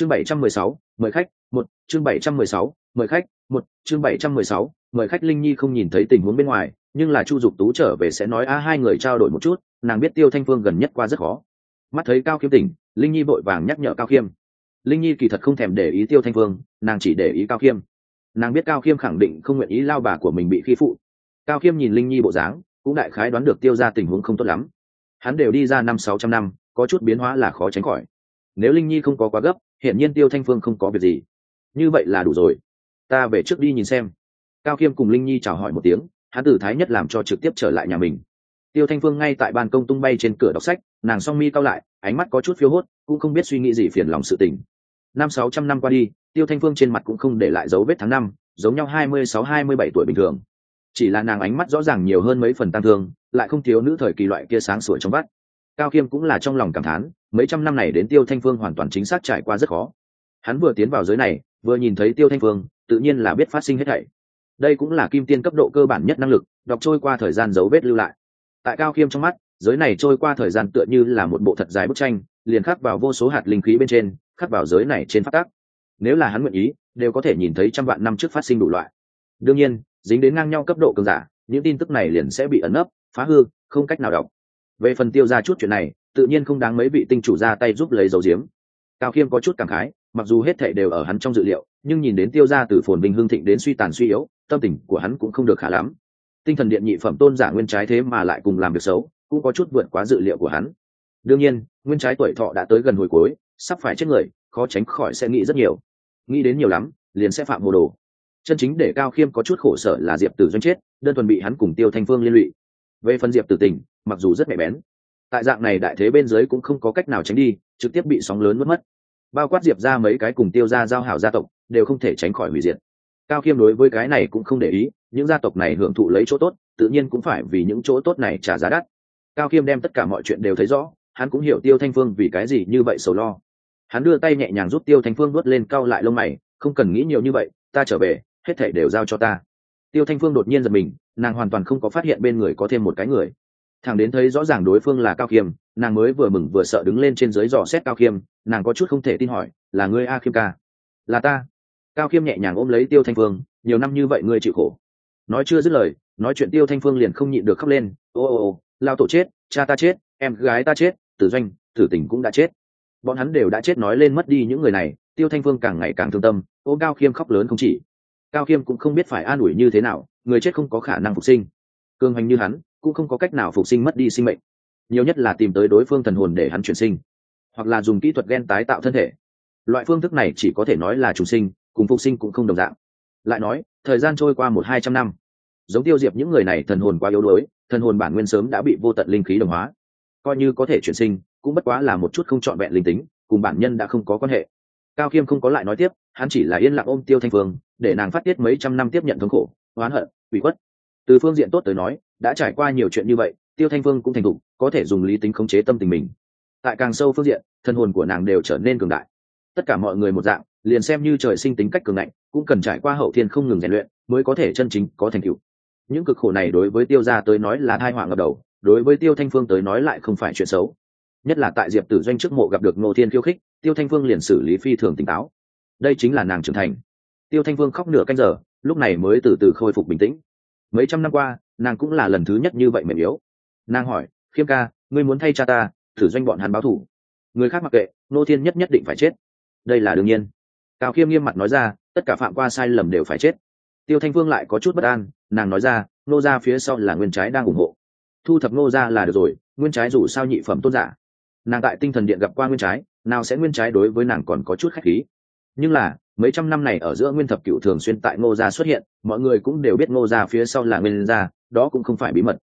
chương bảy trăm mười sáu, mời khách, một. Chương bảy trăm mười sáu, mời khách, một. Chương bảy trăm mười sáu, mời khách. Linh nhi không nhìn thấy tình huống bên ngoài, nhưng là chu dục tú trở về sẽ nói, a, hai người trao đổi một chút, nàng biết tiêu thanh phương gần nhất qua rất khó. Mắt thấy cao khiêm tỉnh, linh nhi vội vàng nhắc nhở cao khiêm. Linh nhi kỳ thật không thèm để ý tiêu thanh phương, nàng chỉ để ý cao khiêm. Nàng biết cao khiêm khẳng định không nguyện ý lao bà của mình bị khi phụ. Cao khiêm nhìn linh nhi bộ dáng, cũng đại khái đoán được tiêu gia tình huống không tốt lắm. Hắn đều đi ra năm sáu trăm năm, có chút biến hóa là khó tránh khỏi. Nếu linh nhi không có quá gấp hiện nhiên tiêu thanh phương không có việc gì. Như vậy là đủ rồi. Ta về trước đi nhìn xem. Cao khiêm cùng linh nhi chào hỏi một tiếng, hắn tử thái nhất làm cho trực tiếp trở lại nhà mình. Tiêu thanh phương ngay tại ban công tung bay trên cửa đọc sách, nàng song mi cao lại, ánh mắt có chút phiếu hốt, cũng không biết suy nghĩ gì phiền lòng sự tình. Năm sáu trăm năm qua đi, tiêu thanh phương trên mặt cũng không để lại dấu vết tháng năm, giống nhau hai mươi sáu hai mươi bảy tuổi bình thường. Chỉ là nàng ánh mắt rõ ràng nhiều hơn mấy phần tăng thương, lại không thiếu nữ thời kỳ loại kia sáng sủa trong vắt cao khiêm cũng là trong lòng cảm thán, mấy trăm năm này đến tiêu thanh phương hoàn toàn chính xác trải qua rất khó. Hắn vừa tiến vào giới này, vừa nhìn thấy tiêu thanh phương, tự nhiên là biết phát sinh hết thảy. Đây cũng là kim tiên cấp độ cơ bản nhất năng lực, đọc trôi qua thời gian dấu vết lưu lại. Tại cao khiêm trong mắt, giới này trôi qua thời gian tựa như là một bộ thật dài bức tranh, liền khắc vào vô số hạt linh khí bên trên, khắc vào giới này trên phát tác nếu là hắn nguyện ý, đều có thể nhìn thấy trăm vạn năm trước phát sinh đủ loại. Đương nhiên, dính đến ngang nhau cấp độ cường giả, những tin tức này liền sẽ bị ẩn ấp phá hư, không cách nào đọc về phần tiêu ra chút chuyện này, tự nhiên không đáng mấy vị tinh chủ ra tay giúp lấy dầu diếm cao khiêm có chút cảm khái, mặc dù hết thệ đều ở hắn trong dự liệu, nhưng nhìn đến tiêu ra từ phồn bình hương thịnh đến suy tàn suy yếu, tâm tình của hắn cũng không được khá lắm. Tinh thần điện nhị phẩm tôn giả nguyên trái thế mà lại cùng làm việc xấu, cũng có chút vượt quá dự liệu của hắn. Đương nhiên, nguyên trái tuổi thọ đã tới gần hồi cuối, sắp phải chết người, khó tránh khỏi sẽ nghĩ rất nhiều. Nghĩ đến nhiều lắm, liền sẽ phạm hồ đồ. Chân chính để cao khiêm có chút khổ sở là diệp tử doanh chết, đơn thuần bị hắn cùng tiêu thanh phương liên lụy. Về phần diệp tử tình mặc dù rất mẹ bén, tại dạng này đại thế bên dưới cũng không có cách nào tránh đi, trực tiếp bị sóng lớn mất mất. Bao quát diệp ra mấy cái cùng tiêu ra giao hảo gia tộc, đều không thể tránh khỏi hủy diệt. Cao khiêm đối với cái này cũng không để ý, những gia tộc này hưởng thụ lấy chỗ tốt, tự nhiên cũng phải vì những chỗ tốt này trả giá đắt. Cao khiêm đem tất cả mọi chuyện đều thấy rõ, hắn cũng hiểu tiêu thanh phương vì cái gì như vậy sầu lo. Hắn đưa tay nhẹ nhàng giúp tiêu thanh phương nuốt lên cau lại lông mày, không cần nghĩ nhiều như vậy, ta trở về, hết thể đều giao cho ta. Tiêu thanh phương đột nhiên giật mình, nàng hoàn toàn không có phát hiện bên người có thêm một cái người thằng đến thấy rõ ràng đối phương là cao khiêm, nàng mới vừa mừng vừa sợ đứng lên trên dưới dò xét cao khiêm, nàng có chút không thể tin hỏi, là ngươi a khiêm ca? Là ta. Cao khiêm nhẹ nhàng ôm lấy tiêu thanh phương, nhiều năm như vậy ngươi chịu khổ. Nói chưa dứt lời, nói chuyện tiêu thanh phương liền không nhịn được khóc lên, ô ô ô, lao tổ chết, cha ta chết, em gái ta chết, tử doanh, tử tình cũng đã chết. Bọn hắn đều đã chết nói lên mất đi những người này, tiêu thanh phương càng ngày càng thương tâm, ô, cao khiêm khóc lớn không chỉ. Cao khiêm cũng không biết phải an ủi như thế nào, người chết không có khả năng phục sinh. Cương hành như hắn cũng không có cách nào phục sinh mất đi sinh mệnh. Nhiều nhất là tìm tới đối phương thần hồn để hắn chuyển sinh, hoặc là dùng kỹ thuật gen tái tạo thân thể. Loại phương thức này chỉ có thể nói là trùng sinh, cùng phục sinh cũng không đồng dạng. Lại nói, thời gian trôi qua một hai trăm năm. Giống tiêu diệp những người này thần hồn quá yếu đuối, thần hồn bản nguyên sớm đã bị vô tận linh khí đồng hóa. Coi như có thể chuyển sinh, cũng bất quá là một chút không trọn vẹn linh tính, cùng bản nhân đã không có quan hệ. Cao khiêm không có lại nói tiếp, hắn chỉ là yên lặng ôm tiêu thanh phương, để nàng phát tiết mấy trăm năm tiếp nhận thống khổ, oán hận bị khuất. Từ phương diện tốt tới nói đã trải qua nhiều chuyện như vậy, tiêu thanh phương cũng thành thục, có thể dùng lý tính khống chế tâm tình mình. Tại càng sâu phương diện, thân hồn của nàng đều trở nên cường đại. Tất cả mọi người một dạng, liền xem như trời sinh tính cách cường ngạnh, cũng cần trải qua hậu thiên không ngừng rèn luyện mới có thể chân chính có thành tựu. Những cực khổ này đối với tiêu gia tới nói là thai họa ngập đầu, đối với tiêu thanh phương tới nói lại không phải chuyện xấu. Nhất là tại diệp tử doanh trước mộ gặp được ngô thiên khiêu khích, tiêu thanh phương liền xử lý phi thường tỉnh táo. Đây chính là nàng trưởng thành. Tiêu thanh phương khóc nửa canh giờ, lúc này mới từ từ khôi phục bình tĩnh. Mấy trăm năm qua nàng cũng là lần thứ nhất như vậy mềm yếu. Nàng hỏi, khiêm ca, ngươi muốn thay cha ta, thử doanh bọn hắn báo thủ. Người khác mặc kệ, nô thiên nhất nhất định phải chết. Đây là đương nhiên. Cao khiêm nghiêm mặt nói ra, tất cả phạm qua sai lầm đều phải chết. Tiêu thanh phương lại có chút bất an, nàng nói ra, nô ra phía sau là nguyên trái đang ủng hộ. Thu thập nô ra là được rồi, nguyên trái dù sao nhị phẩm tôn giả. Nàng tại tinh thần điện gặp qua nguyên trái, nào sẽ nguyên trái đối với nàng còn có chút khách khí. Nhưng là, mấy trăm năm này ở giữa nguyên thập cựu thường xuyên tại ngô gia xuất hiện, mọi người cũng đều biết ngô gia phía sau là nguyên gia đó cũng không phải bí mật.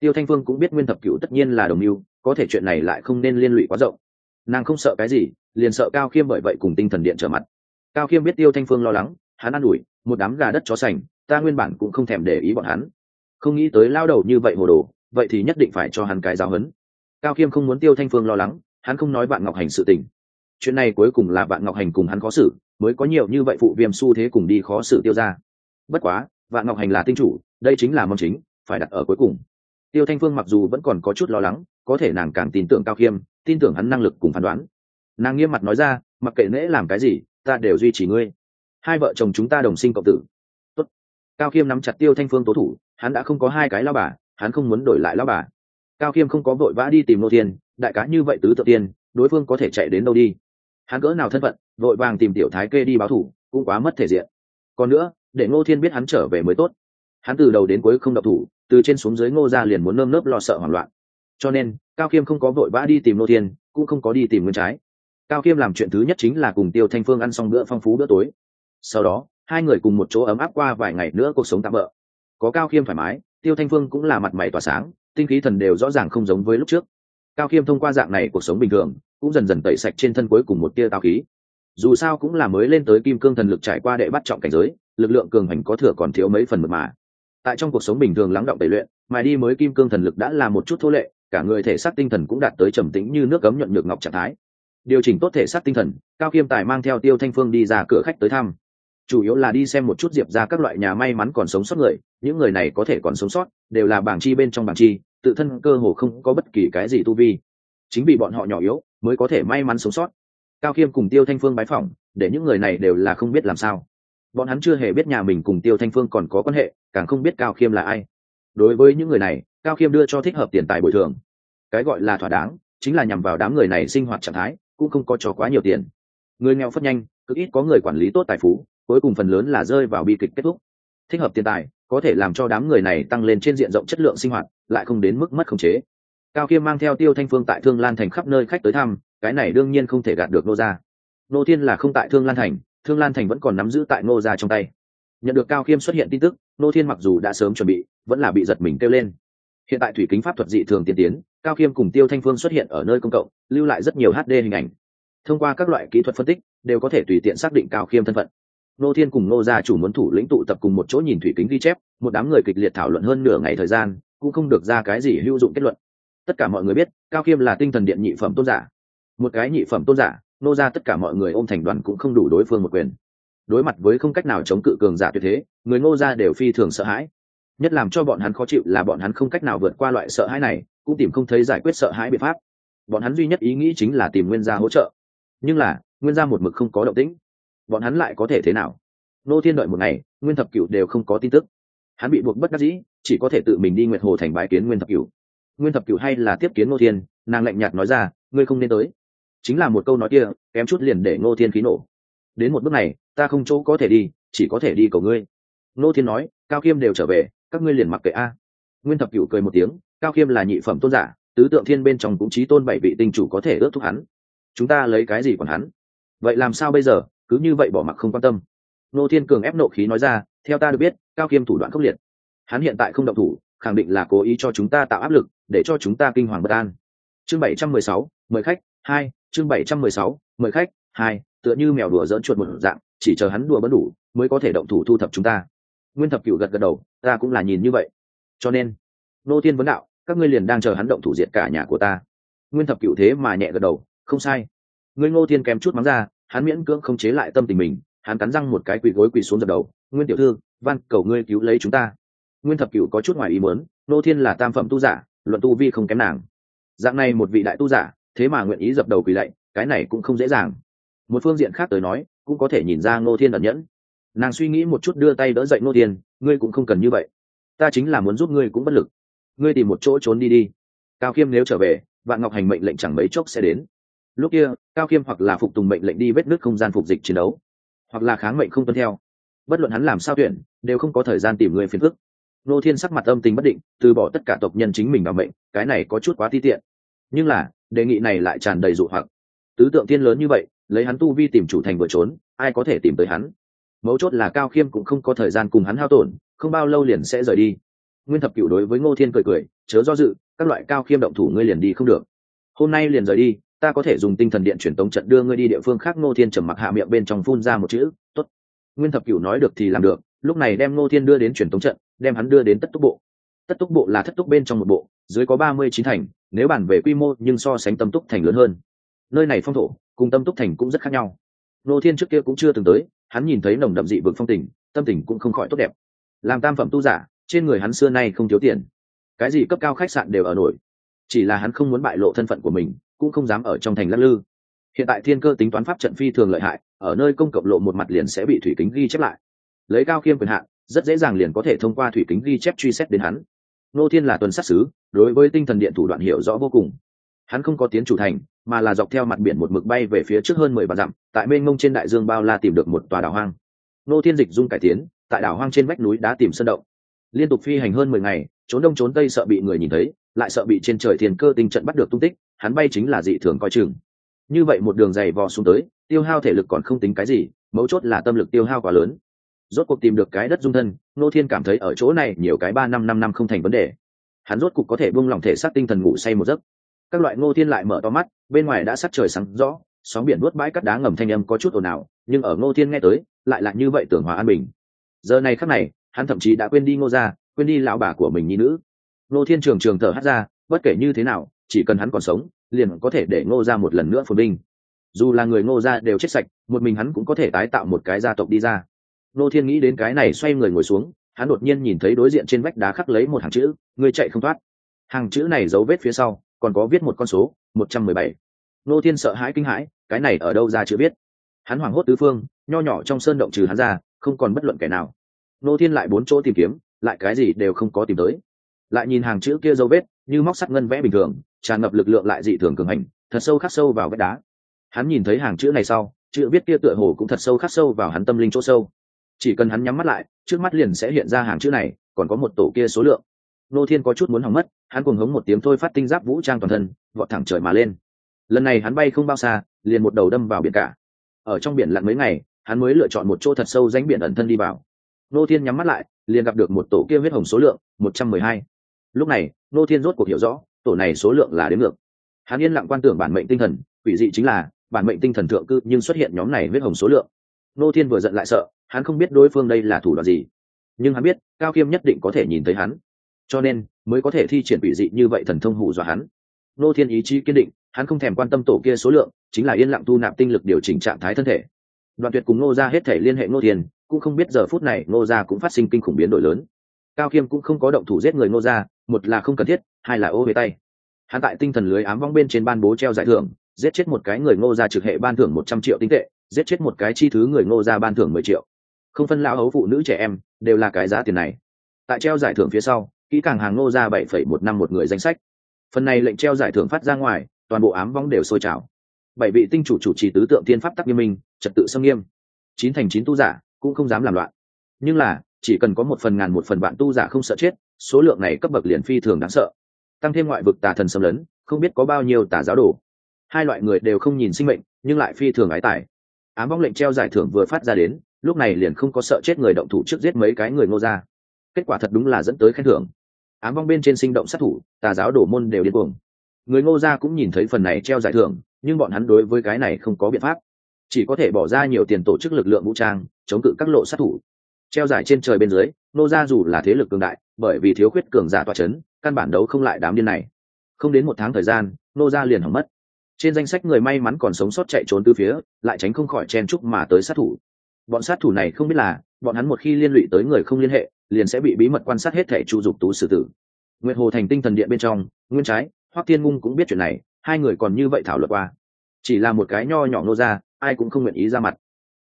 Tiêu thanh phương cũng biết nguyên thập cựu tất nhiên là đồng mưu, có thể chuyện này lại không nên liên lụy quá rộng. Nàng không sợ cái gì, liền sợ cao khiêm bởi vậy cùng tinh thần điện trở mặt. Cao khiêm biết tiêu thanh phương lo lắng, hắn an ủi, một đám gà đất chó sành, ta nguyên bản cũng không thèm để ý bọn hắn. Không nghĩ tới lao đầu như vậy hồ đồ, vậy thì nhất định phải cho hắn cái giáo hấn. Cao khiêm không muốn tiêu thanh phương lo lắng, hắn không nói bạn ngọc hành sự tình. Chuyện này cuối cùng là bạn ngọc hành cùng hắn khó xử, mới có nhiều như vậy phụ viêm xu thế cùng đi khó xử tiêu ra bất quá, vạn ngọc hành là tinh chủ đây chính là mong chính, phải đặt ở cuối cùng. Tiêu thanh phương mặc dù vẫn còn có chút lo lắng, có thể nàng càng tin tưởng cao khiêm, tin tưởng hắn năng lực cùng phán đoán. Nàng nghiêm mặt nói ra, mặc kệ nễ làm cái gì, ta đều duy trì ngươi. Hai vợ chồng chúng ta đồng sinh cộng tử. Tốt. cao khiêm nắm chặt tiêu thanh phương tố thủ, hắn đã không có hai cái lao bà, hắn không muốn đổi lại lao bà. Cao khiêm không có vội vã đi tìm nô thiên, đại cá như vậy tứ tự tiên, đối phương có thể chạy đến đâu đi? Hắn cỡ nào thân phận, vội vàng tìm tiểu thái kê đi báo thủ, cũng quá mất thể diện. Còn nữa, để ngô thiên biết hắn trở về mới tốt hắn từ đầu đến cuối không độc thủ, từ trên xuống dưới ngô ra liền muốn nơm nớp lo sợ hoảng loạn. Cho nên, cao khiêm không có vội vã đi tìm ngô thiên, cũng không có đi tìm nguyên trái. Cao khiêm làm chuyện thứ nhất chính là cùng tiêu thanh phương ăn xong bữa phong phú bữa tối. Sau đó, hai người cùng một chỗ ấm áp qua vài ngày nữa cuộc sống tạm bỡ có cao khiêm thoải mái, tiêu thanh phương cũng là mặt mày tỏa sáng, tinh khí thần đều rõ ràng không giống với lúc trước. Cao khiêm thông qua dạng này cuộc sống bình thường, cũng dần dần tẩy sạch trên thân cuối cùng một tia tao khí. Dù sao cũng là mới lên tới kim cương thần lực trải qua đệ bắt trọng cảnh giới, lực lượng cường hành có thừa còn thiếu mấy phần mật mà tại trong cuộc sống bình thường lắng động tẩy luyện, mài đi mới kim cương thần lực đã là một chút thô lệ, cả người thể xác tinh thần cũng đạt tới trầm tĩnh như nước cấm nhuận nhược ngọc trạng thái. Điều chỉnh tốt thể xác tinh thần, cao khiêm tài mang theo tiêu thanh phương đi ra cửa khách tới thăm. Chủ yếu là đi xem một chút diệp ra các loại nhà may mắn còn sống sót người, những người này có thể còn sống sót, đều là bảng chi bên trong bảng chi, tự thân cơ hồ không có bất kỳ cái gì tu vi. Chính vì bọn họ nhỏ yếu, mới có thể may mắn sống sót. Cao khiêm cùng tiêu thanh phương bái phỏng, để những người này đều là không biết làm sao bọn hắn chưa hề biết nhà mình cùng tiêu thanh phương còn có quan hệ, càng không biết cao khiêm là ai. Đối với những người này, cao khiêm đưa cho thích hợp tiền tài bồi thường. Cái gọi là thỏa đáng, chính là nhằm vào đám người này sinh hoạt trạng thái, cũng không có cho quá nhiều tiền. Người nghèo phất nhanh, cực ít có người quản lý tốt tài phú, cuối cùng phần lớn là rơi vào bi kịch kết thúc. Thích hợp tiền tài, có thể làm cho đám người này tăng lên trên diện rộng chất lượng sinh hoạt, lại không đến mức mất khống chế. Cao khiêm mang theo tiêu thanh phương tại thương lan thành khắp nơi khách tới thăm, cái này đương nhiên không thể gạt được nô ra. nô thiên là không tại thương lan thành thương lan thành vẫn còn nắm giữ tại Ngô gia trong tay. Nhận được cao khiêm xuất hiện tin tức nô thiên mặc dù đã sớm chuẩn bị, vẫn là bị giật mình kêu lên. Hiện tại thủy kính pháp thuật dị thường tiên tiến, cao khiêm cùng tiêu thanh phương xuất hiện ở nơi công cộng, lưu lại rất nhiều hd hình ảnh. Thông qua các loại kỹ thuật phân tích, đều có thể tùy tiện xác định cao khiêm thân phận. Nô thiên cùng nô gia chủ muốn thủ lĩnh tụ tập cùng một chỗ nhìn thủy kính ghi chép, một đám người kịch liệt thảo luận hơn nửa ngày thời gian, cũng không được ra cái gì hữu dụng kết luận. Tất cả mọi người biết, cao khiêm là tinh thần điện nhị phẩm tôn giả. Một cái nhị phẩm tôn giả nô ra tất cả mọi người ôm thành đoàn cũng không đủ đối phương một quyền. Đối mặt với không cách nào chống cự cường giả tuyệt thế, người ngô ra đều phi thường sợ hãi. Nhất làm cho bọn hắn khó chịu là bọn hắn không cách nào vượt qua loại sợ hãi này, cũng tìm không thấy giải quyết sợ hãi biện pháp. Bọn hắn duy nhất ý nghĩ chính là tìm nguyên gia hỗ trợ. Nhưng là, nguyên gia một mực không có động tĩnh. Bọn hắn lại có thể thế nào? Nô thiên đợi một ngày, nguyên thập cựu đều không có tin tức. Hắn bị buộc bất đắc dĩ, chỉ có thể tự mình đi nguyệt hồ thành bái kiến nguyên thập cựu nguyên thập cựu hay là tiếp kiến Nô thiên, nàng lạnh nhạt nói ra, ngươi không nên tới chính là một câu nói kia, kém chút liền để ngô thiên khí nổ. Đến một bước này, ta không chỗ có thể đi, chỉ có thể đi cầu ngươi. Ngô thiên nói, cao khiêm đều trở về, các ngươi liền mặc kệ a. Nguyên thập cựu cười một tiếng, cao khiêm là nhị phẩm tôn giả, tứ tượng thiên bên trong cũng trí tôn bảy vị tinh chủ có thể ước thúc hắn. Chúng ta lấy cái gì còn hắn? Vậy làm sao bây giờ? Cứ như vậy bỏ mặc không quan tâm. Nô thiên cường ép nộ khí nói ra, theo ta được biết, cao khiêm thủ đoạn khốc liệt. Hắn hiện tại không động thủ, khẳng định là cố ý cho chúng ta tạo áp lực, để cho chúng ta kinh hoàng bất an. Chương bảy trăm mười sáu, mời khách, hai chương bảy trăm mười sáu, mời khách. Hai, tựa như mèo đùa dỡn chuột một dạng, chỉ chờ hắn đùa bớt đủ, mới có thể động thủ thu thập chúng ta. Nguyên thập cựu gật gật đầu, ta cũng là nhìn như vậy. Cho nên, nô tiên vấn đạo, các ngươi liền đang chờ hắn động thủ diệt cả nhà của ta. Nguyên thập cựu thế mà nhẹ gật đầu, không sai. Ngươi ngô thiên kém chút mắng ra, hắn miễn cưỡng không chế lại tâm tình mình, hắn cắn răng một cái quỳ gối quỳ xuống dập đầu. Nguyên tiểu thư, van, cầu ngươi cứu lấy chúng ta. Nguyên thập cựu có chút ngoài ý muốn, nô thiên là tam phẩm tu giả, luận tu vi không kém nàng. Dạng này một vị đại tu giả thế mà nguyện ý dập đầu quỳ lạy, cái này cũng không dễ dàng. Một phương diện khác tới nói, cũng có thể nhìn ra ngô thiên ẩn nhẫn. Nàng suy nghĩ một chút đưa tay đỡ dậy ngô thiên, ngươi cũng không cần như vậy. Ta chính là muốn giúp ngươi cũng bất lực. Ngươi tìm một chỗ trốn đi đi. Cao khiêm nếu trở về, vạn ngọc hành mệnh lệnh chẳng mấy chốc sẽ đến. Lúc kia, cao khiêm hoặc là phục tùng mệnh lệnh đi vết nước không gian phục dịch chiến đấu, hoặc là kháng mệnh không tuân theo. Bất luận hắn làm sao tuyển, đều không có thời gian tìm người phiền phức. Nô thiên sắc mặt âm tình bất định, từ bỏ tất cả tộc nhân chính mình vào mệnh, cái này có chút quá ti tiện. Nhưng là đề nghị này lại tràn đầy dụ hoặc. Tứ tượng tiên lớn như vậy, lấy hắn tu vi tìm chủ thành vừa trốn, ai có thể tìm tới hắn? Mấu chốt là cao khiêm cũng không có thời gian cùng hắn hao tổn, không bao lâu liền sẽ rời đi. Nguyên thập cựu đối với ngô thiên cười cười, chớ do dự, các loại cao khiêm động thủ ngươi liền đi không được. Hôm nay liền rời đi, ta có thể dùng tinh thần điện truyền tống trận đưa ngươi đi địa phương khác. Ngô thiên trầm mặc hạ miệng bên trong phun ra một chữ t ố t nguyên thập cựu nói được thì làm được, lúc này đem ngô thiên đưa đến truyền tống trận, đem hắn đưa đến tất túc bộ. Tất túc bộ là thất túc bên trong một bộ, dưới có ba mươi chín thành nếu bàn về quy mô nhưng so sánh tâm túc thành lớn hơn. Nơi này phong thổ cùng tâm túc thành cũng rất khác nhau. Nô thiên trước kia cũng chưa từng tới, hắn nhìn thấy nồng đậm dị vực phong tình, tâm tình cũng không khỏi tốt đẹp. Làm tam phẩm tu giả, trên người hắn xưa nay không thiếu tiền. Cái gì cấp cao khách sạn đều ở nổi. Chỉ là hắn không muốn bại lộ thân phận của mình, cũng không dám ở trong thành lắc lư. Hiện tại thiên cơ tính toán pháp trận phi thường lợi hại, ở nơi công cộng lộ một mặt liền sẽ bị thủy kính ghi chép lại. Lấy cao khiêm quyền hạn, rất dễ dàng liền có thể thông qua thủy kính ghi chép truy xét đến hắn nô thiên là tuần sát xứ đối với tinh thần điện thủ đoạn hiểu rõ vô cùng. Hắn không có tiến chủ thành, mà là dọc theo mặt biển một mực bay về phía trước hơn mười vạn dặm, tại mênh mông trên đại dương bao la tìm được một tòa đảo hoang. Nô thiên dịch dung cải tiến, tại đảo hoang trên vách núi đá tìm sân động. Liên tục phi hành hơn mười ngày, trốn đông trốn tây sợ bị người nhìn thấy, lại sợ bị trên trời thiên cơ tinh trận bắt được tung tích, hắn bay chính là dị thường coi chừng. Như vậy một đường dày vò xuống tới, tiêu hao thể lực còn không tính cái gì, mấu chốt là tâm lực tiêu hao quá lớn rốt cuộc tìm được cái đất dung thân nô thiên cảm thấy ở chỗ này nhiều cái ba năm năm năm không thành vấn đề. Hắn rốt cuộc có thể buông lỏng thể xác tinh thần ngủ say một giấc. Các loại ngô thiên lại mở to mắt, bên ngoài đã sắc trời sáng rõ, sóng biển nuốt bãi cắt đá ngầm thanh âm có chút ồn ào, nhưng ở ngô thiên nghe tới, lại là như vậy tưởng hòa an bình. Giờ này khắc này, hắn thậm chí đã quên đi ngô ra quên đi lão bà của mình nhi nữ. Ngô thiên trường trường thở hắt ra, bất kể như thế nào, chỉ cần hắn còn sống, liền có thể để ngô ra một lần nữa phồn binh dù là người ngô ra đều chết sạch, một mình hắn cũng có thể tái tạo một cái gia tộc đi ra. Nô thiên nghĩ đến cái này xoay người ngồi xuống, hắn đột nhiên nhìn thấy đối diện trên vách đá khắc lấy một hàng chữ người chạy không thoát. Hàng chữ này dấu vết phía sau, còn có viết một con số, một trăm mười bảy. Nô thiên sợ hãi kinh hãi, cái này ở đâu ra chữ biết hắn hoảng hốt tứ phương, nho nhỏ trong sơn động trừ hắn ra, không còn bất luận kẻ nào. Nô thiên lại bốn chỗ tìm kiếm, lại cái gì đều không có tìm tới. Lại nhìn hàng chữ kia dấu vết, như móc sắt ngân vẽ bình thường, tràn ngập lực lượng lại dị thường cường hành, thật sâu khắc sâu vào vách đá. Hắn nhìn thấy hàng chữ này sau, chữ viết kia tựa hồ cũng thật sâu khắc sâu vào hắn tâm linh chỗ sâu chỉ cần hắn nhắm mắt lại, trước mắt liền sẽ hiện ra hàng chữ này, còn có một tổ kia số lượng. Nô thiên có chút muốn hỏng mất, hắn cùng hống một tiếng thôi phát tinh giáp vũ trang toàn thân, vọt thẳng trời mà lên. Lần này hắn bay không bao xa, liền một đầu đâm vào biển cả. Ở trong biển lặn mấy ngày, hắn mới lựa chọn một chỗ thật sâu danh biển ẩn thân đi vào. Nô thiên nhắm mắt lại, liền gặp được một tổ kia huyết hồng số lượng, một trăm mười hai. Lúc này, nô thiên rốt cuộc hiểu rõ, tổ này số lượng là đến ngược. Hắn yên lặng quan tưởng bản mệnh tinh thần, quỷ dị chính là, bản mệnh tinh thần thượng cư nhưng xuất hiện nhóm này huyết hồng số lượng nô thiên vừa giận lại sợ, hắn không biết đối phương đây là thủ đoạn gì. Nhưng hắn biết, cao kiêm nhất định có thể nhìn thấy hắn. Cho nên, mới có thể thi triển quỷ dị như vậy thần thông hù dọa hắn. Nô thiên ý chí kiên định, hắn không thèm quan tâm tổ kia số lượng, chính là yên lặng tu nạp tinh lực điều chỉnh trạng thái thân thể. Đoạn tuyệt cùng nô ra hết thể liên hệ nô thiên, cũng không biết giờ phút này nô ra cũng phát sinh kinh khủng biến đổi lớn. Cao kiêm cũng không có động thủ giết người nô ra một là không cần thiết, hai là ô về tay. Hắn tại tinh thần lưới ám vong bên trên ban bố treo giải thưởng, giết chết một cái người ngô ra trực hệ ban thưởng một trăm triệu tinh tệ giết chết một cái chi thứ người ngô ra ban thưởng mười triệu. Không phân lão hấu phụ nữ trẻ em, đều là cái giá tiền này. Tại treo giải thưởng phía sau, kỹ càng hàng ngô ra bảy phẩy một năm một người danh sách. Phần này lệnh treo giải thưởng phát ra ngoài, toàn bộ ám vong đều sôi trào. Bảy vị tinh chủ chủ trì tứ tượng tiên pháp tắc nghiêm minh, trật tự xâm nghiêm. Chín thành chín tu giả cũng không dám làm loạn. Nhưng là, chỉ cần có một phần ngàn một phần bạn tu giả không sợ chết, số lượng này cấp bậc liền phi thường đáng sợ. Tăng thêm ngoại vực tà thần xâm lấn, không biết có bao nhiêu tà giáo đồ. Hai loại người đều không nhìn sinh mệnh, nhưng lại phi thường ái tài ám vong lệnh treo giải thưởng vừa phát ra đến, lúc này liền không có sợ chết người động thủ trước giết mấy cái người ngô ra kết quả thật đúng là dẫn tới khen thưởng. Ám vong bên trên sinh động sát thủ, tà giáo đổ môn đều điên cuồng. Người ngô gia cũng nhìn thấy phần này treo giải thưởng, nhưng bọn hắn đối với cái này không có biện pháp. Chỉ có thể bỏ ra nhiều tiền tổ chức lực lượng vũ trang, chống cự các lộ sát thủ. Treo giải trên trời bên dưới nô gia dù là thế lực cường đại, bởi vì thiếu khuyết cường giả toa c h ấ n căn bản đấu không lại đám điên này. Không đến một tháng thời gian nô gia liền hỏng mất trên danh sách người may mắn còn sống sót chạy trốn từ phía, lại tránh không khỏi chen chúc mà tới sát thủ. Bọn sát thủ này không biết là, bọn hắn một khi liên lụy tới người không liên hệ, liền sẽ bị bí mật quan sát hết thẻ chu dục tú xử tử. Nguyệt hồ thành tinh thần điện bên trong, nguyên trái, hoắc thiên ngung cũng biết chuyện này, hai người còn như vậy thảo luận qua. Chỉ là một cái nho nhỏ nô ra, ai cũng không nguyện ý ra mặt.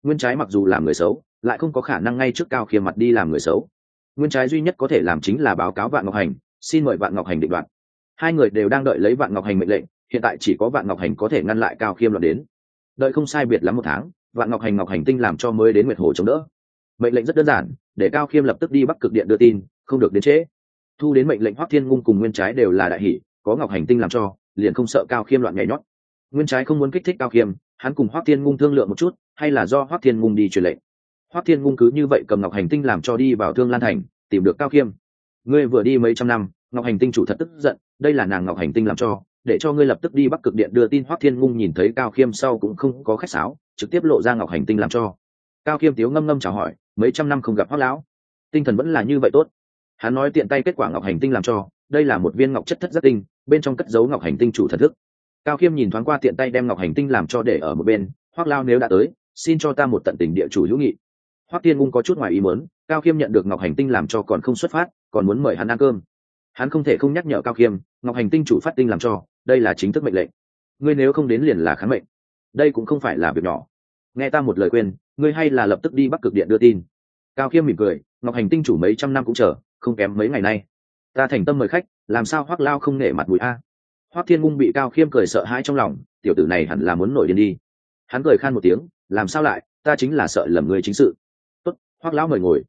Nguyên trái mặc dù làm người xấu, lại không có khả năng ngay trước cao khiêm mặt đi làm người xấu. Nguyên trái duy nhất có thể làm chính là báo cáo vạn ngọc hành, xin mời vạn ngọc hành định đoạt. Hai người đều đang đợi lấy vạn ngọc hành mệnh lệnh hiện tại chỉ có vạn ngọc hành có thể ngăn lại cao khiêm loạn đến. Đợi không sai biệt lắm một tháng, vạn ngọc hành ngọc hành tinh làm cho mới đến nguyệt hồ chống đỡ. Mệnh lệnh rất đơn giản, để cao khiêm lập tức đi bắc cực điện đưa tin, không được đến trễ. Thu đến mệnh lệnh hoắc thiên ngung cùng nguyên trái đều là đại hỷ, có ngọc hành tinh làm cho, liền không sợ cao khiêm loạn nhảy nhót. Nguyên trái không muốn kích thích cao khiêm, hắn cùng hoắc thiên ngung thương lượng một chút, hay là do hoắc thiên ngung đi truyền lệnh. Hoắc thiên ngung cứ như vậy cầm ngọc hành tinh làm cho đi vào thương lan thành, tìm được cao khiêm. Ngươi vừa đi mấy trăm năm, ngọc hành tinh chủ thật tức giận, đây là nàng ngọc hành tinh làm cho để cho ngươi lập tức đi bắc cực điện đưa tin hoắc thiên ngung nhìn thấy cao khiêm sau cũng không có khách sáo, trực tiếp lộ ra ngọc hành tinh làm cho. Cao khiêm tiếu ngâm ngâm chào hỏi, mấy trăm năm không gặp hoắc lão. Tinh thần vẫn là như vậy tốt. Hắn nói tiện tay kết quả ngọc hành tinh làm cho, đây là một viên ngọc chất thất rất tinh, bên trong cất dấu ngọc hành tinh chủ thần thức. Cao khiêm nhìn thoáng qua tiện tay đem ngọc hành tinh làm cho để ở một bên hoắc lao nếu đã tới, xin cho ta một tận tình địa chủ hữu nghị. Hoắc tiên ngung có chút ngoài ý muốn, cao khiêm nhận được ngọc hành tinh làm cho còn không xuất phát, còn muốn mời hắn ăn cơm. Hắn không thể không nhắc nhở cao khiêm, ngọc hành tinh chủ phát tinh làm cho đây là chính thức mệnh lệnh. Ngươi nếu không đến liền là kháng mệnh. Đây cũng không phải là việc nhỏ. Nghe ta một lời khuyên, ngươi hay là lập tức đi bắc cực điện đưa tin. Cao khiêm mỉm cười, ngọc hành tinh chủ mấy trăm năm cũng chờ, không kém mấy ngày nay. Ta thành tâm mời khách, làm sao hoác lao không nể mặt mũi a? Hoác thiên ngung bị cao khiêm cười sợ hãi trong lòng, tiểu tử này hẳn là muốn nổi điên đi. Hắn cười khan một tiếng, làm sao lại, ta chính là sợ lầm người chính sự. Tốt hoác lão mời ngồi.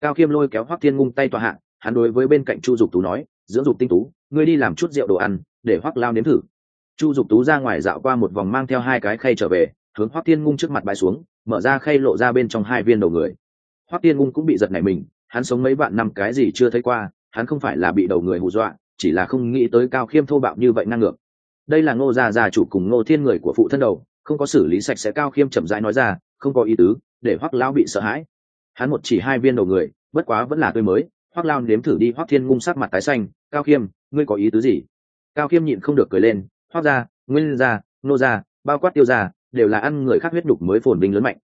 Cao khiêm lôi kéo hoác thiên ngung tay tòa hạ, hắn đối với bên cạnh chu dục tú nói, dưỡng dục tinh tú, ngươi đi làm chút rượu đồ ăn để hoác lao nếm thử. Chu dục tú ra ngoài dạo qua một vòng mang theo hai cái khay trở về, hướng hoác thiên ngung trước mặt bãi xuống, mở ra khay lộ ra bên trong hai viên đầu người. Hoác thiên ngung cũng bị giật nảy mình, hắn sống mấy vạn năm cái gì chưa thấy qua, hắn không phải là bị đầu người hù dọa, chỉ là không nghĩ tới cao khiêm thô bạo như vậy năng ngược. Đây là ngô gia gia chủ cùng ngô thiên người của phụ thân đầu, không có xử lý sạch sẽ cao khiêm chậm rãi nói ra, không có ý tứ, để hoác lao bị sợ hãi. Hắn một chỉ hai viên đầu người, bất quá vẫn là tươi mới hoác lao nếm thử đi hoác thiên ngung sắc mặt tái xanh, cao khiêm, ngươi có ý tứ gì? Cao khiêm nhịn không được cười lên hoác gia, nguyên gia, nô gia, bao quát tiêu gia, đều là ăn người khác huyết đục mới phồn vinh lớn mạnh.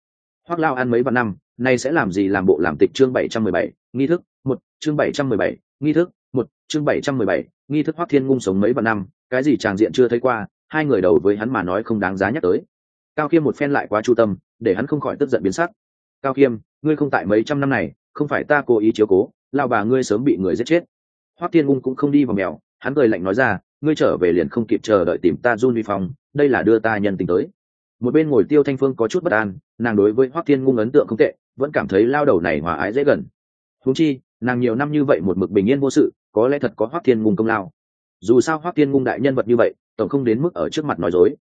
Hoác lao ăn mấy vạn năm, nay sẽ làm gì làm bộ làm tịch chương bảy trăm mười bảy, nghi thức, một, chương bảy trăm mười bảy, nghi thức, một, chương bảy trăm mười bảy, nghi thức hoác thiên ngung sống mấy vạn năm, cái gì tràng diện chưa thấy qua, hai người đầu với hắn mà nói không đáng giá nhắc tới. Cao khiêm một phen lại quá chu tâm, để hắn không khỏi tức giận biến sắc. Cao khiêm ngươi không tại mấy trăm năm này, không phải ta cố ý chiếu cố lao bà ngươi sớm bị người giết chết. Hoắc thiên ung cũng không đi vào mèo, hắn cười lạnh nói ra ngươi trở về liền không kịp chờ đợi tìm ta run vi phong, đây là đưa ta nhân tình tới. Một bên ngồi tiêu thanh phương có chút bất an, nàng đối với hoắc thiên ngung ấn tượng không tệ, vẫn cảm thấy lao đầu này hòa ái dễ gần. Húng chi, nàng nhiều năm như vậy một mực bình yên vô sự, có lẽ thật có hoắc thiên ngung công lao. Dù sao hoắc thiên ngung đại nhân vật như vậy, tổng không đến mức ở trước mặt nói dối.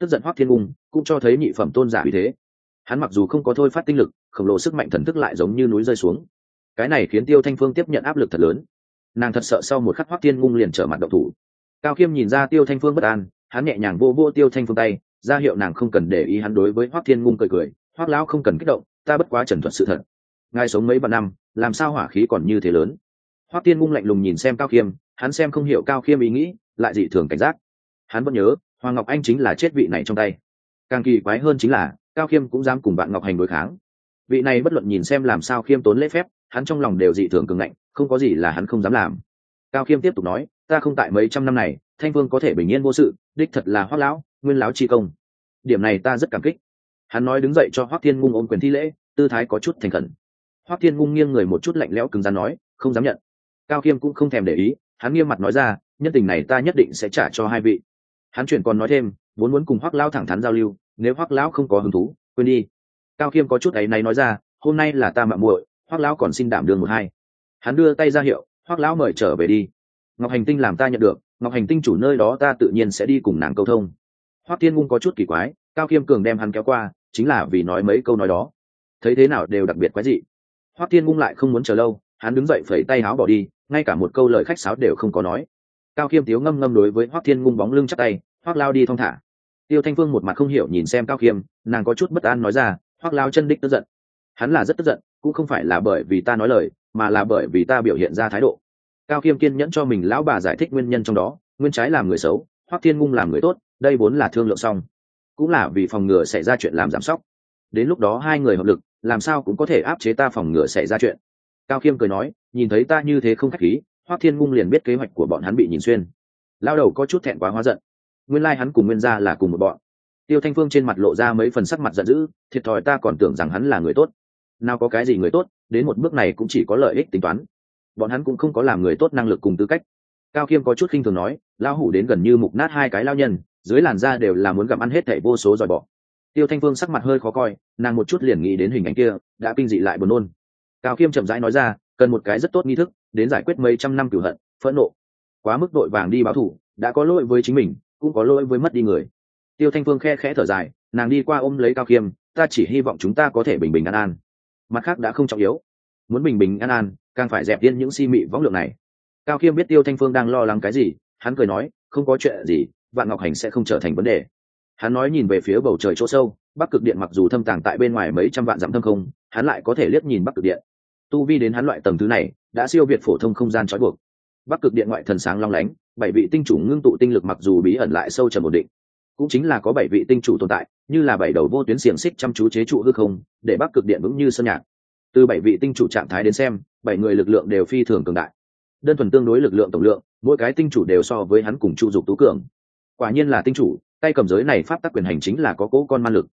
Tức giận hoắc thiên ngung cũng cho thấy nhị phẩm tôn giả vì thế. Hắn mặc dù không có thôi phát tinh lực, khổng lồ sức mạnh thần thức lại giống như núi rơi xuống. Cái này khiến tiêu thanh phương tiếp nhận áp lực thật lớn. Nàng thật sợ sau một khắc hoắc thiên ngung liền trở mặt độc thủ cao khiêm nhìn ra tiêu thanh phương bất an, hắn nhẹ nhàng vô vô tiêu thanh phương tay, ra hiệu nàng không cần để ý hắn đối với hoác thiên ngung cười cười hoác lão không cần kích động, ta bất quá trần thuật sự thật. Ngài sống mấy vạn năm, làm sao hỏa khí còn như thế lớn? Hoác thiên ngung lạnh lùng nhìn xem cao khiêm hắn xem không hiểu cao khiêm ý nghĩ, lại dị thường cảnh giác. Hắn vẫn nhớ, hoàng ngọc anh chính là chết vị này trong tay. Càng kỳ quái hơn chính là, cao khiêm cũng dám cùng bạn ngọc hành đối kháng. Vị này bất luận nhìn xem làm sao khiêm tốn lễ phép, hắn trong lòng đều dị thường cường ngạnh, không có gì là hắn không dám làm. Cao khiêm tiếp tục nói ta không tại mấy trăm năm này, thanh vương có thể bình yên vô sự, đích thật là hoác lão, nguyên lão chi công. Điểm này ta rất cảm kích. Hắn nói đứng dậy cho hoác thiên ngung ôm quyền thi lễ, tư thái có chút thành khẩn. Hoác thiên ngung nghiêng người một chút lạnh lẽo cứng rắn nói, không dám nhận. Cao khiêm cũng không thèm để ý, hắn nghiêm mặt nói ra, nhân tình này ta nhất định sẽ trả cho hai vị. Hắn chuyển còn nói thêm, vốn muốn cùng hoác lão thẳng thắn giao lưu, nếu hoác lão không có hứng thú, quên đi. Cao khiêm có chút ấy náy nói ra, hôm nay là ta mạng muội hoác lão còn xin đảm đường một hai. Hắn đưa tay ra hiệu hoác lão mời trở về đi ngọc hành tinh làm ta nhận được, ngọc hành tinh chủ nơi đó ta tự nhiên sẽ đi cùng nàng câu thông. Hoác thiên ngung có chút kỳ quái, cao khiêm cường đem hắn kéo qua, chính là vì nói mấy câu nói đó. Thấy thế nào đều đặc biệt quái dị. Hoác thiên ngung lại không muốn chờ lâu, hắn đứng dậy phẩy tay háo bỏ đi, ngay cả một câu lời khách sáo đều không có nói. Cao khiêm tiếu ngâm ngâm đối với hoác thiên ngung bóng lưng chắc tay hoác lao đi thong thả. Tiêu thanh phương một mặt không hiểu nhìn xem cao khiêm nàng có chút bất an nói ra hoác lao chân đích tức giận. Hắn là rất tức giận, cũng không phải là bởi vì ta nói lời, mà là bởi vì ta biểu hiện ra thái độ cao khiêm kiên nhẫn cho mình lão bà giải thích nguyên nhân trong đó, nguyên trái làm người xấu, hoắc thiên ngung làm người tốt, đây vốn là thương lượng xong. Cũng là vì phòng ngừa xảy ra chuyện làm giảm sóc. Đến lúc đó hai người hợp lực, làm sao cũng có thể áp chế ta phòng ngừa xảy ra chuyện. Cao khiêm cười nói, nhìn thấy ta như thế không khách khí, hoắc thiên ngung liền biết kế hoạch của bọn hắn bị nhìn xuyên. Lao đầu có chút thẹn quá hóa giận. Nguyên lai、like、hắn cùng nguyên gia là cùng một bọn. Tiêu thanh phương trên mặt lộ ra mấy phần sắc mặt giận dữ, thiệt thòi ta còn tưởng rằng hắn là người tốt. Nào có cái gì người tốt, đến một bước này cũng chỉ có lợi ích tính toán bọn hắn cũng không có làm người tốt năng lực cùng tư cách. Cao khiêm có chút khinh thường nói lao hủ đến gần như mục nát hai cái lao nhân, dưới làn da đều là muốn gặm ăn hết thảy vô số dòi bỏ tiêu thanh phương sắc mặt hơi khó coi, nàng một chút liền nghĩ đến hình ảnh kia, đã kinh dị lại buồn nôn. Cao khiêm chậm rãi nói ra, cần một cái rất tốt nghi thức, đến giải quyết mấy trăm năm cửu hận, phẫn nộ. Quá mức đội vàng đi báo thủ, đã có lỗi với chính mình, cũng có lỗi với mất đi người. Tiêu thanh phương khe khẽ thở dài, nàng đi qua ôm lấy cao khiêm ta chỉ hy vọng chúng ta có thể bình bình an an. Mặt khác đã không trọng yếu. Muốn bình bình an an càng phải dẹp yên những si mị võng lượng này. Cao khiêm biết tiêu thanh phương đang lo lắng cái gì, hắn cười nói, không có chuyện gì, vạn ngọc hành sẽ không trở thành vấn đề. Hắn nói nhìn về phía bầu trời chỗ sâu, bắc cực điện mặc dù thâm tàng tại bên ngoài mấy trăm vạn dặm thâm không, hắn lại có thể liếc nhìn bắc cực điện. Tu vi đến hắn loại tầng thứ này, đã siêu việt phổ thông không gian trói buộc. Bắc cực điện ngoại thần sáng long lánh, bảy vị tinh chủ ngưng tụ tinh lực mặc dù bí ẩn lại sâu trầm ổn định. Cũng chính là có bảy vị tinh chủ tồn tại, như là bảy đầu vô tuyến xiềng xích chăm chú chế trụ hư không, để bắc cực điện vững như sơn nhạc từ bảy vị tinh chủ trạng thái đến xem, bảy người lực lượng đều phi thường cường đại. Đơn thuần tương đối lực lượng tổng lượng, mỗi cái tinh chủ đều so với hắn cùng chu dục tú cường. Quả nhiên là tinh chủ, tay cầm giới này pháp tắc quyền hành chính là có cỗ con man lực.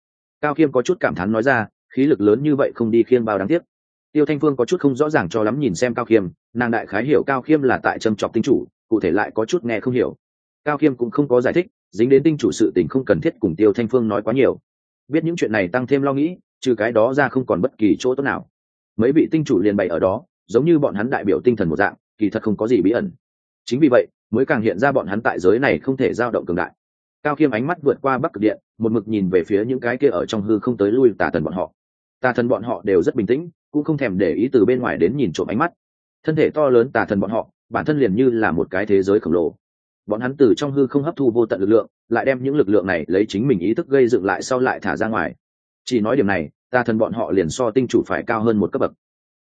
Cao khiêm có chút cảm thán nói ra, khí lực lớn như vậy không đi khiêng bao đáng tiếc. Tiêu thanh phương có chút không rõ ràng cho lắm nhìn xem cao khiêm nàng đại khái hiểu cao khiêm là tại châm chọc tinh chủ, cụ thể lại có chút nghe không hiểu. Cao khiêm cũng không có giải thích, dính đến tinh chủ sự tình không cần thiết cùng tiêu thanh phương nói quá nhiều. Biết những chuyện này tăng thêm lo nghĩ, trừ cái đó ra không còn bất kỳ chỗ tốt nào mấy vị tinh chủ liền bày ở đó, giống như bọn hắn đại biểu tinh thần một dạng, kỳ thật không có gì bí ẩn. Chính vì vậy, mới càng hiện ra bọn hắn tại giới này không thể dao động cường đại. Cao khiêm ánh mắt vượt qua bắc cực điện, một mực nhìn về phía những cái kia ở trong hư không tới lui tà thần bọn họ. Tà thần bọn họ đều rất bình tĩnh, cũng không thèm để ý từ bên ngoài đến nhìn trộm ánh mắt. Thân thể to lớn tà thần bọn họ, bản thân liền như là một cái thế giới khổng lồ. Bọn hắn từ trong hư không hấp thu vô tận lực lượng, lại đem những lực lượng này lấy chính mình ý thức gây dựng lại sau lại thả ra ngoài. Chỉ nói điểm này tà thần bọn họ liền so tinh chủ phải cao hơn một cấp bậc.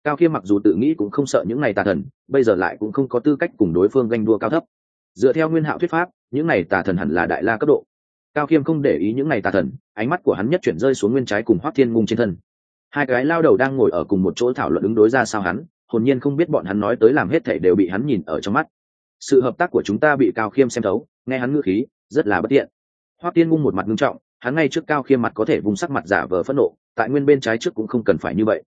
Cao khiêm mặc dù tự nghĩ cũng không sợ những này tà thần, bây giờ lại cũng không có tư cách cùng đối phương ganh đua cao thấp. Dựa theo nguyên hạo thuyết pháp, những này tà thần hẳn là đại la cấp độ. Cao khiêm không để ý những này tà thần, ánh mắt của hắn nhất chuyển rơi xuống nguyên trái cùng hoác thiên ngung trên thân. Hai cái lao đầu đang ngồi ở cùng một chỗ thảo luận ứng đối ra sao hắn, hồn nhiên không biết bọn hắn nói tới làm hết thể đều bị hắn nhìn ở trong mắt. Sự hợp tác của chúng ta bị cao khiêm xem thấu, nghe hắn ngữ khí, rất là bất tiện. Hoác tiên ngung một mặt ngưng trọng hắn ngay trước cao khiêm mặt có thể vùng sắc mặt giả vờ phẫn nộ, tại nguyên bên trái trước cũng không cần phải như vậy.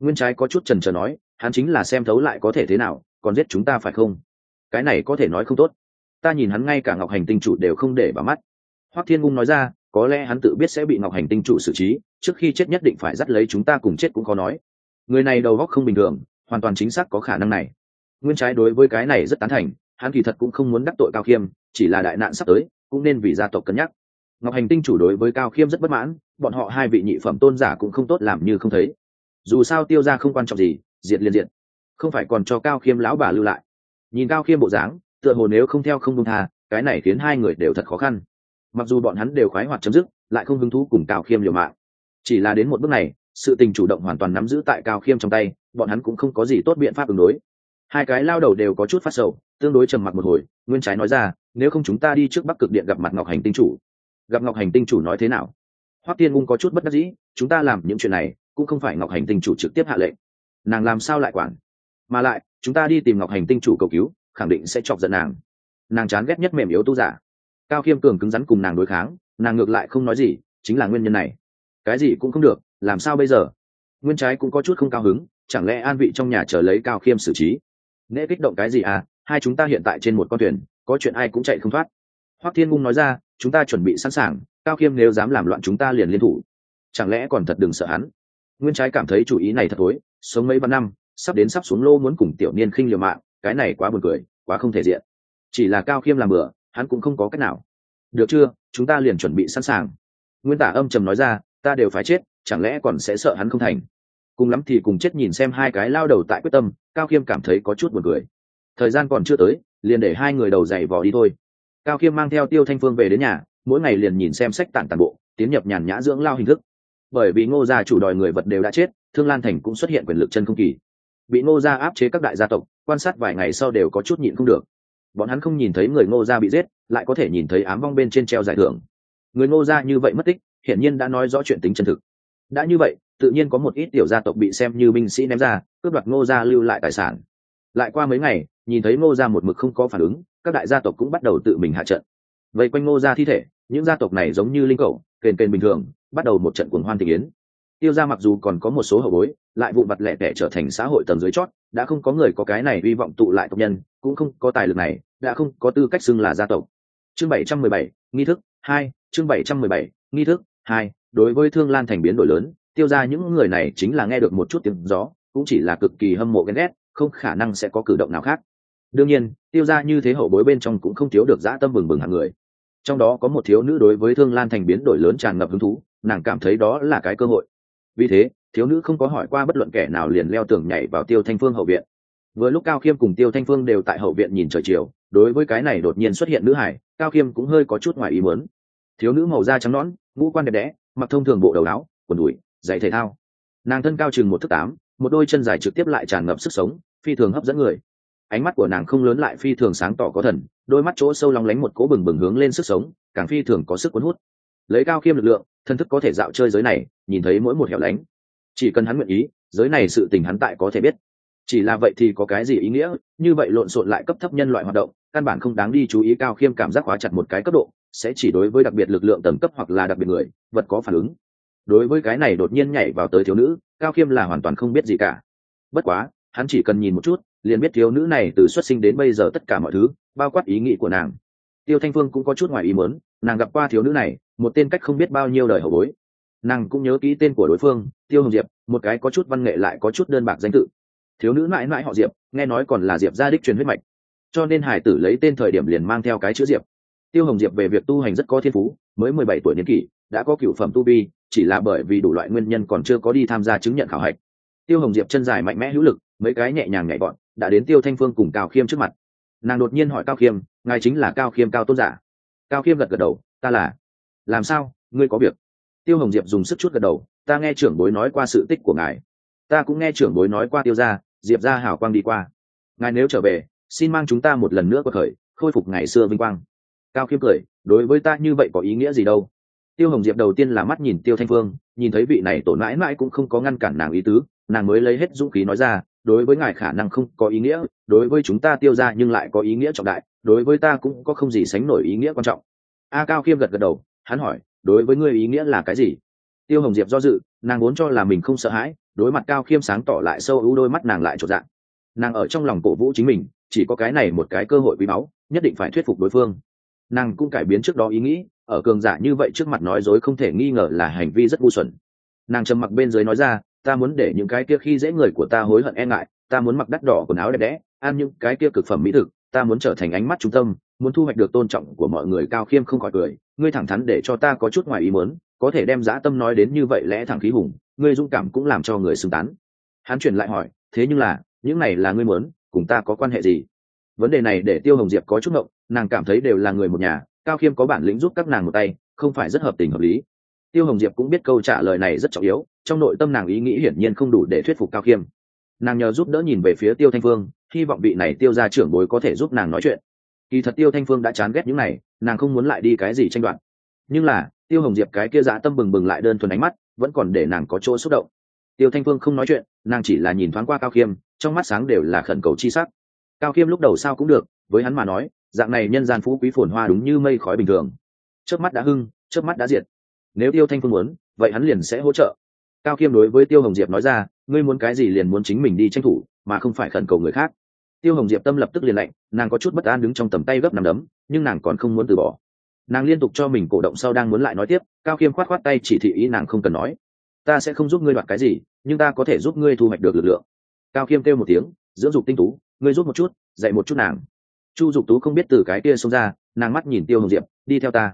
Nguyên trái có chút trần trờ nói, hắn chính là xem thấu lại có thể thế nào, còn giết chúng ta phải không? Cái này có thể nói không tốt. Ta nhìn hắn ngay cả ngọc hành tinh chủ đều không để vào mắt. Hoắc thiên ngung nói ra, có lẽ hắn tự biết sẽ bị ngọc hành tinh chủ xử trí, trước khi chết nhất định phải dắt lấy chúng ta cùng chết cũng khó nói. Người này đầu góc không bình thường, hoàn toàn chính xác có khả năng này. Nguyên trái đối với cái này rất tán thành, hắn kỳ thật cũng không muốn đắc tội cao khiêm, chỉ là đại nạn sắp tới, cũng nên vì gia tộc cân nhắc ngọc hành tinh chủ đối với cao khiêm rất bất mãn, bọn họ hai vị nhị phẩm tôn giả cũng không tốt làm như không thấy. Dù sao tiêu ra không quan trọng gì, diệt liền diệt. Không phải còn cho cao khiêm lão bà lưu lại. Nhìn cao khiêm bộ dáng, tựa hồ nếu không theo không đông tha, cái này khiến hai người đều thật khó khăn. Mặc dù bọn hắn đều khoái hoạt chấm dứt, lại không hứng thú cùng cao khiêm liều mạng. Chỉ là đến một bước này, sự tình chủ động hoàn toàn nắm giữ tại cao khiêm trong tay, bọn hắn cũng không có gì tốt biện pháp ứng đối. Hai cái lao đầu đều có chút phát sầu, tương đối trầm mặc một hồi, nguyên trái nói ra, nếu không chúng ta đi trước bắc cực điện gặp mặt ngọc hành tinh chủ gặp ngọc hành tinh chủ nói thế nào? Hoắc tiên ung có chút bất đắc dĩ, chúng ta làm những chuyện này, cũng không phải ngọc hành tinh chủ trực tiếp hạ lệnh. Nàng làm sao lại quản? Mà lại, chúng ta đi tìm ngọc hành tinh chủ cầu cứu, khẳng định sẽ chọc giận nàng. Nàng chán ghét nhất mềm yếu tu giả. Cao khiêm cường cứng rắn cùng nàng đối kháng, nàng ngược lại không nói gì, chính là nguyên nhân này. Cái gì cũng không được, làm sao bây giờ? Nguyên trái cũng có chút không cao hứng, chẳng lẽ an vị trong nhà chờ lấy cao khiêm xử trí? Nễ kích động cái gì à? Hai chúng ta hiện tại trên một con thuyền, có chuyện ai cũng chạy không thoát. Hoắc thiên ngung nói ra chúng ta chuẩn bị sẵn sàng cao khiêm nếu dám làm loạn chúng ta liền liên thủ. Chẳng lẽ còn thật đừng sợ hắn? Nguyên trái cảm thấy chủ ý này thật thối, sống mấy vạn năm sắp đến sắp xuống lô muốn cùng tiểu niên khinh liều mạng cái này quá buồn cười quá không thể diện. Chỉ là cao khiêm làm bừa hắn cũng không có cách nào. Được chưa chúng ta liền chuẩn bị sẵn sàng. Nguyên tả âm trầm nói ra ta đều phải chết chẳng lẽ còn sẽ sợ hắn không thành? Cùng lắm thì cùng chết nhìn xem hai cái lao đầu tại quyết tâm cao khiêm cảm thấy có chút buồn cười. Thời gian còn chưa tới liền để hai người đầu dày vò đi thôi cao khiêm mang theo tiêu thanh phương về đến nhà, mỗi ngày liền nhìn xem sách tản tàn bộ, tiến nhập nhàn nhã dưỡng lao hình thức. Bởi vì ngô gia chủ đòi người vật đều đã chết, thương lan thành cũng xuất hiện quyền lực chân không kỳ. Bị ngô gia áp chế các đại gia tộc, quan sát vài ngày sau đều có chút nhịn không được. Bọn hắn không nhìn thấy người ngô gia bị giết, lại có thể nhìn thấy ám vong bên trên treo giải thưởng. Người ngô gia như vậy mất tích, hiển nhiên đã nói rõ chuyện tính chân thực. Đã như vậy, tự nhiên có một ít tiểu gia tộc bị xem như binh sĩ ném ra, cướp đoạt ngô gia lưu lại tài sản. Lại qua mấy ngày nhìn thấy ngô gia một mực không có phản ứng, các đại gia tộc cũng bắt đầu tự mình hạ trận. Vây quanh ngô gia thi thể, những gia tộc này giống như linh cầu kền kền bình thường, bắt đầu một trận cuồng hoan thị yến. Tiêu gia mặc dù còn có một số hậu bối, lại vụ vặt lẻ tẻ trở thành xã hội tầng dưới chót, đã không có người có cái này hy vọng tụ lại tộc nhân, cũng không có tài lực này, đã không có tư cách xưng là gia tộc. Chương bảy trăm mười bảy, nghi thức hai, chương bảy trăm mười bảy, nghi thức hai, đối với thương lan thành biến đổi lớn, tiêu ra những người này chính là nghe được một chút tiếng gió, cũng chỉ là cực kỳ hâm mộ ghen ghét, không khả năng sẽ có cử động nào khác đương nhiên, tiêu ra như thế hậu bối bên trong cũng không thiếu được dã tâm bừng bừng hàng người. Trong đó có một thiếu nữ đối với thương lan thành biến đổi lớn tràn ngập hứng thú, nàng cảm thấy đó là cái cơ hội. Vì thế, thiếu nữ không có hỏi qua bất luận kẻ nào liền leo tường nhảy vào tiêu thanh phương hậu viện. Vừa lúc cao khiêm cùng tiêu thanh phương đều tại hậu viện nhìn trời chiều, đối với cái này đột nhiên xuất hiện nữ hải, cao khiêm cũng hơi có chút ngoài ý muốn. Thiếu nữ màu da trắng nõn, ngũ quan đẹp đẽ, mặc thông thường bộ đầu áo, quần đùi, giày thể thao. Nàng thân cao chừng một thước tám, một đôi chân dài trực tiếp lại tràn ngập sức sống, phi thường hấp dẫn người ánh mắt của nàng không lớn lại phi thường sáng tỏ có thần, đôi mắt chỗ sâu lóng lánh một cố bừng bừng hướng lên sức sống, càng phi thường có sức cuốn hút. Lấy cao khiêm lực lượng, thân thức có thể dạo chơi giới này, nhìn thấy mỗi một hẻo lánh. Chỉ cần hắn nguyện ý, giới này sự tình hắn tại có thể biết. Chỉ là vậy thì có cái gì ý nghĩa? Như vậy lộn xộn lại cấp thấp nhân loại hoạt động, căn bản không đáng đi chú ý cao khiêm cảm giác hóa chặt một cái cấp độ, sẽ chỉ đối với đặc biệt lực lượng tầng cấp hoặc là đặc biệt người, vật có phản ứng. Đối với cái này đột nhiên nhảy vào tới thiếu nữ, cao khiêm là hoàn toàn không biết gì cả. Bất quá, hắn chỉ cần nhìn một chút liền biết thiếu nữ này từ xuất sinh đến bây giờ tất cả mọi thứ, bao quát ý nghĩ của nàng. Tiêu thanh phương cũng có chút ngoài ý muốn, nàng gặp qua thiếu nữ này, một tên cách không biết bao nhiêu đời hậu bối. Nàng cũng nhớ kỹ tên của đối phương, tiêu hồng diệp, một cái có chút văn nghệ lại có chút đơn bạc danh tự. Thiếu nữ mãi mãi họ diệp, nghe nói còn là diệp gia đích truyền huyết mạch. Cho nên hải tử lấy tên thời điểm liền mang theo cái chữ diệp. Tiêu hồng diệp về việc tu hành rất có thiên phú, mới mười bảy tuổi niên kỷ, đã có cựu phẩm tu vi, chỉ là bởi vì đủ loại nguyên nhân còn chưa có đi tham gia chứng nhận khảo hạch. Tiêu hồng diệp chân dài mạnh mẽ hữu lực mấy cái nhẹ nhàng nhảy bọn, đã đến tiêu thanh phương cùng cao khiêm trước mặt. Nàng đột nhiên hỏi cao khiêm, ngài chính là cao khiêm cao tôn giả? Cao khiêm gật gật đầu, ta là. Làm sao? Ngươi có việc? Tiêu hồng diệp dùng sức chút gật đầu, ta nghe trưởng bối nói qua sự tích của ngài. Ta cũng nghe trưởng bối nói qua tiêu gia, diệp gia hảo quang đi qua. Ngài nếu trở về, xin mang chúng ta một lần nữa qua khởi, khôi phục ngày xưa vinh quang. Cao khiêm cười, đối với ta như vậy có ý nghĩa gì đâu? Tiêu hồng diệp đầu tiên là mắt nhìn tiêu thanh phương, nhìn thấy vị này tổn mãi mãi cũng không có ngăn cản nàng ý tứ, nàng mới lấy hết dũng khí nói ra đối với ngài khả năng không có ý nghĩa, đối với chúng ta tiêu ra nhưng lại có ý nghĩa trọng đại, đối với ta cũng có không gì sánh nổi ý nghĩa quan trọng. A cao khiêm gật gật đầu, hắn hỏi, đối với ngươi ý nghĩa là cái gì? Tiêu hồng diệp do dự, nàng vốn cho là mình không sợ hãi, đối mặt cao khiêm sáng tỏ lại sâu ưu đôi mắt nàng lại trột dạng. Nàng ở trong lòng cổ vũ chính mình, chỉ có cái này một cái cơ hội quý báu, nhất định phải thuyết phục đối phương. Nàng cũng cải biến trước đó ý nghĩ, ở cường giả như vậy trước mặt nói dối không thể nghi ngờ là hành vi rất ngu xuẩn. Nàng trầm mặc bên dưới nói ra ta muốn để những cái kia khi dễ người của ta hối hận e ngại, ta muốn mặc đắt đỏ quần áo đẹp đẽ, ăn những cái kia cực phẩm mỹ thực, ta muốn trở thành ánh mắt trung tâm, muốn thu hoạch được tôn trọng của mọi người cao khiêm không khỏi cười, ngươi thẳng thắn để cho ta có chút ngoài ý muốn, có thể đem dã tâm nói đến như vậy lẽ thẳng khí hùng, ngươi dũng cảm cũng làm cho người xứng tán. Hắn chuyển lại hỏi, thế nhưng là, những này là ngươi muốn, cùng ta có quan hệ gì? Vấn đề này để tiêu hồng diệp có chút ngộng, nàng cảm thấy đều là người một nhà, cao khiêm có bản lĩnh giúp các nàng một tay, không phải rất hợp tình hợp lý. Tiêu hồng diệp cũng biết câu trả lời này rất trọng yếu trong nội tâm nàng ý nghĩ hiển nhiên không đủ để thuyết phục cao khiêm. Nàng nhờ giúp đỡ nhìn về phía tiêu thanh phương, hy vọng vị này tiêu ra trưởng bối có thể giúp nàng nói chuyện. Kỳ thật tiêu thanh phương đã chán ghét những này, nàng không muốn lại đi cái gì tranh đoạt. Nhưng là, tiêu hồng diệp cái kia dã tâm bừng bừng lại đơn thuần ánh mắt, vẫn còn để nàng có chỗ xúc động. Tiêu thanh phương không nói chuyện, nàng chỉ là nhìn thoáng qua cao khiêm, trong mắt sáng đều là khẩn cầu chi sắc. Cao khiêm lúc đầu sao cũng được, với hắn mà nói, dạng này nhân gian phú quý phồn hoa đúng như mây khói bình thường. Trước mắt đã hưng trước mắt đã diệt. Nếu tiêu thanh phương muốn, vậy hắn liền sẽ hỗ trợ cao khiêm đối với tiêu hồng diệp nói ra, ngươi muốn cái gì liền muốn chính mình đi tranh thủ, mà không phải khẩn cầu người khác. Tiêu hồng diệp tâm lập tức liền lạnh, nàng có chút bất an đứng trong tầm tay gấp nằm đấm, nhưng nàng còn không muốn từ bỏ. Nàng liên tục cho mình cổ động sau đang muốn lại nói tiếp, cao khiêm khoát khoát tay chỉ thị ý nàng không cần nói. Ta sẽ không giúp ngươi đoạt cái gì, nhưng ta có thể giúp ngươi thu hoạch được lực lượng. Cao khiêm kêu một tiếng, dưỡng dục tinh tú, ngươi giúp một chút, dạy một chút nàng. Chu dục tú không biết từ cái kia xông ra, nàng mắt nhìn tiêu hồng diệp, đi theo ta.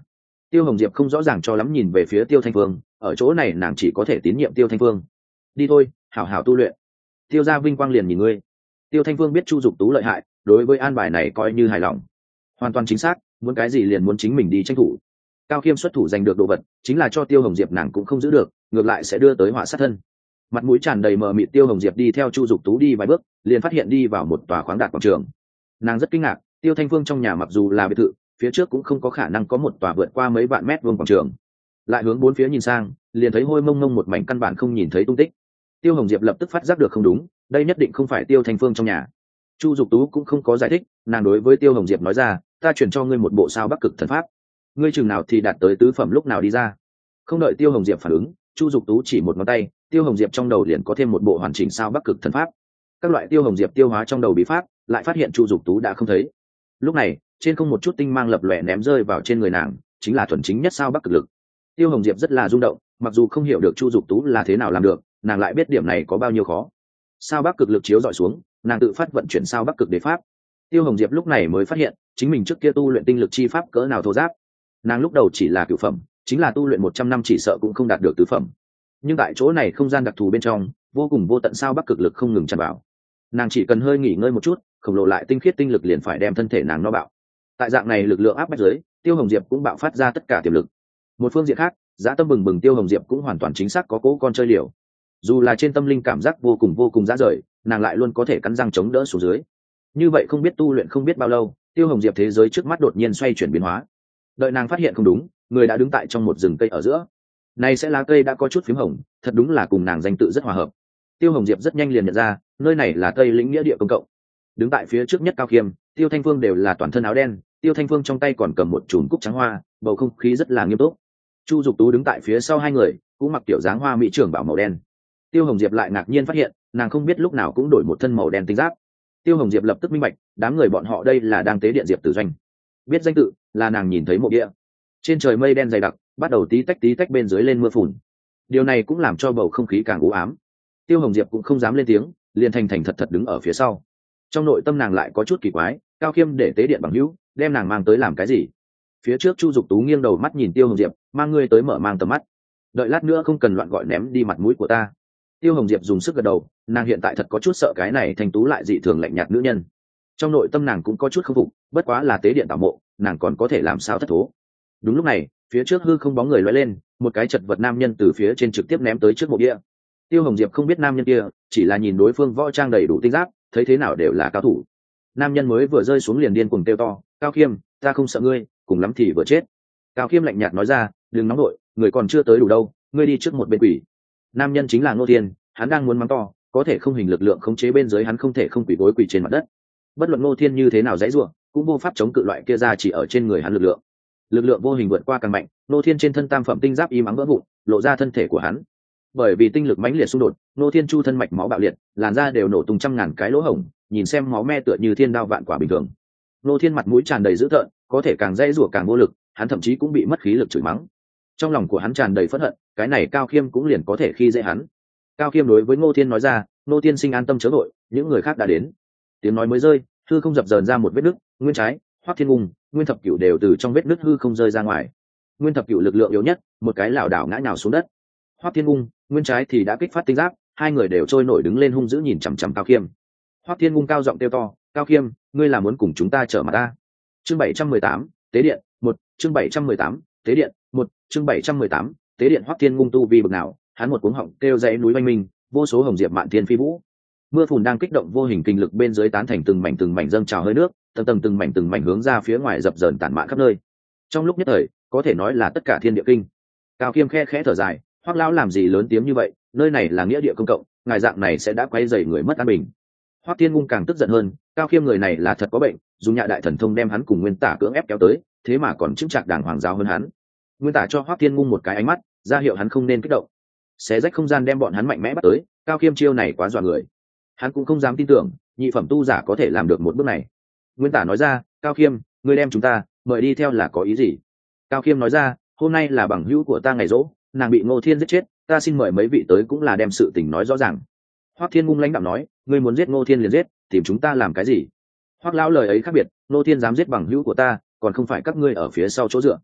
Tiêu hồng diệp không rõ ràng cho lắm nhìn về phía tiêu thanh phương ở chỗ này nàng chỉ có thể tín nhiệm tiêu thanh phương. Đi thôi, hảo hảo tu luyện. Tiêu gia vinh quang liền nhìn ngươi. Tiêu thanh phương biết chu dục tú lợi hại, đối với an bài này coi như hài lòng. Hoàn toàn chính xác, muốn cái gì liền muốn chính mình đi tranh thủ. Cao khiêm xuất thủ giành được đồ vật, chính là cho tiêu hồng diệp nàng cũng không giữ được, ngược lại sẽ đưa tới họa sát thân. Mặt mũi tràn đầy mờ mịt tiêu hồng diệp đi theo chu dục tú đi vài bước, liền phát hiện đi vào một tòa khoáng đạt quảng trường. Nàng rất kinh ngạc, tiêu thanh phương trong nhà mặc dù là biệt thự, phía trước cũng không có khả năng có một tòa vượt qua mấy vạn mét vuông quảng trường lại hướng bốn phía nhìn sang, liền thấy hôi mông mông một mảnh căn bản không nhìn thấy tung tích. Tiêu hồng diệp lập tức phát giác được không đúng, đây nhất định không phải tiêu thanh phương trong nhà. Chu dục tú cũng không có giải thích, nàng đối với tiêu hồng diệp nói ra, ta chuyển cho ngươi một bộ sao bắc cực thần pháp. Ngươi chừng nào thì đạt tới tứ phẩm lúc nào đi ra. Không đợi tiêu hồng diệp phản ứng, chu dục tú chỉ một ngón tay, tiêu hồng diệp trong đầu liền có thêm một bộ hoàn chỉnh sao bắc cực thần pháp. Các loại tiêu hồng diệp tiêu hóa trong đầu bí pháp, lại phát hiện chu dục tú đã không thấy. Lúc này, trên không một chút tinh mang lập lòe ném rơi vào trên người nàng, chính là thuần chính nhất sao bắc cực lực tiêu hồng diệp rất là rung động, mặc dù không hiểu được chu dục tú là thế nào làm được, nàng lại biết điểm này có bao nhiêu khó. Sao bắc cực lực chiếu dọi xuống, nàng tự phát vận chuyển sao bắc cực đế pháp. Tiêu hồng diệp lúc này mới phát hiện, chính mình trước kia tu luyện tinh lực chi pháp cỡ nào thô giáp. Nàng lúc đầu chỉ là cựu phẩm, chính là tu luyện một trăm năm chỉ sợ cũng không đạt được tứ phẩm. Nhưng tại chỗ này không gian đặc thù bên trong, vô cùng vô tận sao bắc cực lực không ngừng tràn vào. Nàng chỉ cần hơi nghỉ ngơi một chút, khổng lồ lại tinh khiết tinh lực liền phải đem thân thể nàng no bạo. Tại dạng này lực lượng áp bách giới tiêu hồng diệp cũng bạo phát ra tất cả tiềm lực một phương diện khác, giá tâm bừng bừng tiêu hồng diệp cũng hoàn toàn chính xác có cố con chơi liều. Dù là trên tâm linh cảm giác vô cùng vô cùng dã rời, nàng lại luôn có thể cắn răng chống đỡ xuống dưới. Như vậy không biết tu luyện không biết bao lâu, tiêu hồng diệp thế giới trước mắt đột nhiên xoay chuyển biến hóa. Đợi nàng phát hiện không đúng, người đã đứng tại trong một rừng cây ở giữa. Này sẽ lá cây đã có chút p h í m hồng, thật đúng là cùng nàng danh tự rất hòa hợp. Tiêu hồng diệp rất nhanh liền nhận ra, nơi này là cây lĩnh nghĩa địa công cộng. Đứng tại phía trước nhất cao khiêm, tiêu thanh phương đều là toàn thân áo đen, tiêu thanh phương trong tay còn cầm một chùm cúc trắng hoa, bầu không khí rất là nghiêm túc chu dục tú đứng tại phía sau hai người, cũng mặc kiểu dáng hoa mỹ trưởng bảo màu đen. Tiêu hồng diệp lại ngạc nhiên phát hiện, nàng không biết lúc nào cũng đổi một thân màu đen tinh giáp. Tiêu hồng diệp lập tức minh bạch, đám người bọn họ đây là đang tế điện diệp tử doanh. Biết danh tự, là nàng nhìn thấy mộ địa. Trên trời mây đen dày đặc, bắt đầu tí tách tí tách bên dưới lên mưa phùn. Điều này cũng làm cho bầu không khí càng u ám. Tiêu hồng diệp cũng không dám lên tiếng, liền thành thành thật thật đứng ở phía sau. Trong nội tâm nàng lại có chút kỳ quái, cao khiêm để tế điện bằng hữu, đem nàng mang tới làm cái gì? Phía trước chu dục tú nghiêng đầu mắt nhìn tiêu hồng diệp, mang ngươi tới mở mang tầm mắt. Đợi lát nữa không cần loạn gọi ném đi mặt mũi của ta. Tiêu hồng diệp dùng sức gật đầu, nàng hiện tại thật có chút sợ cái này thành tú lại dị thường lạnh nhạt nữ nhân. Trong nội tâm nàng cũng có chút k phục, bất quá là tế điện tạo mộ, nàng còn có thể làm sao thất thố. Đúng lúc này, phía trước hư không bóng người loay lên, một cái chật vật nam nhân từ phía trên trực tiếp ném tới trước mộ địa. Tiêu hồng diệp không biết nam nhân kia, chỉ là nhìn đối phương võ trang đầy đủ tinh giáp, thấy thế nào đều là cao thủ. Nam nhân mới vừa rơi xuống liền điên cùng kêu to, cao khiêm ta không sợ ngươi cùng lắm thì vừa chết. Cao khiêm lạnh nhạt nói ra, đừng nóng đội người còn chưa tới đủ đâu, ngươi đi trước một bên quỷ. Nam nhân chính là ngô thiên, hắn đang muốn mắng to, có thể không hình lực lượng khống chế bên dưới hắn không thể không quỷ gối quỷ trên mặt đất. Bất luận ngô thiên như thế nào dãy ruộng cũng vô pháp chống cự loại kia ra chỉ ở trên người hắn lực lượng. Lực lượng vô hình vượt qua càng mạnh, ngô thiên trên thân tam phẩm tinh giáp y mắng vỡ vụn, lộ ra thân thể của hắn. Bởi vì tinh lực mãnh liệt xung đột, ngô thiên chu thân mạch máu bạo liệt, làn da đều nổ tung trăm ngàn cái lỗ hổng, nhìn xem máu me tựa như thiên đao vạn quả bình thường. Ngô thiên mặt mũi tràn đầy dữ thợn có thể càng dãy rủa càng vô lực, hắn thậm chí cũng bị mất khí lực chửi mắng. Trong lòng của hắn tràn đầy phẫn hận, cái này cao khiêm cũng liền có thể khi dễ hắn. Cao khiêm đối với ngô thiên nói ra, ngô thiên sinh an tâm chớ vội, những người khác đã đến. Tiếng nói mới rơi, hư không dập dờn ra một vết nứt, nguyên trái hoắc thiên ung nguyên thập cựu đều từ trong vết nứt hư không rơi ra ngoài. Nguyên thập cựu lực lượng yếu nhất, một cái lảo đảo ngã nhào xuống đất. Hoắc thiên ung nguyên trái thì đã kích phát tinh giáp, hai người đều trôi nổi đứng lên hung dữ nhìn chằm chằm cao khiêm. Hoắc thiên ung cao giọng kêu to, cao khiêm, ngươi là muốn cùng chúng ta trở mặt ta? Chương bảy trăm mười tám tế điện một chương bảy trăm mười tám tế điện một chương bảy trăm mười tám tế điện hoắc thiên ngung tu vi bực nào hắn một cuống họng kêu dãy núi quanh mình, vô số hồng diệp mạn thiên phi vũ. Mưa phùn đang kích động vô hình kinh lực bên dưới tán thành từng mảnh từng mảnh dâng trào hơi nước tầng tầng từng mảnh từng mảnh hướng ra phía ngoài dập dờn tản mạn khắp nơi. Trong lúc nhất thời có thể nói là tất cả thiên địa kinh. Cao kiêm khe khẽ thở dài hoắc lão làm gì lớn tiếng như vậy? Nơi này là nghĩa địa công cộng ngài dạng này sẽ đã quay dày người mất an bình. Hoắc thiên ngung càng tức giận hơn cao khiêm người này là thật có bệnh, dùng nhạ đại thần thông đem hắn cùng nguyên tả cưỡng ép kéo tới, thế mà còn chững chạc đàng hoàng giáo hơn hắn. Nguyên tả cho hoắc thiên ngung một cái ánh mắt, ra hiệu hắn không nên kích động. Xé rách không gian đem bọn hắn mạnh mẽ bắt tới, cao khiêm chiêu này quá dọa người. Hắn cũng không dám tin tưởng, nhị phẩm tu giả có thể làm được một bước này. Nguyên tả nói ra, cao khiêm, ngươi đem chúng ta, mời đi theo là có ý gì? Cao khiêm nói ra, hôm nay là bằng hữu của ta ngày rỗ, nàng bị ngô thiên giết chết, ta xin mời mấy vị tới cũng là đem sự tình nói rõ ràng. Hoắc thiên ngung lãnh đạo nói, ngươi muốn giết ngô thiên liền giết tìm chúng ta làm cái gì? Hoắc lão lời ấy khác biệt, Nô thiên dám giết bằng hữu của ta, còn không phải các ngươi ở phía sau chỗ dựa.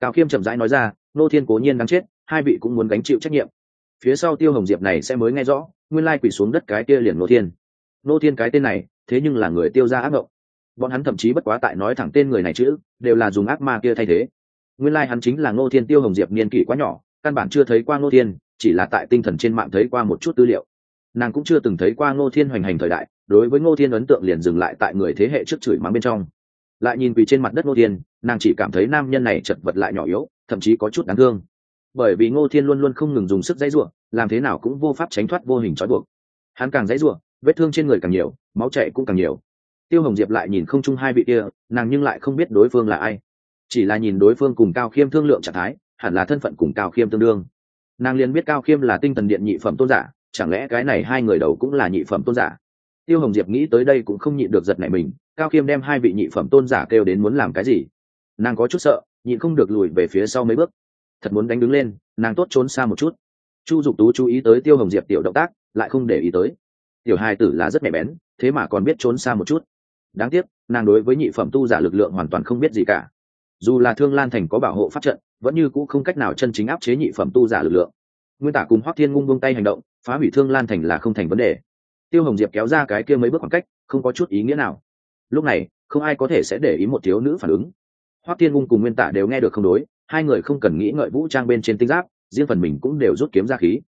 Cao khiêm chậm rãi nói ra, Nô thiên cố nhiên đáng chết, hai vị cũng muốn gánh chịu trách nhiệm. Phía sau tiêu hồng diệp này sẽ mới nghe rõ, nguyên lai quỷ xuống đất cái kia liền Nô thiên. Nô thiên cái tên này, thế nhưng là người tiêu ra ác mộng. Bọn hắn thậm chí bất quá tại nói thẳng tên người này chữ, đều là dùng ác ma kia thay thế. Nguyên lai hắn chính là ngô thiên tiêu hồng diệp niên kỷ quá nhỏ, căn bản chưa thấy qua ngô thiên, chỉ là tại tinh thần trên mạng thấy qua một chút tư liệu. Nàng cũng chưa từng thấy qua ngô thiên hoành hành thời đại đối với ngô thiên ấn tượng liền dừng lại tại người thế hệ trước chửi mắng bên trong. Lại nhìn vì trên mặt đất ngô thiên, nàng chỉ cảm thấy nam nhân này chật vật lại nhỏ yếu, thậm chí có chút đáng thương. Bởi vì ngô thiên luôn luôn không ngừng dùng sức dãy ruộng làm thế nào cũng vô pháp tránh thoát vô hình trói buộc. Hắn càng dãy ruộng vết thương trên người càng nhiều, máu chạy cũng càng nhiều. Tiêu hồng diệp lại nhìn không chung hai vị kia, nàng nhưng lại không biết đối phương là ai. Chỉ là nhìn đối phương cùng cao khiêm thương lượng trạng thái, hẳn là thân phận cùng cao khiêm tương đương. Nàng liền biết cao khiêm là tinh thần điện nhị phẩm tôn giả, chẳng lẽ cái này hai người đầu cũng là nhị phẩm tôn giả? Tiêu hồng diệp nghĩ tới đây cũng không nhịn được giật này mình, cao khiêm đem hai vị nhị phẩm tôn giả kêu đến muốn làm cái gì? Nàng có chút sợ, nhịn không được lùi về phía sau mấy bước. Thật muốn đánh đứng lên, nàng tốt trốn xa một chút. Chu dục tú chú ý tới tiêu hồng diệp tiểu động tác, lại không để ý tới. Tiểu hai tử là rất nhạy bén, thế mà còn biết trốn xa một chút. Đáng tiếc, nàng đối với nhị phẩm tu giả lực lượng hoàn toàn không biết gì cả. Dù là thương lan thành có bảo hộ pháp trận, vẫn như cũ không cách nào chân chính áp chế nhị phẩm tu giả lực lượng. Nguyên tả cùng hoắc thiên ngung buông tay hành động, phá hủy thương lan thành là không thành vấn đề tiêu hồng diệp kéo ra cái kia mấy bước khoảng cách, không có chút ý nghĩa nào. Lúc này, không ai có thể sẽ để ý một thiếu nữ phản ứng. Hoắc thiên Ung cùng nguyên tả đều nghe được không đối, hai người không cần nghĩ ngợi vũ trang bên trên tinh giáp, riêng phần mình cũng đều rút kiếm ra khí.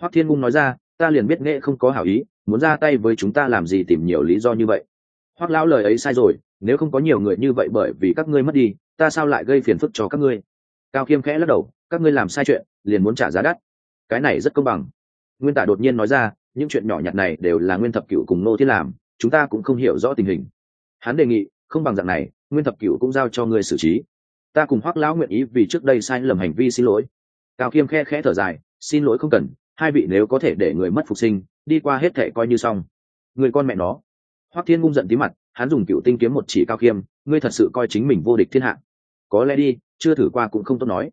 Hoắc thiên Ung nói ra, ta liền biết nghệ không có hảo ý, muốn ra tay với chúng ta làm gì tìm nhiều lý do như vậy. Hoắc lão lời ấy sai rồi, nếu không có nhiều người như vậy bởi vì các ngươi mất đi, ta sao lại gây phiền phức cho các ngươi? Cao khiêm khẽ lắc đầu, các ngươi làm sai chuyện, liền muốn trả giá đắt. Cái này rất công bằng. Nguyên tả đột nhiên nói ra những chuyện nhỏ nhặt này đều là nguyên thập cựu cùng nô thiên làm, chúng ta cũng không hiểu rõ tình hình. Hắn đề nghị, không bằng dạng này, nguyên thập cựu cũng giao cho ngươi xử trí. Ta cùng hoác lão nguyện ý vì trước đây sai lầm hành vi xin lỗi. Cao khiêm khe khẽ thở dài, xin lỗi không cần, hai vị nếu có thể để người mất phục sinh, đi qua hết thệ coi như xong. Người con mẹ nó. Hoác thiên ngung giận tí mặt, hắn dùng cựu tinh kiếm một chỉ cao khiêm ngươi thật sự coi chính mình vô địch thiên hạ. Có lẽ đi, chưa thử qua cũng không tốt nói.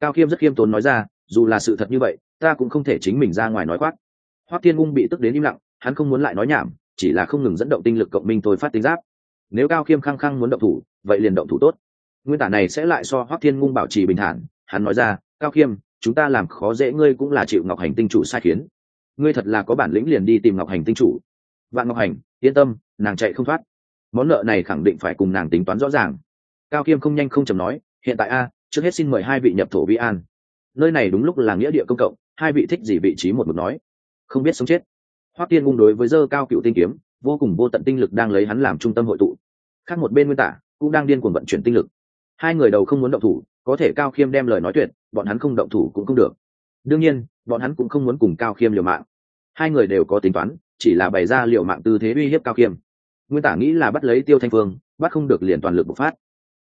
Cao khiêm rất khiêm tốn nói ra, dù là sự thật như vậy, ta cũng không thể chính mình ra ngoài nói quát. Hoắc thiên Ung bị tức đến im lặng, hắn không muốn lại nói nhảm, chỉ là không ngừng dẫn động tinh lực cộng minh thôi phát tính giáp. Nếu cao khiêm khăng khăng muốn động thủ, vậy liền động thủ tốt. Nguyên tả này sẽ lại so Hoắc thiên ngung bảo trì bình thản, hắn nói ra, cao khiêm, chúng ta làm khó dễ ngươi cũng là chịu ngọc hành tinh chủ sai khiến. Ngươi thật là có bản lĩnh liền đi tìm ngọc hành tinh chủ. Vạn ngọc hành, yên tâm, nàng chạy không thoát. Món nợ này khẳng định phải cùng nàng tính toán rõ ràng. Cao khiêm không nhanh không chầm nói, hiện tại a, trước hết xin mời hai vị nhập thổ vi an. Nơi này đúng lúc là nghĩa địa công cộng, hai vị thích gì vị trí một mực nói không biết sống chết. Hoắc tiên ung đối với dơ cao cựu tinh kiếm, vô cùng vô tận tinh lực đang lấy hắn làm trung tâm hội tụ. Khác một bên nguyên tả, cũng đang điên cuồng vận chuyển tinh lực. Hai người đầu không muốn động thủ, có thể cao khiêm đem lời nói tuyệt, bọn hắn không động thủ cũng không được. Đương nhiên, bọn hắn cũng không muốn cùng cao khiêm liều mạng. Hai người đều có tính toán, chỉ là bày ra liều mạng tư thế uy hiếp cao khiêm. Nguyên tả nghĩ là bắt lấy tiêu thanh phương, bắt không được liền toàn lực bộc phát.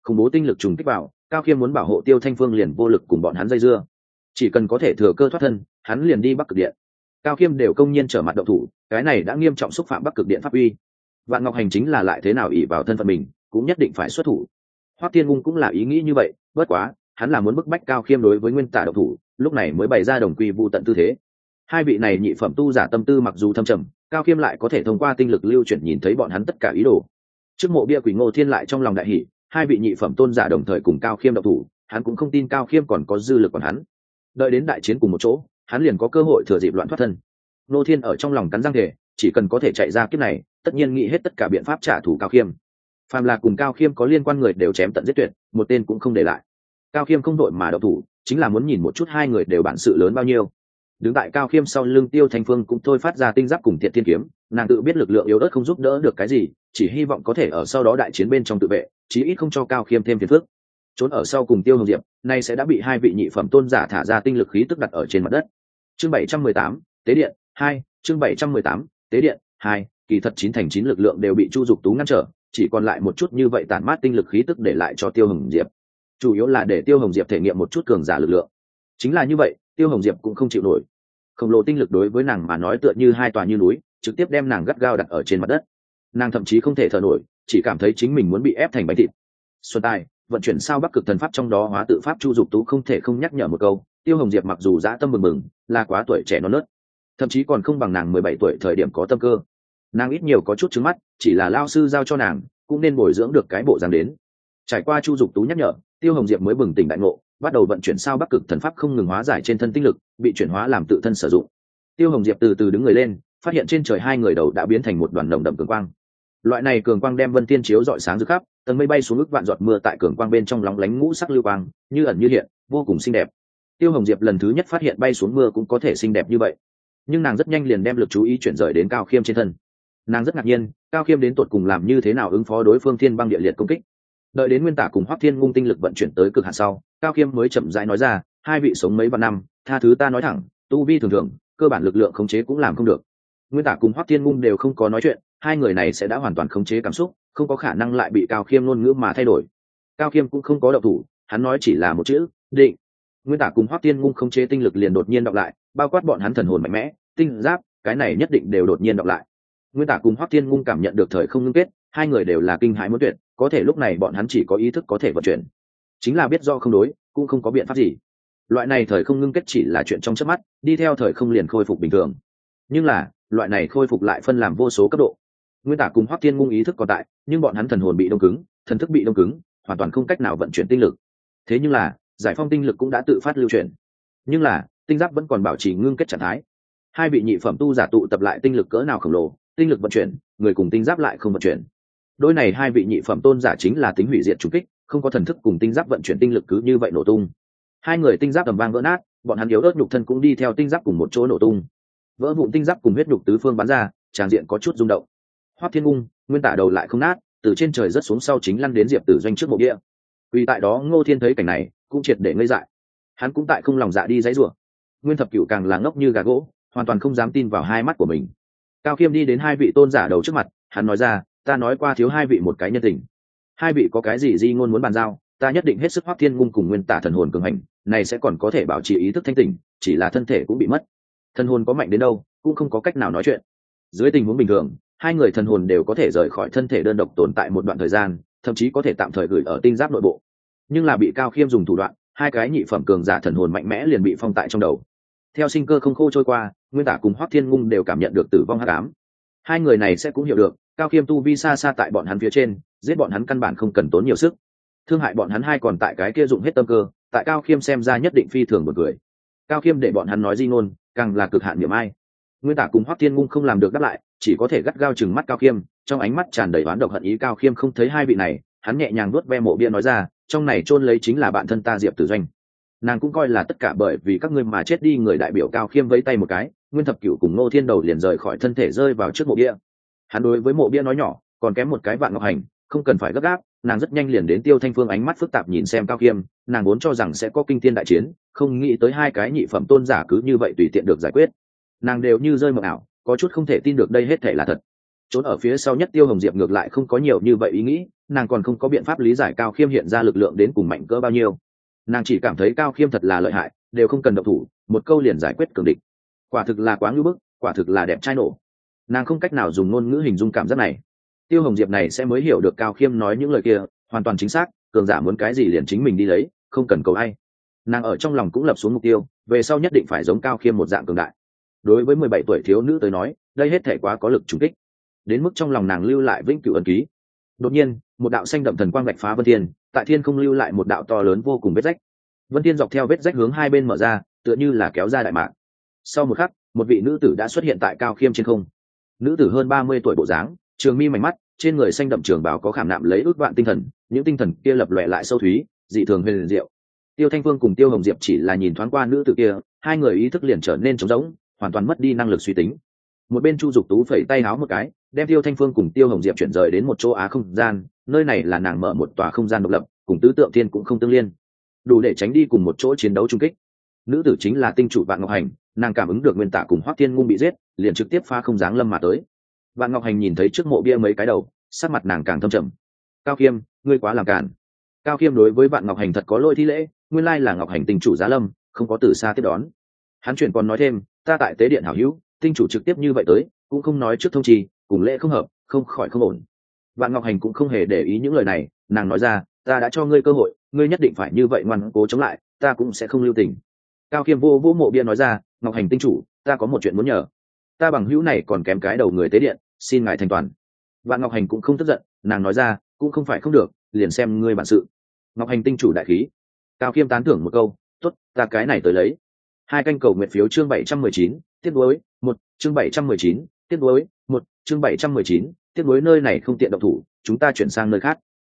Khủng bố tinh lực trùng kích vào, cao khiêm muốn bảo hộ tiêu thanh phương liền vô lực cùng bọn hắn dây dưa. Chỉ cần có thể thừa cơ thoát thân, hắn liền đi bắc cực điện cao khiêm đều công nhiên trở mặt động thủ, cái này đã nghiêm trọng xúc phạm bắc cực điện pháp uy. Vạn ngọc hành chính là lại thế nào ỉ vào thân phận mình, cũng nhất định phải xuất thủ. Hoắc Thiên ung cũng là ý nghĩ như vậy, bất quá, hắn là muốn bức bách cao khiêm đối với nguyên tả độc thủ, lúc này mới bày ra đồng quy vụ tận tư thế. Hai vị này nhị phẩm tu giả tâm tư mặc dù thâm trầm, cao khiêm lại có thể thông qua tinh lực lưu chuyển nhìn thấy bọn hắn tất cả ý đồ. Trước mộ bia quỷ ngô thiên lại trong lòng đại hỷ hai vị nhị phẩm tôn giả đồng thời cùng cao khiêm độc thủ, hắn cũng không tin cao khiêm còn có dư lực còn hắn. Đợi đến đại chiến cùng một chỗ hắn liền có cơ hội thừa dịp loạn thoát thân. Nô thiên ở trong lòng cắn răng thể chỉ cần có thể chạy ra kiếp này, tất nhiên nghĩ hết tất cả biện pháp trả thù cao khiêm. Phàm là cùng cao khiêm có liên quan người đều chém tận giết tuyệt, một tên cũng không để lại. Cao khiêm không đội mà đậu thủ, chính là muốn nhìn một chút hai người đều bản sự lớn bao nhiêu. Đứng tại cao khiêm sau lưng tiêu thanh phương cũng thôi phát ra tinh giáp cùng thiện thiên kiếm, nàng tự biết lực lượng yếu ớt không giúp đỡ được cái gì, chỉ hy vọng có thể ở sau đó đại chiến bên trong tự vệ, chí ít không cho cao khiêm thêm phiền phước trốn ở sau cùng tiêu hồng diệp, nay sẽ đã bị hai vị nhị phẩm tôn giả thả ra tinh lực khí tức đặt ở trên mặt đất chương bảy trăm mười tám, tế điện hai, chương bảy trăm mười tám, tế điện hai, kỳ thật chín thành chín lực lượng đều bị chu dục tú ngăn trở, chỉ còn lại một chút như vậy tản mát tinh lực khí tức để lại cho tiêu hồng diệp. Chủ yếu là để tiêu hồng diệp thể nghiệm một chút cường giả lực lượng. Chính là như vậy, tiêu hồng diệp cũng không chịu nổi. Khổng lồ tinh lực đối với nàng mà nói tựa như hai tòa như núi, trực tiếp đem nàng gắt gao đặt ở trên mặt đất. Nàng thậm chí không thể thở nổi, chỉ cảm thấy chính mình muốn bị ép thành bánh thịt. Xuân tài, vận chuyển sao bắc cực thần pháp trong đó hóa tự pháp chu dục tú không thể không nhắc nhở một câu tiêu hồng diệp mặc dù dã tâm mừng mừng, là quá tuổi trẻ non nớt, thậm chí còn không bằng nàng mười bảy tuổi thời điểm có tâm cơ. Nàng ít nhiều có chút trứng mắt, chỉ là lao sư giao cho nàng, cũng nên bồi dưỡng được cái bộ dáng đến. Trải qua chu dục tú nhắc nhở, tiêu hồng diệp mới bừng tỉnh đại ngộ, bắt đầu vận chuyển sao bắc cực thần pháp không ngừng hóa giải trên thân tinh lực, bị chuyển hóa làm tự thân sử dụng. Tiêu hồng diệp từ từ đứng người lên, phát hiện trên trời hai người đầu đã biến thành một đoàn đồng đậm cường quang. Loại này cường quang đem vân tiên chiếu dọi sáng rực khắp, tầng mây bay xuống ức vạn giọt mưa tại cường quang bên trong lóng lánh ngũ sắc lưu quang, như ẩn như hiện, vô cùng xinh đẹp tiêu hồng diệp lần thứ nhất phát hiện bay xuống mưa cũng có thể xinh đẹp như vậy. Nhưng nàng rất nhanh liền đem l ự c chú ý chuyển rời đến cao khiêm trên thân. Nàng rất ngạc nhiên, cao khiêm đến tột cùng làm như thế nào ứng phó đối phương thiên băng địa liệt công kích. Đợi đến nguyên tả cùng hoác thiên ngung tinh lực vận chuyển tới cực hạn sau, cao khiêm mới chậm rãi nói ra, hai vị sống mấy vạn năm, tha thứ ta nói thẳng, tu vi thường thường, cơ bản lực lượng khống chế cũng làm không được. Nguyên tả cùng hoác thiên ngung đều không có nói chuyện, hai người này sẽ đã hoàn toàn khống chế cảm xúc, không có khả năng lại bị cao khiêm ngôn ngữ mà thay đổi. Cao khiêm cũng không có độc thủ, hắn nói chỉ là một chữ, định nguyên tả cùng hoác tiên ngung không chế tinh lực liền đột nhiên đọc lại, bao quát bọn hắn thần hồn mạnh mẽ, tinh giáp, cái này nhất định đều đột nhiên đọc lại. Nguyên tả cùng hoác tiên ngung cảm nhận được thời không ngưng kết, hai người đều là kinh hãi muốn tuyệt, có thể lúc này bọn hắn chỉ có ý thức có thể vận chuyển. Chính là biết do không đối, cũng không có biện pháp gì. Loại này thời không ngưng kết chỉ là chuyện trong chớp mắt, đi theo thời không liền khôi phục bình thường. Nhưng là, loại này khôi phục lại phân làm vô số cấp độ. Nguyên tả cùng hoắc thiên ngung ý thức còn tại, nhưng bọn hắn thần hồn bị đông cứng, thần thức bị đông cứng, hoàn toàn không cách nào vận chuyển tinh lực. Thế nhưng là giải phong tinh lực cũng đã tự phát lưu chuyển nhưng là, tinh giáp vẫn còn bảo trì ngưng kết trạng thái. Hai vị nhị phẩm tu giả tụ tập lại tinh lực cỡ nào khổng lồ, tinh lực vận chuyển, người cùng tinh giáp lại không vận chuyển. Đôi này hai vị nhị phẩm tôn giả chính là tính hủy diệt trùng kích, không có thần thức cùng tinh giáp vận chuyển tinh lực cứ như vậy nổ tung. Hai người tinh giáp tầm vang vỡ nát, bọn hắn yếu ớt nhục thân cũng đi theo tinh giáp cùng một chỗ nổ tung. Vỡ vụn tinh giáp cùng huyết nhục tứ phương bắn ra tràn diện có chút rung động. Hoắc thiên ung nguyên tả đầu lại không nát, từ trên trời rất xuống sau chính lăn đến diệp tử doanh trước mộ địa. Vì tại đó ngô thiên thấy cảnh này cũng triệt để ngây dại. Hắn cũng tại không lòng dạ đi dãy rủa. Nguyên thập cựu càng là ngốc như gà gỗ, hoàn toàn không dám tin vào hai mắt của mình. Cao khiêm đi đến hai vị tôn giả đầu trước mặt, hắn nói ra, ta nói qua thiếu hai vị một cái nhân tình. Hai vị có cái gì di ngôn muốn bàn giao, ta nhất định hết sức hoác thiên ngung cùng nguyên tả thần hồn cường hành, này sẽ còn có thể bảo trì ý thức thanh tình chỉ là thân thể cũng bị mất. Thần hồn có mạnh đến đâu, cũng không có cách nào nói chuyện. Dưới tình huống bình thường, hai người thần hồn đều có thể rời khỏi thân thể đơn độc tồn tại một đoạn thời gian, thậm chí có thể tạm thời gửi ở tinh giáp nội bộ nhưng là bị cao khiêm dùng thủ đoạn, hai cái nhị phẩm cường giả thần hồn mạnh mẽ liền bị phong tại trong đầu. Theo sinh cơ không khô trôi qua, nguyên tả cùng hoác thiên ngung đều cảm nhận được tử vong hát cám hai người này sẽ cũng hiểu được, cao khiêm tu vi xa xa tại bọn hắn phía trên, giết bọn hắn căn bản không cần tốn nhiều sức. Thương hại bọn hắn hai còn tại cái kia dụng hết tâm cơ, tại cao khiêm xem ra nhất định phi thường một người cao khiêm để bọn hắn nói di ngôn, càng là cực hạn niệm ai. Nguyên tả cùng hoắc thiên ngung không làm được đáp lại, chỉ có thể gắt gao chừng mắt cao khiêm, trong ánh mắt tràn đầy oán độc hận ý cao khiêm không thấy hai vị này, hắn nhẹ nhàng nuốt ve mộ bia nói ra trong này chôn lấy chính là bạn thân ta diệp tử doanh. Nàng cũng coi là tất cả bởi vì các ngươi mà chết đi người đại biểu cao khiêm vẫy tay một cái, nguyên thập cửu cùng ngô thiên đầu liền rời khỏi thân thể rơi vào trước mộ bia. Hắn đối với mộ bia nói nhỏ, còn kém một cái vạn ngọc hành, không cần phải gấp gáp, nàng rất nhanh liền đến tiêu thanh phương ánh mắt phức tạp nhìn xem cao khiêm, nàng vốn cho rằng sẽ có kinh thiên đại chiến, không nghĩ tới hai cái nhị phẩm tôn giả cứ như vậy tùy tiện được giải quyết. Nàng đều như rơi mộng ảo, có chút không thể tin được đây hết thể là thật. Trốn ở phía sau nhất tiêu hồng diệp ngược lại không có nhiều như vậy ý nghĩ nàng còn không có biện pháp lý giải cao khiêm hiện ra lực lượng đến cùng mạnh cỡ bao nhiêu. Nàng chỉ cảm thấy cao khiêm thật là lợi hại, đều không cần độc thủ, một câu liền giải quyết cường địch. Quả thực là quá ngưỡng bức, quả thực là đẹp trai nổ. Nàng không cách nào dùng ngôn ngữ hình dung cảm giác này. Tiêu hồng diệp này sẽ mới hiểu được cao khiêm nói những lời kia, hoàn toàn chính xác, cường giả muốn cái gì liền chính mình đi lấy, không cần cầu hay nàng ở trong lòng cũng lập xuống mục tiêu, về sau nhất định phải giống cao khiêm một dạng cường đại. Đối với mười bảy tuổi thiếu nữ tới nói, đây hết thể quá có lực trùng kích. Đến mức trong lòng nàng lưu lại vĩnh cửu ẩn ký đột nhiên, một đạo xanh đậm thần quang gạch phá vân thiên, tại thiên không lưu lại một đạo to lớn vô cùng vết rách. Vân thiên dọc theo vết rách hướng hai bên mở ra, tựa như là kéo ra đại mạng sau một khắc, một vị nữ tử đã xuất hiện tại cao khiêm trên không. Nữ tử hơn ba mươi tuổi bộ dáng, trường mi mảnh mắt, trên người xanh đậm trường báo có khảm nạm lấy ước vạn tinh thần, những tinh thần kia lập lòe lại sâu thúy, dị thường huyền diệu. Tiêu thanh phương cùng tiêu hồng diệp chỉ là nhìn thoáng qua nữ tử kia, hai người ý thức liền trở nên trống rỗng, hoàn toàn mất đi năng lực suy tính. Một bên chu dục tú phẩy tay háo một cái đem tiêu thanh phương cùng tiêu hồng diệp chuyển rời đến một chỗ á không gian, nơi này là nàng mở một tòa không gian độc lập, cùng tứ tượng thiên cũng không tương liên. Đủ để tránh đi cùng một chỗ chiến đấu trung kích. Nữ tử chính là tinh chủ vạn ngọc hành, nàng cảm ứng được nguyên tả cùng hoắc thiên ngung bị giết, liền trực tiếp pha không dáng lâm mà tới. Vạn ngọc hành nhìn thấy trước mộ bia mấy cái đầu, sắc mặt nàng càng thâm trầm. Cao khiêm ngươi quá làm cản cao khiêm đối với vạn ngọc hành thật có lỗi thi lễ, nguyên lai là ngọc hành tinh chủ giá lâm, không có từ xa tiếp đón. Hắn chuyển còn nói thêm, ta tại tế điện hảo hữu, tinh chủ trực tiếp như vậy tới, cũng không nói trước thông trì cùng lễ không hợp, không khỏi không ổn. Vạn ngọc hành cũng không hề để ý những lời này, nàng nói ra, ta đã cho ngươi cơ hội, ngươi nhất định phải như vậy ngoan cố chống lại, ta cũng sẽ không lưu tình. Cao khiêm vô vũ mộ bia nói ra, ngọc hành tinh chủ, ta có một chuyện muốn nhờ. Ta bằng hữu này còn kém cái đầu người tế điện, xin ngài thành toàn. Vạn ngọc hành cũng không tức giận, nàng nói ra, cũng không phải không được, liền xem ngươi bản sự. Ngọc hành tinh chủ đại khí. Cao khiêm tán thưởng một câu t ố t ta cái này tới lấy. Hai canh cầu nguyện phiếu chương bảy trăm mười chín, tiết đối, một, chương bảy trăm mười chín, tiết đối một, chương bảy trăm mười chín nơi này không tiện động thủ, chúng ta chuyển sang nơi khác.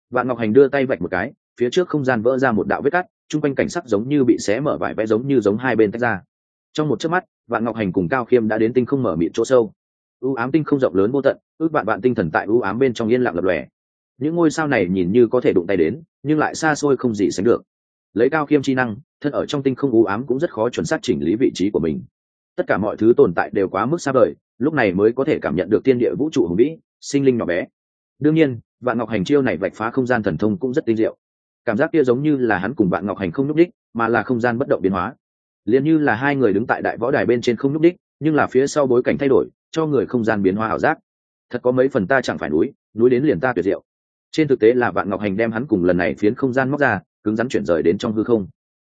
Vạn ngọc hành đưa tay vạch một cái, phía trước không gian vỡ ra một đạo vết cắt, chung quanh cảnh sắc giống như bị xé mở vải vẽ giống như giống hai bên tách ra. Trong một chớp mắt, vạn ngọc hành cùng cao khiêm đã đến tinh không mở miệng chỗ sâu. Ưu ám tinh không rộng lớn vô tận, ước bạn bạn tinh thần tại ưu ám bên trong yên lặng lập lòe. Những ngôi sao này nhìn như có thể đụng tay đến, nhưng lại xa xôi không gì sánh được. Lấy cao khiêm chi năng, thân ở trong tinh không ưu ám cũng rất khó chuẩn xác chỉnh lý vị trí của mình. Tất cả mọi thứ tồn tại đều quá mức xa vời lúc này mới có thể cảm nhận được tiên địa vũ trụ hùng vĩ, sinh linh nhỏ bé. Đương nhiên, vạn ngọc hành chiêu này vạch phá không gian thần thông cũng rất tinh diệu. Cảm giác kia giống như là hắn cùng vạn ngọc hành không nhúc đích, mà là không gian bất động biến hóa. Liền như là hai người đứng tại đại võ đài bên trên không nhúc đích, nhưng là phía sau bối cảnh thay đổi, cho người không gian biến hóa ảo giác. Thật có mấy phần ta chẳng phải núi núi đến liền ta tuyệt diệu. Trên thực tế là vạn ngọc hành đem hắn cùng lần này phiến không gian móc ra, cứng rắn chuyển rời đến trong hư không.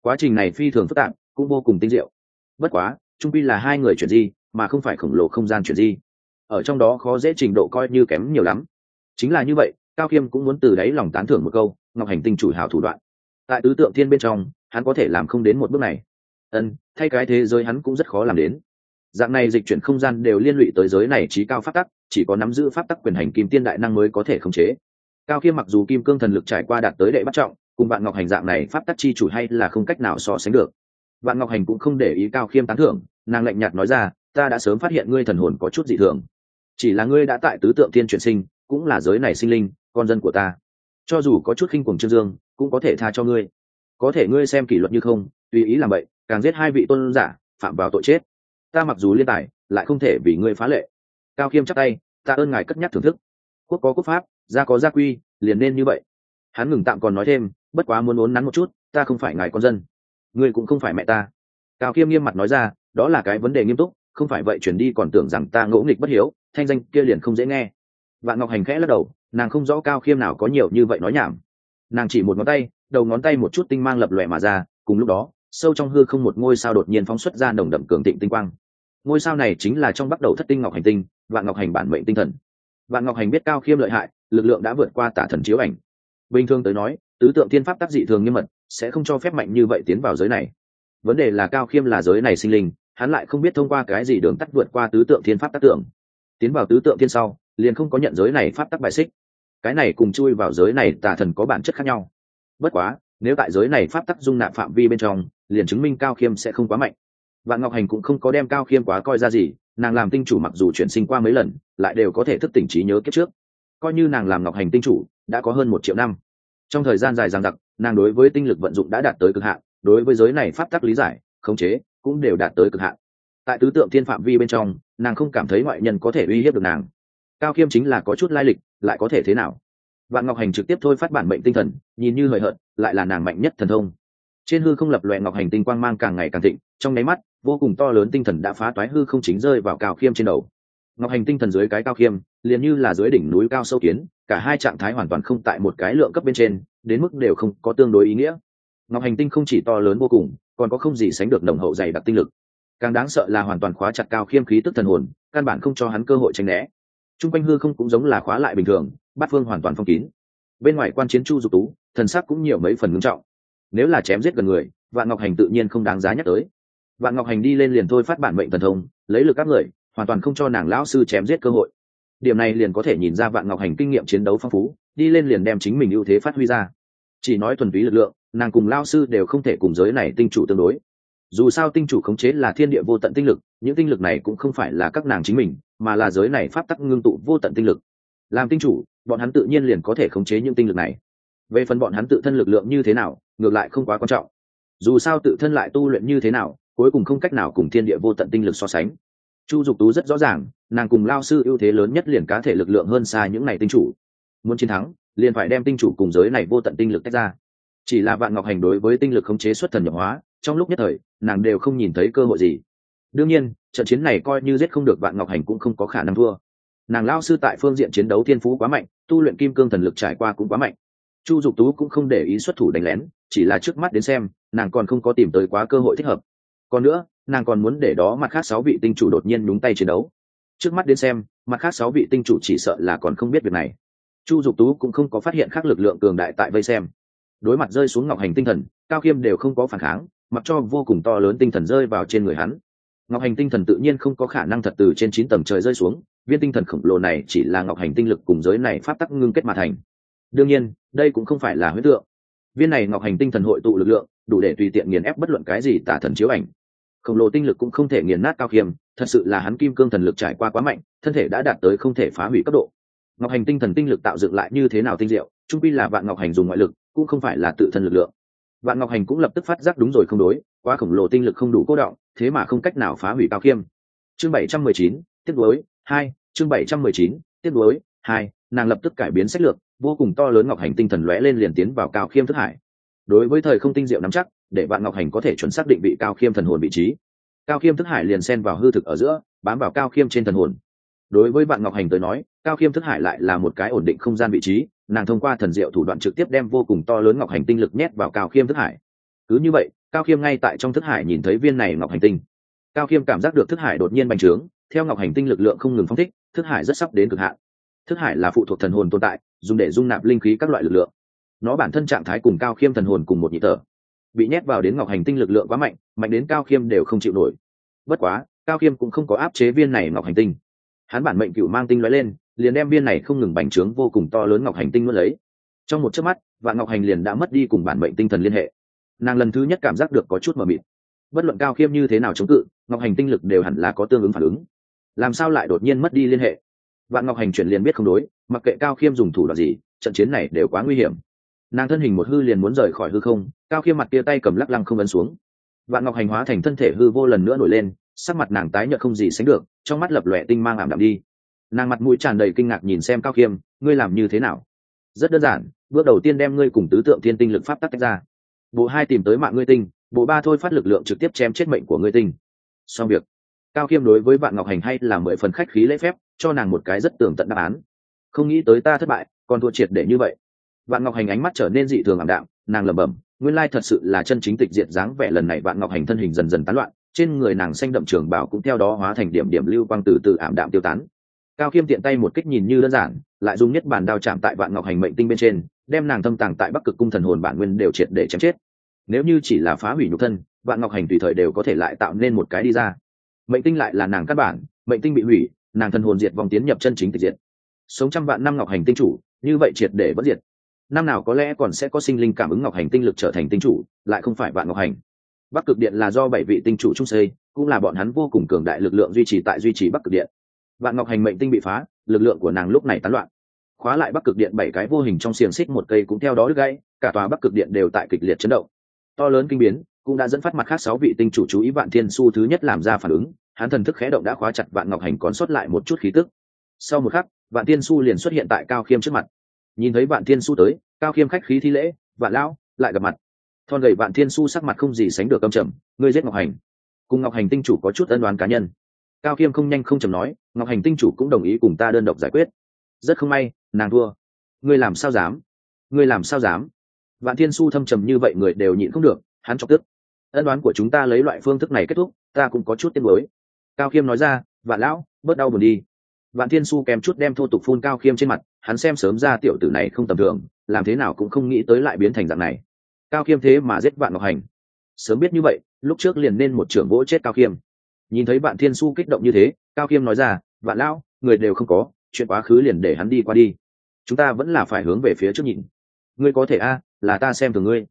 Quá trình này phi thường phức tạp, cũng vô cùng tinh diệu. Bất quá, trung pi là hai người chuyển di mà không phải khổng lồ không gian chuyển di. Ở trong đó khó dễ trình độ coi như kém nhiều lắm. Chính là như vậy, cao khiêm cũng muốn từ đáy lòng tán thưởng một câu, ngọc hành tinh chủ hào thủ đoạn. Tại tứ tượng thiên bên trong, hắn có thể làm không đến một bước này. Ân, thay cái thế giới hắn cũng rất khó làm đến. Dạng này dịch chuyển không gian đều liên lụy tới giới này trí cao pháp tắc, chỉ có nắm giữ pháp tắc quyền hành kim tiên đại năng mới có thể khống chế. Cao khiêm mặc dù kim cương thần lực trải qua đạt tới đệ bắt trọng, cùng bạn ngọc hành dạng này pháp tắc chi chủ hay là không cách nào so sánh được. Bạn ngọc hành cũng không để ý cao khiêm tán thưởng, nàng lạnh nhạt nói ra ta đã sớm phát hiện ngươi thần hồn có chút dị thường. Chỉ là ngươi đã tại tứ tượng tiên chuyển sinh, cũng là giới này sinh linh, con dân của ta. Cho dù có chút khinh cuồng trương dương, cũng có thể tha cho ngươi. Có thể ngươi xem kỷ luật như không, tùy ý làm vậy càng giết hai vị tôn giả, phạm vào tội chết. Ta mặc dù liên tài, lại không thể vì ngươi phá lệ. Cao khiêm chắc tay, ta ơn ngài cất nhắc thưởng thức. Quốc có quốc pháp, gia có gia quy, liền nên như vậy. Hắn ngừng tạm còn nói thêm, bất quá muốn uốn nắn một chút, ta không phải ngài con dân. Ngươi cũng không phải mẹ ta. Cao khiêm nghiêm mặt nói ra, đó là cái vấn đề nghiêm túc không phải vậy chuyển đi còn tưởng rằng ta ngỗ nghịch bất hiếu, thanh danh kia liền không dễ nghe. Vạn ngọc hành khẽ lắc đầu, nàng không rõ cao khiêm nào có nhiều như vậy nói nhảm. Nàng chỉ một ngón tay, đầu ngón tay một chút tinh mang lập lòe mà ra, cùng lúc đó, sâu trong hư không một ngôi sao đột nhiên phóng xuất ra nồng đậm cường tịnh tinh quang. Ngôi sao này chính là trong bắt đầu thất tinh ngọc hành tinh, vạn ngọc hành bản mệnh tinh thần. Vạn ngọc hành biết cao khiêm lợi hại, lực lượng đã vượt qua tả thần chiếu ảnh. Bình thường tới nói, tứ tượng thiên pháp tác dị thường nghiêm mật, sẽ không cho phép mạnh như vậy tiến vào giới này. Vấn đề là cao khiêm là giới này sinh linh hắn lại không biết thông qua cái gì đường tắt vượt qua tứ tượng thiên pháp tác tượng. Tiến vào tứ tượng thiên sau, liền không có nhận giới này pháp tắc bài xích. Cái này cùng chui vào giới này tà thần có bản chất khác nhau. Bất quá, nếu tại giới này pháp tắc dung nạp phạm vi bên trong, liền chứng minh cao khiêm sẽ không quá mạnh. Vạn ngọc hành cũng không có đem cao khiêm quá coi ra gì, nàng làm tinh chủ mặc dù chuyển sinh qua mấy lần, lại đều có thể thức tỉnh trí nhớ kiếp trước. Coi như nàng làm ngọc hành tinh chủ, đã có hơn một triệu năm. Trong thời gian dài dằng dặc, nàng đối với tinh lực vận dụng đã đạt tới cực hạn, đối với giới này pháp tắc lý giải, khống chế cũng đều đạt tới cực hạn. Tại tứ tượng thiên phạm vi bên trong, nàng không cảm thấy ngoại nhân có thể uy hiếp được nàng. Cao khiêm chính là có chút lai lịch, lại có thể thế nào? Vạn ngọc hành trực tiếp thôi phát bản mệnh tinh thần, nhìn như hời hợt, lại là nàng mạnh nhất thần thông. Trên hư không lập loẹ ngọc hành tinh quang mang càng ngày càng thịnh, trong nháy mắt, vô cùng to lớn tinh thần đã phá toái hư không chính rơi vào cao khiêm trên đầu. Ngọc hành tinh thần dưới cái cao khiêm liền như là dưới đỉnh núi cao sâu kiến, cả hai trạng thái hoàn toàn không tại một cái lượng cấp bên trên, đến mức đều không có tương đối ý nghĩa ngọc hành tinh không chỉ to lớn vô cùng, còn có không gì sánh được nồng hậu dày đặc tinh lực. Càng đáng sợ là hoàn toàn khóa chặt cao khiêm khí tức thần hồn, căn bản không cho hắn cơ hội tranh né. T r u n g quanh hư không cũng giống là khóa lại bình thường, bát phương hoàn toàn phong kín. Bên ngoài quan chiến chu dục tú, thần sắc cũng nhiều mấy phần ngưng trọng. Nếu là chém giết gần người, vạn ngọc hành tự nhiên không đáng giá nhắc tới. Vạn ngọc hành đi lên liền thôi phát bản mệnh thần thông, lấy lực các người, hoàn toàn không cho nàng lão sư chém giết cơ hội. Điểm này liền có thể nhìn ra vạn ngọc hành kinh nghiệm chiến đấu phong phú, đi lên liền đem chính mình ưu thế phát huy ra chỉ nói thuần túy lực lượng, nàng cùng lao sư đều không thể cùng giới này tinh chủ tương đối. Dù sao tinh chủ khống chế là thiên địa vô tận tinh lực, những tinh lực này cũng không phải là các nàng chính mình, mà là giới này pháp tắc ngưng tụ vô tận tinh lực. Làm tinh chủ, bọn hắn tự nhiên liền có thể khống chế những tinh lực này. Về phần bọn hắn tự thân lực lượng như thế nào, ngược lại không quá quan trọng. Dù sao tự thân lại tu luyện như thế nào, cuối cùng không cách nào cùng thiên địa vô tận tinh lực so sánh. Chu dục tú rất rõ ràng, nàng cùng lao sư ưu thế lớn nhất liền cá thể lực lượng hơn xa những này tinh chủ. Muốn chiến thắng liền phải đem tinh chủ cùng giới này vô tận tinh lực tách ra. Chỉ là vạn ngọc hành đối với tinh lực khống chế xuất thần nhập hóa, trong lúc nhất thời, nàng đều không nhìn thấy cơ hội gì. Đương nhiên, trận chiến này coi như giết không được vạn ngọc hành cũng không có khả năng thua. Nàng lao sư tại phương diện chiến đấu thiên phú quá mạnh, tu luyện kim cương thần lực trải qua cũng quá mạnh. Chu dục tú cũng không để ý xuất thủ đánh lén, chỉ là trước mắt đến xem, nàng còn không có tìm tới quá cơ hội thích hợp. Còn nữa, nàng còn muốn để đó mặt khác sáu vị tinh chủ đột nhiên đúng tay chiến đấu. Trước mắt đến xem, mặt khác sáu vị tinh chủ chỉ sợ là còn không biết việc này chu dục tú cũng không có phát hiện khác lực lượng cường đại tại vây xem. Đối mặt rơi xuống ngọc hành tinh thần, cao khiêm đều không có phản kháng, mặc cho vô cùng to lớn tinh thần rơi vào trên người hắn. Ngọc hành tinh thần tự nhiên không có khả năng thật từ trên chín tầng trời rơi xuống, viên tinh thần khổng lồ này chỉ là ngọc hành tinh lực cùng giới này pháp tắc ngưng kết mà thành. Đương nhiên, đây cũng không phải là huyết tượng. Viên này ngọc hành tinh thần hội tụ lực lượng, đủ để tùy tiện nghiền ép bất luận cái gì tả thần chiếu ảnh. Khổng lồ tinh lực cũng không thể nghiền nát cao khiêm, thật sự là hắn kim cương thần lực trải qua quá mạnh, thân thể đã đạt tới không thể phá hủy cấp độ ngọc hành tinh thần tinh lực tạo dựng lại như thế nào tinh diệu trung pi là vạn ngọc hành dùng ngoại lực, cũng không phải là tự thân lực lượng. Vạn ngọc hành cũng lập tức phát giác đúng rồi không đối, quá khổng lồ tinh lực không đủ cố động, thế mà không cách nào phá hủy cao khiêm. Chương bảy trăm mười chín, tiếp đối hai, chương bảy trăm mười chín, tiếp đối hai, nàng lập tức cải biến sách lược, vô cùng to lớn ngọc hành tinh thần lóe lên liền tiến vào cao khiêm thức hải. Đối với thời không tinh diệu nắm chắc, để vạn ngọc hành có thể chuẩn xác định vị cao khiêm thần hồn vị trí. Cao khiêm thức hải liền xen vào hư thực ở giữa, bám vào cao khiêm trên thần hồn đối với vạn ngọc hành tới nói, cao khiêm thức hải lại là một cái ổn định không gian vị trí, nàng thông qua thần diệu thủ đoạn trực tiếp đem vô cùng to lớn ngọc hành tinh lực nhét vào cao khiêm thức hải. Cứ như vậy, cao khiêm ngay tại trong thức hải nhìn thấy viên này ngọc hành tinh. Cao khiêm cảm giác được thức hải đột nhiên bành trướng, theo ngọc hành tinh lực lượng không ngừng phong thích, thức hải rất sắp đến cực hạn. Thức hải là phụ thuộc thần hồn tồn tại, dùng để dung nạp linh khí các loại lực lượng. Nó bản thân trạng thái cùng cao khiêm thần hồn cùng một nhị tờ bị nhét vào đến ngọc hành tinh lực lượng quá mạnh mạnh đến cao khiêm đều không chịu nổi. Bất quá, cao khiêm cũng không có áp chế viên này ngọc hành tinh hắn bản mệnh cựu mang tinh lóe lên, liền đem viên này không ngừng bành trướng vô cùng to lớn ngọc hành tinh mất lấy. Trong một chớp mắt, vạn ngọc hành liền đã mất đi cùng bản mệnh tinh thần liên hệ. Nàng lần thứ nhất cảm giác được có chút mờ mịt. Bất luận cao khiêm như thế nào chống cự, ngọc hành tinh lực đều hẳn là có tương ứng phản ứng. Làm sao lại đột nhiên mất đi liên hệ? Vạn ngọc hành chuyển liền biết không đối, mặc kệ cao khiêm dùng thủ đoạn gì, trận chiến này đều quá nguy hiểm. Nàng thân hình một hư liền muốn rời khỏi hư không, cao khiêm mặt kia tay cầm lắc lăng không ấn xuống. Vạn ngọc hành hóa thành thân thể hư vô lần nữa nổi lên sắc mặt nàng tái nhợt không gì sánh được, trong mắt lập lòe tinh mang ảm đạm đi. Nàng mặt mũi tràn đầy kinh ngạc nhìn xem cao khiêm, ngươi làm như thế nào? Rất đơn giản, bước đầu tiên đem ngươi cùng tứ tượng thiên tinh lực pháp tắc tách ra. Bộ hai tìm tới mạng ngươi tinh, bộ ba thôi phát lực lượng trực tiếp chém chết mệnh của ngươi tinh. Xong việc. Cao khiêm đối với bạn ngọc hành hay là mười phần khách khí lễ phép, cho nàng một cái rất tường tận đáp án. Không nghĩ tới ta thất bại, còn thua triệt để như vậy. Bạn ngọc hành ánh mắt trở nên dị thường ảm đạm, nàng lẩm bẩm, nguyên lai thật sự là chân chính tịch diệt dáng vẻ lần này bạn ngọc hành thân hình dần dần tán loạn trên người nàng xanh đậm trường bảo cũng theo đó hóa thành điểm điểm lưu quang từ từ ảm đạm tiêu tán. Cao khiêm tiện tay một kích nhìn như đơn giản, lại dùng nhất bản đao chạm tại vạn ngọc hành mệnh tinh bên trên, đem nàng thâm tàng tại bắc cực cung thần hồn bản nguyên đều triệt để chém chết. Nếu như chỉ là phá hủy nhục thân, vạn ngọc hành tùy thời đều có thể lại tạo nên một cái đi ra. Mệnh tinh lại là nàng căn bản, mệnh tinh bị hủy, nàng thần hồn diệt vòng tiến nhập chân chính tịch diệt. Sống trăm vạn năm ngọc hành tinh chủ, như vậy triệt để vẫn diệt. Năm nào có lẽ còn sẽ có sinh linh cảm ứng ngọc hành tinh lực trở thành tinh chủ, lại không phải vạn ngọc hành bắc cực điện là do bảy vị tinh chủ trung xây, cũng là bọn hắn vô cùng cường đại lực lượng duy trì tại duy trì bắc cực điện. Vạn ngọc hành mệnh tinh bị phá, lực lượng của nàng lúc này tán loạn. Khóa lại bắc cực điện bảy cái vô hình trong xiềng xích một cây cũng theo đó đứt gãy, cả tòa bắc cực điện đều tại kịch liệt chấn động. To lớn kinh biến cũng đã dẫn phát mặt khác sáu vị tinh chủ chú ý vạn thiên su thứ nhất làm ra phản ứng, hắn thần thức khẽ động đã khóa chặt vạn ngọc hành còn sót lại một chút khí tức. Sau một khắc, vạn thiên su liền xuất hiện tại cao khiêm trước mặt. Nhìn thấy vạn thiên su tới, cao khiêm khách khí thi lễ, vạn lão, lại gặp mặt thon gầy vạn thiên su sắc mặt không gì sánh được âm trầm, ngươi giết ngọc hành. Cùng ngọc hành tinh chủ có chút ân đoán cá nhân. Cao khiêm không nhanh không chầm nói, ngọc hành tinh chủ cũng đồng ý cùng ta đơn độc giải quyết. Rất không may, nàng thua. Ngươi làm sao dám? Ngươi làm sao dám? Vạn thiên su thâm trầm như vậy người đều nhịn không được, hắn chọc tức. Ân đoán của chúng ta lấy loại phương thức này kết thúc, ta cũng có chút tiếng mới cao khiêm nói ra, vạn lão, bớt đau buồn đi. Vạn thiên su kèm chút đem thô tục phun cao khiêm trên mặt, hắn xem sớm ra tiểu tử này không tầm thường, làm thế nào cũng không nghĩ tới lại biến thành dạng này cao khiêm thế mà giết vạn ngọc hành. Sớm biết như vậy, lúc trước liền nên một trưởng vỗ chết cao khiêm nhìn thấy bạn thiên su kích động như thế, cao khiêm nói ra, vạn lão, người đều không có, chuyện quá khứ liền để hắn đi qua đi. Chúng ta vẫn là phải hướng về phía trước nhìn. Ngươi có thể a, là ta xem thường ngươi.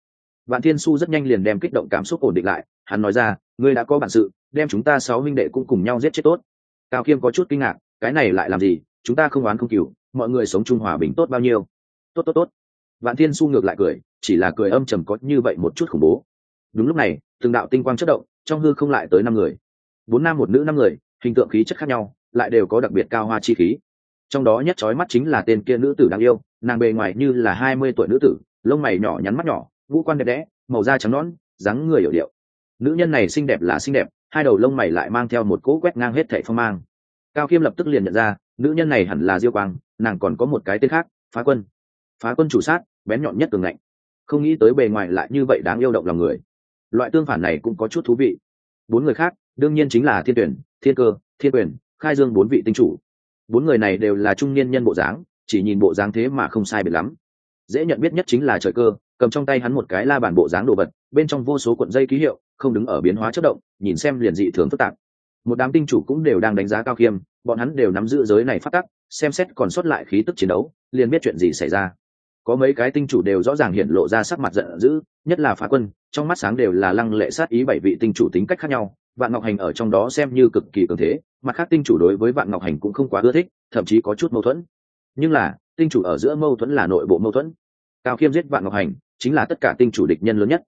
Bạn thiên su rất nhanh liền đem kích động cảm xúc ổn định lại, hắn nói ra, ngươi đã có bản sự, đem chúng ta sáu minh đệ cũng cùng nhau giết chết tốt. Cao khiêm có chút kinh ngạc, cái này lại làm gì? Chúng ta không oán không cừu, mọi người sống chung hòa bình tốt bao nhiêu? Tốt tốt tốt vạn thiên su ngược lại cười, chỉ là cười âm trầm có như vậy một chút khủng bố. Đúng lúc này, từng đạo tinh quang chất động, trong hư không lại tới năm người. Bốn nam một nữ năm người, hình tượng khí chất khác nhau, lại đều có đặc biệt cao hoa chi khí. Trong đó nhất trói mắt chính là tên kia nữ tử đáng yêu, nàng bề ngoài như là hai mươi tuổi nữ tử, lông mày nhỏ nhắn mắt nhỏ, vũ quan đẹp đẽ, màu da trắng nõn, dáng người hiểu điệu. Nữ nhân này xinh đẹp là xinh đẹp, hai đầu lông mày lại mang theo một cỗ quét ngang hết thẻ phong mang. Cao khiêm lập tức liền nhận ra, nữ nhân này hẳn là diêu quang, nàng còn có một cái tên khác, phá quân. Phá quân chủ sát bén nhọn nhất tường ngạnh. Không nghĩ tới bề ngoài lại như vậy đáng yêu động lòng người. Loại tương phản này cũng có chút thú vị. Bốn người khác, đương nhiên chính là thiên tuyển, thiên cơ, thiên quyền, khai dương bốn vị tinh chủ. Bốn người này đều là trung niên nhân bộ dáng, chỉ nhìn bộ dáng thế mà không sai biệt lắm. Dễ nhận biết nhất chính là trời cơ, cầm trong tay hắn một cái la bản bộ dáng đồ vật, bên trong vô số cuộn dây ký hiệu, không đứng ở biến hóa chất động, nhìn xem liền dị thường phức tạp. Một đám tinh chủ cũng đều đang đánh giá cao khiêm bọn hắn đều nắm giữ giới này phát tắc, xem xét còn sót lại khí tức chiến đấu, liền biết chuyện gì xảy ra có mấy cái tinh chủ đều rõ ràng hiện lộ ra sắc mặt giận dữ, nhất là phá quân, trong mắt sáng đều là lăng lệ sát ý bảy vị tinh chủ tính cách khác nhau, vạn ngọc hành ở trong đó xem như cực kỳ cường thế, mặt khác tinh chủ đối với vạn ngọc hành cũng không quá ưa thích, thậm chí có chút mâu thuẫn. Nhưng là, tinh chủ ở giữa mâu thuẫn là nội bộ mâu thuẫn. Cao khiêm giết vạn ngọc hành chính là tất cả tinh chủ địch nhân lớn nhất.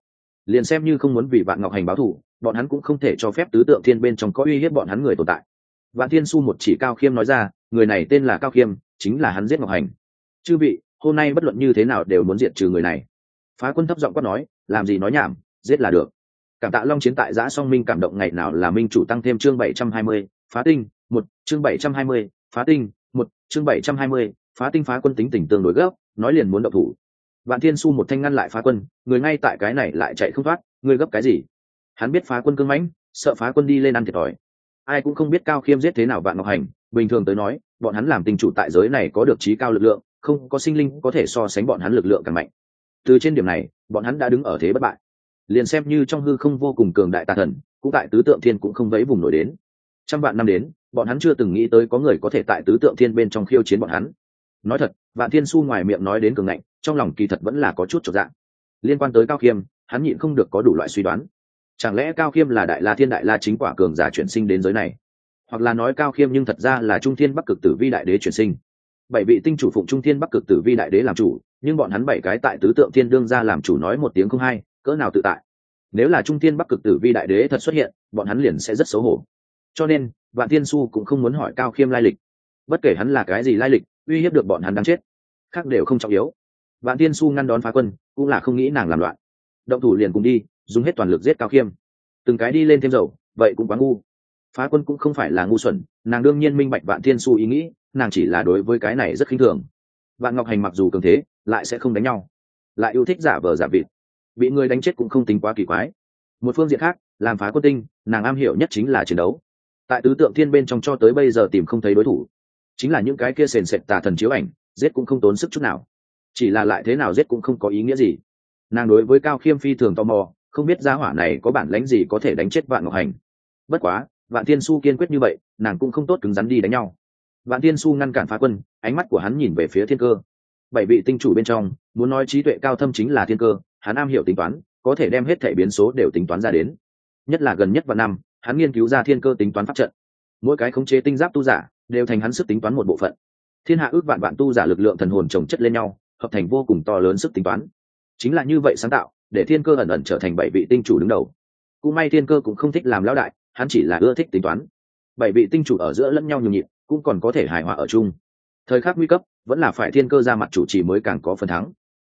Liền xem như không muốn vì vạn ngọc hành báo thù, bọn hắn cũng không thể cho phép tứ tượng thiên bên trong có uy hiếp bọn hắn người tồn tại. Vạn thiên su một chỉ cao khiêm nói ra, người này tên là cao khiêm, chính là hắn giết ngọc hành. Chư vị hôm nay bất luận như thế nào đều muốn diệt trừ người này. Phá quân thấp giọng quát nói, làm gì nói nhảm, giết là được. Cảm tạ long chiến tại giã song minh cảm động ngày nào là minh chủ tăng thêm chương bảy trăm hai mươi, phá tinh, một, chương bảy trăm hai mươi, phá tinh, một, chương bảy trăm hai mươi, phá tinh phá quân tính tình tương đối gấp, nói liền muốn động thủ. Vạn thiên su một thanh ngăn lại phá quân, người ngay tại cái này lại chạy không thoát, người gấp cái gì? Hắn biết phá quân cưng mãnh, sợ phá quân đi lên ăn thiệt thòi. Ai cũng không biết cao khiêm giết thế nào vạn ngọc hành, bình thường tới nói, bọn hắn làm tình chủ tại giới này có được trí cao lực lượng không có sinh linh có thể so sánh bọn hắn lực lượng càng mạnh. Từ trên điểm này, bọn hắn đã đứng ở thế bất bại. Liền xem như trong hư không vô cùng cường đại tà thần, cũng tại tứ tượng thiên cũng không vẫy vùng nổi đến. Trăm vạn năm đến, bọn hắn chưa từng nghĩ tới có người có thể tại tứ tượng thiên bên trong khiêu chiến bọn hắn. Nói thật, vạn thiên su ngoài miệng nói đến cường ngạnh, trong lòng kỳ thật vẫn là có chút trọn dạng liên quan tới cao khiêm, hắn nhịn không được có đủ loại suy đoán. Chẳng lẽ cao khiêm là đại la thiên đại la chính quả cường giả chuyển sinh đến giới này? Hoặc là nói cao khiêm nhưng thật ra là trung thiên bắc cực tử vi đại đế chuyển sinh? Bảy vị tinh chủ phụng trung thiên bắc cực tử vi đại đế làm chủ, nhưng bọn hắn bảy cái tại tứ tượng thiên đương ra làm chủ nói một tiếng không hay, cỡ nào tự tại. Nếu là trung thiên bắc cực tử vi đại đế thật xuất hiện, bọn hắn liền sẽ rất xấu hổ. Cho nên, vạn thiên su cũng không muốn hỏi cao khiêm lai lịch. Bất kể hắn là cái gì lai lịch, uy hiếp được bọn hắn đáng chết, khác đều không trọng yếu. Vạn thiên su ngăn đón phá quân, cũng là không nghĩ nàng làm loạn. Động thủ liền cùng đi, dùng hết toàn lực giết cao khiêm. Từng cái đi lên thêm dầu, vậy cũng quá ngu. Phá quân cũng không phải là ngu xuẩn, nàng đương nhiên minh bạch vạn thiên su ý nghĩ nàng chỉ là đối với cái này rất khinh thường. Vạn ngọc hành mặc dù cường thế, lại sẽ không đánh nhau. Lại yêu thích giả vờ giả vịt. Bị người đánh chết cũng không tính quá kỳ quái. Một phương diện khác, làm phá quân tinh, nàng am hiểu nhất chính là chiến đấu. Tại tứ tượng thiên bên trong cho tới bây giờ tìm không thấy đối thủ. Chính là những cái kia sền sệt tà thần chiếu ảnh, giết cũng không tốn sức chút nào. Chỉ là lại thế nào giết cũng không có ý nghĩa gì. Nàng đối với cao khiêm phi thường tò mò, không biết gia hỏa này có bản lánh gì có thể đánh chết vạn ngọc hành. Bất quá, vạn thiên su kiên quyết như vậy, nàng cũng không tốt cứng rắn đi đánh nhau vạn thiên su ngăn cản phá quân, ánh mắt của hắn nhìn về phía thiên cơ. Bảy vị tinh chủ bên trong, muốn nói trí tuệ cao thâm chính là thiên cơ, hắn am hiểu tính toán, có thể đem hết thể biến số đều tính toán ra đến. Nhất là gần nhất vào năm, hắn nghiên cứu ra thiên cơ tính toán pháp trận. Mỗi cái khống chế tinh giáp tu giả, đều thành hắn sức tính toán một bộ phận. Thiên hạ ước vạn vạn tu giả lực lượng thần hồn trồng chất lên nhau, hợp thành vô cùng to lớn sức tính toán. Chính là như vậy sáng tạo, để thiên cơ ẩn ẩn trở thành bảy vị tinh chủ đứng đầu. Cũng may thiên cơ cũng không thích làm lão đại, hắn chỉ là ưa thích tính toán. Bảy vị tinh chủ ở giữa lẫn nhau nhường nhịp cũng còn có thể hài hòa ở chung. Thời khắc nguy cấp, vẫn là phải thiên cơ ra mặt chủ trì mới càng có phần thắng.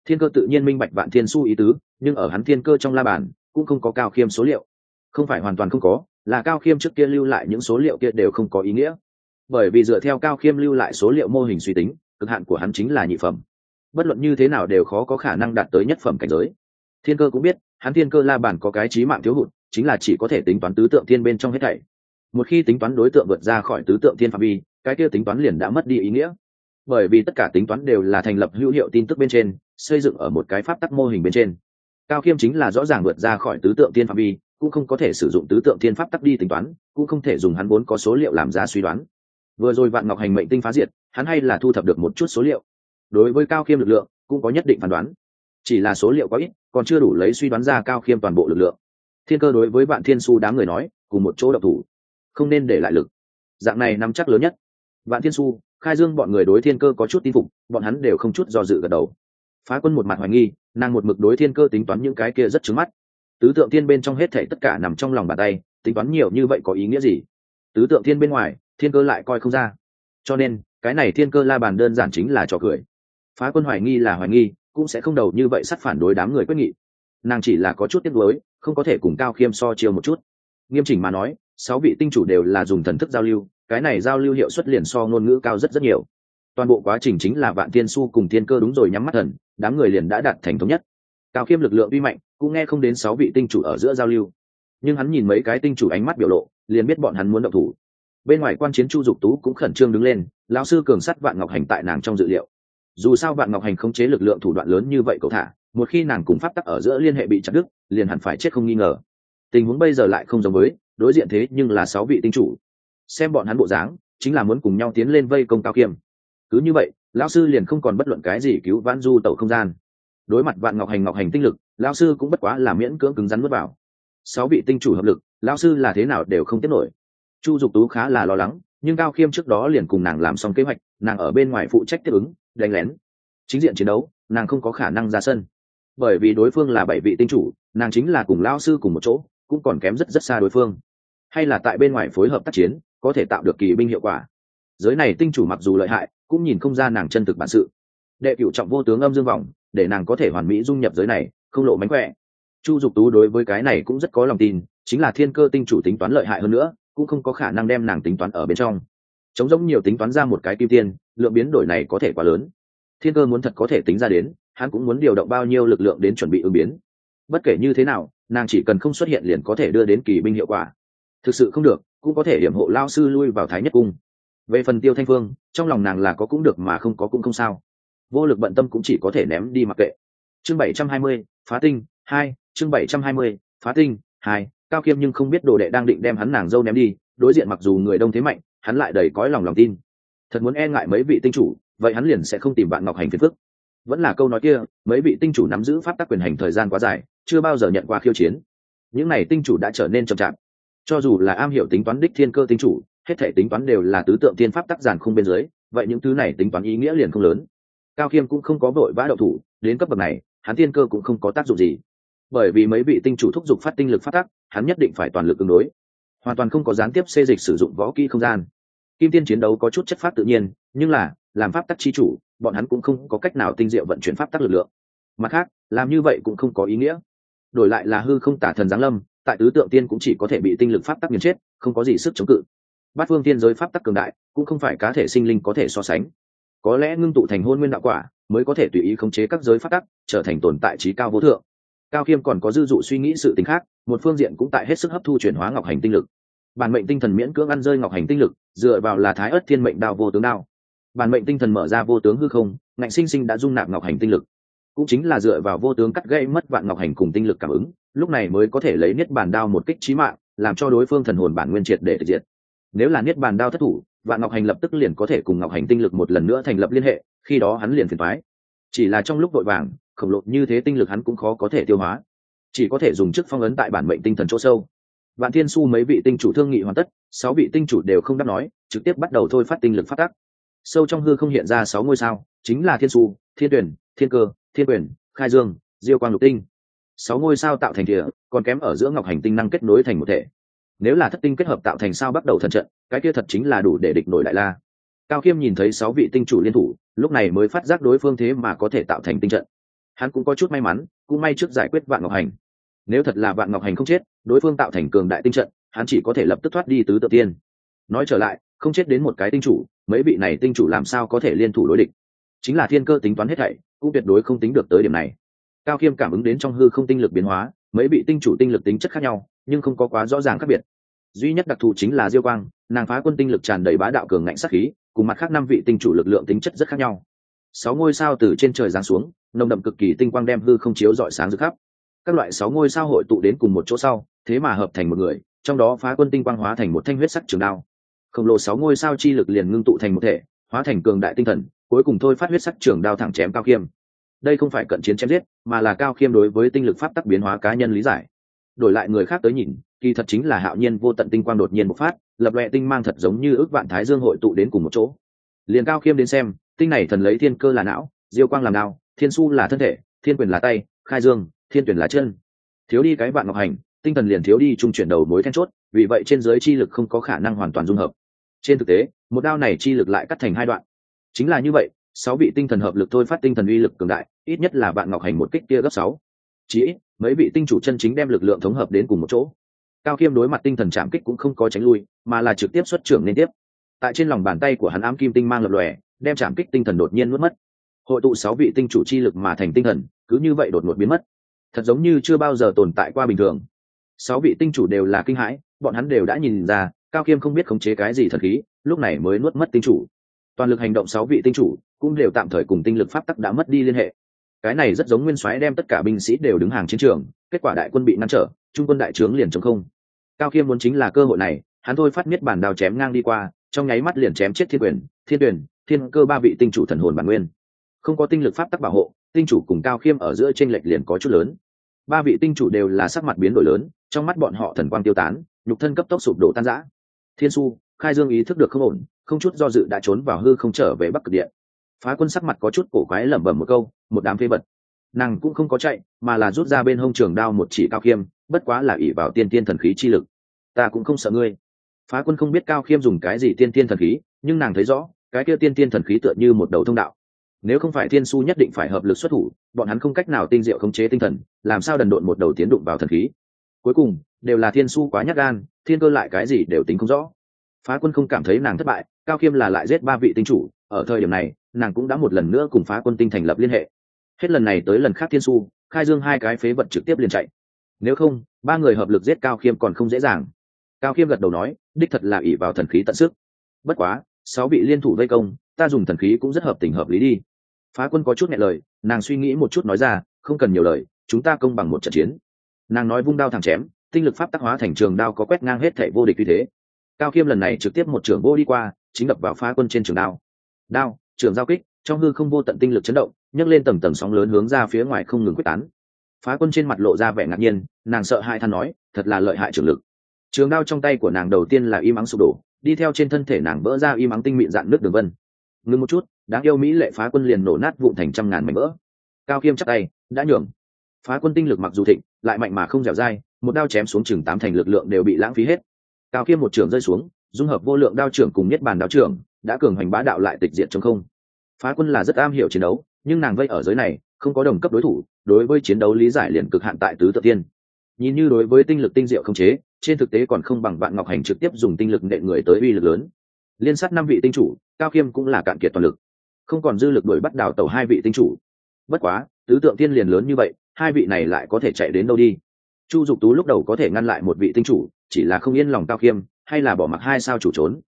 Thiên cơ tự nhiên minh bạch vạn thiên su ý tứ, nhưng ở hắn thiên cơ trong la bàn, cũng không có cao khiêm số liệu. Không phải hoàn toàn không có, là cao khiêm trước kia lưu lại những số liệu kia đều không có ý nghĩa. Bởi vì dựa theo cao khiêm lưu lại số liệu mô hình suy tính, cực hạn của hắn chính là nhị phẩm. Bất luận như thế nào đều khó có khả năng đạt tới nhất phẩm cảnh giới. Thiên cơ cũng biết, hắn thiên cơ la bàn có cái trí mạng thiếu hụt, chính là chỉ có thể tính toán tứ tượng thiên bên trong hết thảy một khi tính toán đối tượng vượt ra khỏi tứ tượng thiên phạm vi, cái kia tính toán liền đã mất đi ý nghĩa. Bởi vì tất cả tính toán đều là thành lập hữu hiệu tin tức bên trên, xây dựng ở một cái pháp tắc mô hình bên trên. Cao khiêm chính là rõ ràng vượt ra khỏi tứ tượng thiên phạm vi, cũng không có thể sử dụng tứ tượng thiên pháp tắc đi tính toán, cũng không thể dùng hắn vốn có số liệu làm ra suy đoán. Vừa rồi vạn ngọc hành mệnh tinh phá diệt, hắn hay là thu thập được một chút số liệu. Đối với cao khiêm lực lượng, cũng có nhất định phán đoán. Chỉ là số liệu có ít, còn chưa đủ lấy suy đoán ra cao khiêm toàn bộ lực lượng. Thiên cơ đối với bạn thiên su đám người nói, cùng một chỗ độc thủ không nên để lại lực. Dạng này nắm chắc lớn nhất. Vạn thiên su, khai dương bọn người đối thiên cơ có chút tin phục, bọn hắn đều không chút do dự gật đầu. Phá quân một mặt hoài nghi, nàng một mực đối thiên cơ tính toán những cái kia rất trứng mắt. Tứ tượng thiên bên trong hết thể tất cả nằm trong lòng bàn tay, tính toán nhiều như vậy có ý nghĩa gì? Tứ tượng thiên bên ngoài, thiên cơ lại coi không ra. Cho nên, cái này thiên cơ la bàn đơn giản chính là trò cười. Phá quân hoài nghi là hoài nghi, cũng sẽ không đầu như vậy sắt phản đối đám người quyết nghị. Nàng chỉ là có chút tiếc nuối, không có thể cùng cao khiêm so chiều một chút. Nghiêm chỉnh mà nói sáu vị tinh chủ đều là dùng thần thức giao lưu, cái này giao lưu hiệu suất liền so ngôn ngữ cao rất rất nhiều. Toàn bộ quá trình chính là vạn tiên su cùng thiên cơ đúng rồi nhắm mắt thần, đám người liền đã đạt thành thống nhất. Cao khiêm lực lượng vi mạnh, cũng nghe không đến sáu vị tinh chủ ở giữa giao lưu. Nhưng hắn nhìn mấy cái tinh chủ ánh mắt biểu lộ, liền biết bọn hắn muốn động thủ. Bên ngoài quan chiến chu dục tú cũng khẩn trương đứng lên, lão sư cường sắt vạn ngọc hành tại nàng trong dự liệu. Dù sao vạn ngọc hành không chế lực lượng thủ đoạn lớn như vậy cậu thả, một khi nàng cùng pháp tắc ở giữa liên hệ bị chặt đứt, liền hẳn phải chết không nghi ngờ. Tình huống bây giờ lại không giống với đối diện thế nhưng là sáu vị tinh chủ. Xem bọn hắn bộ dáng, chính là muốn cùng nhau tiến lên vây công cao kiêm. Cứ như vậy, lão sư liền không còn bất luận cái gì cứu vãn du tẩu không gian. Đối mặt vạn ngọc hành ngọc hành tinh lực, lão sư cũng bất quá là miễn cưỡng cứng rắn mất vào. Sáu vị tinh chủ hợp lực, lão sư là thế nào đều không tiết nổi. Chu dục tú khá là lo lắng, nhưng cao khiêm trước đó liền cùng nàng làm xong kế hoạch, nàng ở bên ngoài phụ trách tiếp ứng, đánh lén. Chính diện chiến đấu, nàng không có khả năng ra sân. Bởi vì đối phương là bảy vị tinh chủ, nàng chính là cùng lao sư cùng một chỗ cũng còn kém rất rất xa đối phương. Hay là tại bên ngoài phối hợp tác chiến, có thể tạo được kỳ binh hiệu quả. Giới này tinh chủ mặc dù lợi hại, cũng nhìn không ra nàng chân thực bản sự. Đệ cựu trọng vô tướng âm dương vọng, để nàng có thể hoàn mỹ dung nhập giới này, không lộ mánh khỏe. Chu dục tú đối với cái này cũng rất có lòng tin, chính là thiên cơ tinh chủ tính toán lợi hại hơn nữa, cũng không có khả năng đem nàng tính toán ở bên trong. Chống giống nhiều tính toán ra một cái kim tiên, lượng biến đổi này có thể quá lớn. Thiên cơ muốn thật có thể tính ra đến, hắn cũng muốn điều động bao nhiêu lực lượng đến chuẩn bị ứng biến. Bất kể như thế nào nàng chỉ cần không xuất hiện liền có thể đưa đến kỳ binh hiệu quả. Thực sự không được, cũng có thể điểm hộ lao sư lui vào thái nhất cung. Về phần tiêu thanh phương, trong lòng nàng là có cũng được mà không có cũng không sao. Vô lực bận tâm cũng chỉ có thể ném đi mặc kệ. Chương bảy trăm hai mươi, phá tinh, hai, chương bảy trăm hai mươi, phá tinh, hai, cao kiêm nhưng không biết đồ đệ đang định đem hắn nàng dâu ném đi, đối diện mặc dù người đông thế mạnh, hắn lại đầy cõi lòng lòng tin. Thật muốn e ngại mấy vị tinh chủ, vậy hắn liền sẽ không tìm bạn ngọc hành phiền phức vẫn là câu nói kia, mấy vị tinh chủ nắm giữ pháp tắc quyền hành thời gian quá dài, chưa bao giờ nhận qua khiêu chiến. Những n à y tinh chủ đã trở nên chậm chạp. Cho dù là am hiểu tính toán đích thiên cơ tinh chủ, hết thể tính toán đều là tứ tượng thiên pháp tắc giàn không bên dưới, vậy những thứ này tính toán ý nghĩa liền không lớn. Cao khiêm cũng không có vội vã đậu thủ, đến cấp bậc này, hắn thiên cơ cũng không có tác dụng gì. Bởi vì mấy vị tinh chủ thúc giục phát tinh lực phát tắc, hắn nhất định phải toàn lực ứng đối. Hoàn toàn không có gián tiếp xê dịch sử dụng võ kỹ không gian. Kim tiên chiến đấu có chút chất phát tự nhiên, nhưng là, làm pháp tắc chi chủ bọn hắn cũng không có cách nào tinh diệu vận chuyển pháp tắc lực lượng. Mặt khác, làm như vậy cũng không có ý nghĩa. Đổi lại là hư không tả thần giáng lâm, tại tứ tượng tiên cũng chỉ có thể bị tinh lực pháp tắc nghiền chết, không có gì sức chống cự. Bát phương tiên giới pháp tắc cường đại, cũng không phải cá thể sinh linh có thể so sánh. Có lẽ ngưng tụ thành hôn nguyên đạo quả, mới có thể tùy ý khống chế các giới pháp tắc, trở thành tồn tại trí cao vô thượng. Cao khiêm còn có dư dụ suy nghĩ sự tính khác, một phương diện cũng tại hết sức hấp thu chuyển hóa ngọc hành tinh lực. Bản mệnh tinh thần miễn cưỡng ăn rơi ngọc hành tinh lực, dựa vào là thái ớt thiên mệnh đao vô tướng đao bản mệnh tinh thần mở ra vô tướng hư không, ngạnh sinh sinh đã dung nạp ngọc hành tinh lực. Cũng chính là dựa vào vô tướng cắt gây mất vạn ngọc hành cùng tinh lực cảm ứng, lúc này mới có thể lấy niết bàn đao một kích trí mạng, làm cho đối phương thần hồn bản nguyên triệt để thực diệt. Nếu là niết bàn đao thất thủ, vạn ngọc hành lập tức liền có thể cùng ngọc hành tinh lực một lần nữa thành lập liên hệ, khi đó hắn liền phiền thoái chỉ là trong lúc vội vàng, khổng lồ như thế tinh lực hắn cũng khó có thể tiêu hóa. Chỉ có thể dùng chức phong ấn tại bản mệnh tinh thần chỗ sâu. Vạn thiên su mấy vị tinh chủ thương nghị hoàn tất, sáu vị tinh chủ đều không đáp nói, trực tiếp bắt đầu thôi phát tinh lực phát tắc sâu trong hư không hiện ra sáu ngôi sao, chính là thiên su, thiên tuyển, thiên cơ, thiên quyền, khai dương, diêu quang lục tinh. Sáu ngôi sao tạo thành địa còn kém ở giữa ngọc hành tinh năng kết nối thành một thể. Nếu là thất tinh kết hợp tạo thành sao bắt đầu thần trận, cái kia thật chính là đủ để địch nổi đại la. Cao khiêm nhìn thấy sáu vị tinh chủ liên thủ, lúc này mới phát giác đối phương thế mà có thể tạo thành tinh trận. Hắn cũng có chút may mắn, cũng may trước giải quyết vạn ngọc hành. Nếu thật là vạn ngọc hành không chết, đối phương tạo thành cường đại tinh trận, hắn chỉ có thể lập tức thoát đi tứ tự tiên. Nói trở lại không chết đến một cái tinh chủ, mấy vị này tinh chủ làm sao có thể liên thủ đối địch? Chính là thiên cơ tính toán hết thảy, cũng tuyệt đối không tính được tới điểm này. Cao khiêm cảm ứng đến trong hư không tinh lực biến hóa, mấy vị tinh chủ tinh lực tính chất khác nhau, nhưng không có quá rõ ràng khác biệt. Duy nhất đặc thù chính là diêu quang, nàng phá quân tinh lực tràn đầy bá đạo cường ngạnh sắc khí, cùng mặt khác năm vị tinh chủ lực lượng tính chất rất khác nhau. Sáu ngôi sao từ trên trời giáng xuống, nồng đậm cực kỳ tinh quang đem hư không chiếu rọi sáng rực khắp. Các loại sáu ngôi sao hội tụ đến cùng một chỗ sau, thế mà hợp thành một người, trong đó phá quân tinh quang hóa thành một thanh huyết sắc trường đao khổng lồ sáu ngôi sao chi lực liền ngưng tụ thành một thể, hóa thành cường đại tinh thần, cuối cùng thôi phát huyết sắc trường đao thẳng chém cao khiêm. Đây không phải cận chiến chém giết, mà là cao khiêm đối với tinh lực pháp tắc biến hóa cá nhân lý giải. Đổi lại người khác tới nhìn, kỳ thật chính là hạo nhiên vô tận tinh quang đột nhiên bộc phát, lập lệ tinh mang thật giống như ước vạn thái dương hội tụ đến cùng một chỗ. Liền cao khiêm đến xem, tinh này thần lấy thiên cơ là não, diêu quang làm nào thiên su là thân thể, thiên quyền là tay, khai dương, thiên tuyển là chân. Thiếu đi cái vạn ngọc hành, tinh thần liền thiếu đi trung chuyển đầu mối then chốt, vì vậy trên giới chi lực không có khả năng hoàn toàn dung hợp trên thực tế, một đao này chi lực lại cắt thành hai đoạn. Chính là như vậy, sáu vị tinh thần hợp lực thôi phát tinh thần uy lực cường đại, ít nhất là bạn ngọc hành một kích kia gấp sáu. Chí ít, mấy vị tinh chủ chân chính đem lực lượng thống hợp đến cùng một chỗ. Cao khiêm đối mặt tinh thần chạm kích cũng không có tránh lui, mà là trực tiếp xuất trưởng liên tiếp. Tại trên lòng bàn tay của hắn ám kim tinh mang lập lòe, đem chạm kích tinh thần đột nhiên nuốt mất. Hội tụ sáu vị tinh chủ chi lực mà thành tinh thần, cứ như vậy đột ngột biến mất. Thật giống như chưa bao giờ tồn tại qua bình thường. Sáu vị tinh chủ đều là kinh hãi, bọn hắn đều đã nhìn ra cao khiêm không biết khống chế cái gì thật khí, lúc này mới nuốt mất tinh chủ. Toàn lực hành động sáu vị tinh chủ cũng đều tạm thời cùng tinh lực pháp tắc đã mất đi liên hệ. Cái này rất giống nguyên soái đem tất cả binh sĩ đều đứng hàng chiến trường, kết quả đại quân bị ngăn trở, trung quân đại trướng liền chống không. Cao khiêm muốn chính là cơ hội này, hắn thôi phát miết bản đào chém ngang đi qua, trong nháy mắt liền chém chết thiên quyền, thiên tuyển thiên cơ ba vị tinh chủ thần hồn bản nguyên. Không có tinh lực pháp tắc bảo hộ, tinh chủ cùng cao khiêm ở giữa t r ê n lệch liền có chút lớn. Ba vị tinh chủ đều là sắc mặt biến đổi lớn, trong mắt bọn họ thần quang tiêu tán, nhục thân cấp tốc sụp đổ tan rã thiên su khai dương ý thức được không ổn, không chút do dự đã trốn vào hư không trở về bắc cực điện. Phá quân sắc mặt có chút cổ quái lẩm bẩm một câu, một đám phế vật. Nàng cũng không có chạy, mà là rút ra bên hông trường đao một chỉ cao khiêm, bất quá là ỉ vào tiên tiên thần khí chi lực. Ta cũng không sợ ngươi. Phá quân không biết cao khiêm dùng cái gì tiên tiên thần khí, nhưng nàng thấy rõ, cái kia tiên tiên thần khí tựa như một đầu thông đạo. Nếu không phải thiên su nhất định phải hợp lực xuất thủ, bọn hắn không cách nào tinh diệu khống chế tinh thần, làm sao đần độn một đầu tiến đụng vào thần khí? Cuối cùng, đều là thiên su quá nhát gan, thiên cơ lại cái gì đều tính không rõ. Phá quân không cảm thấy nàng thất bại, cao khiêm là lại giết ba vị tinh chủ, ở thời điểm này, nàng cũng đã một lần nữa cùng phá quân tinh thành lập liên hệ. Hết lần này tới lần khác thiên su, khai dương hai cái phế vật trực tiếp liền chạy. Nếu không, ba người hợp lực giết cao khiêm còn không dễ dàng. Cao khiêm gật đầu nói, đích thật là ỷ vào thần khí tận sức. Bất quá, sáu vị liên thủ vây công, ta dùng thần khí cũng rất hợp tình hợp lý đi. Phá quân có chút nghe lời, nàng suy nghĩ một chút nói ra, không cần nhiều lời, chúng ta công bằng một trận chiến nàng nói vung đao thẳng chém, tinh lực pháp tác hóa thành trường đao có quét ngang hết thể vô địch như thế. Cao khiêm lần này trực tiếp một trường vô đi qua, chính đập vào phá quân trên trường đao. Đao, trường giao kích, trong hư không vô tận tinh lực chấn động, nhấc lên tầng tầng sóng lớn hướng ra phía ngoài không ngừng quyết tán. Phá quân trên mặt lộ ra vẻ ngạc nhiên, nàng sợ hai than nói, thật là lợi hại trường lực. Trường đao trong tay của nàng đầu tiên là im ắng sụp đổ, đi theo trên thân thể nàng vỡ ra im ắng tinh mịn dạn nước đường vân. Ngừng một chút, đáng yêu mỹ lệ phá quân liền nổ nát vụn thành trăm ngàn mảnh vỡ. Cao khiêm chắc tay, đã nhường. Phá quân tinh lực mặc dù thịnh lại mạnh mà không dẻo dai, một đao chém xuống chừng tám thành lực lượng đều bị lãng phí hết. Cao khiêm một trường rơi xuống, dung hợp vô lượng đao trưởng cùng nhất bàn đao trưởng, đã cường hoành bá đạo lại tịch diệt trong không. Phá quân là rất am hiểu chiến đấu, nhưng nàng vây ở giới này, không có đồng cấp đối thủ, đối với chiến đấu lý giải liền cực hạn tại tứ tự tiên. Nhìn như đối với tinh lực tinh diệu không chế, trên thực tế còn không bằng bạn ngọc hành trực tiếp dùng tinh lực nệ người tới uy lực lớn. Liên sát năm vị tinh chủ, cao khiêm cũng là cạn kiệt toàn lực. Không còn dư lực đuổi bắt đào tàu hai vị tinh chủ. Bất quá, tứ tượng tiên liền lớn như vậy hai vị này lại có thể chạy đến đâu đi? Chu dục tú lúc đầu có thể ngăn lại một vị tinh chủ, chỉ là không yên lòng cao khiêm, hay là bỏ mặc hai sao chủ trốn.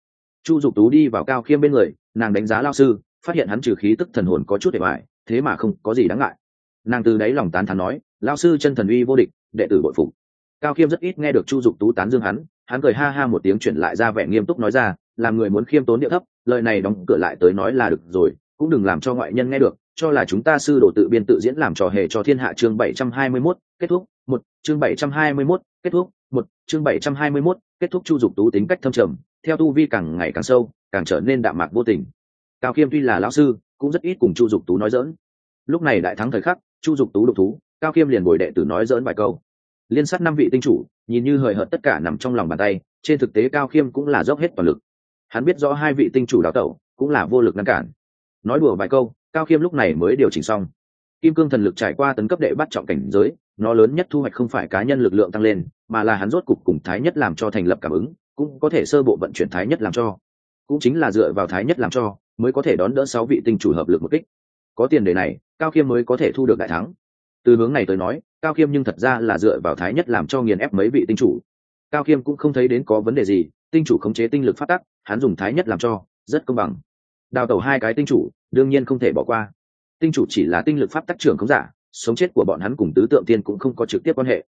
Chu dục tú đi vào cao khiêm bên người, nàng đánh giá lao sư, phát hiện hắn trừ khí tức thần hồn có chút để bại thế mà không có gì đáng ngại. Nàng từ đáy lòng tán thắn nói, lao sư chân thần uy vô địch, đệ tử bội phục. Cao khiêm rất ít nghe được chu dục tú tán dương hắn hắn cười ha ha một tiếng chuyển lại ra vẻ nghiêm túc nói ra, làm người muốn khiêm tốn địa thấp, lời này đóng cửa lại tới nói là được rồi cũng đừng làm cho ngoại nhân nghe được cho là chúng ta sư đồ tự biên tự diễn làm trò hề cho thiên hạ chương 721, kết thúc một chương 721, kết thúc một chương 721, kết thúc chu dục tú tính cách thâm trầm theo tu vi càng ngày càng sâu càng trở nên đạm mạc vô tình. Cao khiêm tuy là lão sư cũng rất ít cùng chu dục tú nói dỡn lúc này đại thắng thời khắc chu dục tú độc thú cao khiêm liền bồi đệ tử nói dỡn vài câu. Liên sát năm vị tinh chủ nhìn như hời hợt tất cả nằm trong lòng bàn tay trên thực tế cao khiêm cũng là dốc hết toàn lực. Hắn biết rõ hai vị tinh chủ đào tẩu cũng là vô lực ngăn cản nói đùa vài câu, cao khiêm lúc này mới điều chỉnh xong. Kim cương thần lực trải qua tấn cấp đệ bắt trọng cảnh giới, nó lớn nhất thu hoạch không phải cá nhân lực lượng tăng lên, mà là hắn rốt cục cùng thái nhất làm cho thành lập cảm ứng, cũng có thể sơ bộ vận chuyển thái nhất làm cho. Cũng chính là dựa vào thái nhất làm cho, mới có thể đón đỡ sáu vị tinh chủ hợp lực một kích. Có tiền đề này, cao khiêm mới có thể thu được đại thắng. Từ hướng này tới nói, cao khiêm nhưng thật ra là dựa vào thái nhất làm cho nghiền ép mấy vị tinh chủ. Cao khiêm cũng không thấy đến có vấn đề gì, tinh chủ khống chế tinh lực phát tắc hắn dùng thái nhất làm cho, rất công bằng đào tẩu hai cái tinh chủ, đương nhiên không thể bỏ qua. Tinh chủ chỉ là tinh lực pháp tác trưởng không giả, sống chết của bọn hắn cùng tứ tượng tiên cũng không có trực tiếp quan hệ.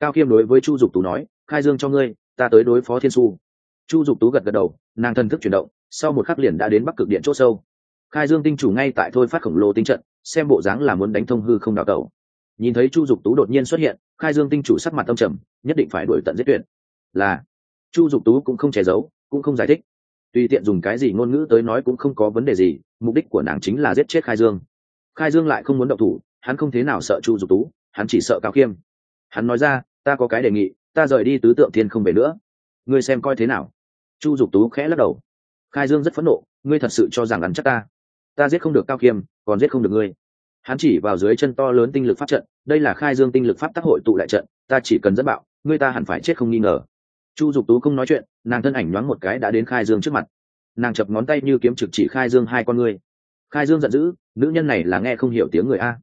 Cao khiêm đối với chu dục tú nói, khai dương cho ngươi, ta tới đối phó thiên su. Chu dục tú gật gật đầu, nàng thân thức chuyển động, sau một khắc liền đã đến bắc cực điện c h ỗ sâu. Khai dương tinh chủ ngay tại thôi phát khổng lồ tinh trận, xem bộ dáng là muốn đánh thông hư không đào tẩu. Nhìn thấy chu dục tú đột nhiên xuất hiện, khai dương tinh chủ sắc mặt tâm trầm, nhất định phải đổi tận giết tuyển là, chu dục tú cũng không che giấu, cũng không giải thích tùy tiện dùng cái gì ngôn ngữ tới nói cũng không có vấn đề gì, mục đích của nàng chính là giết chết khai dương. Khai dương lại không muốn động thủ, hắn không thế nào sợ chu dục tú, hắn chỉ sợ cao khiêm. Hắn nói ra, ta có cái đề nghị, ta rời đi tứ tượng thiên không về nữa. Ngươi xem coi thế nào. Chu dục tú khẽ lắc đầu. Khai dương rất phẫn nộ, ngươi thật sự cho rằng ăn chắc ta? Ta giết không được cao khiêm, còn giết không được ngươi. Hắn chỉ vào dưới chân to lớn tinh lực pháp trận, đây là khai dương tinh lực pháp tác hội tụ lại trận, ta chỉ cần dẫn bạo, ngươi ta hẳn phải chết không nghi ngờ chu dục tú không nói chuyện, nàng thân ảnh nhoáng một cái đã đến khai dương trước mặt. Nàng chập ngón tay như kiếm trực chỉ khai dương hai con ngươi. Khai dương giận dữ, nữ nhân này là nghe không hiểu tiếng người a.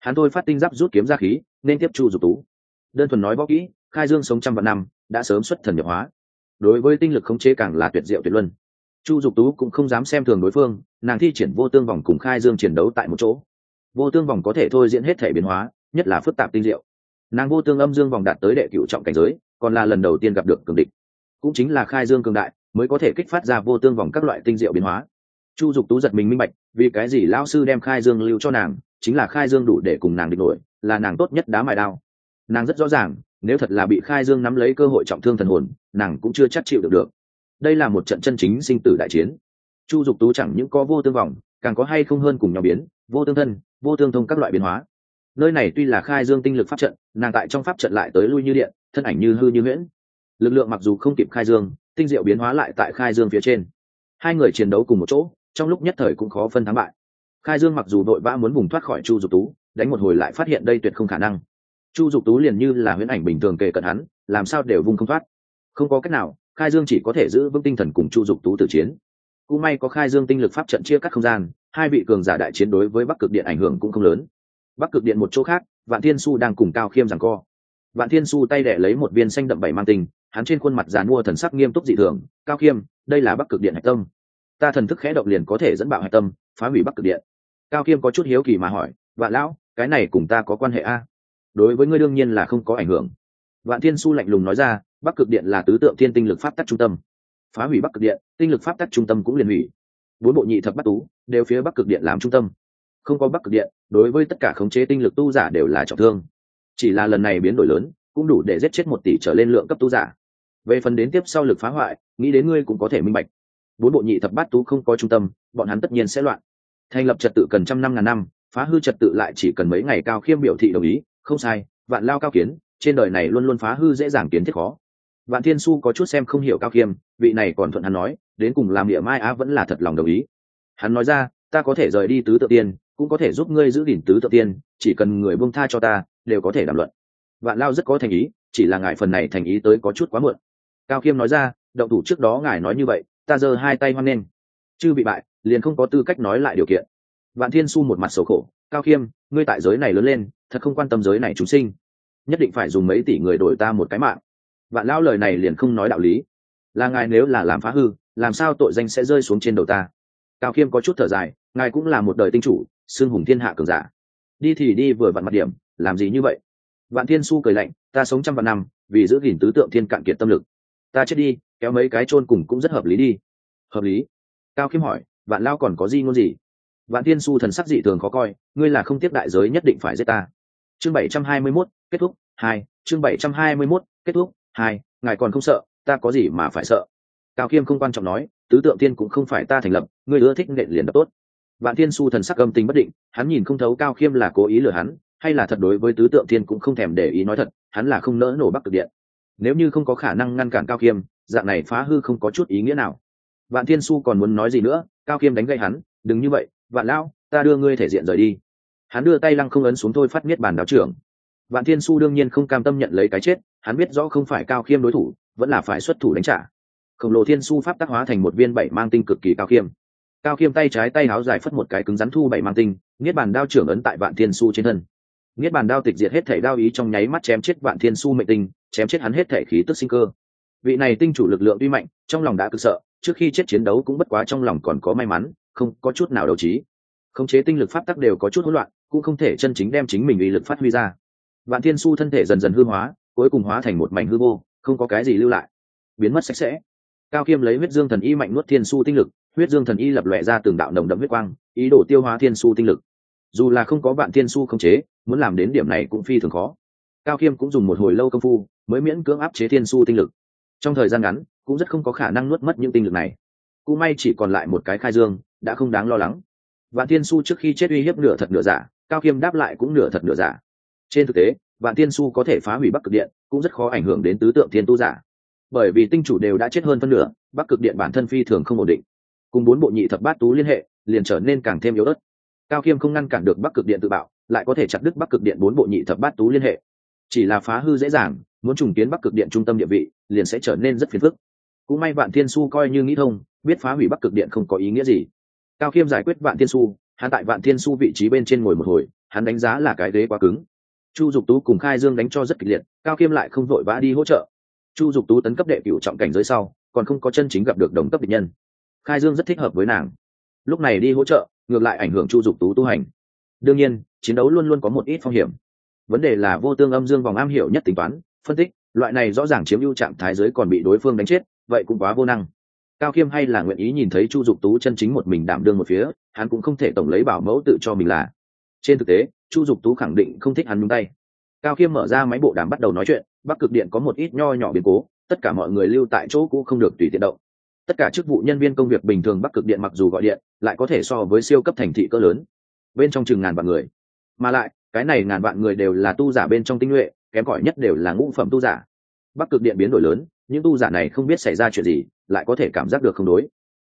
Hắn thôi phát tinh giáp rút kiếm ra khí, nên tiếp chu dục tú. Đơn thuần nói bó kỹ, khai dương sống trăm vạn năm, đã sớm xuất thần nhập hóa. Đối với tinh lực khống chế càng là tuyệt diệu tuyệt luân. Chu dục tú cũng không dám xem thường đối phương, nàng thi triển vô tương vòng cùng khai dương chiến đấu tại một chỗ. Vô tương vòng có thể thôi diễn hết thể biến hóa, nhất là phức tạp tinh diệu nàng vô tương âm dương vòng đạt tới đệ cựu trọng cảnh giới, còn là lần đầu tiên gặp được cường địch. Cũng chính là khai dương cường đại, mới có thể kích phát ra vô tương vòng các loại tinh diệu biến hóa. Chu dục tú giật mình minh bạch, vì cái gì lao sư đem khai dương lưu cho nàng, chính là khai dương đủ để cùng nàng địch nổi, là nàng tốt nhất đá mài đao. Nàng rất rõ ràng, nếu thật là bị khai dương nắm lấy cơ hội trọng thương thần hồn, nàng cũng chưa chắc chịu được được. Đây là một trận chân chính sinh tử đại chiến. Chu dục tú chẳng những có vô tương vòng càng có hay không hơn cùng nhau biến, vô tương thân, vô tương thông các loại biến hóa nơi này tuy là khai dương tinh lực pháp trận, nàng tại trong pháp trận lại tới lui như điện, thân ảnh như hư như nguyễn. lực lượng mặc dù không kịp khai dương, tinh diệu biến hóa lại tại khai dương phía trên. Hai người chiến đấu cùng một chỗ, trong lúc nhất thời cũng khó phân thắng bại. Khai dương mặc dù đội vã muốn vùng thoát khỏi chu dục tú, đánh một hồi lại phát hiện đây tuyệt không khả năng. Chu dục tú liền như là huyễn ảnh bình thường kề cận hắn, làm sao đều vung không thoát. Không có cách nào, khai dương chỉ có thể giữ vững tinh thần cùng chu dục tú tử chiến. Cũng may có khai dương tinh lực pháp trận chia cắt không gian, hai vị cường giả đại chiến đối với bắc cực điện ảnh hưởng cũng không lớn bắc cực điện một chỗ khác, vạn thiên su đang cùng cao khiêm rằng co. Vạn thiên su tay đẻ lấy một viên xanh đậm bảy mang tình, hắn trên khuôn mặt dàn mua thần sắc nghiêm túc dị thường, cao khiêm, đây là bắc cực điện hạch tâm. Ta thần thức khẽ động liền có thể dẫn bạo hạch tâm, phá hủy bắc cực điện. Cao khiêm có chút hiếu kỳ mà hỏi, vạn lão, cái này cùng ta có quan hệ a? Đối với ngươi đương nhiên là không có ảnh hưởng. Vạn thiên su lạnh lùng nói ra, bắc cực điện là tứ tượng thiên tinh lực pháp tắc trung tâm. Phá hủy bắc cực điện, tinh lực pháp tắc trung tâm cũng liền hủy. Bốn bộ nhị thập bắt tú đều phía bắc cực điện làm trung tâm không có bắc cực điện, đối với tất cả khống chế tinh lực tu giả đều là trọng thương. Chỉ là lần này biến đổi lớn, cũng đủ để giết chết một tỷ trở lên lượng cấp tu giả. Về phần đến tiếp sau lực phá hoại, nghĩ đến ngươi cũng có thể minh bạch. Bốn bộ nhị thập bát tú không có trung tâm, bọn hắn tất nhiên sẽ loạn. Thành lập trật tự cần trăm năm ngàn năm, phá hư trật tự lại chỉ cần mấy ngày cao khiêm biểu thị đồng ý, không sai, vạn lao cao kiến, trên đời này luôn luôn phá hư dễ dàng kiến thiết khó. Vạn thiên su có chút xem không hiểu cao khiêm, vị này còn thuận hắn nói, đến cùng làm địa mai á vẫn là thật lòng đồng ý. Hắn nói ra ta có thể rời đi tứ tự tiên, cũng có thể giúp ngươi giữ gìn tứ tự tiên, chỉ cần người buông tha cho ta, đều có thể đàm luận. Vạn lao rất có thành ý, chỉ là ngài phần này thành ý tới có chút quá muộn. Cao khiêm nói ra, động thủ trước đó ngài nói như vậy, ta giơ hai tay hoan nghênh. Chư bị bại, liền không có tư cách nói lại điều kiện. Vạn thiên su một mặt sầu khổ, cao khiêm ngươi tại giới này lớn lên, thật không quan tâm giới này chúng sinh. Nhất định phải dùng mấy tỷ người đổi ta một cái mạng. Vạn lão lời này liền không nói đạo lý. Là ngài nếu là làm phá hư, làm sao tội danh sẽ rơi xuống trên đầu ta? Cao khiêm có chút thở dài ngài cũng là một đời tinh chủ xưng hùng thiên hạ cường giả. Đi thì đi vừa vặn mặt điểm làm gì như vậy? Vạn thiên su cười lạnh ta sống trăm vạn năm vì giữ gìn tứ tượng thiên cạn kiệt tâm lực. Ta chết đi kéo mấy cái chôn cùng cũng rất hợp lý đi. Hợp lý? Cao khiêm hỏi vạn lao còn có gì ngôn gì? Vạn thiên su thần sắc dị thường khó coi ngươi là không tiếp đại giới nhất định phải giết ta. Chương bảy trăm hai mươi 721, kết thúc hai chương bảy trăm hai mươi 721, kết thúc hai ngài còn không sợ ta có gì mà phải sợ? Cao khiêm không quan trọng nói tứ tượng tiên cũng không phải ta thành lập ngươi ưa thích nện liền đập tốt vạn thiên su thần sắc âm tình bất định, hắn nhìn không thấu cao khiêm là cố ý lừa hắn, hay là thật đối với tứ tượng thiên cũng không thèm để ý nói thật, hắn là không nỡ nổ bắc cực điện. Nếu như không có khả năng ngăn cản cao khiêm, dạng này phá hư không có chút ý nghĩa nào. Vạn thiên su còn muốn nói gì nữa, cao khiêm đánh gây hắn, đừng như vậy, vạn lão, ta đưa ngươi thể diện rời đi. Hắn đưa tay lăng không ấn xuống thôi phát miết bàn đạo trưởng. Vạn thiên su đương nhiên không cam tâm nhận lấy cái chết, hắn biết rõ không phải cao khiêm đối thủ, vẫn là phải xuất thủ đánh trả. Khổng lồ thiên su pháp tác hóa thành một viên bảy mang tinh cực kỳ cao khiêm cao khiêm tay trái tay háo dài phất một cái cứng rắn thu bảy mang tinh, niết bàn đao trưởng ấn tại vạn thiên su trên thân. Niết bàn đao tịch diệt hết thể đao ý trong nháy mắt chém chết vạn thiên su mệnh tinh, chém chết hắn hết thể khí tức sinh cơ. Vị này tinh chủ lực lượng tuy mạnh, trong lòng đã cực sợ, trước khi chết chiến đấu cũng bất quá trong lòng còn có may mắn, không có chút nào đấu trí. Khống chế tinh lực pháp tắc đều có chút hỗn loạn, cũng không thể chân chính đem chính mình uy lực phát huy ra. Vạn thiên su thân thể dần dần hư hóa, cuối cùng hóa thành một mảnh hư vô, không có cái gì lưu lại. Biến mất sạch sẽ. Cao kiêm lấy huyết dương thần y mạnh nuốt thiên su tinh lực huyết dương thần y lập lòe ra từng đạo nồng đậm huyết quang, ý đồ tiêu hóa thiên su tinh lực. Dù là không có vạn thiên su không chế, muốn làm đến điểm này cũng phi thường khó. Cao kiêm cũng dùng một hồi lâu công phu mới miễn cưỡng áp chế thiên su tinh lực. Trong thời gian ngắn, cũng rất không có khả năng nuốt mất những tinh lực này. Cũng may chỉ còn lại một cái khai dương, đã không đáng lo lắng. Vạn thiên su trước khi chết uy hiếp nửa thật nửa giả, cao kiêm đáp lại cũng nửa thật nửa giả. Trên thực tế, vạn thiên su có thể phá hủy bắc cực điện, cũng rất khó ảnh hưởng đến tứ tượng thiên tu giả. Bởi vì tinh chủ đều đã chết hơn phân nửa, bắc cực điện bản thân phi thường không ổn định cùng bốn bộ nhị thập bát tú liên hệ, liền trở nên càng thêm yếu ớt. Cao khiêm không ngăn cản được bắc cực điện tự bạo, lại có thể chặt đứt bắc cực điện bốn bộ nhị thập bát tú liên hệ. Chỉ là phá hư dễ dàng, muốn trùng kiến bắc cực điện trung tâm địa vị, liền sẽ trở nên rất phiền phức. Cũng may vạn thiên su coi như nghĩ thông, biết phá hủy bắc cực điện không có ý nghĩa gì. Cao khiêm giải quyết vạn thiên su hắn tại vạn thiên su vị trí bên trên ngồi một hồi, hắn đánh giá là cái ghế quá cứng. Chu dục tú cùng khai dương đánh cho rất kịch liệt, cao khiêm lại không vội vã đi hỗ trợ. Chu dục tú tấn cấp đệ cựu trọng cảnh giới sau, còn không có chân chính gặp được đồng cấp địch nhân khai dương rất thích hợp với nàng. Lúc này đi hỗ trợ, ngược lại ảnh hưởng chu dục tú tu hành. Đương nhiên, chiến đấu luôn luôn có một ít phong hiểm. Vấn đề là vô tương âm dương vòng am hiểu nhất tính toán, phân tích, loại này rõ ràng chiếm ưu trạng thái giới còn bị đối phương đánh chết, vậy cũng quá vô năng. Cao khiêm hay là nguyện ý nhìn thấy chu dục tú chân chính một mình đảm đương một phía, hắn cũng không thể tổng lấy bảo mẫu tự cho mình là. Trên thực tế, chu dục tú khẳng định không thích hắn nhúng tay. Cao khiêm mở ra máy bộ đàm bắt đầu nói chuyện, bắc cực điện có một ít nho nhỏ biến cố, tất cả mọi người lưu tại chỗ cũ không được tùy tiện động tất cả chức vụ nhân viên công việc bình thường bắc cực điện mặc dù gọi điện, lại có thể so với siêu cấp thành thị cỡ lớn. Bên trong chừng ngàn vạn người. Mà lại, cái này ngàn vạn người đều là tu giả bên trong tinh nhuệ, kém cỏi nhất đều là ngũ phẩm tu giả. Bắc cực điện biến đổi lớn, những tu giả này không biết xảy ra chuyện gì, lại có thể cảm giác được không đối.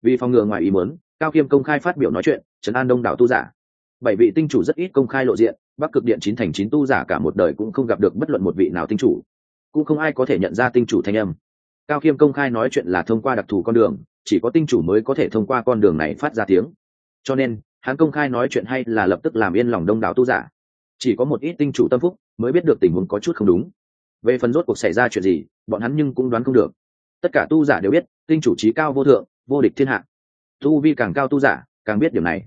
Vì phòng ngừa ngoài ý muốn, cao khiêm công khai phát biểu nói chuyện, trấn an đông đảo tu giả. Bảy vị tinh chủ rất ít công khai lộ diện, bắc cực điện chín thành chín tu giả cả một đời cũng không gặp được bất luận một vị nào tinh chủ. Cũng không ai có thể nhận ra tinh chủ thanh âm cao khiêm công khai nói chuyện là thông qua đặc thù con đường, chỉ có tinh chủ mới có thể thông qua con đường này phát ra tiếng. Cho nên, hắn công khai nói chuyện hay là lập tức làm yên lòng đông đảo tu giả. Chỉ có một ít tinh chủ tâm phúc mới biết được tình huống có chút không đúng. Về phần rốt cuộc xảy ra chuyện gì, bọn hắn nhưng cũng đoán không được. Tất cả tu giả đều biết, tinh chủ trí cao vô thượng, vô địch thiên hạ. Tu vi càng cao tu giả, càng biết điều này.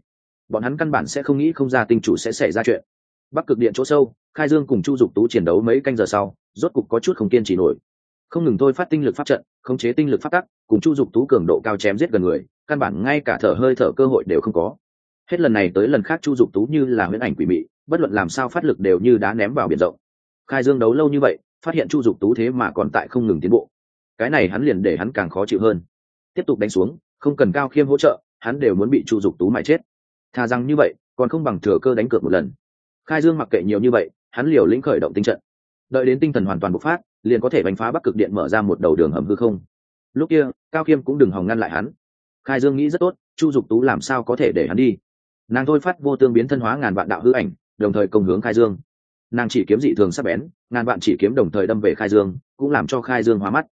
Bọn hắn căn bản sẽ không nghĩ không ra tinh chủ sẽ xảy ra chuyện. Bắc cực điện chỗ sâu, khai dương cùng chu dục tú chiến đấu mấy canh giờ sau, rốt cục có chút không kiên trì nổi không ngừng thôi phát tinh lực pháp trận, khống chế tinh lực phát tắc, cùng chu dục tú cường độ cao chém giết gần người, căn bản ngay cả thở hơi thở cơ hội đều không có. Hết lần này tới lần khác chu dục tú như là huyễn ảnh quỷ mị, bất luận làm sao phát lực đều như đá ném vào biển rộng. Khai dương đấu lâu như vậy, phát hiện chu dục tú thế mà còn tại không ngừng tiến bộ. Cái này hắn liền để hắn càng khó chịu hơn. Tiếp tục đánh xuống, không cần cao khiêm hỗ trợ, hắn đều muốn bị chu dục tú mãi chết. Thà rằng như vậy, còn không bằng thừa cơ đánh cược một lần. Khai dương mặc kệ nhiều như vậy, hắn liều lĩnh khởi động tinh trận đợi đến tinh thần hoàn toàn bộc phát, liền có thể bành phá bắc cực điện mở ra một đầu đường hầm hư không. Lúc kia, cao khiêm cũng đừng hòng ngăn lại hắn. Khai dương nghĩ rất tốt, chu dục tú làm sao có thể để hắn đi? Nàng thôi phát vô tương biến thân hóa ngàn vạn đạo hư ảnh, đồng thời công hướng khai dương. Nàng chỉ kiếm dị thường sắp bén, ngàn vạn chỉ kiếm đồng thời đâm về khai dương, cũng làm cho khai dương hóa mắt.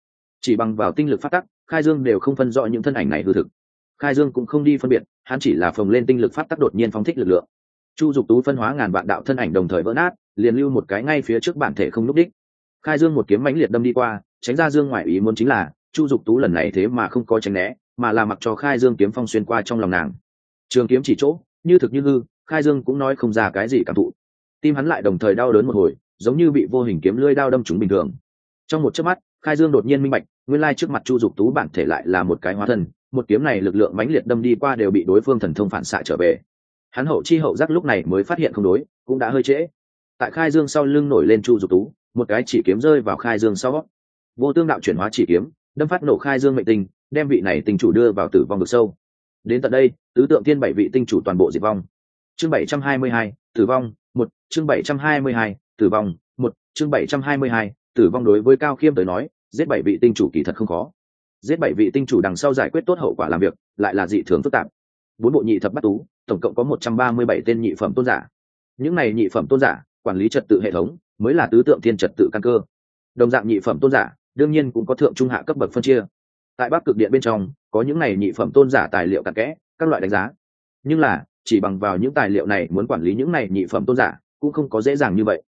Chỉ bằng vào tinh lực phát tắc, khai dương đều không phân rõ những thân ảnh này hư thực. Khai dương cũng không đi phân biệt, hắn chỉ là phồng lên tinh lực phát tắc đột nhiên phóng thích lực lượng. Chu dục tú phân hóa ngàn vạn đạo thân ảnh đồng thời vỡ nát liền lưu một cái ngay phía trước bản thể không núp đích. Khai dương một kiếm mãnh liệt đâm đi qua, tránh ra dương ngoại ý muốn chính là, chu dục tú lần này thế mà không có tránh né, mà là mặc cho khai dương kiếm phong xuyên qua trong lòng nàng. Trường kiếm chỉ chỗ, như thực như hư, khai dương cũng nói không ra cái gì cảm thụ. Tim hắn lại đồng thời đau đớn một hồi, giống như bị vô hình kiếm lưỡi đao đâm trúng bình thường. Trong một chớp mắt, khai dương đột nhiên minh bạch, nguyên lai trước mặt chu dục tú bản thể lại là một cái hóa thân, một kiếm này lực lượng mãnh liệt đâm đi qua đều bị đối phương thần thông phản xạ trở về. Hắn hậu chi hậu giác lúc này mới phát hiện không đối, cũng đã hơi trễ tại khai dương sau lưng nổi lên chu dục tú, một cái chỉ kiếm rơi vào khai dương sau. Vô tương đạo chuyển hóa chỉ kiếm, đâm phát nổ khai dương mệnh tinh, đem vị này tình chủ đưa vào tử vong được sâu. Đến tận đây, tứ tượng thiên bảy vị tinh chủ toàn bộ diệt vong. Chương bảy trăm hai mươi hai, tử vong, một. Chương bảy trăm hai mươi hai, tử vong, một. Chương bảy trăm hai mươi hai, tử vong đối với cao khiêm tới nói, giết bảy vị tinh chủ kỳ thật không khó. Giết bảy vị tinh chủ đằng sau giải quyết tốt hậu quả làm việc, lại là dị thường phức tạp. Bốn bộ nhị thập bắt tú, tổng cộng có một trăm ba mươi bảy tên nhị phẩm tôn giả. Những này nhị phẩm tôn giả quản lý trật tự hệ thống mới là tứ tượng thiên trật tự căn cơ. Đồng dạng nhị phẩm tôn giả, đương nhiên cũng có thượng trung hạ cấp bậc phân chia. Tại bắc cực điện bên trong, có những này nhị phẩm tôn giả tài liệu cặn kẽ, các loại đánh giá. Nhưng là, chỉ bằng vào những tài liệu này muốn quản lý những này nhị phẩm tôn giả, cũng không có dễ dàng như vậy.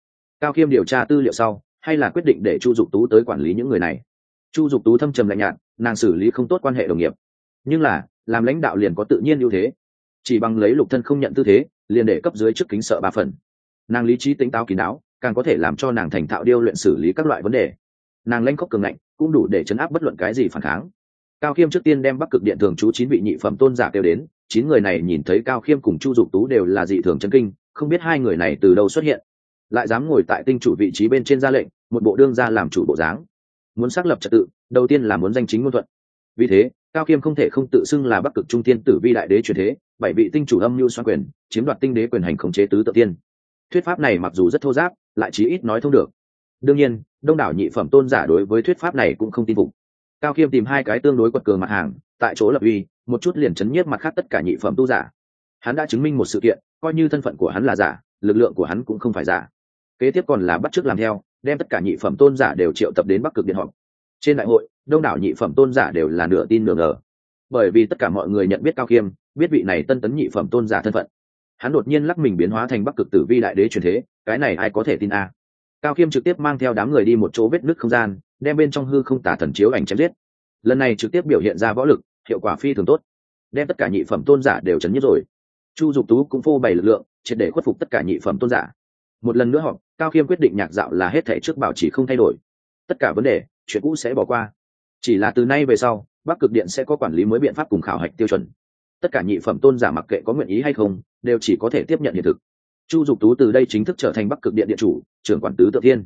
Cao khiêm điều tra tư liệu sau, hay là quyết định để chu dục tú tới quản lý những người này. Chu dục tú thâm trầm lạnh nhạt, nàng xử lý không tốt quan hệ đồng nghiệp. Nhưng là, làm lãnh đạo liền có tự nhiên ưu thế. Chỉ bằng lấy lục thân không nhận tư thế, liền để cấp dưới trước kính sợ ba phần nàng lý trí tính táo kín đáo, càng có thể làm cho nàng thành thạo điêu luyện xử lý các loại vấn đề. Nàng lanh khóc cường ngạnh, cũng đủ để chấn áp bất luận cái gì phản kháng. Cao khiêm trước tiên đem bắc cực điện thường chú chín vị nhị phẩm tôn giả kêu đến, chín người này nhìn thấy cao khiêm cùng chu dục tú đều là dị thường chân kinh, không biết hai người này từ đâu xuất hiện. Lại dám ngồi tại tinh chủ vị trí bên trên ra lệnh, một bộ đương ra làm chủ bộ dáng. Muốn xác lập trật tự, đầu tiên là muốn danh chính ngôn thuận. Vì thế, cao khiêm không thể không tự xưng là bắc cực trung tiên tử vi đại đế truyền thế, bảy vị tinh chủ âm mưu xoan quyền, chiếm đoạt tinh đế quyền hành khống chế tứ tự tiên thuyết pháp này mặc dù rất thô giáp, lại chí ít nói thông được. Đương nhiên, đông đảo nhị phẩm tôn giả đối với thuyết pháp này cũng không tin phục. Cao khiêm tìm hai cái tương đối quật cường mặt hàng, tại chỗ lập uy, một chút liền chấn nhiếp mặt khác tất cả nhị phẩm tu giả. Hắn đã chứng minh một sự kiện, coi như thân phận của hắn là giả, lực lượng của hắn cũng không phải giả. Kế tiếp còn là bắt chước làm theo, đem tất cả nhị phẩm tôn giả đều triệu tập đến bắc cực điện họp. Trên đại hội, đông đảo nhị phẩm tôn giả đều là nửa tin nửa ngờ. Bởi vì tất cả mọi người nhận biết cao khiêm biết vị này tân tấn nhị phẩm tôn giả thân phận hắn đột nhiên lắc mình biến hóa thành bắc cực tử vi đại đế truyền thế, cái này ai có thể tin a? Cao khiêm trực tiếp mang theo đám người đi một chỗ vết nứt không gian, đem bên trong hư không tả thần chiếu ảnh chém giết. Lần này trực tiếp biểu hiện ra võ lực, hiệu quả phi thường tốt. Đem tất cả nhị phẩm tôn giả đều chấn nhất rồi. Chu dục tú cũng phô bày lực lượng, triệt để khuất phục tất cả nhị phẩm tôn giả. Một lần nữa họp, cao khiêm quyết định nhạc dạo là hết thể trước bảo chỉ không thay đổi. Tất cả vấn đề, chuyện cũ sẽ bỏ qua. Chỉ là từ nay về sau, bắc cực điện sẽ có quản lý mới biện pháp cùng khảo hạch tiêu chuẩn. Tất cả nhị phẩm tôn giả mặc kệ có nguyện ý hay không đều chỉ có thể tiếp nhận hiện thực. Chu dục tú từ đây chính thức trở thành bắc cực điện điện chủ, trưởng quản tứ tự thiên.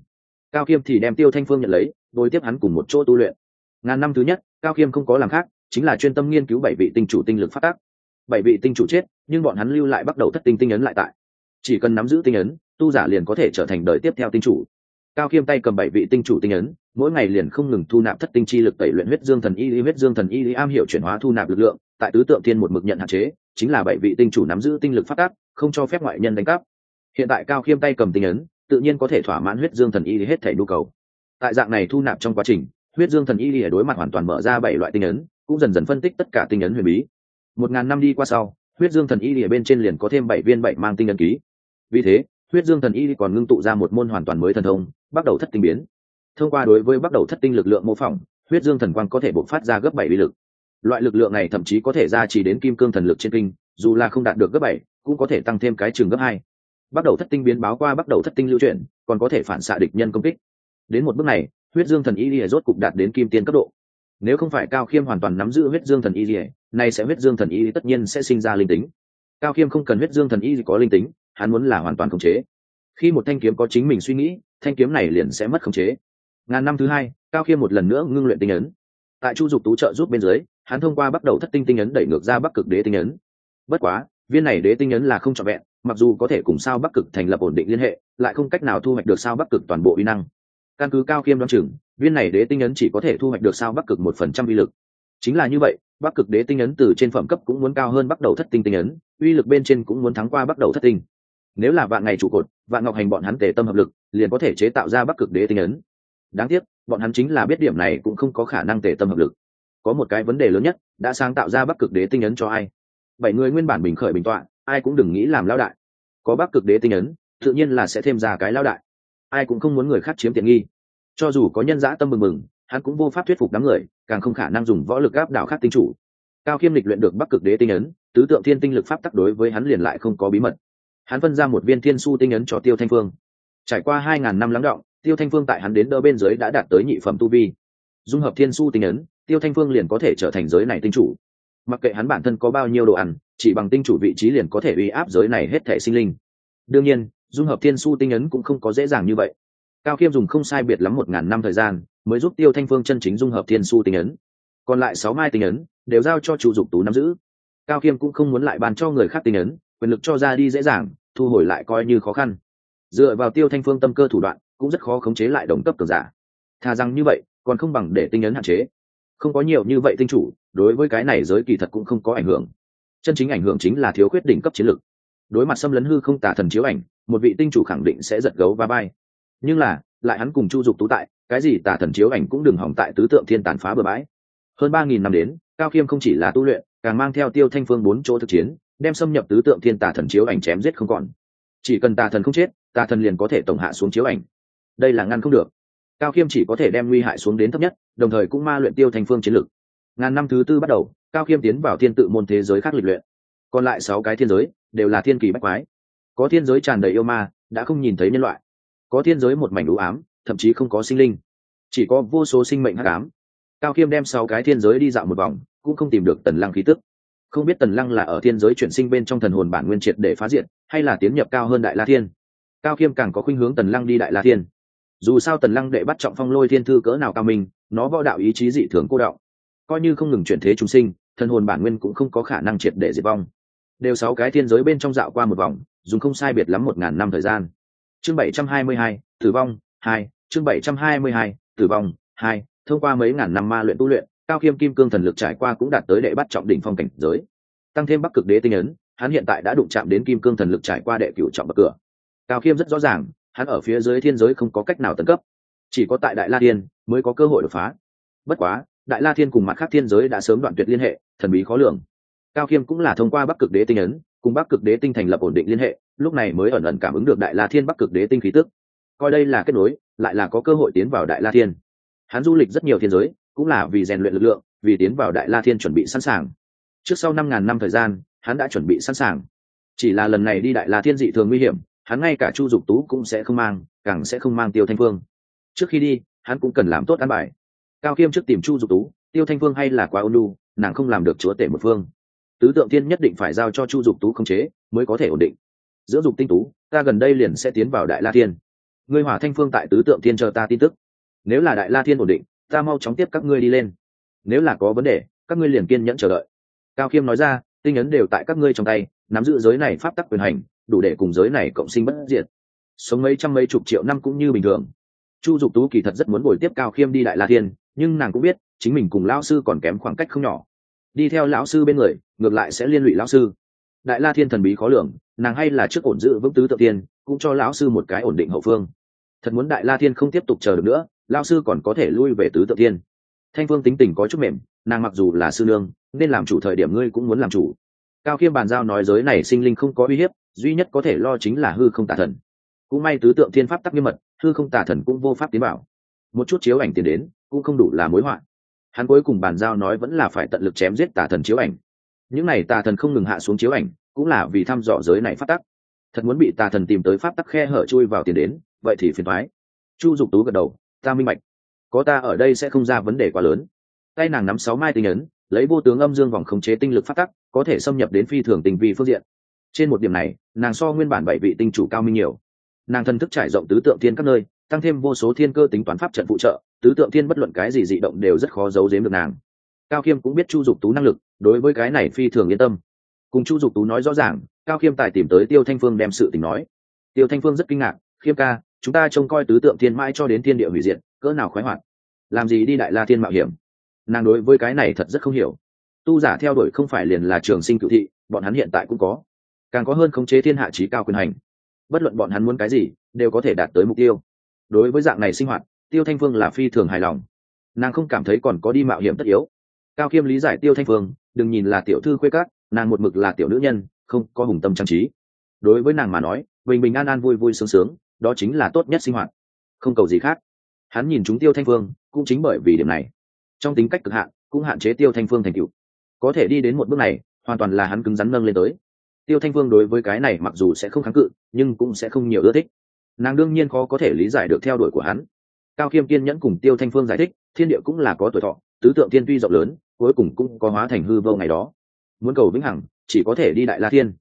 Cao khiêm thì đem tiêu thanh phương nhận lấy đối tiếp hắn cùng một chỗ tu luyện. Ngàn năm thứ nhất, cao khiêm không có làm khác, chính là chuyên tâm nghiên cứu bảy vị tinh chủ tinh lực phát tác. Bảy vị tinh chủ chết, nhưng bọn hắn lưu lại bắt đầu thất tinh tinh ấn lại tại. Chỉ cần nắm giữ tinh ấn, tu giả liền có thể trở thành đời tiếp theo tinh chủ. Cao khiêm tay cầm bảy vị tinh chủ tinh ấn, mỗi ngày liền không ngừng thu nạp thất tinh chi lực tẩy luyện huyết dương thần y lý huyết dương thần y lý am hiểu chuyển hóa thu nạp lực lượng, tại tứ tượng thiên một mực nhận hạn chế chính là bảy vị tinh chủ nắm giữ tinh lực phát tác, không cho phép ngoại nhân đánh cắp. Hiện tại cao khiêm tay cầm tinh ấn, tự nhiên có thể thỏa mãn huyết dương thần y hết thể nhu cầu. Tại dạng này thu nạp trong quá trình, huyết dương thần y để đối mặt hoàn toàn mở ra bảy loại tinh ấn, cũng dần dần phân tích tất cả tinh ấn huyền bí. Một ngàn năm đi qua sau, huyết dương thần y để bên trên liền có thêm bảy viên bảy mang tinh ấn ký. Vì thế, huyết dương thần y còn ngưng tụ ra một môn hoàn toàn mới thần thông, bắt đầu thất tinh biến. Thông qua đối với bắt đầu thất tinh lực lượng mô phỏng, huyết dương thần quang có thể bộc phát ra gấp bảy uy lực loại lực lượng này thậm chí có thể ra chỉ đến kim cương thần lực trên kinh, dù là không đạt được gấp bảy, cũng có thể tăng thêm cái trường gấp hai. Bắt đầu thất tinh biến báo qua bắt đầu thất tinh lưu chuyển, còn có thể phản xạ địch nhân công kích. Đến một bước này, huyết dương thần y lìa rốt cục đạt đến kim tiên cấp độ. Nếu không phải cao khiêm hoàn toàn nắm giữ huyết dương thần y lìa, nay sẽ huyết dương thần y tất nhiên sẽ sinh ra linh tính. Cao khiêm không cần huyết dương thần y có linh tính, hắn muốn là hoàn toàn khống chế. Khi một thanh kiếm có chính mình suy nghĩ, thanh kiếm này liền sẽ mất khống chế. Ngàn năm thứ hai, cao khiêm một lần nữa ngưng luyện tinh ấn. Tại chu dục tú trợ giúp bên dưới hắn thông qua bắt đầu thất tinh tinh ấn đẩy ngược ra bắc cực đế tinh ấn. Bất quá, viên này đế tinh ấn là không trọn vẹn, mặc dù có thể cùng sao bắc cực thành lập ổn định liên hệ, lại không cách nào thu hoạch được sao bắc cực toàn bộ uy năng. Căn cứ cao khiêm đoán chừng, viên này đế tinh ấn chỉ có thể thu hoạch được sao bắc cực một phần trăm uy lực. Chính là như vậy, bắc cực đế tinh ấn từ trên phẩm cấp cũng muốn cao hơn bắt đầu thất tinh tinh ấn, uy lực bên trên cũng muốn thắng qua bắt đầu thất tinh. Nếu là vạn ngày trụ cột, vạn ngọc hành bọn hắn tề tâm hợp lực, liền có thể chế tạo ra bắc cực đế tinh ấn. Đáng tiếc, bọn hắn chính là biết điểm này cũng không có khả năng tề tâm hợp lực có một cái vấn đề lớn nhất, đã sáng tạo ra bắc cực đế tinh ấn cho ai? Bảy người nguyên bản bình khởi bình tọa, ai cũng đừng nghĩ làm lao đại. Có bắc cực đế tinh ấn, tự nhiên là sẽ thêm ra cái lao đại. Ai cũng không muốn người khác chiếm tiện nghi. Cho dù có nhân dã tâm mừng mừng hắn cũng vô pháp thuyết phục đám người, càng không khả năng dùng võ lực áp đảo khác tinh chủ. Cao khiêm lịch luyện được bắc cực đế tinh ấn, tứ tượng thiên tinh lực pháp tắc đối với hắn liền lại không có bí mật. Hắn phân ra một viên thiên su tinh ấn cho tiêu thanh phương. Trải qua hai ngàn năm lắng động tiêu thanh phương tại hắn đến đỡ bên dưới đã đạt tới nhị phẩm tu vi. Dung hợp thiên su tinh ấn tiêu thanh phương liền có thể trở thành giới này tinh chủ. Mặc kệ hắn bản thân có bao nhiêu đồ ăn, chỉ bằng tinh chủ vị trí liền có thể uy áp giới này hết thể sinh linh. Đương nhiên, dung hợp thiên su tinh ấn cũng không có dễ dàng như vậy. Cao khiêm dùng không sai biệt lắm một ngàn năm thời gian, mới giúp tiêu thanh phương chân chính dung hợp thiên su tinh ấn. Còn lại sáu mai tinh ấn, đều giao cho chủ dục tú nắm giữ. Cao khiêm cũng không muốn lại bàn cho người khác tinh ấn, quyền lực cho ra đi dễ dàng, thu hồi lại coi như khó khăn. Dựa vào tiêu thanh phương tâm cơ thủ đoạn, cũng rất khó khống chế lại đồng cấp cường giả. Thà rằng như vậy, còn không bằng để tinh ấn hạn chế không có nhiều như vậy tinh chủ, đối với cái này giới kỳ thật cũng không có ảnh hưởng. Chân chính ảnh hưởng chính là thiếu khuyết đỉnh cấp chiến lược. Đối mặt xâm lấn hư không tả thần chiếu ảnh, một vị tinh chủ khẳng định sẽ giật gấu và bay. Nhưng là, lại hắn cùng chu dục tú tại, cái gì tả thần chiếu ảnh cũng đừng hỏng tại tứ tượng thiên tàn phá bừa bãi. Hơn ba nghìn năm đến, cao khiêm không chỉ là tu luyện, càng mang theo tiêu thanh phương bốn chỗ thực chiến, đem xâm nhập tứ tượng thiên tà thần chiếu ảnh chém giết không còn. Chỉ cần tà thần không chết, tà thần liền có thể tổng hạ xuống chiếu ảnh. Đây là ngăn không được cao khiêm chỉ có thể đem nguy hại xuống đến thấp nhất, đồng thời cũng ma luyện tiêu thành phương chiến lược. ngàn năm thứ tư bắt đầu, cao khiêm tiến vào thiên tự môn thế giới khác lịch luyện. Còn lại sáu cái thiên giới, đều là thiên kỳ bách quái. Có thiên giới tràn đầy yêu ma, đã không nhìn thấy nhân loại. Có thiên giới một mảnh đủ ám, thậm chí không có sinh linh. Chỉ có vô số sinh mệnh hắc ám. Cao khiêm đem sáu cái thiên giới đi dạo một vòng, cũng không tìm được tần lăng khí tức. Không biết tần lăng là ở thiên giới chuyển sinh bên trong thần hồn bản nguyên triệt để phá diện hay là tiến nhập cao hơn đại la thiên. Cao khiêm càng có khuynh hướng tần lăng đi đại la thiên dù sao tần lăng đệ bắt trọng phong lôi thiên thư cỡ nào cao minh, nó võ đạo ý chí dị thường cô đạo coi như không ngừng chuyển thế chúng sinh thân hồn bản nguyên cũng không có khả năng triệt để diệt vong. Đều sáu cái thiên giới bên trong dạo qua một vòng, dùng không sai biệt lắm một ngàn năm thời gian. Chương bảy trăm hai mươi hai, tử vong, hai. Chương bảy trăm hai mươi hai, tử vong, hai. Thông qua mấy ngàn năm ma luyện tu luyện, cao khiêm kim cương thần lực trải qua cũng đạt tới đệ bắt trọng đỉnh phong cảnh giới. Tăng thêm bắc cực đế tinh ấn, hắn hiện tại đã đụng chạm đến kim cương thần lực trải qua đệ cửu trọng bậc cửa. Cao khiêm rất rõ ràng hắn ở phía dưới thiên giới không có cách nào tấn cấp. Chỉ có tại đại la thiên mới có cơ hội đột phá. Bất quá, đại la thiên cùng mặt khác thiên giới đã sớm đoạn tuyệt liên hệ, thần bí khó lường. Cao khiêm cũng là thông qua bắc cực đế tinh ấn, cùng bắc cực đế tinh thành lập ổn định liên hệ, lúc này mới ẩn ẩn cảm ứng được đại la thiên bắc cực đế tinh khí tức. Coi đây là kết nối, lại là có cơ hội tiến vào đại la thiên. Hắn du lịch rất nhiều thiên giới, cũng là vì rèn luyện lực lượng, vì tiến vào đại la thiên chuẩn bị sẵn sàng. Trước sau năm ngàn năm thời gian, hắn đã chuẩn bị sẵn sàng. Chỉ là lần này đi đại la thiên dị thường nguy hiểm hắn ngay cả chu dục tú cũng sẽ không mang, càng sẽ không mang tiêu thanh phương. Trước khi đi, hắn cũng cần làm tốt an bài. Cao khiêm trước tìm chu dục tú, tiêu thanh phương hay là quá ôn lu nàng không làm được chúa tể một phương. Tứ tượng thiên nhất định phải giao cho chu dục tú khống chế, mới có thể ổn định. Giữa dục tinh tú, ta gần đây liền sẽ tiến vào đại la thiên. Ngươi hỏa thanh phương tại tứ tượng thiên chờ ta tin tức. Nếu là đại la thiên ổn định, ta mau chóng tiếp các ngươi đi lên. Nếu là có vấn đề, các ngươi liền kiên nhẫn chờ đợi. Cao khiêm nói ra, tinh ấn đều tại các ngươi trong tay, nắm giữ giới này pháp tắc quyền hành đủ để cùng giới này cộng sinh bất diệt. Sống mấy trăm mấy chục triệu năm cũng như bình thường. Chu dục tú kỳ thật rất muốn bồi tiếp cao khiêm đi đại la thiên, nhưng nàng cũng biết, chính mình cùng lão sư còn kém khoảng cách không nhỏ. Đi theo lão sư bên người, ngược lại sẽ liên lụy lão sư. Đại la thiên thần bí khó lường, nàng hay là trước ổn giữ vững tứ tự tiên cũng cho lão sư một cái ổn định hậu phương. Thật muốn đại la thiên không tiếp tục chờ được nữa, lão sư còn có thể lui về tứ tự tiên thanh phương tính tình có chút mềm, nàng mặc dù là sư nương, nên làm chủ thời điểm ngươi cũng muốn làm chủ. Cao khiêm bàn giao nói giới này sinh linh không có uy hiếp duy nhất có thể lo chính là hư không tà thần. Cũng may tứ tượng thiên pháp tắc nghiêm mật, hư không tà thần cũng vô pháp tiến bảo. Một chút chiếu ảnh tiền đến, cũng không đủ là mối họa. Hắn cuối cùng bàn giao nói vẫn là phải tận lực chém giết tà thần chiếu ảnh. Những n à y tà thần không ngừng hạ xuống chiếu ảnh, cũng là vì thăm dò giới này phát tắc. Thật muốn bị tà thần tìm tới pháp tắc khe hở chui vào tiền đến, vậy thì phiền thoái chu dục tú gật đầu, ta minh bạch. Có ta ở đây sẽ không ra vấn đề quá lớn. Tay nàng nắm sáu mai tinh ấn, lấy vô tướng âm dương vòng khống chế tinh lực phát tắc, có thể xâm nhập đến phi thường tình vi phương diện trên một điểm này, nàng so nguyên bản bảy vị tinh chủ cao minh nhiều. Nàng thân thức trải rộng tứ tượng thiên các nơi, tăng thêm vô số thiên cơ tính toán pháp trận phụ trợ, tứ tượng thiên bất luận cái gì dị động đều rất khó giấu giếm được nàng. Cao khiêm cũng biết chu dục tú năng lực, đối với cái này phi thường yên tâm. Cùng chu dục tú nói rõ ràng, cao khiêm tài tìm tới tiêu thanh phương đem sự tình nói. Tiêu thanh phương rất kinh ngạc, khiêm ca, chúng ta trông coi tứ tượng thiên mãi cho đến thiên địa hủy diệt, cỡ nào khoái hoạt? Làm gì đi đại la thiên mạo hiểm? Nàng đối với cái này thật rất không hiểu. Tu giả theo đuổi không phải liền là trường sinh cựu thị, bọn hắn hiện tại cũng có càng có hơn khống chế thiên hạ trí cao quyền hành. Bất luận bọn hắn muốn cái gì, đều có thể đạt tới mục tiêu. Đối với dạng này sinh hoạt, tiêu thanh phương là phi thường hài lòng. Nàng không cảm thấy còn có đi mạo hiểm tất yếu. Cao khiêm lý giải tiêu thanh phương, đừng nhìn là tiểu thư khuê cát nàng một mực là tiểu nữ nhân, không có hùng tâm trang trí. Đối với nàng mà nói, bình bình an an vui vui sướng sướng, đó chính là tốt nhất sinh hoạt. Không cầu gì khác. Hắn nhìn chúng tiêu thanh phương, cũng chính bởi vì điểm này. Trong tính cách cực hạn, cũng hạn chế tiêu thanh phương thành cựu có thể đi đến một bước này, hoàn toàn là hắn cứng rắn nâng lên tới tiêu thanh phương đối với cái này mặc dù sẽ không kháng cự, nhưng cũng sẽ không nhiều ưa thích. Nàng đương nhiên khó có thể lý giải được theo đuổi của hắn. Cao khiêm kiên nhẫn cùng tiêu thanh phương giải thích, thiên địa cũng là có tuổi thọ, tứ tượng thiên tuy rộng lớn, cuối cùng cũng có hóa thành hư vô ngày đó. Muốn cầu vĩnh hằng, chỉ có thể đi đại la thiên.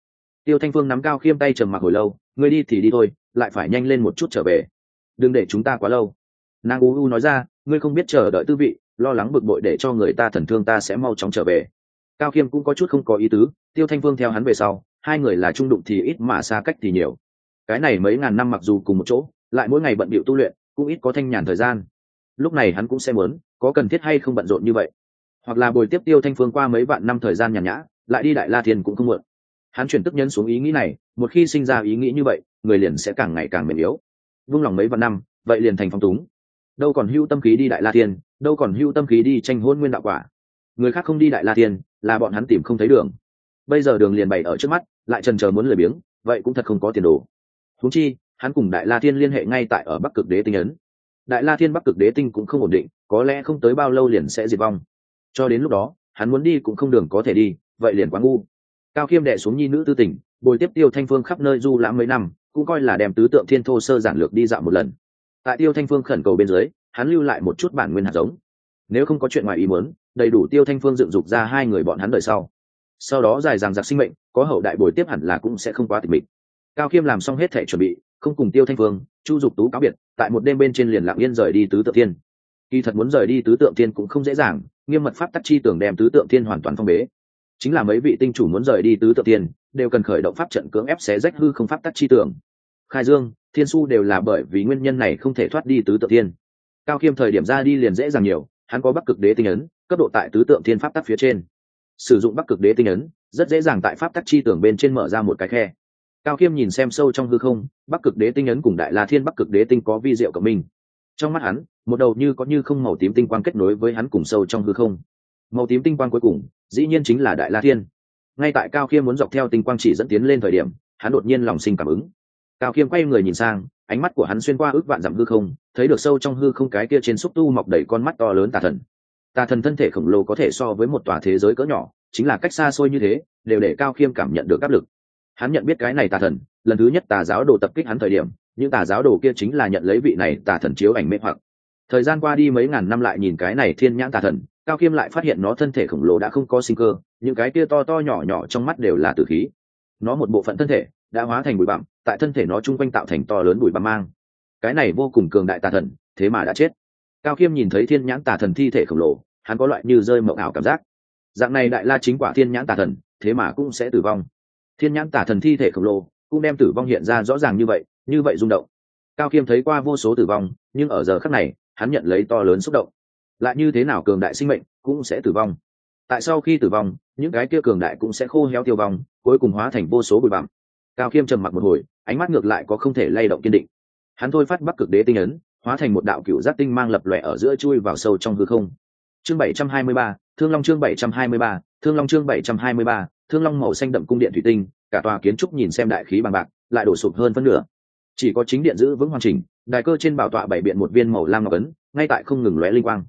Tiêu thanh phương nắm cao khiêm tay trầm mặc hồi lâu người đi thì đi thôi, lại phải nhanh lên một chút trở về. Đừng để chúng ta quá lâu. Nàng u u nói ra, ngươi không biết chờ đợi tư vị, lo lắng bực bội để cho người ta thần thương ta sẽ mau chóng trở về. Cao khiêm cũng có chút không có ý tứ, tiêu thanh phương theo hắn về sau hai người là trung đụng thì ít mà xa cách thì nhiều. Cái này mấy ngàn năm mặc dù cùng một chỗ, lại mỗi ngày bận bịu tu luyện, cũng ít có thanh nhàn thời gian. Lúc này hắn cũng sẽ muốn, có cần thiết hay không bận rộn như vậy. Hoặc là bồi tiếp tiêu thanh phương qua mấy vạn năm thời gian nhàn nhã, lại đi đại la thiên cũng không muộn. Hắn chuyển tức nhân xuống ý nghĩ này, một khi sinh ra ý nghĩ như vậy, người liền sẽ càng ngày càng mềm yếu. Vung lòng mấy vạn năm, vậy liền thành phong túng. Đâu còn hưu tâm khí đi đại la thiên, đâu còn hưu tâm khí đi tranh hôn nguyên đạo quả. Người khác không đi đại la thiên, là bọn hắn tìm không thấy đường bây giờ đường liền bày ở trước mắt, lại trần chờ muốn lười biếng, vậy cũng thật không có tiền đồ. Húng chi, hắn cùng đại la thiên liên hệ ngay tại ở bắc cực đế tinh ấn. Đại la thiên bắc cực đế tinh cũng không ổn định, có lẽ không tới bao lâu liền sẽ diệt vong. Cho đến lúc đó, hắn muốn đi cũng không đường có thể đi, vậy liền quá ngu. Cao khiêm đệ xuống nhi nữ tư tỉnh bồi tiếp tiêu thanh phương khắp nơi du lãm mấy năm, cũng coi là đem tứ tượng thiên thô sơ giản lược đi dạo một lần. Tại tiêu thanh phương khẩn cầu bên dưới, hắn lưu lại một chút bản nguyên hạt giống. Nếu không có chuyện ngoài ý muốn, đầy đủ tiêu thanh phương dựng dục ra hai người bọn hắn đời sau sau đó dài dàng giặc sinh mệnh có hậu đại bồi tiếp hẳn là cũng sẽ không quá tịch mịch cao khiêm làm xong hết thể chuẩn bị không cùng tiêu thanh phương chu dục tú cáo biệt tại một đêm bên trên liền lặng yên rời đi tứ tượng thiên. kỳ thật muốn rời đi tứ tượng thiên cũng không dễ dàng nghiêm mật pháp tắc chi tưởng đem tứ tượng thiên hoàn toàn phong bế chính là mấy vị tinh chủ muốn rời đi tứ tượng thiên, đều cần khởi động pháp trận cưỡng ép xé rách hư không pháp tắc chi tưởng khai dương thiên su đều là bởi vì nguyên nhân này không thể thoát đi tứ tượng thiên. cao khiêm thời điểm ra đi liền dễ dàng nhiều hắn có bắc cực đế tinh ấn cấp độ tại tứ tượng thiên pháp tắc phía trên sử dụng bắc cực đế tinh ấn, rất dễ dàng tại pháp tắc chi tưởng bên trên mở ra một cái khe. Cao khiêm nhìn xem sâu trong hư không, bắc cực đế tinh ấn cùng đại la thiên bắc cực đế tinh có vi diệu cộng minh. Trong mắt hắn, một đầu như có như không màu tím tinh quang kết nối với hắn cùng sâu trong hư không. Màu tím tinh quang cuối cùng, dĩ nhiên chính là đại la thiên. Ngay tại cao khiêm muốn dọc theo tinh quang chỉ dẫn tiến lên thời điểm, hắn đột nhiên lòng sinh cảm ứng. Cao khiêm quay người nhìn sang, ánh mắt của hắn xuyên qua ước vạn dặm hư không, thấy được sâu trong hư không cái kia trên xúc tu mọc đầy con mắt to lớn tà thần tà thần thân thể khổng lồ có thể so với một tòa thế giới cỡ nhỏ, chính là cách xa xôi như thế, đều để cao khiêm cảm nhận được áp lực. Hắn nhận biết cái này tà thần, lần thứ nhất tà giáo đồ tập kích hắn thời điểm, những tà giáo đồ kia chính là nhận lấy vị này tà thần chiếu ảnh mê hoặc. Thời gian qua đi mấy ngàn năm lại nhìn cái này thiên nhãn tà thần, cao khiêm lại phát hiện nó thân thể khổng lồ đã không có sinh cơ, những cái kia to to nhỏ nhỏ trong mắt đều là tử khí. Nó một bộ phận thân thể đã hóa thành bụi bặm, tại thân thể nó chung quanh tạo thành to lớn bụi bặm mang. Cái này vô cùng cường đại tà thần, thế mà đã chết cao khiêm nhìn thấy thiên nhãn tà thần thi thể khổng lồ, hắn có loại như rơi mộng ảo cảm giác. Dạng này đại la chính quả thiên nhãn tà thần, thế mà cũng sẽ tử vong. Thiên nhãn tà thần thi thể khổng lồ, cũng đem tử vong hiện ra rõ ràng như vậy như vậy rung động. Cao khiêm thấy qua vô số tử vong, nhưng ở giờ khắc này, hắn nhận lấy to lớn xúc động. Lại như thế nào cường đại sinh mệnh cũng sẽ tử vong. Tại sau khi tử vong, những cái kia cường đại cũng sẽ khô héo tiêu vong, cuối cùng hóa thành vô số bụi bặm. Cao khiêm trầm mặc một hồi, ánh mắt ngược lại có không thể lay động kiên định. Hắn thôi phát bắc cực đế tinh ấn hóa thành một đạo cựu giác tinh mang lập lòe ở giữa chui vào sâu trong hư không. Chương bảy trăm hai mươi ba, thương long chương bảy trăm hai mươi ba, thương long chương bảy trăm hai mươi ba, thương long màu xanh đậm cung điện thủy tinh, cả tòa kiến trúc nhìn xem đại khí bằng bạc, lại đổ sụp hơn phân nửa. Chỉ có chính điện giữ vững hoàn chỉnh, đài cơ trên bảo tọa bảy biện một viên màu lam ngọc ấn, ngay tại không ngừng lóe linh quang.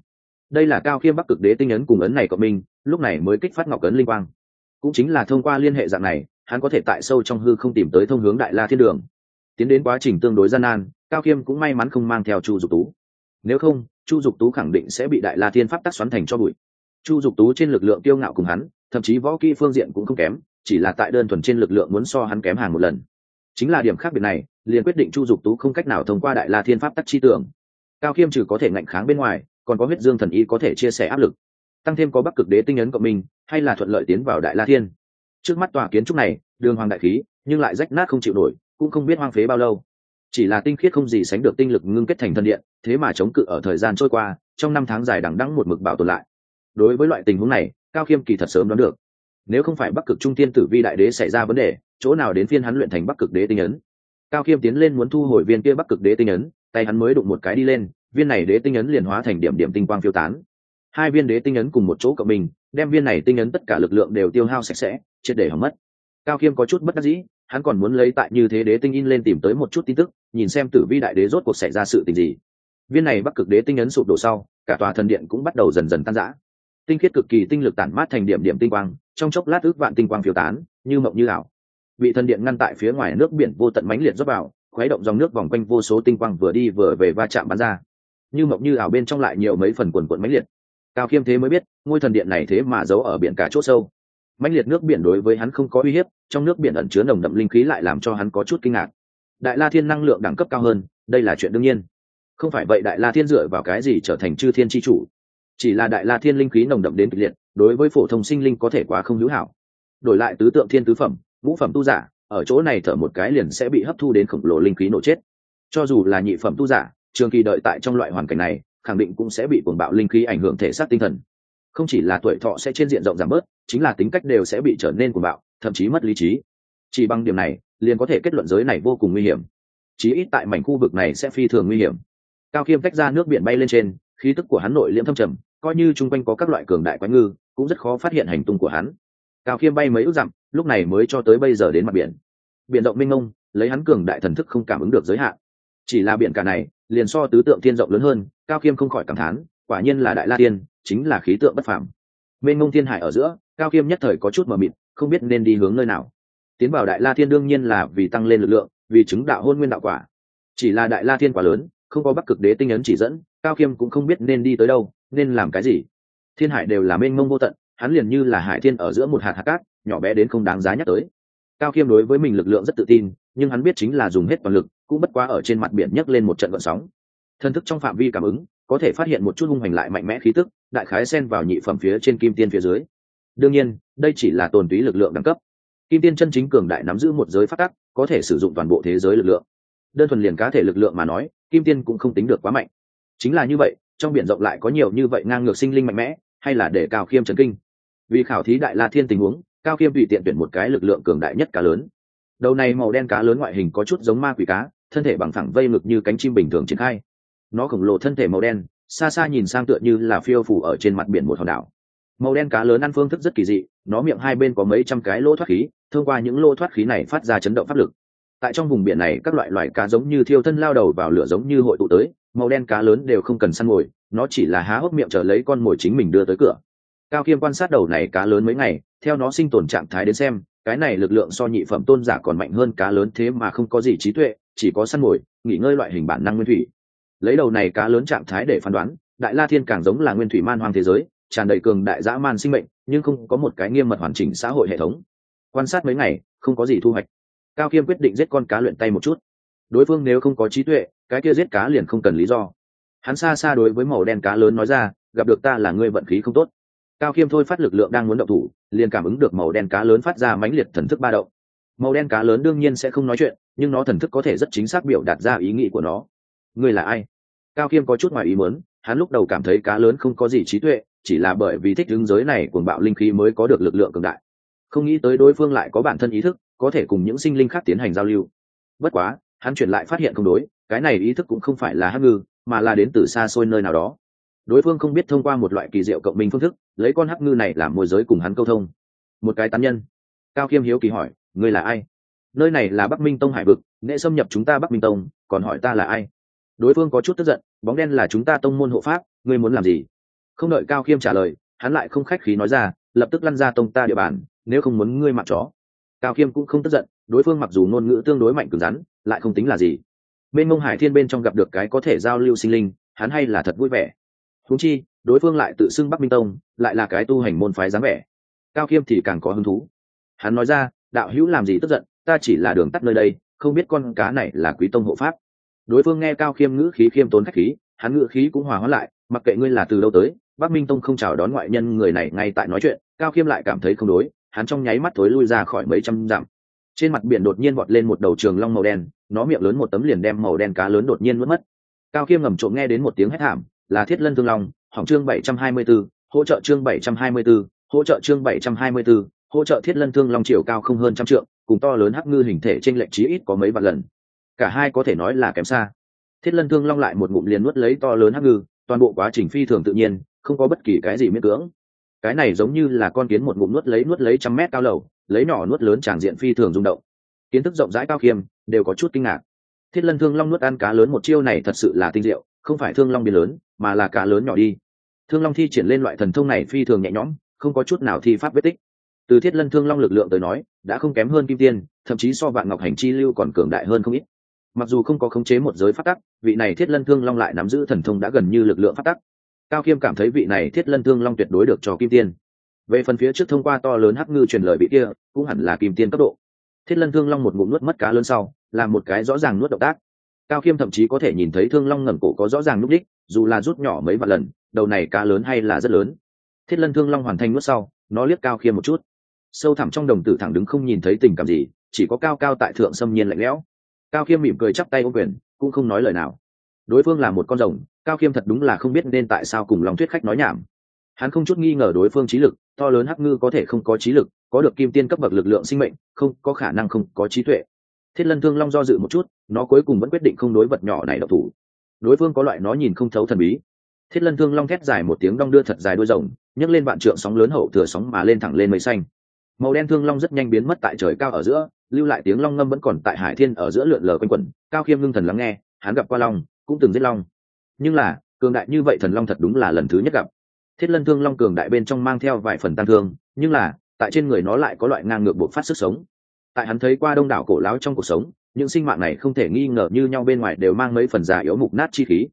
Đây là cao khiêm bắc cực đế tinh ấn cùng ấn này của mình, lúc này mới kích phát ngọc ấn linh quang. Cũng chính là thông qua liên hệ dạng này, hắn có thể tại sâu trong hư không tìm tới thông hướng đại la thiên đường. Tiến đến quá trình tương đối gian nan cao khiêm cũng may mắn không mang theo chu dục tú. Nếu không, chu dục tú khẳng định sẽ bị đại la thiên pháp tắc xoắn thành cho bụi. Chu dục tú trên lực lượng kiêu ngạo cùng hắn, thậm chí võ kỹ phương diện cũng không kém, chỉ là tại đơn thuần trên lực lượng muốn so hắn kém hàng một lần. Chính là điểm khác biệt này, liền quyết định chu dục tú không cách nào thông qua đại la thiên pháp tắc chi tưởng. Cao khiêm trừ có thể ngạnh kháng bên ngoài, còn có huyết dương thần y có thể chia sẻ áp lực. Tăng thêm có bắc cực đế tinh ấn cộng minh, hay là thuận lợi tiến vào đại la thiên. Trước mắt tòa kiến trúc này, đường hoàng đại khí, nhưng lại rách nát không chịu nổi, cũng không biết hoang phế bao lâu chỉ là tinh khiết không gì sánh được tinh lực ngưng kết thành thân điện, thế mà chống cự ở thời gian trôi qua, trong năm tháng dài đằng đẵng một mực bảo tồn lại. Đối với loại tình huống này, cao khiêm kỳ thật sớm đoán được. Nếu không phải bắc cực trung tiên tử vi đại đế xảy ra vấn đề, chỗ nào đến phiên hắn luyện thành bắc cực đế tinh ấn? Cao khiêm tiến lên muốn thu hồi viên kia bắc cực đế tinh ấn, tay hắn mới đụng một cái đi lên, viên này đế tinh ấn liền hóa thành điểm điểm tinh quang phiêu tán. Hai viên đế tinh ấn cùng một chỗ cộng mình, đem viên này tinh ấn tất cả lực lượng đều tiêu hao sạch sẽ, triệt để hỏng mất. Cao khiêm có chút bất đắc dĩ hắn còn muốn lấy tại như thế đế tinh in lên tìm tới một chút tin tức, nhìn xem tử vi đại đế rốt cuộc xảy ra sự tình gì. Viên này bắc cực đế tinh ấn sụp đổ sau, cả tòa thần điện cũng bắt đầu dần dần tan rã. Tinh khiết cực kỳ tinh lực tản mát thành điểm điểm tinh quang, trong chốc lát ước vạn tinh quang phiêu tán, như mộng như ảo. Bị thần điện ngăn tại phía ngoài nước biển vô tận mãnh liệt rót vào, khuấy động dòng nước vòng quanh vô số tinh quang vừa đi vừa về va chạm bắn ra. Như mộng như ảo bên trong lại nhiều mấy phần quần quận mãnh liệt. Cao khiêm thế mới biết, ngôi thần điện này thế mà giấu ở biển cả c h ỗ sâu mãnh liệt nước biển đối với hắn không có uy hiếp, trong nước biển ẩn chứa nồng đậm linh khí lại làm cho hắn có chút kinh ngạc. Đại la thiên năng lượng đẳng cấp cao hơn, đây là chuyện đương nhiên. Không phải vậy đại la thiên dựa vào cái gì trở thành chư thiên tri chủ? Chỉ là đại la thiên linh khí nồng đậm đến kịch liệt, đối với phổ thông sinh linh có thể quá không hữu hảo. Đổi lại tứ tượng thiên tứ phẩm, ngũ phẩm tu giả, ở chỗ này thở một cái liền sẽ bị hấp thu đến khổng lồ linh khí nổ chết. Cho dù là nhị phẩm tu giả, trường kỳ đợi tại trong loại hoàn cảnh này, khẳng định cũng sẽ bị cuồng bạo linh khí ảnh hưởng thể xác tinh thần không chỉ là tuổi thọ sẽ trên diện rộng giảm bớt, chính là tính cách đều sẽ bị trở nên cuồng bạo, thậm chí mất lý trí. Chỉ bằng điểm này, liền có thể kết luận giới này vô cùng nguy hiểm. Chí ít tại mảnh khu vực này sẽ phi thường nguy hiểm. Cao khiêm tách ra nước biển bay lên trên, khí tức của hắn nội liễm thâm trầm, coi như chung quanh có các loại cường đại quái ngư, cũng rất khó phát hiện hành tung của hắn. Cao khiêm bay mấy ước dặm, lúc này mới cho tới bây giờ đến mặt biển. Biển rộng minh mông, lấy hắn cường đại thần thức không cảm ứng được giới hạn. Chỉ là biển cả này, liền so tứ tượng thiên rộng lớn hơn, cao khiêm không khỏi cảm thán quả nhiên là đại la tiên, chính là khí tượng bất phàm. Mênh mông thiên hải ở giữa, cao khiêm nhất thời có chút mờ mịt, không biết nên đi hướng nơi nào. Tiến vào đại la thiên đương nhiên là vì tăng lên lực lượng, vì chứng đạo hôn nguyên đạo quả. Chỉ là đại la thiên quá lớn, không có bắc cực đế tinh ấn chỉ dẫn, cao khiêm cũng không biết nên đi tới đâu, nên làm cái gì. Thiên hải đều là mênh mông vô tận, hắn liền như là hải thiên ở giữa một hạt hạt cát, nhỏ bé đến không đáng giá nhắc tới. Cao khiêm đối với mình lực lượng rất tự tin, nhưng hắn biết chính là dùng hết toàn lực, cũng bất quá ở trên mặt biển nhấc lên một trận vận sóng. Thân thức trong phạm vi cảm ứng có thể phát hiện một chút hung hành lại mạnh mẽ khí tức, đại khái xen vào nhị phẩm phía trên kim tiên phía dưới. Đương nhiên, đây chỉ là tồn túy lực lượng đẳng cấp. Kim tiên chân chính cường đại nắm giữ một giới phát tắc, có thể sử dụng toàn bộ thế giới lực lượng. Đơn thuần liền cá thể lực lượng mà nói, kim tiên cũng không tính được quá mạnh. Chính là như vậy, trong biển rộng lại có nhiều như vậy ngang ngược sinh linh mạnh mẽ, hay là để cao khiêm trấn kinh? Vì khảo thí đại la thiên tình huống, cao khiêm tùy tiện tuyển một cái lực lượng cường đại nhất cá lớn. Đầu này màu đen cá lớn ngoại hình có chút giống ma quỷ cá, thân thể bằng thẳng vây ngực như cánh chim bình thường triển khai nó khổng lồ thân thể màu đen, xa xa nhìn sang tựa như là phiêu phủ ở trên mặt biển một hòn đảo. Màu đen cá lớn ăn phương thức rất kỳ dị, nó miệng hai bên có mấy trăm cái lỗ thoát khí, thông qua những lỗ thoát khí này phát ra chấn động pháp lực. Tại trong vùng biển này, các loại loài cá giống như thiêu thân lao đầu vào lửa giống như hội tụ tới, màu đen cá lớn đều không cần săn mồi, nó chỉ là há hốc miệng chờ lấy con mồi chính mình đưa tới cửa. Cao Kiêm quan sát đầu này cá lớn mấy ngày, theo nó sinh tồn trạng thái đến xem, cái này lực lượng so nhị phẩm tôn giả còn mạnh hơn cá lớn thế mà không có gì trí tuệ, chỉ có săn mồi, nghỉ ngơi loại hình bản năng nguyên thủy lấy đầu này cá lớn trạng thái để phán đoán, đại la thiên càng giống là nguyên thủy man hoang thế giới, tràn đầy cường đại dã man sinh mệnh, nhưng không có một cái nghiêm mật hoàn chỉnh xã hội hệ thống. Quan sát mấy ngày, không có gì thu hoạch. Cao khiêm quyết định giết con cá luyện tay một chút. Đối phương nếu không có trí tuệ, cái kia giết cá liền không cần lý do. Hắn xa xa đối với màu đen cá lớn nói ra, gặp được ta là ngươi vận khí không tốt. Cao khiêm thôi phát lực lượng đang muốn động thủ, liền cảm ứng được màu đen cá lớn phát ra mãnh liệt thần thức ba động. Màu đen cá lớn đương nhiên sẽ không nói chuyện, nhưng nó thần thức có thể rất chính xác biểu đạt ra ý nghĩ của nó ngươi là ai? Cao khiêm có chút ngoài ý muốn, hắn lúc đầu cảm thấy cá lớn không có gì trí tuệ, chỉ là bởi vì thích đứng giới này cuồng bạo linh khí mới có được lực lượng cường đại. Không nghĩ tới đối phương lại có bản thân ý thức, có thể cùng những sinh linh khác tiến hành giao lưu. Bất quá, hắn chuyển lại phát hiện không đối, cái này ý thức cũng không phải là hắc ngư, mà là đến từ xa xôi nơi nào đó. Đối phương không biết thông qua một loại kỳ diệu cộng minh phương thức, lấy con hắc ngư này làm môi giới cùng hắn câu thông. Một cái tán nhân. Cao khiêm hiếu kỳ hỏi, ngươi là ai? Nơi này là bắc minh tông hải vực nghệ xâm nhập chúng ta bắc minh tông, còn hỏi ta là ai? Đối phương có chút tức giận, bóng đen là chúng ta tông môn hộ pháp, ngươi muốn làm gì? Không đợi cao khiêm trả lời, hắn lại không khách khí nói ra, lập tức lăn ra tông ta địa bàn, nếu không muốn ngươi mặc chó. Cao khiêm cũng không tức giận, đối phương mặc dù ngôn ngữ tương đối mạnh cứng rắn, lại không tính là gì. Bên mông hải thiên bên trong gặp được cái có thể giao lưu sinh linh, hắn hay là thật vui vẻ. Húng chi, đối phương lại tự xưng bắc minh tông, lại là cái tu hành môn phái dáng vẻ. Cao khiêm thì càng có hứng thú. Hắn nói ra, đạo hữu làm gì tức giận, ta chỉ là đường tắt nơi đây, không biết con cá này là quý tông hộ pháp đối phương nghe cao khiêm ngữ khí khiêm tốn khách khí hắn ngữ khí cũng hòa hóa lại mặc kệ ngươi là từ đâu tới bắc minh tông không chào đón ngoại nhân người này ngay tại nói chuyện cao khiêm lại cảm thấy không đối hắn trong nháy mắt thối lui ra khỏi mấy trăm dặm. Trên mặt biển đột nhiên vọt lên một đầu trường long màu đen nó miệng lớn một tấm liền đem màu đen cá lớn đột nhiên mất mất. Cao khiêm ngầm trộm nghe đến một tiếng hét thảm là thiết lân thương long hỏng chương bảy trăm hai mươi 724, hỗ trợ chương bảy trăm hai mươi 724, hỗ trợ chương bảy trăm hai mươi 724, hỗ trợ thiết lân thương long chiều cao không hơn trăm trượng cùng to lớn hắc ngư hình thể trên lệnh chí ít có mấy vạn lần cả hai có thể nói là kém xa. Thiết lân thương long lại một ngụm liền nuốt lấy to lớn hắc ngư, toàn bộ quá trình phi thường tự nhiên, không có bất kỳ cái gì miễn cưỡng. Cái này giống như là con kiến một ngụm nuốt lấy nuốt lấy trăm mét cao lầu, lấy nhỏ nuốt lớn tràng diện phi thường rung động. Kiến thức rộng rãi cao khiêm, đều có chút kinh ngạc. Thiết lân thương long nuốt ăn cá lớn một chiêu này thật sự là tinh diệu, không phải thương long biến lớn, mà là cá lớn nhỏ đi. Thương long thi triển lên loại thần thông này phi thường nhẹ nhõm, không có chút nào thi pháp vết tích. Từ thiết lân thương long lực lượng tới nói, đã không kém hơn kim tiên, thậm chí so vạn ngọc hành chi lưu còn cường đại hơn không ít mặc dù không có khống chế một giới phát tắc, vị này thiết lân thương long lại nắm giữ thần thông đã gần như lực lượng phát tắc. Cao khiêm cảm thấy vị này thiết lân thương long tuyệt đối được cho kim tiên. Về phần phía trước thông qua to lớn hắc ngư truyền lời vị kia, cũng hẳn là kim tiên cấp độ. Thiết lân thương long một ngụm nuốt mất cá lớn sau, là một cái rõ ràng nuốt động tác. Cao khiêm thậm chí có thể nhìn thấy thương long ngẩng cổ có rõ ràng núp đích, dù là rút nhỏ mấy vạn lần, đầu này cá lớn hay là rất lớn. Thiết lân thương long hoàn thành nuốt sau, nó liếc cao khiêm một chút. Sâu thẳm trong đồng tử thẳng đứng không nhìn thấy tình cảm gì, chỉ có cao cao tại thượng xâm nhiên lạnh lẽo cao khiêm mỉm cười chắp tay ô quyền, cũng không nói lời nào. Đối phương là một con rồng, cao khiêm thật đúng là không biết nên tại sao cùng lòng thuyết khách nói nhảm. Hắn không chút nghi ngờ đối phương trí lực, to lớn hắc ngư có thể không có trí lực, có được kim tiên cấp bậc lực lượng sinh mệnh, không, có khả năng không có trí tuệ. Thiết lân thương long do dự một chút, nó cuối cùng vẫn quyết định không đối vật nhỏ này độc thủ. Đối phương có loại nó nhìn không thấu thần bí. Thiết lân thương long thét dài một tiếng đong đưa thật dài đuôi rồng, nhấc lên vạn trượng sóng lớn hậu thừa sóng mà lên thẳng lên mây xanh màu đen thương long rất nhanh biến mất tại trời cao ở giữa, lưu lại tiếng long ngâm vẫn còn tại hải thiên ở giữa lượn lờ quanh quẩn, cao khiêm ngưng thần lắng nghe, hắn gặp qua long, cũng từng giết long. Nhưng là, cường đại như vậy thần long thật đúng là lần thứ nhất gặp. Thiết lân thương long cường đại bên trong mang theo vài phần tăng thương, nhưng là, tại trên người nó lại có loại ngang ngược bộc phát sức sống. Tại hắn thấy qua đông đảo cổ láo trong cuộc sống, những sinh mạng này không thể nghi ngờ như nhau bên ngoài đều mang mấy phần già yếu mục nát chi khí.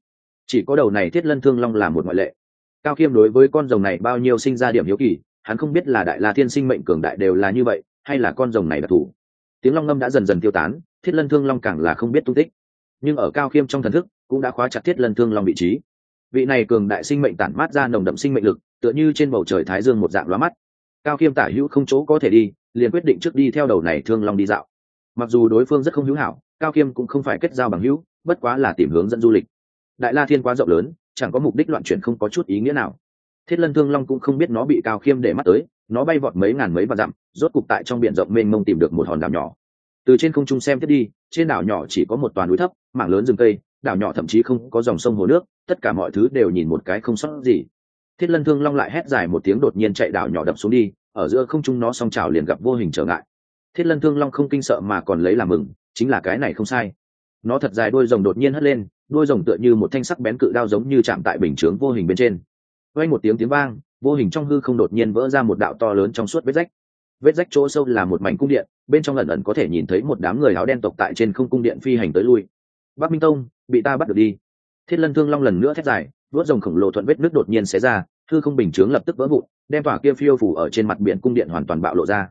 Chỉ có đầu này thiết lân thương long là một ngoại lệ. Cao khiêm đối với con rồng này bao nhiêu sinh ra điểm hiếu kỳ hắn không biết là đại la thiên sinh mệnh cường đại đều là như vậy, hay là con rồng này đặc thù. Tiếng long ngâm đã dần dần tiêu tán, thiết lân thương long càng là không biết tung tích. Nhưng ở cao khiêm trong thần thức, cũng đã khóa chặt thiết lân thương long vị trí. Vị này cường đại sinh mệnh tản mát ra nồng đậm sinh mệnh lực, tựa như trên bầu trời thái dương một dạng lóa mắt. Cao khiêm tả hữu không chỗ có thể đi, liền quyết định trước đi theo đầu này thương long đi dạo. Mặc dù đối phương rất không hữu hảo, cao khiêm cũng không phải kết giao bằng hữu, bất quá là tìm hướng dẫn du lịch. Đại la thiên quá rộng lớn, chẳng có mục đích loạn chuyển không có chút ý nghĩa nào thiết lân thương long cũng không biết nó bị cao khiêm để mắt tới, nó bay vọt mấy ngàn mấy và dặm, rốt cục tại trong biển rộng mênh mông tìm được một hòn đảo nhỏ. Từ trên không trung xem thiết đi, trên đảo nhỏ chỉ có một toàn núi thấp, mảng lớn rừng cây, đảo nhỏ thậm chí không có dòng sông hồ nước, tất cả mọi thứ đều nhìn một cái không sót gì. Thiết lân thương long lại hét dài một tiếng đột nhiên chạy đảo nhỏ đập xuống đi, ở giữa không trung nó song trào liền gặp vô hình trở ngại. Thiết lân thương long không kinh sợ mà còn lấy làm mừng, chính là cái này không sai. Nó thật dài đôi rồng đột nhiên hất lên đôi rồng tựa như một thanh sắc bén cự đao giống như chạm tại bình chướng vô hình bên trên quay một tiếng tiếng vang, vô hình trong hư không đột nhiên vỡ ra một đạo to lớn trong suốt vết rách. Vết rách chỗ sâu là một mảnh cung điện, bên trong ẩn ẩn có thể nhìn thấy một đám người áo đen tộc tại trên không cung điện phi hành tới lui. Bắc minh tông, bị ta bắt được đi. Thiết lân thương long lần nữa thét dài, vuốt rồng khổng lồ thuận vết nước đột nhiên xé ra, hư không bình chướng lập tức vỡ vụn, đem tỏa kia phiêu phủ ở trên mặt biển cung điện hoàn toàn bạo lộ ra.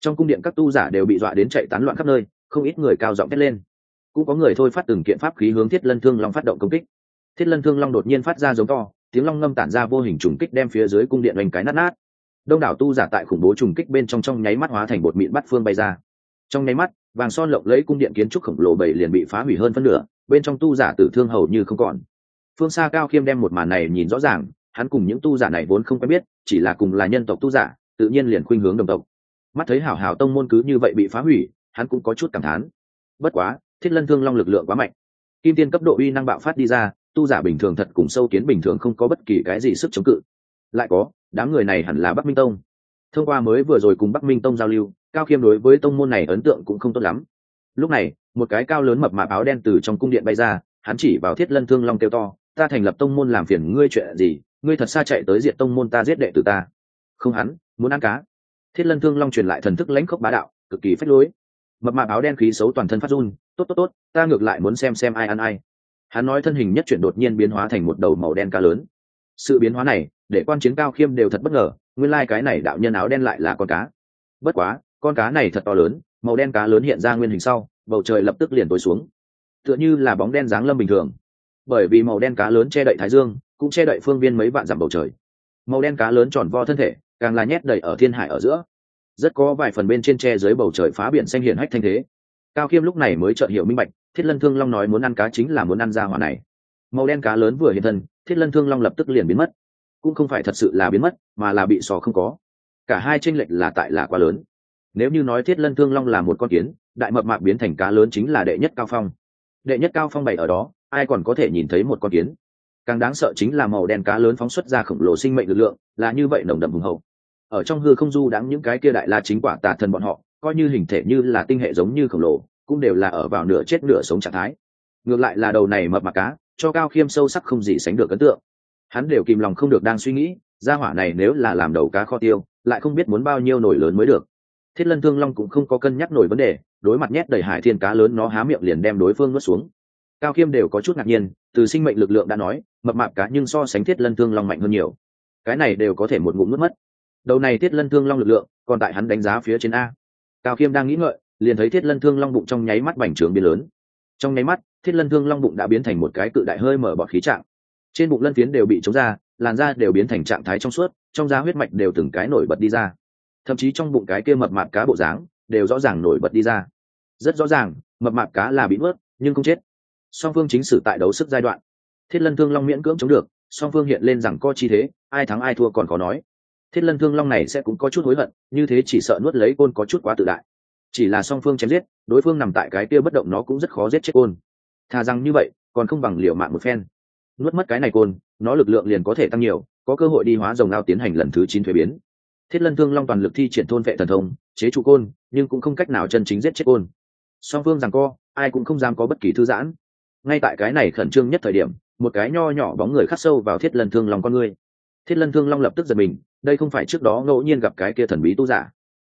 Trong cung điện các tu giả đều bị dọa đến chạy tán loạn khắp nơi, không ít người cao giọng thét lên. Cũng có người thôi phát từng kiện pháp khí hướng thiết lân thương long phát động công kích. Thiết lân thương long đột nhiên phát ra giống to tiếng long ngâm tản ra vô hình trùng kích đem phía dưới cung điện oanh cái nát nát. Đông đảo tu giả tại khủng bố trùng kích bên trong trong nháy mắt hóa thành bột mịn bắt phương bay ra. Trong nháy mắt, vàng son lộng lấy cung điện kiến trúc khổng lồ bảy liền bị phá hủy hơn phân nửa, bên trong tu giả tử thương hầu như không còn. Phương xa cao khiêm đem một màn này nhìn rõ ràng, hắn cùng những tu giả này vốn không quen biết, chỉ là cùng là nhân tộc tu giả, tự nhiên liền khuynh hướng đồng tộc. Mắt thấy hảo hảo tông môn cứ như vậy bị phá hủy, hắn cũng có chút cảm thán. Bất quá, thiết lân thương long lực lượng quá mạnh. Kim tiên cấp độ uy năng bạo phát đi ra tu giả bình thường thật cùng sâu kiến bình thường không có bất kỳ cái gì sức chống cự. Lại có, đám người này hẳn là bắc minh tông. Thông qua mới vừa rồi cùng bắc minh tông giao lưu, cao khiêm đối với tông môn này ấn tượng cũng không tốt lắm. Lúc này, một cái cao lớn mập mạp áo đen từ trong cung điện bay ra, hắn chỉ vào thiết lân thương long kêu to, ta thành lập tông môn làm phiền ngươi chuyện gì? Ngươi thật xa chạy tới diện tông môn ta giết đệ tử ta. Không hắn, muốn ăn cá. Thiết lân thương long truyền lại thần thức lãnh khốc bá đạo, cực kỳ phách lối. Mập mạp áo đen khí xấu toàn thân phát run, tốt tốt tốt, ta ngược lại muốn xem xem ai ăn ai hắn nói thân hình nhất chuyển đột nhiên biến hóa thành một đầu màu đen cá lớn. Sự biến hóa này, để quan chiến cao khiêm đều thật bất ngờ, nguyên lai、like、cái này đạo nhân áo đen lại là con cá. Bất quá, con cá này thật to lớn, màu đen cá lớn hiện ra nguyên hình sau, bầu trời lập tức liền tối xuống. Tựa như là bóng đen dáng lâm bình thường. Bởi vì màu đen cá lớn che đậy thái dương, cũng che đậy phương viên mấy vạn dặm bầu trời. Màu đen cá lớn tròn vo thân thể, càng là nhét đầy ở thiên hải ở giữa. Rất có vài phần bên trên tre dưới bầu trời phá biển xanh hiển hách thanh thế. Cao khiêm lúc này mới chợt hiểu minh bạch thiết lân thương long nói muốn ăn cá chính là muốn ăn ra hỏa này. Màu đen cá lớn vừa hiện thân, thiết lân thương long lập tức liền biến mất. Cũng không phải thật sự là biến mất, mà là bị sò không có. Cả hai tranh lệch là tại là quá lớn. Nếu như nói thiết lân thương long là một con kiến, đại mập mạp biến thành cá lớn chính là đệ nhất cao phong. Đệ nhất cao phong bày ở đó, ai còn có thể nhìn thấy một con kiến? Càng đáng sợ chính là màu đen cá lớn phóng xuất ra khổng lồ sinh mệnh lực lượng, là như vậy nồng đậm hùng hậu. Ở trong hư không du đãng những cái kia đại la chính quả tà thần bọn họ, coi như hình thể như là tinh hệ giống như khổng lồ cũng đều là ở vào nửa chết nửa sống trạng thái. Ngược lại là đầu này mập mạp cá, cho cao khiêm sâu sắc không gì sánh được ấn tượng. Hắn đều kìm lòng không được đang suy nghĩ ra hỏa này nếu là làm đầu cá kho tiêu, lại không biết muốn bao nhiêu nổi lớn mới được. Thiết lân thương long cũng không có cân nhắc nổi vấn đề, đối mặt nhét đầy hải thiên cá lớn nó há miệng liền đem đối phương nuốt xuống. Cao khiêm đều có chút ngạc nhiên, từ sinh mệnh lực lượng đã nói, mập mạp cá nhưng so sánh thiết lân thương long mạnh hơn nhiều. Cái này đều có thể một ngụm nuốt mất. Đầu này thiết lân thương long lực lượng, còn tại hắn đánh giá phía trên a. Cao khiêm đang nghĩ ngợi liền thấy thiết lân thương long bụng trong nháy mắt bành trướng biến lớn. Trong nháy mắt, thiết lân thương long bụng đã biến thành một cái cự đại hơi mở bọt khí trạng. Trên bụng lân phiến đều bị chống ra, làn da đều biến thành trạng thái trong suốt, trong da huyết mạch đều từng cái nổi bật đi ra. Thậm chí trong bụng cái kia mập mạp cá bộ dáng đều rõ ràng nổi bật đi ra. Rất rõ ràng, mập mạp cá là bị nuốt, nhưng không chết. Song phương chính sử tại đấu sức giai đoạn. Thiết lân thương long miễn cưỡng chống được, song phương hiện lên rằng co chi thế, ai thắng ai thua còn có nói. Thiết lân thương long này sẽ cũng có chút hối hận, như thế chỉ sợ nuốt lấy côn có chút quá tự đại chỉ là song phương chém giết, đối phương nằm tại cái kia bất động nó cũng rất khó giết chết côn. Thà rằng như vậy, còn không bằng liều mạng một phen. Nuốt mất cái này côn, nó lực lượng liền có thể tăng nhiều, có cơ hội đi hóa rồng ao tiến hành lần thứ chín thuế biến. Thiết lân thương long toàn lực thi triển thôn vệ thần thông, chế trụ côn, nhưng cũng không cách nào chân chính giết chết côn. Song phương rằng co, ai cũng không dám có bất kỳ thư giãn. Ngay tại cái này khẩn trương nhất thời điểm, một cái nho nhỏ bóng người khắc sâu vào thiết lân thương long con người thiết lân thương long lập tức giật mình, đây không phải trước đó ngẫu nhiên gặp cái kia thần bí tu giả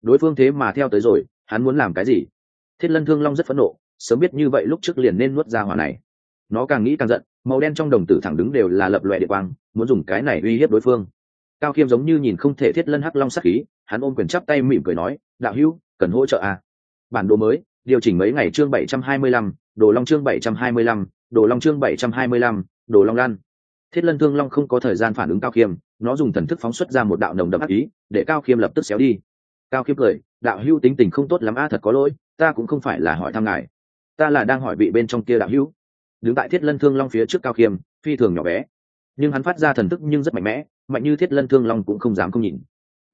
đối phương thế mà theo tới rồi, hắn muốn làm cái gì? Thiết lân thương long rất phẫn nộ, sớm biết như vậy lúc trước liền nên nuốt ra hỏa này. Nó càng nghĩ càng giận, màu đen trong đồng tử thẳng đứng đều là lập lòe địa quang, muốn dùng cái này uy hiếp đối phương. Cao khiêm giống như nhìn không thể thiết lân hắc long sắc khí, hắn ôm quyền chắp tay mỉm cười nói, đạo hữu, cần hỗ trợ à. bản đồ mới, điều chỉnh mấy ngày chương bảy trăm hai mươi lăm, đồ long chương bảy trăm hai mươi lăm, đồ long chương bảy trăm hai mươi lăm, đồ long lan. Thiết lân thương long không có thời gian phản ứng cao khiêm nó dùng thần thức phóng xuất ra một đạo nồng đậm ác ý, để cao khiêm lập tức xéo đi cao khiêm cười, đạo hữu tính tình không tốt lắm a thật có lỗi, ta cũng không phải là hỏi thăm ngài. Ta là đang hỏi vị bên trong kia đạo hữu. Đứng tại thiết lân thương long phía trước cao khiêm, phi thường nhỏ bé. Nhưng hắn phát ra thần thức nhưng rất mạnh mẽ, mạnh như thiết lân thương long cũng không dám không nhìn.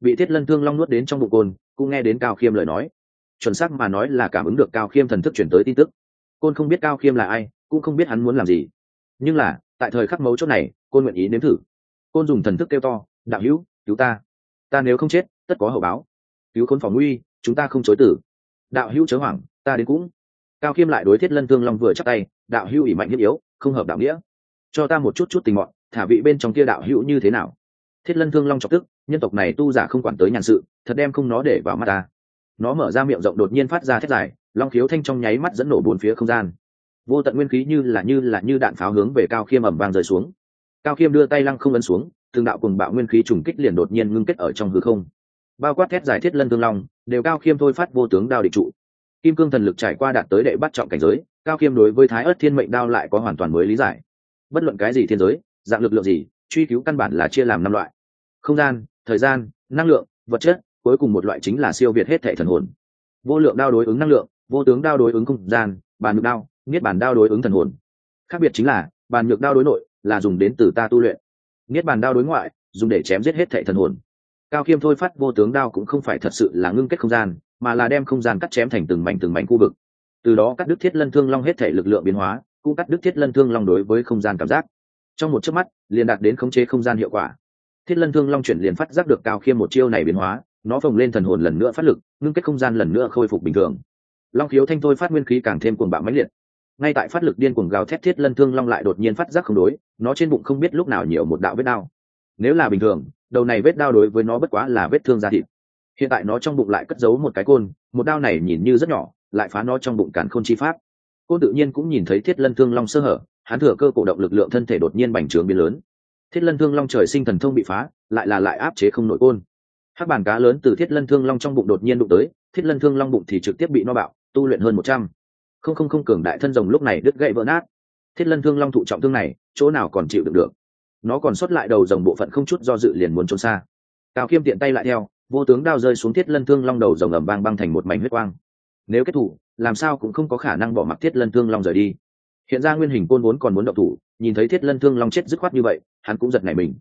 Bị thiết lân thương long nuốt đến trong bụng côn, cũng nghe đến cao khiêm lời nói. Chuẩn xác mà nói là cảm ứng được cao khiêm thần thức chuyển tới tin tức. Côn không biết cao khiêm là ai, cũng không biết hắn muốn làm gì. Nhưng là, tại thời khắc mấu chốt này, côn nguyện ý nếm thử. Côn dùng thần thức kêu to, đạo hữu, cứu ta. Ta nếu không chết, tất có hậu báo cứu khốn phòng nguy, chúng ta không chối tử. Đạo hữu chớ hoảng, ta đến cũng. Cao khiêm lại đối thiết lân thương long vừa chắc tay, đạo hữu ỉ mạnh thiết yếu, không hợp đạo nghĩa. Cho ta một chút chút tình mọn, thả vị bên trong kia đạo hữu như thế nào? Thiết lân thương long chọc tức, nhân tộc này tu giả không quản tới nhàn sự, thật đem không nó để vào mắt ta. Nó mở ra miệng rộng đột nhiên phát ra thét dài, long khiếu thanh trong nháy mắt dẫn nổ bốn phía không gian. Vô tận nguyên khí như là như là như đạn pháo hướng về cao khiêm ẩm vang rơi xuống. Cao khiêm đưa tay lăng không ấn xuống, từng đạo cùng bạo nguyên khí trùng kích liền đột nhiên ngưng kết ở trong hư không bao quát thét giải thiết lân thương long, đều cao khiêm thôi phát vô tướng đao địch trụ. Kim cương thần lực trải qua đạt tới đệ bắt trọng cảnh giới, cao khiêm đối với thái ớt thiên mệnh đao lại có hoàn toàn mới lý giải. Bất luận cái gì thiên giới, dạng lực lượng gì, truy cứu căn bản là chia làm năm loại. Không gian, thời gian, năng lượng, vật chất, cuối cùng một loại chính là siêu việt hết thệ thần hồn. Vô lượng đao đối ứng năng lượng, vô tướng đao đối ứng không gian, bàn nhược đao, niết bàn đao đối ứng thần hồn. Khác biệt chính là, bàn nhược đao đối nội là dùng đến từ ta tu luyện. Niết bàn đao đối ngoại, dùng để chém giết hết thệ thần hồn cao khiêm thôi phát vô tướng đao cũng không phải thật sự là ngưng kết không gian, mà là đem không gian cắt chém thành từng mảnh từng mảnh khu vực. Từ đó cắt đứt thiết lân thương long hết thể lực lượng biến hóa, cũng cắt đứt thiết lân thương long đối với không gian cảm giác. Trong một chớp mắt, liền đạt đến khống chế không gian hiệu quả. Thiết lân thương long chuyển liền phát giác được cao khiêm một chiêu này biến hóa, nó phồng lên thần hồn lần nữa phát lực, ngưng kết không gian lần nữa khôi phục bình thường. Long khiếu thanh thôi phát nguyên khí càng thêm cuồng bạo mãnh liệt. Ngay tại phát lực điên cuồng gào thét thiết lân thương long lại đột nhiên phát giác không đối, nó trên bụng không biết lúc nào nhiều một đạo vết đao nếu là bình thường đầu này vết đao đối với nó bất quá là vết thương da thịt. Hiện tại nó trong bụng lại cất giấu một cái côn, một đao này nhìn như rất nhỏ, lại phá nó trong bụng càn khôn chi pháp. Côn tự nhiên cũng nhìn thấy thiết lân thương long sơ hở, hắn thừa cơ cổ động lực lượng thân thể đột nhiên bành trướng biến lớn. Thiết lân thương long trời sinh thần thông bị phá, lại là lại áp chế không nội côn. Hát bàn cá lớn từ thiết lân thương long trong bụng đột nhiên đụng tới, thiết lân thương long bụng thì trực tiếp bị no bạo, tu luyện hơn một trăm. Không không không cường đại thân rồng lúc này đứt gãy vỡ nát. Thiết lân thương long thụ trọng thương này, chỗ nào còn chịu được được? Nó còn sót lại đầu rồng bộ phận không chút do dự liền muốn trốn xa. Cao khiêm tiện tay lại theo, vô tướng đao rơi xuống thiết lân thương long đầu rồng ầm vang băng thành một mảnh huyết quang. Nếu kết thủ, làm sao cũng không có khả năng bỏ mặc thiết lân thương long rời đi. Hiện ra nguyên hình côn vốn còn muốn động thủ, nhìn thấy thiết lân thương long chết dứt khoát như vậy, hắn cũng giật nảy mình.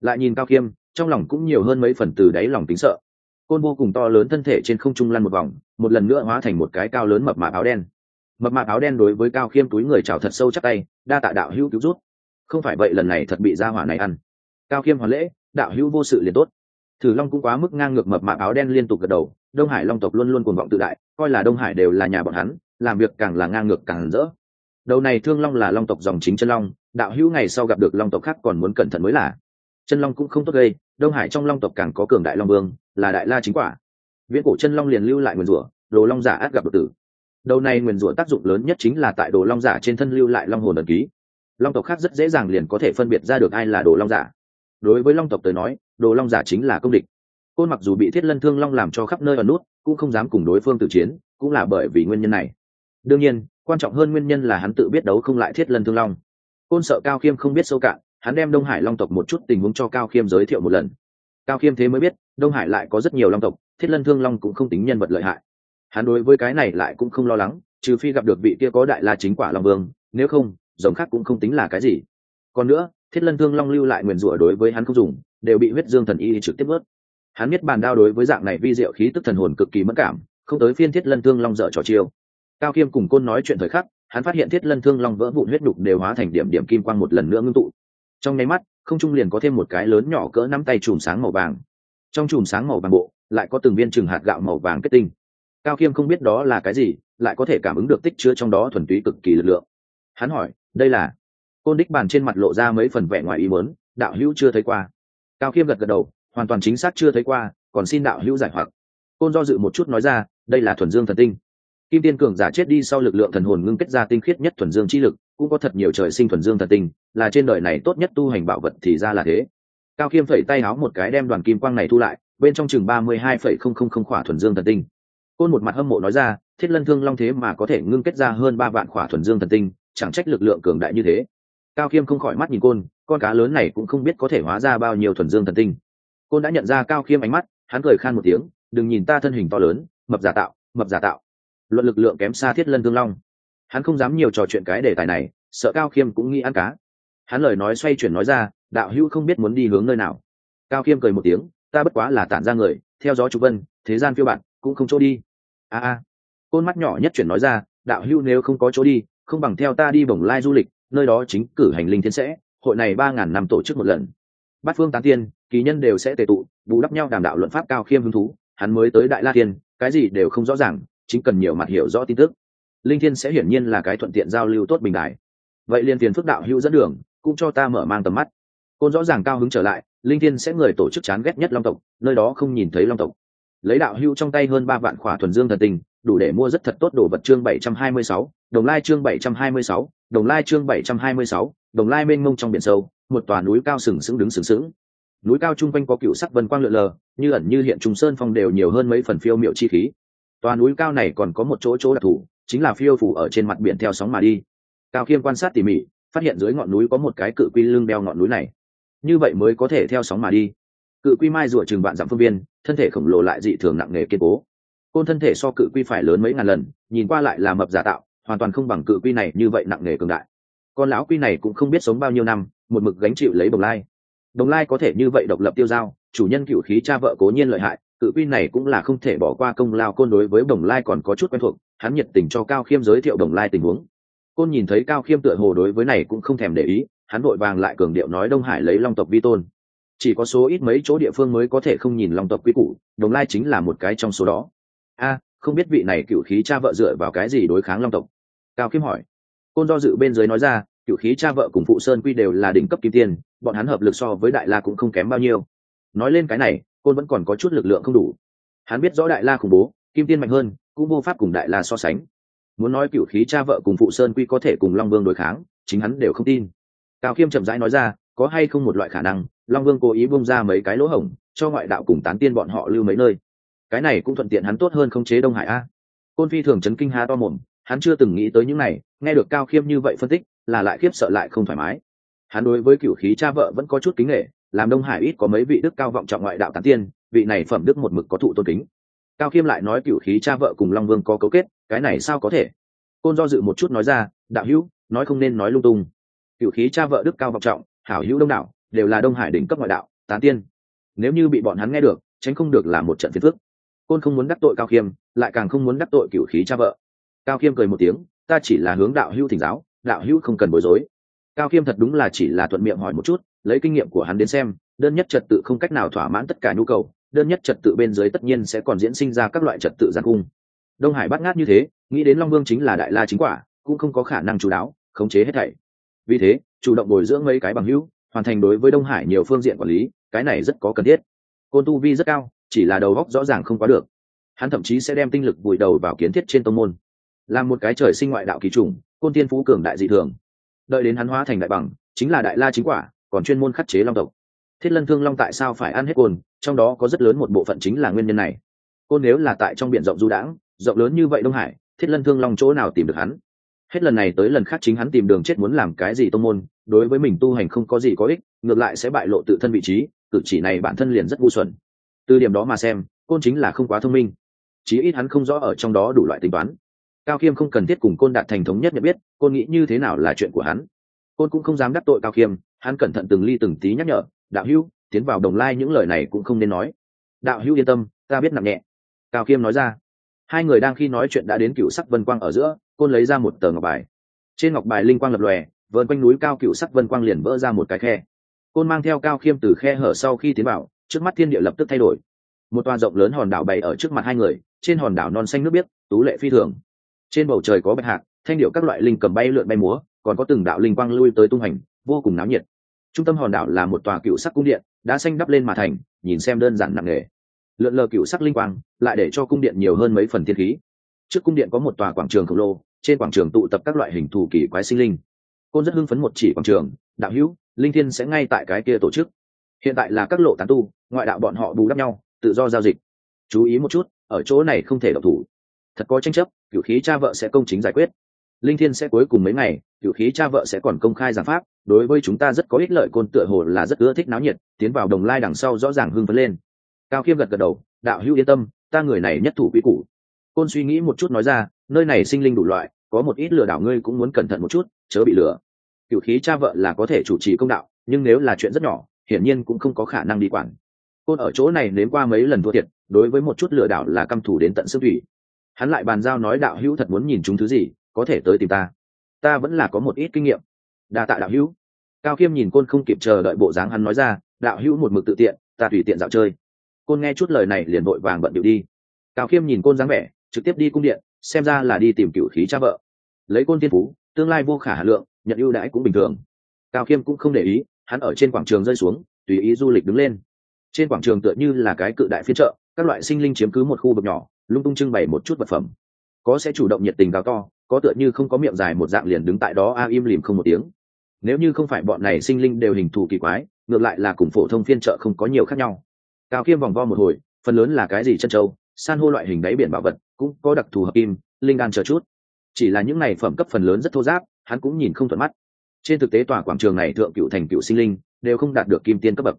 Lại nhìn cao khiêm trong lòng cũng nhiều hơn mấy phần từ đáy lòng tính sợ. Côn vô cùng to lớn thân thể trên không trung lăn một vòng, một lần nữa hóa thành một cái cao lớn mập mạp áo đen. Mập mạp áo đen đối với cao khiêm túi người chào thật sâu chắc tay, đa tạ đạo hữu cứu rút không phải vậy lần này thật bị gia hỏa này ăn. Cao khiêm hoàn lễ, đạo hữu vô sự liền tốt. Thử long cũng quá mức ngang ngược mập mạp áo đen liên tục gật đầu, đông hải long tộc luôn luôn cuồng vọng tự đại, coi là đông hải đều là nhà bọn hắn, làm việc càng là ngang ngược càng rỡ. Đầu này thương long là long tộc dòng chính chân long, đạo hữu ngày sau gặp được long tộc khác còn muốn cẩn thận mới là. Chân long cũng không tốt gây, đông hải trong long tộc càng có cường đại long vương, là đại la chính quả. Viễn cổ chân long liền lưu lại nguyền rủa, đồ long giả át gặp đột tử. Đầu này nguyền rủa tác dụng lớn nhất chính là tại đồ long giả trên thân lưu lại long hồn ẩn ký long tộc khác rất dễ dàng liền có thể phân biệt ra được ai là đồ long giả. Đối với long tộc tới nói, đồ long giả chính là công địch. Côn mặc dù bị thiết lân thương long làm cho khắp nơi ở nút, cũng không dám cùng đối phương tự chiến, cũng là bởi vì nguyên nhân này. Đương nhiên, quan trọng hơn nguyên nhân là hắn tự biết đấu không lại thiết lân thương long. Côn sợ cao khiêm không biết sâu cạn, hắn đem đông hải long tộc một chút tình huống cho cao khiêm giới thiệu một lần. Cao khiêm thế mới biết, đông hải lại có rất nhiều long tộc, thiết lân thương long cũng không tính nhân vật lợi hại. Hắn đối với cái này lại cũng không lo lắng, trừ phi gặp được vị kia có đại la chính quả long vương, nếu không giống khác cũng không tính là cái gì. Còn nữa, thiết lân thương long lưu lại nguyền rủa đối với hắn không dùng, đều bị huyết dương thần y trực tiếp ướt hắn biết bàn đao đối với dạng này vi diệu khí tức thần hồn cực kỳ mất cảm, không tới phiên thiết lân thương long dở trò chiêu. Cao khiêm cùng côn nói chuyện thời khắc, hắn phát hiện thiết lân thương long vỡ vụn huyết đục đều hóa thành điểm điểm kim quang một lần nữa ngưng tụ. Trong nháy mắt, không trung liền có thêm một cái lớn nhỏ cỡ nắm tay chùm sáng màu vàng. Trong chùm sáng màu vàng bộ, lại có từng viên trừng hạt gạo màu vàng kết tinh. Cao khiêm không biết đó là cái gì, lại có thể cảm ứng được tích chứa trong đó thuần túy cực kỳ lực lượng. Hắn hỏi đây là côn đích bàn trên mặt lộ ra mấy phần vẻ ngoài ý muốn, đạo hữu chưa thấy qua. Cao khiêm gật gật đầu, hoàn toàn chính xác chưa thấy qua, còn xin đạo hữu giải hoặc. Côn do dự một chút nói ra, đây là thuần dương thần tinh. Kim tiên cường giả chết đi sau lực lượng thần hồn ngưng kết ra tinh khiết nhất thuần dương chi lực, cũng có thật nhiều trời sinh thuần dương thần tinh, là trên đời này tốt nhất tu hành bảo vật thì ra là thế. Cao khiêm phẩy tay háo một cái đem đoàn kim quang này thu lại, bên trong chừng ba mươi hai phẩy không không không khỏa thuần dương thần tinh. Côn một mặt hâm mộ nói ra, thiết lân thương long thế mà có thể ngưng kết ra hơn ba vạn khỏa thuần dương thần tinh chẳng trách lực lượng cường đại như thế. Cao khiêm không khỏi mắt nhìn côn, con cá lớn này cũng không biết có thể hóa ra bao nhiêu thuần dương thần tinh. Côn đã nhận ra cao khiêm ánh mắt, hắn cười khan một tiếng, đừng nhìn ta thân hình to lớn, mập giả tạo, mập giả tạo. Luận lực lượng kém xa thiết lân thương long. Hắn không dám nhiều trò chuyện cái đề tài này, sợ cao khiêm cũng nghĩ ăn cá. Hắn lời nói xoay chuyển nói ra, đạo hữu không biết muốn đi hướng nơi nào. Cao khiêm cười một tiếng, ta bất quá là tản ra người, theo gió chú vân, thế gian phiêu bạn, cũng không chỗ đi. A a. Côn mắt nhỏ nhất chuyển nói ra, đạo hữu nếu không có chỗ đi không bằng theo ta đi bồng lai du lịch, nơi đó chính cử hành linh thiên sẽ, hội này ba ngàn năm tổ chức một lần. Bát phương tán tiên, kỳ nhân đều sẽ tề tụ, bù đắp nhau đàm đạo luận pháp cao khiêm hứng thú, hắn mới tới đại la tiên cái gì đều không rõ ràng, chính cần nhiều mặt hiểu rõ tin tức. Linh thiên sẽ hiển nhiên là cái thuận tiện giao lưu tốt bình đại. Vậy liên tiền phước đạo hữu dẫn đường, cũng cho ta mở mang tầm mắt. Côn rõ ràng cao hứng trở lại, linh thiên sẽ người tổ chức chán ghét nhất long tộc, nơi đó không nhìn thấy long tộc. Lấy đạo hữu trong tay hơn ba vạn khỏa thuần dương thần tình, đủ để mua rất thật tốt đồ vật chương bảy trăm hai mươi sáu đồng lai chương bảy trăm hai mươi sáu, đồng lai chương bảy trăm hai mươi sáu, đồng lai mênh mông trong biển sâu, một tòa núi cao sừng sững đứng sừng sững. Núi cao trung quanh có cựu sắc vân quang lượn lờ, như ẩn như hiện trùng sơn phong đều nhiều hơn mấy phần phiêu miệu chi khí. Tòa núi cao này còn có một chỗ chỗ đặc thù, chính là phiêu phủ ở trên mặt biển theo sóng mà đi. Cao khiêm quan sát tỉ mỉ, phát hiện dưới ngọn núi có một cái cự quy lưng đeo ngọn núi này. Như vậy mới có thể theo sóng mà đi. Cự quy mai rùa chừng vạn dặm phương viên, thân thể khổng lồ lại dị thường nặng nề kiên cố. Côn thân thể so cự quy phải lớn mấy ngàn lần, nhìn qua lại là mập giả tạo hoàn toàn không bằng cự quy này như vậy nặng nề cường đại. Con lão quy này cũng không biết sống bao nhiêu năm, một mực gánh chịu lấy bồng lai. Đồng lai có thể như vậy độc lập tiêu dao chủ nhân cựu khí cha vợ cố nhiên lợi hại, cự quy này cũng là không thể bỏ qua công lao côn đối với đồng lai còn có chút quen thuộc, hắn nhiệt tình cho cao khiêm giới thiệu đồng lai tình huống. Côn nhìn thấy cao khiêm tựa hồ đối với này cũng không thèm để ý, hắn vội vàng lại cường điệu nói đông hải lấy long tộc vi tôn. Chỉ có số ít mấy chỗ địa phương mới có thể không nhìn long tộc quy củ, đồng lai chính là một cái trong số đó. A, không biết vị này cựu khí cha vợ dựa vào cái gì đối kháng long tộc cao khiêm hỏi. Côn do dự bên dưới nói ra cựu khí cha vợ cùng phụ sơn quy đều là đỉnh cấp kim tiền, bọn hắn hợp lực so với đại la cũng không kém bao nhiêu. Nói lên cái này côn vẫn còn có chút lực lượng không đủ. Hắn biết rõ đại la khủng bố kim tiên mạnh hơn cũng vô pháp cùng đại la so sánh. Muốn nói cựu khí cha vợ cùng phụ sơn quy có thể cùng long vương đối kháng chính hắn đều không tin. Cao khiêm chậm rãi nói ra có hay không một loại khả năng long vương cố ý bung ra mấy cái lỗ hổng cho ngoại đạo cùng tán tiên bọn họ lưu mấy nơi. Cái này cũng thuận tiện hắn tốt hơn khống chế đông hải a. Côn phi thường chấn kinh ha to mồm hắn chưa từng nghĩ tới những này, nghe được cao khiêm như vậy phân tích, là lại khiếp sợ lại không thoải mái. Hắn đối với cựu khí cha vợ vẫn có chút kính nghệ làm đông hải ít có mấy vị đức cao vọng trọng ngoại đạo tán tiên, vị này phẩm đức một mực có thụ tôn kính. Cao khiêm lại nói cựu khí cha vợ cùng long vương có cấu kết, cái này sao có thể? Côn do dự một chút nói ra, đạo hữu, nói không nên nói lung tung. Cựu khí cha vợ đức cao vọng trọng, hảo hữu đông đảo, đều là đông hải đỉnh cấp ngoại đạo, tán tiên. Nếu như bị bọn hắn nghe được, tránh không được là một trận phiền phức. Côn không muốn đắc tội cao khiêm, lại càng không muốn đắc tội cửu khí cha vợ cao khiêm cười một tiếng, ta chỉ là hướng đạo hữu thỉnh giáo, đạo hữu không cần bối rối. Cao khiêm thật đúng là chỉ là thuận miệng hỏi một chút, lấy kinh nghiệm của hắn đến xem, đơn nhất trật tự không cách nào thỏa mãn tất cả nhu cầu, đơn nhất trật tự bên dưới tất nhiên sẽ còn diễn sinh ra các loại trật tự giàn cung. Đông hải bắt ngát như thế, nghĩ đến long vương chính là đại la chính quả, cũng không có khả năng chú đáo, khống chế hết thảy. Vì thế, chủ động bồi dưỡng mấy cái bằng hữu, hoàn thành đối với đông hải nhiều phương diện quản lý, cái này rất có cần thiết. Côn tu vi rất cao, chỉ là đầu góc rõ ràng không quá được. Hắn thậm chí sẽ đem tinh lực vùi đầu vào kiến thiết trên tông môn làm một cái trời sinh ngoại đạo kỳ trùng côn tiên phú cường đại dị thường. Đợi đến hắn hóa thành đại bằng, chính là đại la chính quả, còn chuyên môn khắc chế long tộc. Thiết lân thương long tại sao phải ăn hết côn trong đó có rất lớn một bộ phận chính là nguyên nhân này. Côn nếu là tại trong b i ể n rộng du đãng, rộng lớn như vậy đông hải, thiết lân thương long chỗ nào tìm được hắn? Hết lần này tới lần khác chính hắn tìm đường chết muốn làm cái gì tô môn, đối với mình tu hành không có gì có ích, ngược lại sẽ bại lộ tự thân vị trí, cử chỉ này bản thân liền rất ngu xuẩn. Từ điểm đó mà xem, côn chính là không quá thông minh. Chí ít hắn không rõ ở trong đó đủ loại tính toán cao khiêm không cần thiết cùng côn đạt thành thống nhất nhận biết, côn nghĩ như thế nào là chuyện của hắn. Côn cũng không dám đắc tội cao khiêm hắn cẩn thận từng ly từng tí nhắc nhở, đạo hữu, tiến vào đồng lai những lời này cũng không nên nói. Đạo hữu yên tâm, ta biết nặng nhẹ. Cao khiêm nói ra. Hai người đang khi nói chuyện đã đến cựu sắc vân quang ở giữa, côn lấy ra một tờ ngọc bài. Trên ngọc bài linh quang lập lòe vợn quanh núi cao cựu sắc vân quang liền vỡ ra một cái khe. Côn mang theo cao khiêm từ khe hở sau khi tiến vào, trước mắt thiên địa lập tức thay đổi. Một toa rộng lớn hòn đảo bày ở trước mặt hai người, trên hòn đảo non xanh nước biếc, tú lệ phi thường trên bầu trời có bạch hạc, thanh điệu các loại linh cầm bay lượn bay múa, còn có từng đạo linh quang lui tới tung hành, vô cùng náo nhiệt. Trung tâm hòn đảo là một tòa cựu sắc cung điện, đã xanh đắp lên mà thành, nhìn xem đơn giản nặng nề. Lượn lờ cựu sắc linh quang, lại để cho cung điện nhiều hơn mấy phần thiên khí. Trước cung điện có một tòa quảng trường khổng lồ, trên quảng trường tụ tập các loại hình thù kỳ quái sinh linh. Côn rất hưng phấn một chỉ quảng trường, đạo hữu, linh thiên sẽ ngay tại cái kia tổ chức. Hiện tại là các lộ tán tu, ngoại đạo bọn họ bù đắp nhau, tự do giao dịch. Chú ý một chút, ở chỗ này không thể độc thủ. Thật có tranh chấp cựu khí cha vợ sẽ công chính giải quyết. Linh thiên sẽ cuối cùng mấy ngày cựu khí cha vợ sẽ còn công khai giảng pháp, đối với chúng ta rất có ích lợi, côn tựa hồ là rất ưa thích náo nhiệt, tiến vào đồng lai đằng sau rõ ràng hưng phấn lên. Cao khiêm gật gật đầu, đạo hữu yên tâm, ta người này nhất thủ quy củ. Côn suy nghĩ một chút nói ra, nơi này sinh linh đủ loại, có một ít lừa đảo ngươi cũng muốn cẩn thận một chút, chớ bị lừa. Cựu khí cha vợ là có thể chủ trì công đạo, nhưng nếu là chuyện rất nhỏ, hiển nhiên cũng không có khả năng đi quản. Côn ở chỗ này nếm qua mấy lần thua thiệt, đối với một chút lừa đảo là căm thủ đến tận xương thủy hắn lại bàn giao nói đạo hữu thật muốn nhìn chúng thứ gì, có thể tới tìm ta. Ta vẫn là có một ít kinh nghiệm. Đa tạ đạo hữu. Cao khiêm nhìn côn không kịp chờ đợi bộ dáng hắn nói ra, đạo hữu một mực tự tiện, ta tùy tiện dạo chơi. Côn nghe chút lời này liền vội vàng bận điệu đi. Cao khiêm nhìn côn dáng vẻ, trực tiếp đi cung điện, xem ra là đi tìm cựu khí cha vợ. Lấy côn tiên phú, tương lai vô khả hà lượng, nhận ưu đãi cũng bình thường. Cao khiêm cũng không để ý, hắn ở trên quảng trường rơi xuống, tùy ý du lịch đứng lên. Trên quảng trường tựa như là cái cự đại phiên chợ, các loại sinh linh chiếm cứ một khu vực nhỏ lung tung trưng bày một chút vật phẩm. Có sẽ chủ động nhiệt tình gào to, có tựa như không có miệng dài một dạng liền đứng tại đó a im lìm không một tiếng. Nếu như không phải bọn này sinh linh đều hình thù kỳ quái, ngược lại là cùng phổ thông phiên chợ không có nhiều khác nhau. Cao khiêm vòng vo một hồi, phần lớn là cái gì chân trâu san hô loại hình đáy biển bảo vật, cũng có đặc thù hợp kim, linh đan chờ chút. Chỉ là những này phẩm cấp phần lớn rất thô giáp, hắn cũng nhìn không thuận mắt. Trên thực tế tòa quảng trường này thượng cựu thành cựu sinh linh, đều không đạt được kim tiên cấp bậc.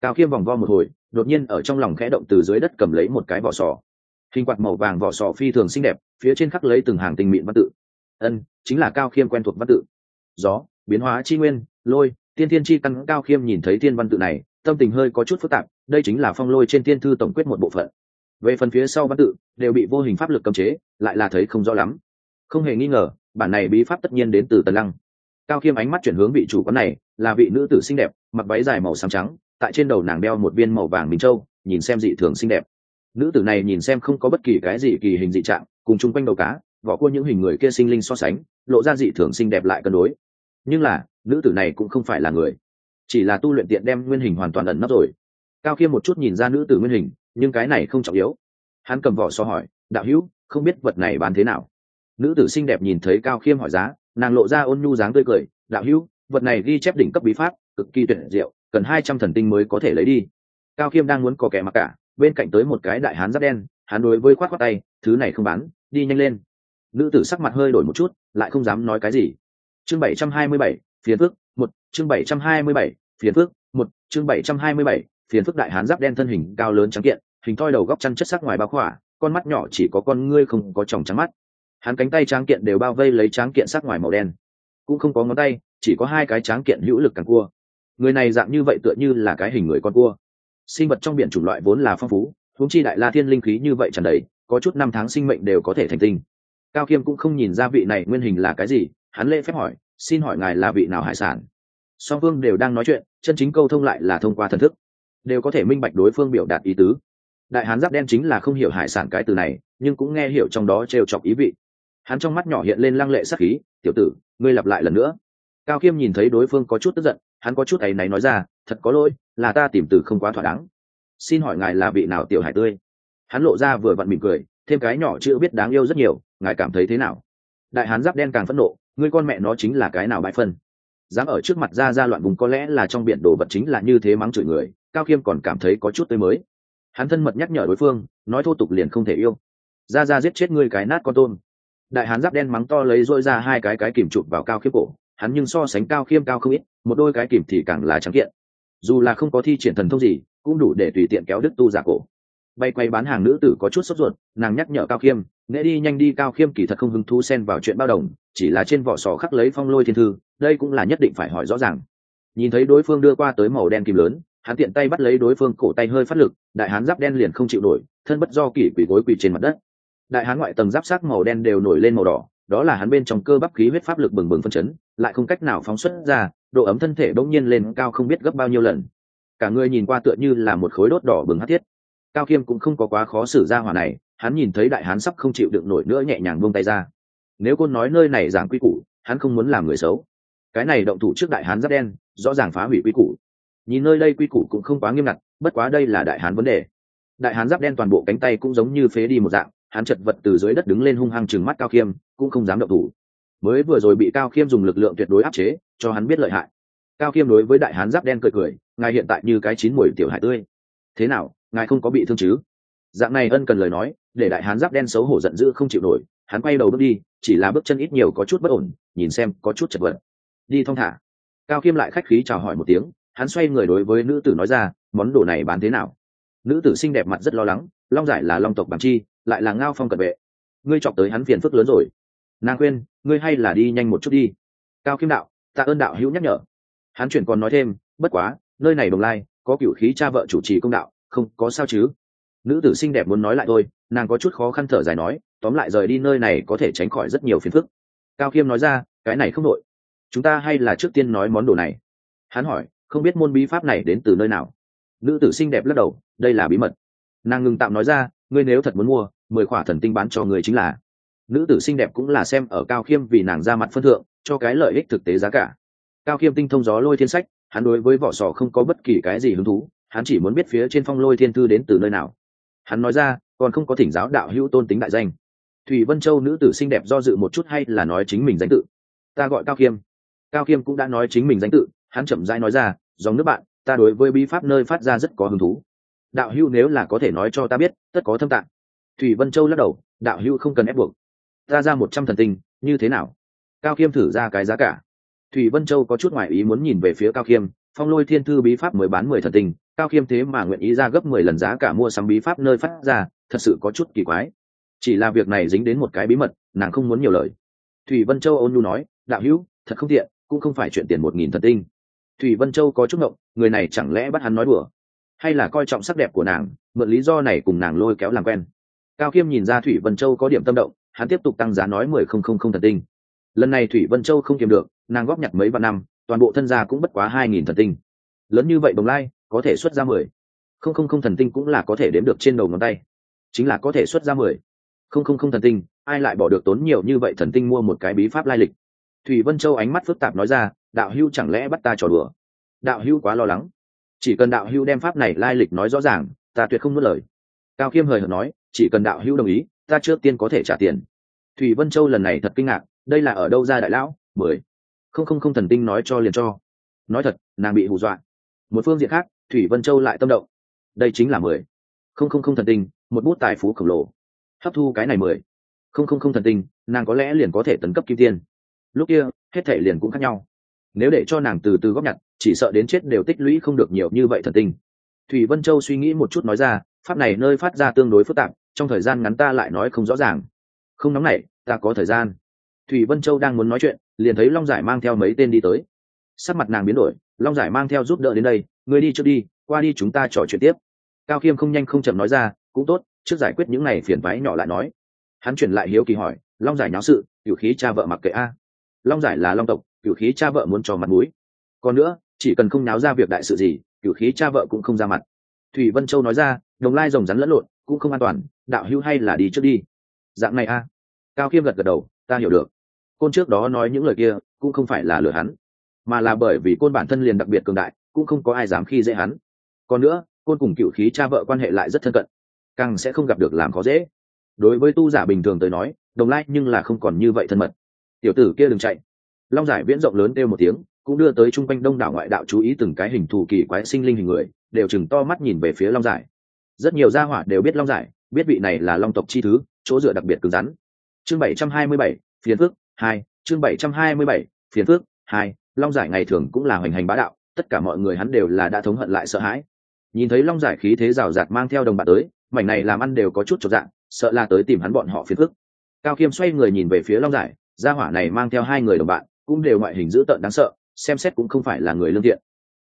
Cao khiêm vòng vo một hồi, đột nhiên ở trong lòng khẽ động từ dưới đất cầm lấy một cái vỏ sò hình quạt màu vàng vỏ sò phi thường xinh đẹp, phía trên khắc lấy từng hàng tình mịn văn tự. Ân, chính là cao khiêm quen thuộc văn tự. Gió, biến hóa chi nguyên, lôi, tiên thiên chi căn, cao khiêm nhìn thấy thiên văn tự này, tâm tình hơi có chút phức tạp, đây chính là phong lôi trên thiên thư tổng quyết một bộ phận. Về phần phía sau văn tự, đều bị vô hình pháp lực cấm chế, lại là thấy không rõ lắm. Không hề nghi ngờ, bản này bí pháp tất nhiên đến từ tần lăng. Cao khiêm ánh mắt chuyển hướng vị chủ quán này, là vị nữ tử xinh đẹp, mặc váy dài màu xám trắng, tại trên đầu nàng đeo một viên màu vàng minh châu, nhìn xem dị thường xinh đẹp nữ tử này nhìn xem không có bất kỳ cái gì kỳ hình dị trạng, cùng chung quanh đầu cá, vỏ cua những hình người kia sinh linh so sánh, lộ ra dị thường xinh đẹp lại cân đối. Nhưng là, nữ tử này cũng không phải là người. Chỉ là tu luyện tiện đem nguyên hình hoàn toàn ẩn nấp rồi. Cao khiêm một chút nhìn ra nữ tử nguyên hình, nhưng cái này không trọng yếu. Hắn cầm vỏ so hỏi, đạo hữu, không biết vật này bán thế nào? Nữ tử xinh đẹp nhìn thấy cao khiêm hỏi giá, nàng lộ ra ôn nhu dáng tươi cười, đạo hữu, vật này ghi chép đỉnh cấp bí pháp, cực kỳ tuyệt diệu, cần hai trăm thần tinh mới có thể lấy đi. Cao khiêm đang muốn có kẻ mặc cả bên cạnh tới một cái đại hán giáp đen hắn đối với khoát khoát tay, thứ này không bán, đi nhanh lên. Nữ tử sắc mặt hơi đổi một chút, lại không dám nói cái gì. Chương bảy trăm hai mươi bảy, phiền phước một, chương bảy trăm hai mươi bảy, phiền phước một, chương bảy trăm hai mươi bảy, phiền phước đại hán giáp đen thân hình cao lớn trắng kiện, hình thoi đầu góc chăn chất sắc ngoài bao khỏa, con mắt nhỏ chỉ có con ngươi không có tròng trắng mắt. Hắn cánh tay tráng kiện đều bao vây lấy tráng kiện sắc ngoài màu đen, cũng không có ngón tay, chỉ có hai cái tráng kiện hữu lực càng cua. Người này dạng như vậy tựa như là cái hình người con cua sinh vật trong biển chủng loại vốn là phong phú, huống chi đại la thiên linh khí như vậy tràn đầy, có chút năm tháng sinh mệnh đều có thể thành tinh. Cao khiêm cũng không nhìn ra vị này nguyên hình là cái gì, hắn lễ phép hỏi, xin hỏi ngài là vị nào hải sản? Song phương đều đang nói chuyện, chân chính câu thông lại là thông qua thần thức. Đều có thể minh bạch đối phương biểu đạt ý tứ. Đại hán giáp đen chính là không hiểu hải sản cái từ này, nhưng cũng nghe hiểu trong đó trêu chọc ý vị. Hắn trong mắt nhỏ hiện lên lăng lệ sắc khí, tiểu tử, ngươi lặp lại lần nữa. Cao khiêm nhìn thấy đối phương có chút tức giận hắn có chút ấy náy nói ra, thật có lỗi, là ta tìm từ không quá thỏa đáng. Xin hỏi ngài là vị nào tiểu hải tươi? Hắn lộ ra vừa vặn mỉm cười, thêm cái nhỏ chữ biết đáng yêu rất nhiều, ngài cảm thấy thế nào? Đại hán giáp đen càng phẫn nộ, ngươi con mẹ nó chính là cái nào bãi phân? Dám ở trước mặt ra ra loạn vùng có lẽ là trong biển đồ vật chính là như thế mắng chửi người, cao khiêm còn cảm thấy có chút tươi mới. Hắn thân mật nhắc nhở đối phương, nói thô tục liền không thể yêu. Ra ra giết chết ngươi cái nát con tôm. Đại hán giáp đen mắng to lấy dôi ra hai cái cái kìm chụp vào cao khiêm cổ, hắn nhưng so sánh cao khiêm cao không ít một đôi cái kìm thì càng là trắng kiện. Dù là không có thi triển thần thông gì, cũng đủ để tùy tiện kéo đức tu giả cổ. Bay quay bán hàng nữ tử có chút sốt ruột, nàng nhắc nhở cao khiêm nghệ đi nhanh đi, cao khiêm kỳ thật không hứng thú xen vào chuyện bao đồng, chỉ là trên vỏ sò khắc lấy phong lôi thiên thư, đây cũng là nhất định phải hỏi rõ ràng. Nhìn thấy đối phương đưa qua tới màu đen kim lớn, hắn tiện tay bắt lấy đối phương cổ tay hơi phát lực, đại hán giáp đen liền không chịu nổi, thân bất do kỷ quỷ gối quỳ trên mặt đất. Đại hán ngoại tầng giáp sắc màu đen đều nổi lên màu đỏ, đó là hắn bên trong cơ bắp khí huyết pháp lực bừng bừng phân chấn, lại không cách nào phóng xuất ra độ ấm thân thể bỗng nhiên lên cao không biết gấp bao nhiêu lần. Cả người nhìn qua tựa như là một khối đốt đỏ bừng hát thiết. Cao khiêm cũng không có quá khó xử ra hỏa này, hắn nhìn thấy đại hán sắp không chịu được nổi nữa nhẹ nhàng buông tay ra. Nếu côn nói nơi này giảng quy củ, hắn không muốn làm người xấu. Cái này động thủ trước đại hán giáp đen, rõ ràng phá hủy quy củ. Nhìn nơi đây quy củ cũng không quá nghiêm ngặt, bất quá đây là đại hán vấn đề. Đại hán giáp đen toàn bộ cánh tay cũng giống như phế đi một dạng, hắn chật vật từ dưới đất đứng lên hung hăng chừng mắt cao khiêm cũng không dám động thủ mới vừa rồi bị cao khiêm dùng lực lượng tuyệt đối áp chế, cho hắn biết lợi hại. Cao khiêm đối với đại hán giáp đen cười cười, ngài hiện tại như cái chín mùi tiểu hải tươi. Thế nào, ngài không có bị thương chứ? Dạng này ân cần lời nói, để đại hán giáp đen xấu hổ giận dữ không chịu nổi, hắn quay đầu bước đi, chỉ là bước chân ít nhiều có chút bất ổn, nhìn xem có chút chật vật. Đi thong thả. Cao khiêm lại khách khí chào hỏi một tiếng, hắn xoay người đối với nữ tử nói ra, món đồ này bán thế nào? Nữ tử xinh đẹp mặt rất lo lắng, long giải là long tộc bằng chi, lại là ngao phong cận vệ. Ngươi chọc tới hắn phiền phức lớn rồi nàng khuyên, ngươi hay là đi nhanh một chút đi. Cao khiêm đạo, tạ ơn đạo hữu nhắc nhở. Hắn chuyển còn nói thêm, bất quá, nơi này đồng lai, có cựu khí cha vợ chủ trì công đạo, không có sao chứ? Nữ tử xinh đẹp muốn nói lại thôi, nàng có chút khó khăn thở dài nói, tóm lại rời đi nơi này có thể tránh khỏi rất nhiều phiền phức. Cao khiêm nói ra, cái này không đội chúng ta hay là trước tiên nói món đồ này. Hắn hỏi, không biết môn bí pháp này đến từ nơi nào? Nữ tử xinh đẹp lắc đầu, đây là bí mật. Nàng ngừng tạm nói ra, ngươi nếu thật muốn mua, mười khỏa thần tinh bán cho người chính là nữ tử xinh đẹp cũng là xem ở cao khiêm vì nàng ra mặt phân thượng, cho cái lợi ích thực tế giá cả. Cao khiêm tinh thông gió lôi thiên sách, hắn đối với vỏ sò không có bất kỳ cái gì hứng thú, hắn chỉ muốn biết phía trên phong lôi thiên thư đến từ nơi nào. Hắn nói ra, còn không có thỉnh giáo đạo hữu tôn tính đại danh. Thủy vân châu nữ tử xinh đẹp do dự một chút hay là nói chính mình danh tự? Ta gọi cao khiêm. Cao khiêm cũng đã nói chính mình danh tự, hắn chậm rãi nói ra, dòng nước bạn, ta đối với bí pháp nơi phát ra rất có hứng thú. Đạo hữu nếu là có thể nói cho ta biết, tất có thâm tạng. Thủy vân châu lắc đầu, đạo hữu không cần ép buộc ta ra một trăm thần tinh, như thế nào? Cao khiêm thử ra cái giá cả. Thủy vân châu có chút ngoại ý muốn nhìn về phía cao khiêm phong lôi thiên thư bí pháp mới bán mười thần tinh, cao khiêm thế mà nguyện ý ra gấp mười lần giá cả mua sắm bí pháp nơi phát ra, thật sự có chút kỳ quái. Chỉ là việc này dính đến một cái bí mật, nàng không muốn nhiều lời. Thủy vân châu ôn nhu nói, đạo hữu, thật không tiện, cũng không phải chuyện tiền một nghìn thần tinh. Thủy vân châu có chút ngộng, người này chẳng lẽ bắt hắn nói đùa? Hay là coi trọng sắc đẹp của nàng, mượn lý do này cùng nàng lôi kéo làm quen? Cao khiêm nhìn ra thủy vân châu có điểm tâm động hắn tiếp tục tăng giá nói mười không không không thần tinh. Lần này thủy vân châu không kiềm được, nàng góp nhặt mấy vạn năm, toàn bộ thân gia cũng bất quá hai nghìn thần tinh. Lớn như vậy đồng lai, có thể xuất ra mười. Không không không thần tinh cũng là có thể đếm được trên đầu ngón tay. Chính là có thể xuất ra mười. Không không không thần tinh, ai lại bỏ được tốn nhiều như vậy thần tinh mua một cái bí pháp lai lịch? Thủy vân châu ánh mắt phức tạp nói ra, đạo hưu chẳng lẽ bắt ta trò đùa? Đạo hưu quá lo lắng. Chỉ cần đạo hưu đem pháp này lai lịch nói rõ ràng, ta tuyệt không nuốt lời. Cao khiêm hời hợt nói, chỉ cần đạo hưu đồng ý ta trước tiên có thể trả tiền. Thủy vân châu lần này thật kinh ngạc, đây là ở đâu ra đại lão? Mười. Không không không thần tinh nói cho liền cho. Nói thật, nàng bị hù dọa. Một phương diện khác, thủy vân châu lại tâm động. Đây chính là mười. Không không không thần tinh, một bút tài phú khổng lồ. Hấp thu cái này mười. Không không không thần tinh, nàng có lẽ liền có thể tấn cấp kim tiên. Lúc kia, hết thể liền cũng khác nhau. Nếu để cho nàng từ từ góp nhặt, chỉ sợ đến chết đều tích lũy không được nhiều như vậy thần tinh. Thủy vân châu suy nghĩ một chút nói ra, pháp này nơi phát ra tương đối phức tạp trong thời gian ngắn ta lại nói không rõ ràng. Không nóng nảy, ta có thời gian. Thủy vân châu đang muốn nói chuyện, liền thấy long giải mang theo mấy tên đi tới. Sắc mặt nàng biến đổi, long giải mang theo giúp đỡ đến đây, ngươi đi trước đi, qua đi chúng ta trò chuyện tiếp. Cao khiêm không nhanh không chậm nói ra, cũng tốt, trước giải quyết những này phiền váy nhỏ lại nói. Hắn chuyển lại hiếu kỳ hỏi, long giải nháo sự cựu khí cha vợ mặc kệ a. Long giải là long tộc cựu khí cha vợ muốn cho mặt mũi. Còn nữa, chỉ cần không náo ra việc đại sự gì cựu khí cha vợ cũng không ra mặt. Thủy vân châu nói ra, đồng lai rồng rắn lẫn lộn, cũng không an toàn đạo hữu hay là đi trước đi. Dạng này a. Cao khiêm gật gật đầu, ta hiểu được. Côn trước đó nói những lời kia, cũng không phải là lừa hắn, mà là bởi vì côn bản thân liền đặc biệt cường đại, cũng không có ai dám khi dễ hắn. Còn nữa, côn cùng cựu khí cha vợ quan hệ lại rất thân cận, càng sẽ không gặp được làm khó dễ. Đối với tu giả bình thường tới nói, đồng lai nhưng là không còn như vậy thân mật. Tiểu tử kia đừng chạy. Long giải viễn rộng lớn kêu một tiếng, cũng đưa tới chung quanh đông đảo ngoại đạo chú ý từng cái hình thù kỳ quái sinh linh hình người, đều chừng to mắt nhìn về phía long giải. Rất nhiều gia hỏa đều biết long giải biết vị này là long tộc chi thứ, chỗ dựa đặc biệt cứng rắn. Chương bảy trăm hai mươi bảy, phiền phước hai, chương bảy trăm hai mươi bảy, phiền phước hai, long giải ngày thường cũng là hoành hành bá đạo, tất cả mọi người hắn đều là đã thống hận lại sợ hãi. Nhìn thấy long giải khí thế rào rạt mang theo đồng bạn tới, mảnh này làm ăn đều có chút chột dạng sợ là tới tìm hắn bọn họ phiền phức. Cao khiêm xoay người nhìn về phía long giải, gia hỏa này mang theo hai người đồng bạn, cũng đều ngoại hình dữ tợn đáng sợ, xem xét cũng không phải là người lương thiện.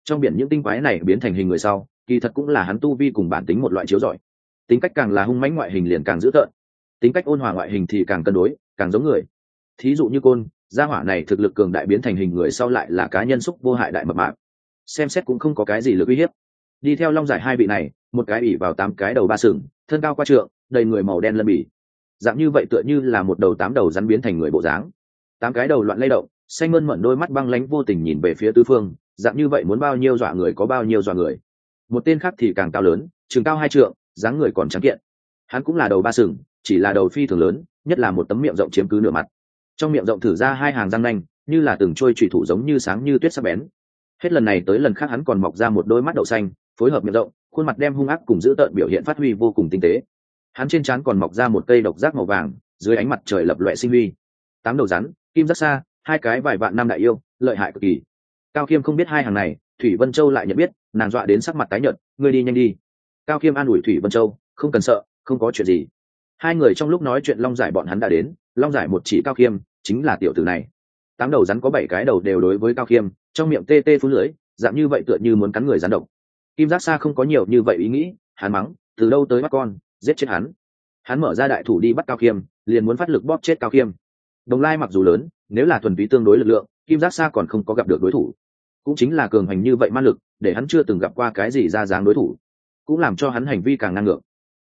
Trong biển những tinh quái này biến thành hình người sau, kỳ thật cũng là hắn tu vi cùng bản tính một loại chiếu giỏi tính cách càng là hung mãnh ngoại hình liền càng dữ tợn. Tính cách ôn hòa ngoại hình thì càng cân đối, càng giống người. Thí dụ như côn, gia hỏa này thực lực cường đại biến thành hình người sau lại là cá nhân xúc vô hại đại mập mạp. Xem xét cũng không có cái gì lực uy hiếp. Đi theo long giải hai vị này, một cái ỉ vào tám cái đầu ba sừng, thân cao qua trượng, đầy người màu đen lân bỉ. Dạng như vậy tựa như là một đầu tám đầu rắn biến thành người bộ dáng. Tám cái đầu loạn lay động, xanh mơn mận đôi mắt băng lánh vô tình nhìn về phía tư phương, dạng như vậy muốn bao nhiêu dọa người có bao nhiêu dọa người. Một tên khác thì càng cao lớn chừng cao hai trượng dáng người còn trắng kiện. Hắn cũng là đầu ba sừng, chỉ là đầu phi thường lớn, nhất là một tấm miệng rộng chiếm cứ nửa mặt. Trong miệng rộng thử ra hai hàng răng nanh, như là từng trôi trụy thủ giống như sáng như tuyết sắc bén. Hết lần này tới lần khác hắn còn mọc ra một đôi mắt đậu xanh, phối hợp miệng rộng, khuôn mặt đem hung ác cùng giữ tợn biểu hiện phát huy vô cùng tinh tế. Hắn trên trán còn mọc ra một cây độc giác màu vàng, dưới ánh mặt trời lập loẹ sinh huy. Tám đầu rắn, kim rất xa, hai cái vài vạn năm đại yêu, lợi hại cực kỳ. Cao khiêm không biết hai hàng này, thủy vân châu lại nhận biết, nàng dọa đến sắc mặt tái nhợt, ngươi đi nhanh đi cao khiêm an ủi thủy vân châu, không cần sợ, không có chuyện gì. Hai người trong lúc nói chuyện long giải bọn hắn đã đến, long giải một chỉ cao khiêm chính là tiểu tử này. Tám đầu rắn có bảy cái đầu đều đối với cao khiêm trong miệng tê tê phun lưới dạng như vậy tựa như muốn cắn người rắn độc. Kim giác xa không có nhiều như vậy ý nghĩ, hắn mắng, từ đâu tới bắt con, giết chết hắn. Hắn mở ra đại thủ đi bắt cao khiêm liền muốn phát lực bóp chết cao khiêm đồng lai mặc dù lớn, nếu là thuần túy tương đối lực lượng, kim giác xa còn không có gặp được đối thủ. Cũng chính là cường hành như vậy ma lực, để hắn chưa từng gặp qua cái gì ra dáng đối thủ cũng làm cho hắn hành vi càng ngang ngược.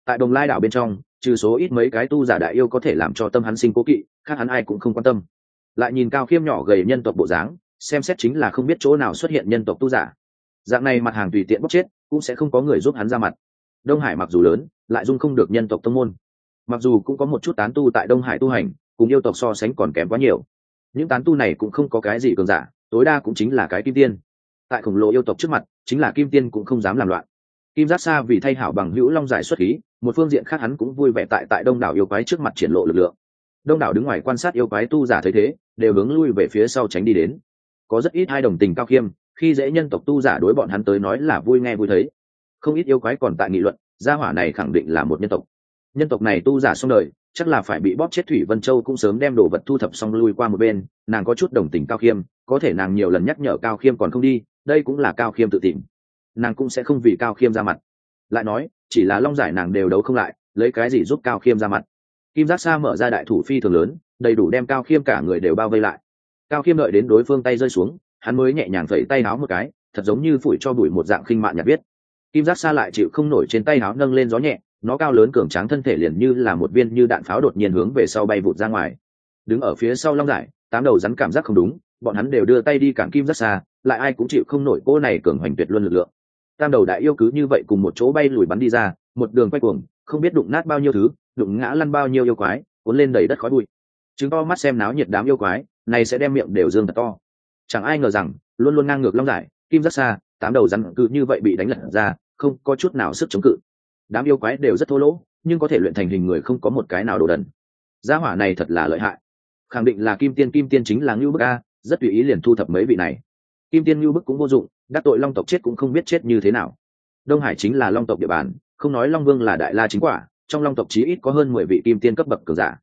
Tại đồng lai đảo bên trong, trừ số ít mấy cái tu giả đại yêu có thể làm cho tâm hắn sinh cố kỵ, khác hắn ai cũng không quan tâm. Lại nhìn cao khiêm nhỏ gầy nhân tộc bộ dáng, xem xét chính là không biết chỗ nào xuất hiện nhân tộc tu giả. Dạng này mặt hàng tùy tiện bóc chết, cũng sẽ không có người giúp hắn ra mặt. Đông hải mặc dù lớn, lại dung không được nhân tộc tông môn. Mặc dù cũng có một chút tán tu tại đông hải tu hành, cùng yêu tộc so sánh còn kém quá nhiều. Những tán tu này cũng không có cái gì cường giả, tối đa cũng chính là cái kim tiên. Tại khổng lồ yêu tộc trước mặt, chính là kim tiên cũng không dám làm loạn kim giác xa vì thay hảo bằng hữu long giải xuất khí, một phương diện khác hắn cũng vui vẻ tại tại đông đảo yêu quái trước mặt triển lộ lực lượng. Đông đảo đứng ngoài quan sát yêu quái tu giả thấy thế, đều hướng lui về phía sau tránh đi đến. Có rất ít hai đồng tình cao khiêm, khi dễ nhân tộc tu giả đối bọn hắn tới nói là vui nghe vui thấy. Không ít yêu quái còn tại nghị luận, gia hỏa này khẳng định là một nhân tộc. Nhân tộc này tu giả xong đời, chắc là phải bị bóp chết thủy vân châu cũng sớm đem đồ vật thu thập xong lui qua một bên, nàng có chút đồng tình cao khiêm, có thể nàng nhiều lần nhắc nhở cao khiêm còn không đi, đây cũng là cao khiêm tự tìm nàng cũng sẽ không vì cao khiêm ra mặt. Lại nói, chỉ là long giải nàng đều đấu không lại, lấy cái gì giúp cao khiêm ra mặt? Kim giác sa mở ra đại thủ phi thường lớn, đầy đủ đem cao khiêm cả người đều bao vây lại. Cao khiêm đợi đến đối phương tay rơi xuống, hắn mới nhẹ nhàng phẩy tay áo một cái, thật giống như phủi cho bụi một dạng khinh mạn nhạt biết kim giác sa lại chịu không nổi trên tay áo nâng lên gió nhẹ, nó cao lớn cường tráng thân thể liền như là một viên như đạn pháo đột nhiên hướng về sau bay vụt ra ngoài. Đứng ở phía sau long giải, tám đầu rắn cảm giác không đúng, bọn hắn đều đưa tay đi cản kim giác xa lại ai cũng chịu không nổi cô này cường hoành tuyệt luân lực lượng tam đầu đại yêu cứ như vậy cùng một chỗ bay lùi bắn đi ra, một đường quay cuồng, không biết đụng nát bao nhiêu thứ, đụng ngã lăn bao nhiêu yêu quái, cuốn lên đầy đất khói bụi. Chứng to mắt xem náo nhiệt đám yêu quái, này sẽ đem miệng đều dương thật to. Chẳng ai ngờ rằng, luôn luôn ngang ngược long giải, kim rất xa, tám đầu rắn cứ như vậy bị đánh lật ra, không có chút nào sức chống cự. Đám yêu quái đều rất thô lỗ, nhưng có thể luyện thành hình người không có một cái nào đồ đần. Gia hỏa này thật là lợi hại. Khẳng định là kim tiên kim tiên chính là ngưu bức a, rất tùy ý liền thu thập mấy vị này kim tiên như bức cũng vô dụng, đắc tội long tộc chết cũng không biết chết như thế nào. Đông hải chính là long tộc địa bàn, không nói long vương là đại la chính quả, trong long tộc chí ít có hơn mười vị kim tiên cấp bậc cường giả.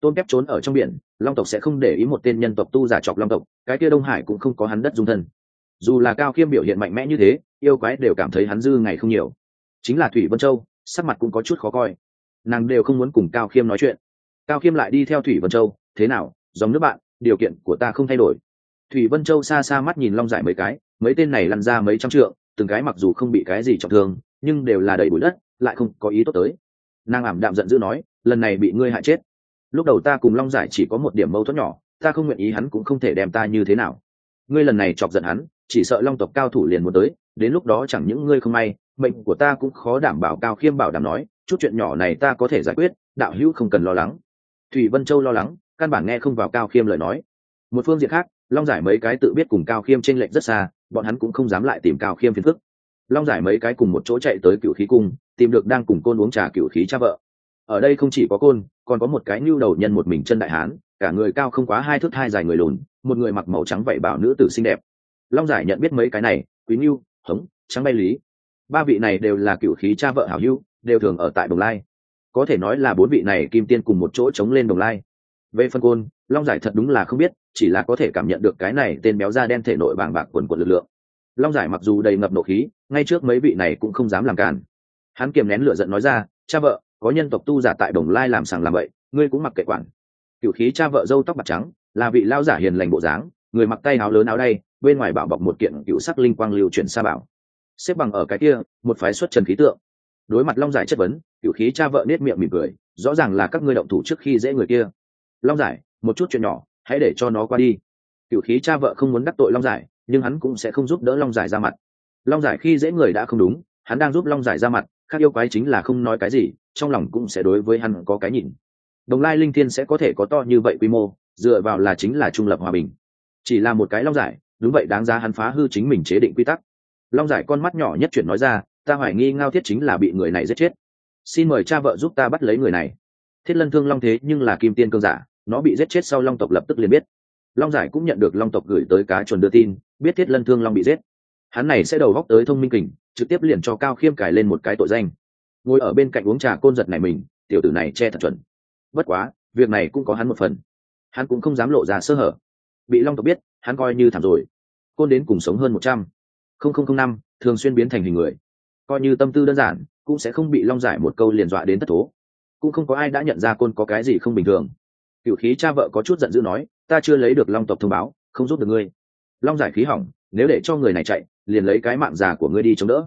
Tôn kép trốn ở trong biển, long tộc sẽ không để ý một tên nhân tộc tu giả chọc long tộc, cái kia đông hải cũng không có hắn đất dung thân. Dù là cao khiêm biểu hiện mạnh mẽ như thế, yêu quái đều cảm thấy hắn dư ngày không nhiều. Chính là thủy vân châu, sắc mặt cũng có chút khó coi. Nàng đều không muốn cùng cao khiêm nói chuyện. Cao khiêm lại đi theo thủy vân châu, thế nào, dòng nước bạn, điều kiện của ta không thay đổi thủy vân châu xa xa mắt nhìn long giải mấy cái, mấy tên này lăn ra mấy trăm trượng, từng cái mặc dù không bị cái gì trọng thương, nhưng đều là đầy bụi đất, lại không có ý tốt tới. Nàng ảm đạm giận dữ nói, lần này bị ngươi hại chết. Lúc đầu ta cùng long giải chỉ có một điểm mâu thuẫn nhỏ, ta không nguyện ý hắn cũng không thể đem ta như thế nào. Ngươi lần này chọc giận hắn, chỉ sợ long tộc cao thủ liền muốn tới, đến lúc đó chẳng những ngươi không may, mệnh của ta cũng khó đảm bảo cao khiêm bảo đảm nói, chút chuyện nhỏ này ta có thể giải quyết, đạo hữu không cần lo lắng. Thủy vân châu lo lắng, căn bản nghe không vào cao khiêm lời nói. Một phương diện khác long giải mấy cái tự biết cùng cao khiêm t r ê n lệch rất xa, bọn hắn cũng không dám lại tìm cao khiêm phiền phức. Long giải mấy cái cùng một chỗ chạy tới cựu khí cung, tìm được đang cùng côn uống trà cựu khí cha vợ. Ở đây không chỉ có côn, còn có một cái nhu đầu nhân một mình chân đại hán, cả người cao không quá hai thước hai dài người lùn, một người mặc màu trắng vậy bảo nữ tử xinh đẹp. Long giải nhận biết mấy cái này, quý nhu hống, trắng bay lý. Ba vị này đều là cựu khí cha vợ hảo hưu đều thường ở tại đồng lai. Có thể nói là bốn vị này kim tiên cùng một chỗ chống lên đồng lai về phân côn, long giải thật đúng là không biết, chỉ là có thể cảm nhận được cái này tên béo da đen thể nội bàng bạc quần quần lực lượng. Long giải mặc dù đầy ngập nộ khí, ngay trước mấy vị này cũng không dám làm càn. Hắn kiềm nén lửa giận nói ra, cha vợ, có nhân tộc tu giả tại đồng lai làm sàng làm vậy ngươi cũng mặc kệ quản. Cựu khí cha vợ dâu tóc bạc trắng, là vị lao giả hiền lành bộ dáng, người mặc tay áo lớn áo đây bên ngoài bảo bọc một kiện cựu sắc linh quang lưu chuyển xa bảo. Xếp bằng ở cái kia, một phái xuất trần khí tượng. Đối mặt long giải chất vấn cựu khí cha vợ nết miệng mỉm cười, rõ ràng là các ngươi động thủ trước khi dễ người kia long giải, một chút chuyện nhỏ, hãy để cho nó qua đi. Cựu khí cha vợ không muốn đắc tội long giải, nhưng hắn cũng sẽ không giúp đỡ long giải ra mặt. Long giải khi dễ người đã không đúng, hắn đang giúp long giải ra mặt, khác yêu quái chính là không nói cái gì, trong lòng cũng sẽ đối với hắn có cái nhìn. Đồng lai linh thiên sẽ có thể có to như vậy quy mô, dựa vào là chính là trung lập hòa bình. Chỉ là một cái long giải, đúng vậy đáng ra hắn phá hư chính mình chế định quy tắc. Long giải con mắt nhỏ nhất chuyển nói ra, ta hoài nghi ngao thiết chính là bị người này giết chết. Xin mời cha vợ giúp ta bắt lấy người này. Thiết lân thương long thế nhưng là kim tiên cương giả nó bị giết chết sau long tộc lập tức liền biết. Long giải cũng nhận được long tộc gửi tới cá chuẩn đưa tin, biết thiết lân thương long bị giết. Hắn này sẽ đầu góc tới thông minh kình, trực tiếp liền cho cao khiêm cải lên một cái tội danh. Ngồi ở bên cạnh uống trà côn giật này mình, tiểu tử này che thật chuẩn. Bất quá, việc này cũng có hắn một phần. Hắn cũng không dám lộ ra sơ hở. Bị long tộc biết, hắn coi như thảm rồi. Côn đến cùng sống hơn một trăm. Không không không năm, thường xuyên biến thành hình người. Coi như tâm tư đơn giản, cũng sẽ không bị long giải một câu liền dọa đến thất thố. Cũng không có ai đã nhận ra côn có cái gì không bình thường cựu khí cha vợ có chút giận dữ nói, ta chưa lấy được long tộc thông báo, không giúp được ngươi. Long giải khí hỏng, nếu để cho người này chạy, liền lấy cái mạng già của ngươi đi chống đỡ.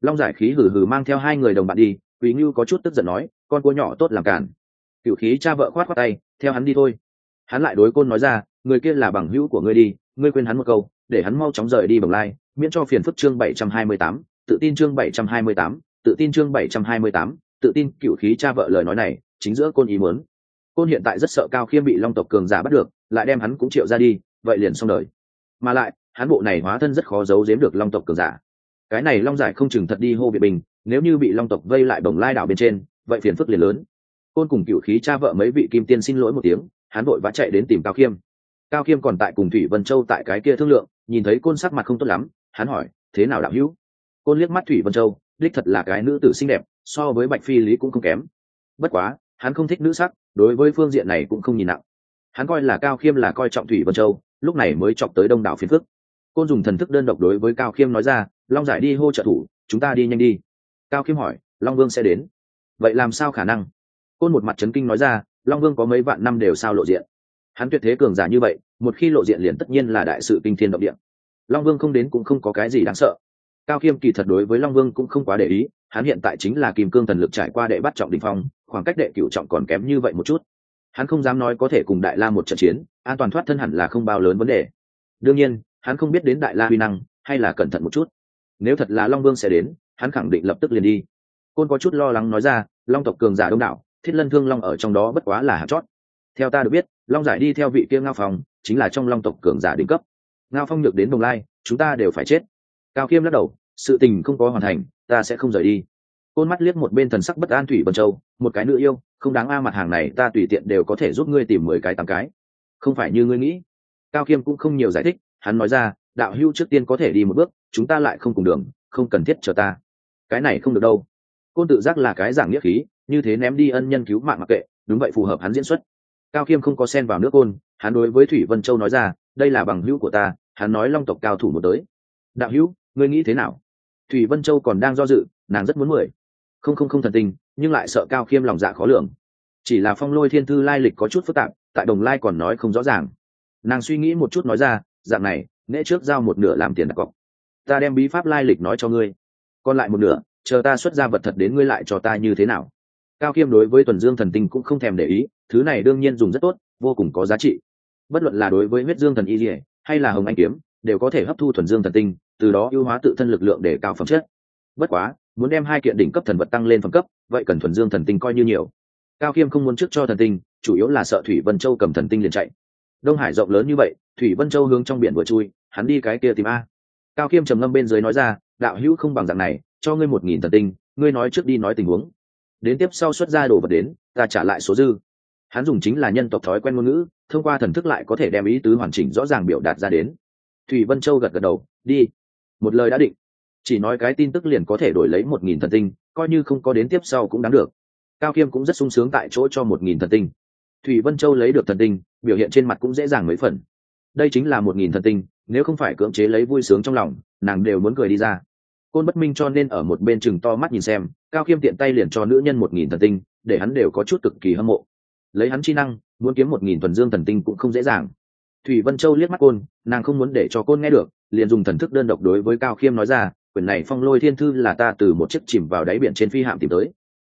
Long giải khí hừ hừ mang theo hai người đồng bạn đi quý ngưu có chút tức giận nói, con cua nhỏ tốt làm cản cựu khí cha vợ khoát khoát tay, theo hắn đi thôi. Hắn lại đối côn nói ra, người kia là bằng hữu của ngươi đi, ngươi quên hắn một câu, để hắn mau chóng rời đi bồng lai, miễn cho phiền phức chương bảy trăm hai mươi tám, tự tin chương bảy trăm hai mươi tám, tự tin chương bảy trăm hai mươi tám, tự tin. Cựu khí cha vợ lời nói này, chính giữa côn ý muốn côn hiện tại rất sợ cao khiêm bị long tộc cường giả bắt được, lại đem hắn cũng triệu ra đi, vậy liền xong đời. Mà lại, hắn bộ này hóa thân rất khó giấu giếm được long tộc cường giả. Cái này long giải không chừng thật đi hô việt bình, nếu như bị long tộc vây lại bồng lai đảo bên trên, vậy phiền phức liền lớn. Côn cùng cựu khí cha vợ mấy vị kim tiên xin lỗi một tiếng, hắn vội vã chạy đến tìm cao khiêm. Cao khiêm còn tại cùng thủy vân châu tại cái kia thương lượng, nhìn thấy côn sắc mặt không tốt lắm, hắn hỏi, thế nào đạo hữu? Côn liếc mắt thủy vân châu, đích thật là cái nữ tử xinh đẹp, so với bạch phi lý cũng không kém. Bất quá, hắn không thích nữ sắc đối với phương diện này cũng không nhìn nặng. Hắn coi là cao khiêm là coi trọng thủy vân châu, lúc này mới chọc tới đông đảo phiến phức. Côn dùng thần thức đơn độc đối với cao khiêm nói ra, long giải đi hô trợ thủ, chúng ta đi nhanh đi. Cao khiêm hỏi, long vương sẽ đến? Vậy làm sao khả năng? Côn một mặt trấn kinh nói ra, long vương có mấy vạn năm đều sao lộ diện. Hắn tuyệt thế cường giả như vậy, một khi lộ diện liền tất nhiên là đại sự kinh thiên động địa. Long vương không đến cũng không có cái gì đáng sợ. Cao khiêm kỳ thật đối với long vương cũng không quá để ý, hắn hiện tại chính là kim cương thần lực trải qua đệ bắt trọng đình phong khoảng cách đệ cửu trọng còn kém như vậy một chút. Hắn không dám nói có thể cùng đại la một trận chiến, an toàn thoát thân hẳn là không bao lớn vấn đề. Đương nhiên, hắn không biết đến đại la huy năng, hay là cẩn thận một chút. Nếu thật là long vương sẽ đến, hắn khẳng định lập tức liền đi. Côn có chút lo lắng nói ra, long tộc cường giả đông đảo, thiết lân thương long ở trong đó bất quá là hạt chót. Theo ta được biết, long giải đi theo vị kia ngao phòng chính là trong long tộc cường giả đỉnh cấp. Ngao phong nhược đến đồng lai, chúng ta đều phải chết. Cao khiêm lắc đầu, sự tình không có hoàn thành, ta sẽ không rời đi. Côn mắt liếc một bên thần sắc bất an thủy vân châu một cái nữ yêu, không đáng a, mặt hàng này ta tùy tiện đều có thể giúp ngươi tìm mười cái, tám cái. Không phải như ngươi nghĩ. Cao khiêm cũng không nhiều giải thích, hắn nói ra, đạo hưu trước tiên có thể đi một bước, chúng ta lại không cùng đường, không cần thiết chờ ta. Cái này không được đâu. Côn tự giác là cái giảng nghĩa khí, như thế ném đi ân nhân cứu mạng mặc kệ, đúng vậy phù hợp hắn diễn xuất. Cao khiêm không có sen vào nước côn, hắn đối với thủy vân châu nói ra, đây là bằng hữu của ta, hắn nói long tộc cao thủ một tới. Đạo hữu, ngươi nghĩ thế nào? Thủy vân châu còn đang do dự, nàng rất muốn mười không không không thần tình nhưng lại sợ cao khiêm lòng dạ khó lường. Chỉ là phong lôi thiên thư lai lịch có chút phức tạp, tại đồng lai còn nói không rõ ràng. Nàng suy nghĩ một chút nói ra, dạng này, nễ trước giao một nửa làm tiền đặt cọc. Ta đem bí pháp lai lịch nói cho ngươi. Còn lại một nửa, chờ ta xuất ra vật thật đến ngươi lại cho ta như thế nào. Cao khiêm đối với tuần dương thần tinh cũng không thèm để ý, thứ này đương nhiên dùng rất tốt, vô cùng có giá trị. Bất luận là đối với huyết dương thần y dỉa hay là hồng anh kiếm, đều có thể hấp thu thuần dương thần tinh, từ đó ưu hóa tự thân lực lượng để cao phẩm chất. Bất quá muốn đem hai kiện đỉnh cấp thần vật tăng lên phẩm cấp, vậy cần thuần dương thần tinh coi như nhiều. Cao khiêm không muốn trước cho thần tinh, chủ yếu là sợ thủy vân châu cầm thần tinh liền chạy. Đông hải rộng lớn như vậy, thủy vân châu hướng trong biển vừa chui, hắn đi cái kia tìm a. Cao khiêm trầm ngâm bên dưới nói ra, đạo hữu không bằng dạng này, cho ngươi một nghìn thần tinh, ngươi nói trước đi nói tình huống. Đến tiếp sau xuất ra đồ vật đến, ta trả lại số dư. Hắn dùng chính là nhân tộc thói quen ngôn ngữ, thông qua thần thức lại có thể đem ý tứ hoàn chỉnh rõ ràng biểu đạt ra đến. Thủy vân châu gật gật đầu, đi. Một lời đã định chỉ nói cái tin tức liền có thể đổi lấy một nghìn thần tinh, coi như không có đến tiếp sau cũng đáng được. Cao khiêm cũng rất sung sướng tại chỗ cho một nghìn thần tinh. Thủy vân châu lấy được thần tinh, biểu hiện trên mặt cũng dễ dàng mấy phần. Đây chính là một nghìn thần tinh, nếu không phải cưỡng chế lấy vui sướng trong lòng, nàng đều muốn cười đi ra. Côn bất minh cho nên ở một bên chừng to mắt nhìn xem, cao khiêm tiện tay liền cho nữ nhân một nghìn thần tinh, để hắn đều có chút cực kỳ hâm mộ. Lấy hắn chi năng, muốn kiếm một nghìn thuần dương thần tinh cũng không dễ dàng. Thủy vân châu liếc mắt côn, nàng không muốn để cho côn nghe được, liền dùng thần thức đơn độc đối với cao khiêm nói ra quyển này phong lôi thiên thư là ta từ một chiếc chìm vào đáy biển trên phi hạm tìm tới.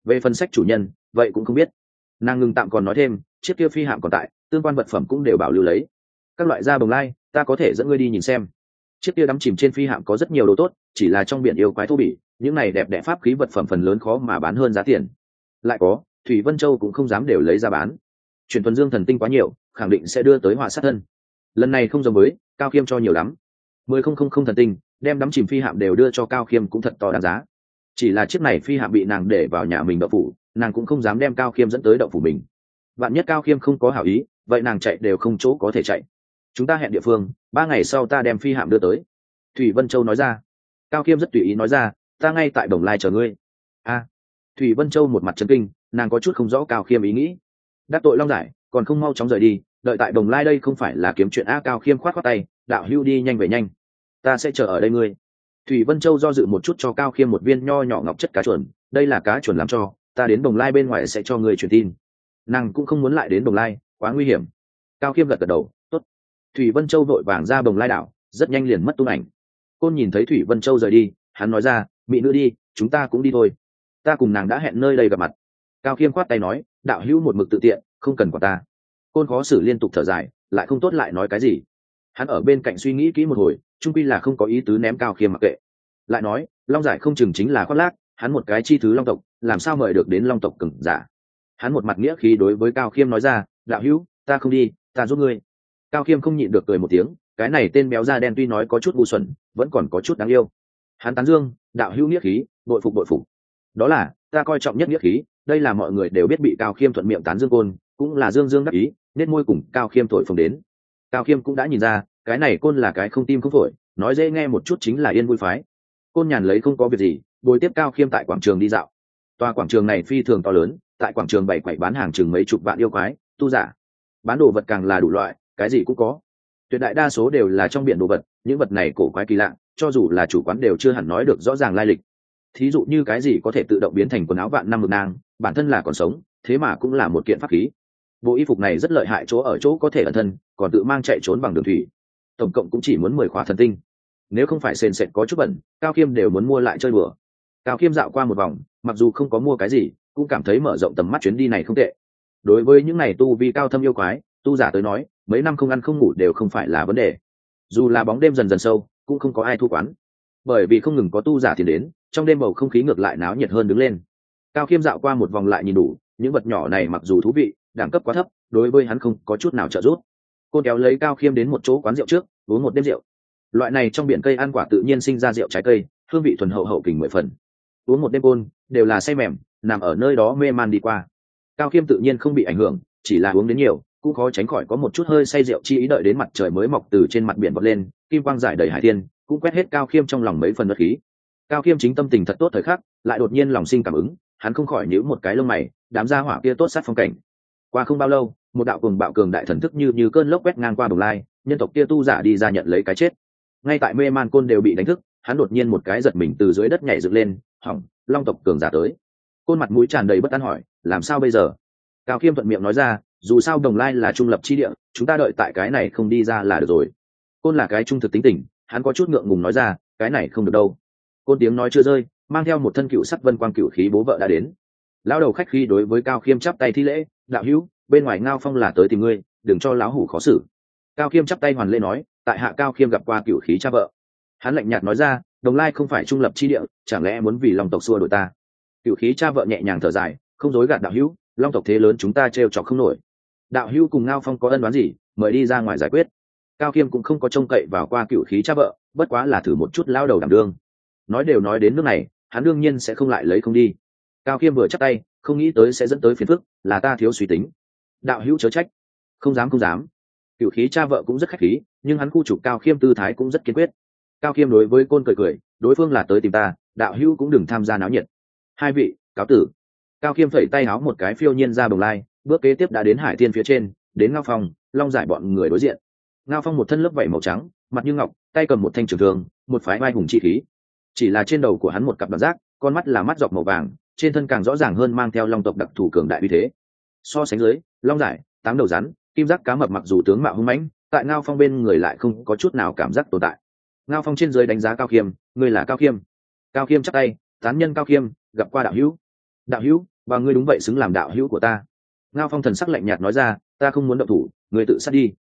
Về phần sách chủ nhân, vậy cũng không biết. Nàng ngừng tạm còn nói thêm, chiếc kia phi hạm còn tại, tương quan vật phẩm cũng đều bảo lưu lấy. Các loại da bồng lai, ta có thể dẫn ngươi đi nhìn xem. Chiếc kia đắm chìm trên phi hạm có rất nhiều đồ tốt, chỉ là trong biển yêu quái thô bỉ, những này đẹp đẽ pháp khí vật phẩm phần lớn khó mà bán hơn giá tiền. Lại có, thủy vân châu cũng không dám đều lấy ra bán. Chuyển thuần dương thần tinh quá nhiều, khẳng định sẽ đưa tới họa sát thân. Lần này không giống với, cao khiêm cho nhiều lắm. Mười không không không thần tinh đem đắm chìm phi hạm đều đưa cho cao khiêm cũng thật to đáng giá. Chỉ là chiếc này phi hạm bị nàng để vào nhà mình đậu phủ, nàng cũng không dám đem cao khiêm dẫn tới đậu phủ mình. Bạn nhất cao khiêm không có hảo ý, vậy nàng chạy đều không chỗ có thể chạy. Chúng ta hẹn địa phương, ba ngày sau ta đem phi hạm đưa tới. Thủy vân châu nói ra. Cao khiêm rất tùy ý nói ra, ta ngay tại đồng lai chờ ngươi. A. Thủy vân châu một mặt chân kinh, nàng có chút không rõ cao khiêm ý nghĩ. Đắc tội long giải, còn không mau chóng rời đi, đợi tại đồng lai đây không phải là kiếm chuyện a. Cao khiêm khoát khoát tay, đạo hưu đi nhanh về nhanh ta sẽ chờ ở đây ngươi. Thủy vân châu do dự một chút cho cao khiêm một viên nho nhỏ ngọc chất cá chuẩn đây là cá chuẩn làm cho, ta đến đồng lai bên ngoài sẽ cho người truyền tin. Nàng cũng không muốn lại đến đồng lai, quá nguy hiểm. Cao khiêm gật gật đầu t ố t thủy vân châu vội vàng ra đồng lai đảo, rất nhanh liền mất tung ảnh. Côn nhìn thấy thủy vân châu rời đi, hắn nói ra, mỹ nữ đi, chúng ta cũng đi thôi. Ta cùng nàng đã hẹn nơi đây gặp mặt. Cao khiêm khoát tay nói, đạo hữu một mực tự tiện, không cần quả ta. Côn khó xử liên tục thở dài, lại không tốt lại nói cái gì? Hắn ở bên cạnh suy nghĩ kỹ một hồi trung quy là không có ý tứ ném cao khiêm mặc kệ. Lại nói, long giải không chừng chính là khoác lác, hắn một cái chi thứ long tộc, làm sao mời được đến long tộc cừng giả? Hắn một mặt nghĩa khí đối với cao khiêm nói ra, đạo hữu, ta không đi, ta giúp ngươi. Cao khiêm không nhịn được cười một tiếng, cái này tên béo da đen tuy nói có chút ngu xuẩn, vẫn còn có chút đáng yêu. Hắn tán dương, đạo hữu nghĩa khí, bội phục bội phục. Đó là, ta coi trọng nhất nghĩa khí, đây là mọi người đều biết bị cao khiêm thuận miệng tán dương côn, cũng là dương dương đắc ý nết môi cùng cao khiêm thổi phồng đến cao khiêm cũng đã nhìn ra, cái này côn là cái không tim không phổi, nói dễ nghe một chút chính là yên vui phái. Côn nhàn lấy không có việc gì, bồi tiếp cao khiêm tại quảng trường đi dạo. Tòa quảng trường này phi thường to lớn, tại quảng trường bảy quậy bán hàng chừng mấy chục vạn yêu quái, tu giả. Bán đồ vật càng là đủ loại, cái gì cũng có. Tuyệt đại đa số đều là trong biển đồ vật, những vật này cổ quái kỳ lạ, cho dù là chủ quán đều chưa hẳn nói được rõ ràng lai lịch. Thí dụ như cái gì có thể tự động biến thành quần áo vạn năm ngực nang, bản thân là còn sống, thế mà cũng là một kiện pháp khí. Bộ y phục này rất lợi hại chỗ ở chỗ có thể ẩn thân còn tự mang chạy trốn bằng đường thủy. Tổng cộng cũng chỉ muốn mười khóa thần tinh. Nếu không phải sền sệt có chút bẩn, cao khiêm đều muốn mua lại chơi bừa cao khiêm dạo qua một vòng, mặc dù không có mua cái gì, cũng cảm thấy mở rộng tầm mắt chuyến đi này không tệ. Đối với những này tu vi cao thâm yêu quái, tu giả tới nói, mấy năm không ăn không ngủ đều không phải là vấn đề. Dù là bóng đêm dần dần sâu, cũng không có ai thu quán. Bởi vì không ngừng có tu giả thì đến, trong đêm bầu không khí ngược lại náo nhiệt hơn đứng lên. Cao khiêm dạo qua một vòng lại nhìn đủ, những vật nhỏ này mặc dù thú vị, đẳng cấp quá thấp, đối với hắn không có chút nào trợ giúp côn kéo lấy cao khiêm đến một chỗ quán rượu trước, uống một đêm rượu. Loại này trong biển cây ăn quả tự nhiên sinh ra rượu trái cây, hương vị thuần hậu hậu kình mười phần. Uống một đêm côn, đều là say mềm, nằm ở nơi đó mê man đi qua. Cao khiêm tự nhiên không bị ảnh hưởng, chỉ là uống đến nhiều, cũng khó tránh khỏi có một chút hơi say rượu chi ý đợi đến mặt trời mới mọc từ trên mặt biển bật lên, kim quang giải đầy hải thiên, cũng quét hết cao khiêm trong lòng mấy phần đất khí. Cao khiêm chính tâm tình thật tốt thời khắc, lại đột nhiên lòng sinh cảm ứng, hắn không khỏi nhíu một cái lông mày, đám ra hỏa kia tốt sát phong cảnh. Qua không bao lâu một đạo cường bạo cường đại thần thức như như cơn lốc quét ngang qua đồng lai, nhân tộc kia tu giả đi ra nhận lấy cái chết. Ngay tại mê man côn đều bị đánh thức, hắn đột nhiên một cái giật mình từ dưới đất nhảy dựng lên, hỏng, long tộc cường giả tới. Côn mặt mũi tràn đầy bất an hỏi, làm sao bây giờ? Cao khiêm thuận miệng nói ra, dù sao đồng lai là trung lập chi địa, chúng ta đợi tại cái này không đi ra là được rồi. Côn là cái trung thực tính tình, hắn có chút ngượng ngùng nói ra, cái này không được đâu. Côn tiếng nói chưa rơi, mang theo một thân cựu sắc vân quang cựu khí bố vợ đã đến. Lão đầu khách khi đối với cao khiêm chắp tay thi lễ, đạo hữu bên ngoài ngao phong là tới tìm ngươi, đừng cho lão hủ khó xử. Cao khiêm chắp tay hoàn lê nói, tại hạ cao khiêm gặp qua cựu khí cha vợ. Hắn lạnh nhạt nói ra, đồng lai không phải trung lập chi địa, chẳng lẽ muốn vì lòng tộc xua đổi ta? Cựu khí cha vợ nhẹ nhàng thở dài, không dối gạt đạo hữu, long tộc thế lớn chúng ta trêu chọc không nổi. Đạo hữu cùng ngao phong có ân đoán gì, mời đi ra ngoài giải quyết. Cao khiêm cũng không có trông cậy vào qua cựu khí cha vợ, bất quá là thử một chút lao đầu đảm đương. Nói đều nói đến nước này, hắn đương nhiên sẽ không lại lấy không đi. Cao khiêm vừa chắc tay, không nghĩ tới sẽ dẫn tới phiền phức, là ta thiếu suy tính đạo hữu chớ trách. Không dám không dám. Cựu khí cha vợ cũng rất khách khí, nhưng hắn khu trục cao khiêm tư thái cũng rất kiên quyết. Cao khiêm đối với côn cười cười, đối phương là tới tìm ta, đạo hữu cũng đừng tham gia náo nhiệt. Hai vị, cáo tử. Cao khiêm phẩy tay áo một cái phiêu nhiên ra bồng lai, bước kế tiếp đã đến hải thiên phía trên, đến ngao phong, long giải bọn người đối diện. Ngao phong một thân lớp vảy màu trắng, mặt như ngọc, tay cầm một thanh trường thường một phái vai hùng chi khí. Chỉ là trên đầu của hắn một cặp đoạn giác con mắt là mắt dọc màu vàng, trên thân càng rõ ràng hơn mang theo long tộc đặc thù cường đại uy thế. So sánh dưới long giải, tám đầu rắn, kim giác cá mập mặc dù tướng mạo hưng mãnh, tại ngao phong bên người lại không có chút nào cảm giác tồn tại. Ngao phong trên dưới đánh giá cao khiêm người là cao khiêm cao khiêm chắc tay, tán nhân cao khiêm gặp qua đạo hữu. Đạo hữu, và ngươi đúng vậy xứng làm đạo hữu của ta. Ngao phong thần sắc lạnh nhạt nói ra, ta không muốn động thủ người tự sát đi.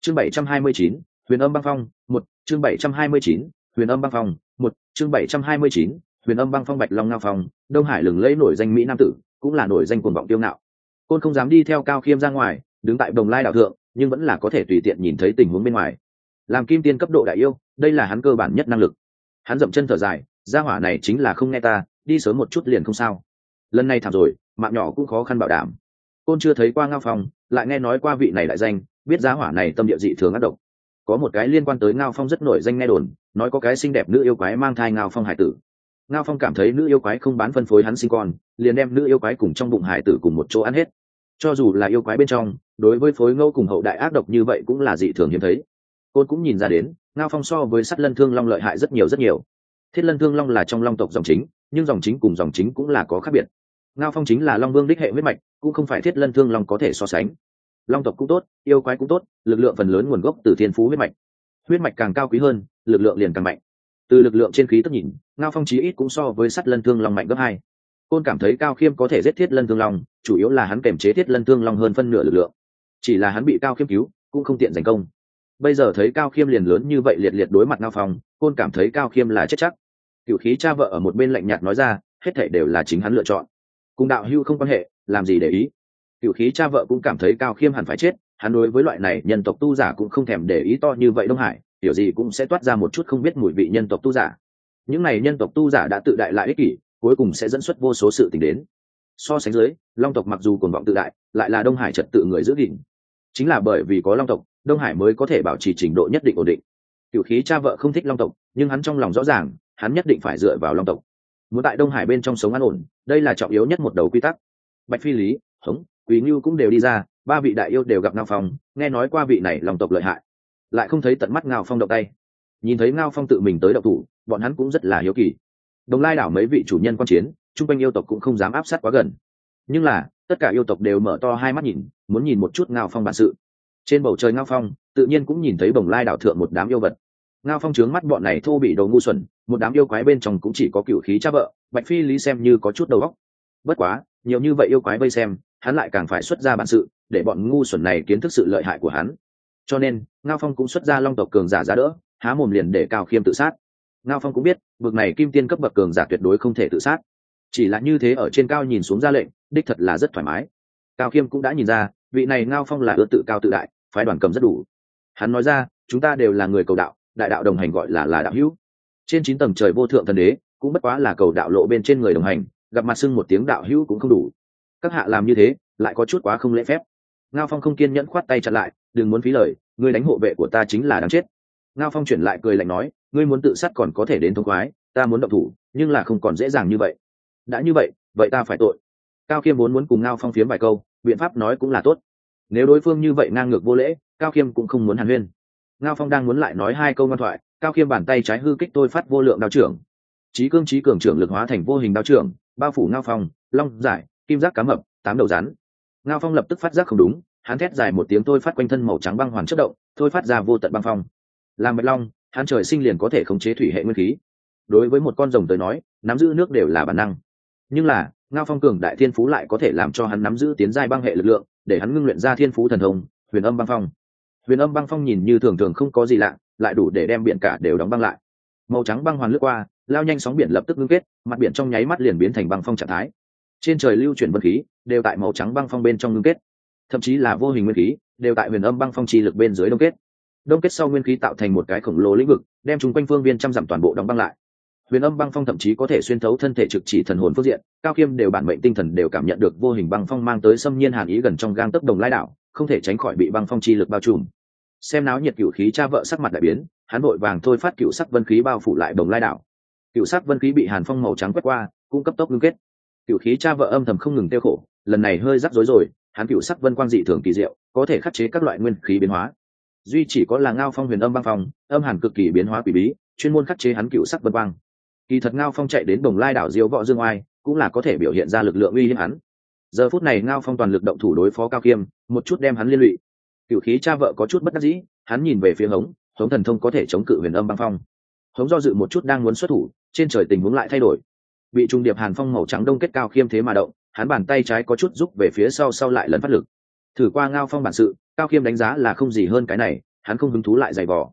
Chương bảy trăm hai mươi chín, huyền âm băng phong, một, chương bảy trăm hai mươi chín, huyền âm băng phong, một, chương bảy trăm hai mươi chín, huyền âm băng phong bạch long ngao phong, đông hải lừng lẫy nổi danh mỹ nam tử, cũng là nổi danh cuồng vọng tiêu ngạo côn không dám đi theo cao khiêm ra ngoài, đứng tại đồng lai đảo thượng, nhưng vẫn là có thể tùy tiện nhìn thấy tình huống bên ngoài. Làm kim tiên cấp độ đại yêu, đây là hắn cơ bản nhất năng lực. Hắn dậm chân thở dài, gia hỏa này chính là không nghe ta, đi sớm một chút liền không sao. Lần này thảm rồi, mạng nhỏ cũng khó khăn bảo đảm. Côn chưa thấy qua ngao phong, lại nghe nói qua vị này đại danh, biết gia hỏa này tâm địa dị thường ác độc. Có một cái liên quan tới ngao phong rất nổi danh nghe đồn, nói có cái xinh đẹp nữ yêu quái mang thai ngao phong hải tử. Ngao phong cảm thấy nữ yêu quái không bán phân phối hắn sinh con, liền đem nữ yêu quái cùng trong bụng hải tử cùng một chỗ ăn hết cho dù là yêu quái bên trong, đối với phối ngẫu cùng hậu đại ác độc như vậy cũng là dị thường hiếm thấy. Côn cũng nhìn ra đến, ngao phong so với sắt lân thương long lợi hại rất nhiều rất nhiều. Thiết lân thương long là trong long tộc dòng chính, nhưng dòng chính cùng dòng chính cũng là có khác biệt. Ngao phong chính là long vương đích hệ huyết mạch, cũng không phải thiết lân thương long có thể so sánh. Long tộc cũng tốt, yêu quái cũng tốt, lực lượng phần lớn nguồn gốc từ thiên phú huyết mạch. Huyết mạch càng cao quý hơn, lực lượng liền càng mạnh. Từ lực lượng trên khí tức nhìn, ngao phong chí ít cũng so với sắt lân thương long mạnh gấp hai côn cảm thấy cao khiêm có thể giết thiết lân thương long, chủ yếu là hắn kềm chế thiết lân thương long hơn phân nửa lực lượng. Chỉ là hắn bị cao khiêm cứu, cũng không tiện giành công. Bây giờ thấy cao khiêm liền lớn như vậy liệt liệt đối mặt ngao phong, côn cảm thấy cao khiêm là chết chắc. Cựu khí cha vợ ở một bên lạnh nhạt nói ra, hết thảy đều là chính hắn lựa chọn. Cùng đạo hưu không quan hệ, làm gì để ý? Cựu khí cha vợ cũng cảm thấy cao khiêm hẳn phải chết, hắn đối với loại này nhân tộc tu giả cũng không thèm để ý to như vậy đông hải hiểu gì cũng sẽ toát ra một chút không biết mùi vị nhân tộc tu giả. Những này nhân tộc tu giả đã tự đại lại ích kỷ cuối cùng sẽ dẫn xuất vô số sự tình đến. So sánh dưới, long tộc mặc dù còn vọng tự đại, lại là đông hải trật tự người giữ gìn. Chính là bởi vì có long tộc, đông hải mới có thể bảo trì trình độ nhất định ổn định. Cựu khí cha vợ không thích long tộc, nhưng hắn trong lòng rõ ràng, hắn nhất định phải dựa vào long tộc. Muốn tại đông hải bên trong sống an ổn, đây là trọng yếu nhất một đầu quy tắc. Bạch phi lý, hống quý ngưu cũng đều đi ra, ba vị đại yêu đều gặp ngao phong, nghe nói qua vị này lòng tộc lợi hại. Lại không thấy tận mắt ngao phong động tay. Nhìn thấy ngao phong tự mình tới đậu thủ, bọn hắn cũng rất là hiếu kỳ đồng lai đảo mấy vị chủ nhân quan chiến, chung quanh yêu tộc cũng không dám áp sát quá gần. Nhưng là, tất cả yêu tộc đều mở to hai mắt nhìn, muốn nhìn một chút ngao phong bản sự. Trên bầu trời ngao phong, tự nhiên cũng nhìn thấy bồng lai đảo thượng một đám yêu vật. Ngao phong trướng mắt bọn này thô bị đồ ngu xuẩn, một đám yêu quái bên trong cũng chỉ có cựu khí cha vợ, bạch phi lý xem như có chút đầu óc. Bất quá, nhiều như vậy yêu quái vây xem, hắn lại càng phải xuất ra bản sự, để bọn ngu xuẩn này kiến thức sự lợi hại của hắn. Cho nên, ngao phong cũng xuất ra long tộc cường giả giá đỡ, há mồm liền để cao khiêm tự sát. Ngao phong cũng biết bậc này kim tiên cấp bậc cường giả tuyệt đối không thể tự sát. Chỉ là như thế ở trên cao nhìn xuống ra lệnh, đích thật là rất thoải mái. Cao khiêm cũng đã nhìn ra, vị này ngao phong là ưa tự cao tự đại, phái đoàn cầm rất đủ. Hắn nói ra, chúng ta đều là người cầu đạo, đại đạo đồng hành gọi là là đạo hữu. Trên chín tầng trời vô thượng thần đế, cũng bất quá là cầu đạo lộ bên trên người đồng hành, gặp mặt sưng một tiếng đạo hữu cũng không đủ. Các hạ làm như thế, lại có chút quá không lễ phép. Ngao phong không kiên nhẫn khoát tay chặn lại, đừng muốn phí lời ngươi đánh hộ vệ của ta chính là đáng chết. Ngao phong chuyển lại cười lạnh nói ngươi muốn tự sát còn có thể đến thông khoái, ta muốn động thủ, nhưng là không còn dễ dàng như vậy. Đã như vậy vậy ta phải tội. Cao khiêm vốn muốn cùng ngao phong phiếm vài câu, biện pháp nói cũng là tốt. Nếu đối phương như vậy ngang ngược vô lễ, cao khiêm cũng không muốn hàn huyên. Ngao phong đang muốn lại nói hai câu ngoan thoại, cao khiêm bàn tay trái hư kích tôi phát vô lượng đao trưởng. Trí cương trí cường trưởng lực hóa thành vô hình đao trưởng, bao phủ ngao phong, long, giải, kim giác cá mập, tám đầu rắn. Ngao phong lập tức phát giác không đúng, hắn thét dài một tiếng tôi phát quanh thân màu trắng băng hoàn chất động, tôi phát ra vô tận băng phong. Làm bạch long hắn trời sinh liền có thể khống chế thủy hệ nguyên khí. Đối với một con rồng tới nói, nắm giữ nước đều là bản năng. Nhưng là, ngao phong cường đại thiên phú lại có thể làm cho hắn nắm giữ tiến giai băng hệ lực lượng, để hắn ngưng luyện ra thiên phú thần hồng huyền âm băng phong. Huyền âm băng phong nhìn như thường thường không có gì lạ, lại đủ để đem biển cả đều đóng băng lại. Màu trắng băng hoàn lướt qua, lao nhanh sóng biển lập tức ngưng kết, mặt biển trong nháy mắt liền biến thành băng phong trạng thái. Trên trời lưu chuyển vân khí, đều tại màu trắng băng phong bên trong ngưng kết. Thậm chí là vô hình nguyên khí, đều tại huyền âm băng phong chi lực bên dưới đông kết đông kết sau nguyên khí tạo thành một cái khổng lồ lĩnh vực, đem chúng quanh phương viên trăm dặm toàn bộ đóng băng lại. Huyền âm băng phong thậm chí có thể xuyên thấu thân thể trực chỉ thần hồn phương diện, cao khiêm đều bản mệnh tinh thần đều cảm nhận được vô hình băng phong mang tới xâm nhiên hàn ý gần trong gang tấc đồng lai đảo, không thể tránh khỏi bị băng phong chi lực bao trùm. Xem náo nhiệt cựu khí cha vợ sắc mặt đại biến, hắn vội vàng thôi phát cựu sắc vân khí bao phủ lại đồng lai đảo. Cựu sắc vân khí bị hàn phong màu trắng quét qua, cũng cấp tốc ngưng kết. Cựu khí cha vợ âm thầm không ngừng tiêu khổ, lần này hơi rắc rối rồi, hắn cựu sắc vân quang dị thường kỳ diệu, có thể khắc chế các loại nguyên khí biến hóa duy chỉ có là ngao phong huyền âm băng phong, âm hàn cực kỳ biến hóa quỷ bí, chuyên môn khắc chế hắn cựu sắc vân băng kỳ thật ngao phong chạy đến đồng lai đảo diếu võ dương oai, cũng là có thể biểu hiện ra lực lượng uy hiếp hắn. Giờ phút này ngao phong toàn lực động thủ đối phó cao kiêm, một chút đem hắn liên lụy. Cựu khí cha vợ có chút bất đắc dĩ, hắn nhìn về phía hống hống thần thông có thể chống cự huyền âm băng phong. Hống do dự một chút đang muốn xuất thủ, trên trời tình huống lại thay đổi. Bị trung điệp hàn phong màu trắng đông kết cao khiêm thế mà động, hắn bàn tay trái có chút giúp về phía sau sau lại lấn phát lực. Thử qua ngao phong bản sự cao khiêm đánh giá là không gì hơn cái này, hắn không hứng thú lại dày vò.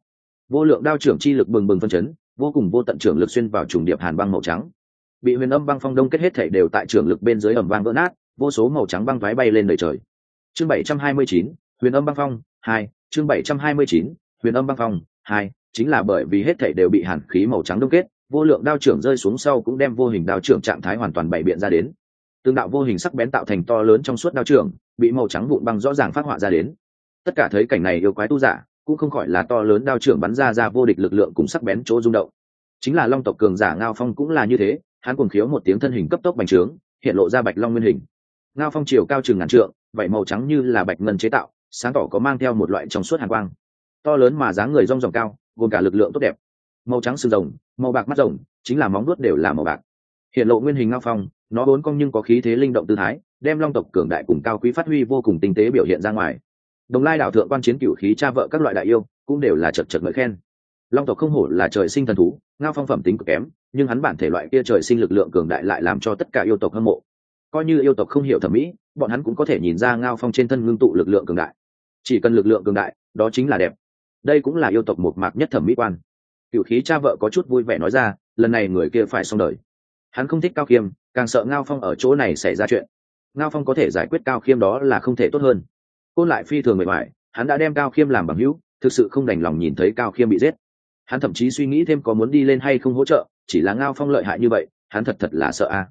Vô lượng đao trưởng chi lực bừng bừng phân chấn, vô cùng vô tận trưởng lực xuyên vào trùng điệp hàn băng màu trắng. Bị huyền âm băng phong đông kết hết thể đều tại trưởng lực bên dưới ẩm vang vỡ nát, vô số màu trắng băng thoái bay lên đời trời. Chương bảy trăm hai mươi chín, huyền âm băng phong, hai, chương bảy trăm hai mươi chín, huyền âm băng phong, hai, chính là bởi vì hết thể đều bị hàn khí màu trắng đông kết, vô lượng đao trưởng rơi xuống sau cũng đem vô hình đao trưởng trạng thái hoàn toàn bày biện ra đến. Tương đạo vô hình sắc bén tạo thành to lớn trong suốt đao trưởng, bị màu trắng vụn băng rõ ràng phát họa ra đến tất cả thấy cảnh này yêu quái tu giả, cũng không khỏi là to lớn đao trưởng bắn ra ra vô địch lực lượng cùng sắc bén chỗ rung động. Chính là long tộc cường giả ngao phong cũng là như thế, hắn cuồng khiếu một tiếng thân hình cấp tốc bành trướng, hiện lộ ra bạch long nguyên hình. Ngao phong chiều cao chừng ngàn trượng vậy màu trắng như là bạch ngân chế tạo, sáng tỏ có mang theo một loại trong suốt hàn quang. To lớn mà dáng người rong ròng cao, gồm cả lực lượng tốt đẹp. Màu trắng sừng rồng, màu bạc mắt rồng, chính là móng nuốt đều là màu bạc. Hiện lộ nguyên hình ngao phong, nó bốn cong nhưng có khí thế linh động tư thái, đem long tộc cường đại cùng cao quý phát huy vô cùng tinh tế biểu hiện ra ngoài đồng lai đảo thượng quan chiến cựu khí cha vợ các loại đại yêu cũng đều là chật chật ngợi khen. Long tộc không hổ là trời sinh thần thú, ngao phong phẩm tính cực kém, nhưng hắn bản thể loại kia trời sinh lực lượng cường đại lại làm cho tất cả yêu tộc hâm mộ. Coi như yêu tộc không hiểu thẩm mỹ, bọn hắn cũng có thể nhìn ra ngao phong trên thân ngưng tụ lực lượng cường đại. Chỉ cần lực lượng cường đại, đó chính là đẹp. Đây cũng là yêu tộc một mạc nhất thẩm mỹ quan. Cựu khí cha vợ có chút vui vẻ nói ra, lần này người kia phải xong đời. Hắn không thích cao khiêm, càng sợ ngao phong ở chỗ này xảy ra chuyện. Ngao phong có thể giải quyết cao khiêm đó là không thể tốt hơn côn lại phi thường mệt mỏi, hắn đã đem cao khiêm làm bằng hữu, thực sự không đành lòng nhìn thấy cao khiêm bị giết. Hắn thậm chí suy nghĩ thêm có muốn đi lên hay không hỗ trợ, chỉ là ngao phong lợi hại như vậy, hắn thật thật là sợ a.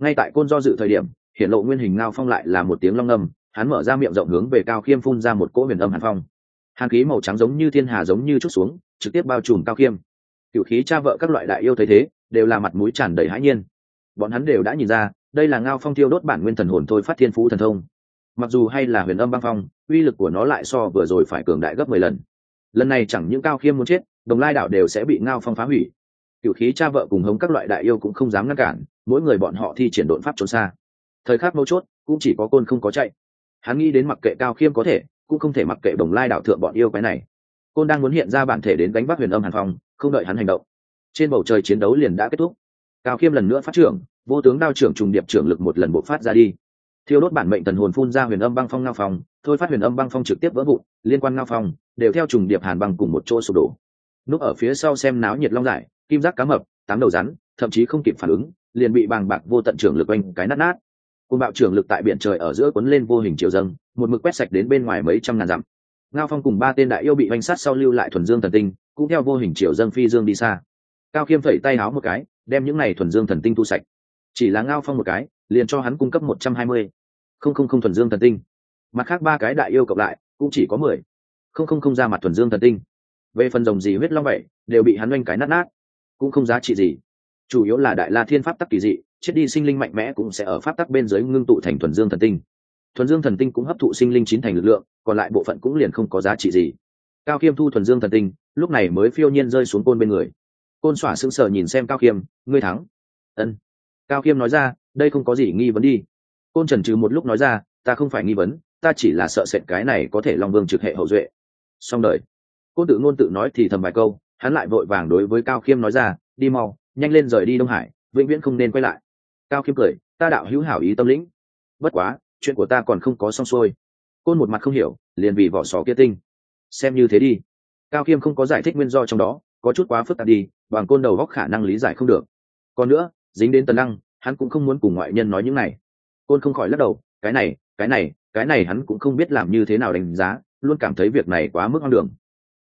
Ngay tại côn do dự thời điểm hiện lộ nguyên hình ngao phong lại là một tiếng long âm hắn mở ra miệng rộng hướng về cao khiêm phun ra một cỗ huyền âm hàn phong. Hàn khí màu trắng giống như thiên hà giống như chút xuống, trực tiếp bao trùm cao khiêm. Cựu khí cha vợ các loại đại yêu thấy thế, đều là mặt mũi tràn đầy hãi nhiên. Bọn hắn đều đã nhìn ra, đây là ngao phong tiêu đốt bản nguyên thần hồn thôi phát thiên phú thần thông mặc dù hay là huyền âm băng phong, uy lực của nó lại so vừa rồi phải cường đại gấp mười lần. Lần này chẳng những cao khiêm muốn chết, đồng lai đảo đều sẽ bị ngao phong phá hủy. Cựu khí cha vợ cùng hống các loại đại yêu cũng không dám ngăn cản, mỗi người bọn họ thi triển đột pháp trốn xa. Thời khắc mấu chốt, cũng chỉ có côn không có chạy. Hắn nghĩ đến mặc kệ cao khiêm có thể, cũng không thể mặc kệ đồng lai đảo thượng bọn yêu cái này. Côn đang muốn hiện ra bản thể đến đánh bắt huyền âm hàn phong, không đợi hắn hành động. Trên bầu trời chiến đấu liền đã kết thúc. Cao khiêm lần nữa phát trưởng, vô tướng đao trưởng trùng điệp trưởng lực một lần bộc phát ra đi thiêu đốt bản mệnh thần hồn phun ra huyền âm băng phong ngao phong, thôi phát huyền âm băng phong trực tiếp vỡ vụn, liên quan ngao phong, đều theo trùng điệp hàn băng cùng một chỗ sụp đổ. Núp ở phía sau xem náo nhiệt long giải, kim giác cá mập, tám đầu rắn, thậm chí không kịp phản ứng, liền bị bàng bạc vô tận trưởng lực oanh cái nát nát. Côn bạo trưởng lực tại biển trời ở giữa cuốn lên vô hình chiều dâng, một mực quét sạch đến bên ngoài mấy trăm ngàn dặm. Ngao phong cùng ba tên đại yêu bị oanh sát sau lưu lại thuần dương thần tinh, cũng theo vô hình chiều dâng phi dương đi xa. Cao khiêm phẩy tay háo một cái, đem những này thuần dương thần tinh thu sạch. Chỉ là ngao phong một cái, liền cho hắn cung cấp một trăm hai mươi không không không thuần dương thần tinh. Mặt khác ba cái đại yêu cộng lại, cũng chỉ có mười. Không không không ra mặt thuần dương thần tinh. Về phần rồng gì huyết long vậy đều bị hắn oanh cái nát nát. Cũng không giá trị gì. Chủ yếu là đại la thiên pháp tắc kỳ dị, chết đi sinh linh mạnh mẽ cũng sẽ ở pháp tắc bên dưới ngưng tụ thành thuần dương thần tinh. Thuần dương thần tinh cũng hấp thụ sinh linh chín thành lực lượng, còn lại bộ phận cũng liền không có giá trị gì. Cao khiêm thu thuần dương thần tinh, lúc này mới phiêu nhiên rơi xuống côn bên người. Côn xỏa sững sờ nhìn xem cao khiêm ngươi thắng. Ân. Cao khiêm nói ra, đây không có gì nghi vấn đi côn trần trừ một lúc nói ra, ta không phải nghi vấn, ta chỉ là sợ sệt cái này có thể long vương trực hệ hậu duệ. Xong đời. Côn tự ngôn tự nói thì thầm vài câu, hắn lại vội vàng đối với cao khiêm nói ra, đi mau, nhanh lên rời đi đông hải, vĩnh viễn không nên quay lại. Cao khiêm cười, ta đạo hữu hảo ý tâm lĩnh. Bất quá, chuyện của ta còn không có xong xuôi. Côn một mặt không hiểu, liền vì vỏ sò kia tinh. Xem như thế đi. Cao khiêm không có giải thích nguyên do trong đó, có chút quá phức tạp đi, bằng côn đầu góc khả năng lý giải không được. Còn nữa, dính đến tần lăng, hắn cũng không muốn cùng ngoại nhân nói những này côn không khỏi lắc đầu, cái này cái này cái này hắn cũng không biết làm như thế nào đánh giá, luôn cảm thấy việc này quá mức hoang đường.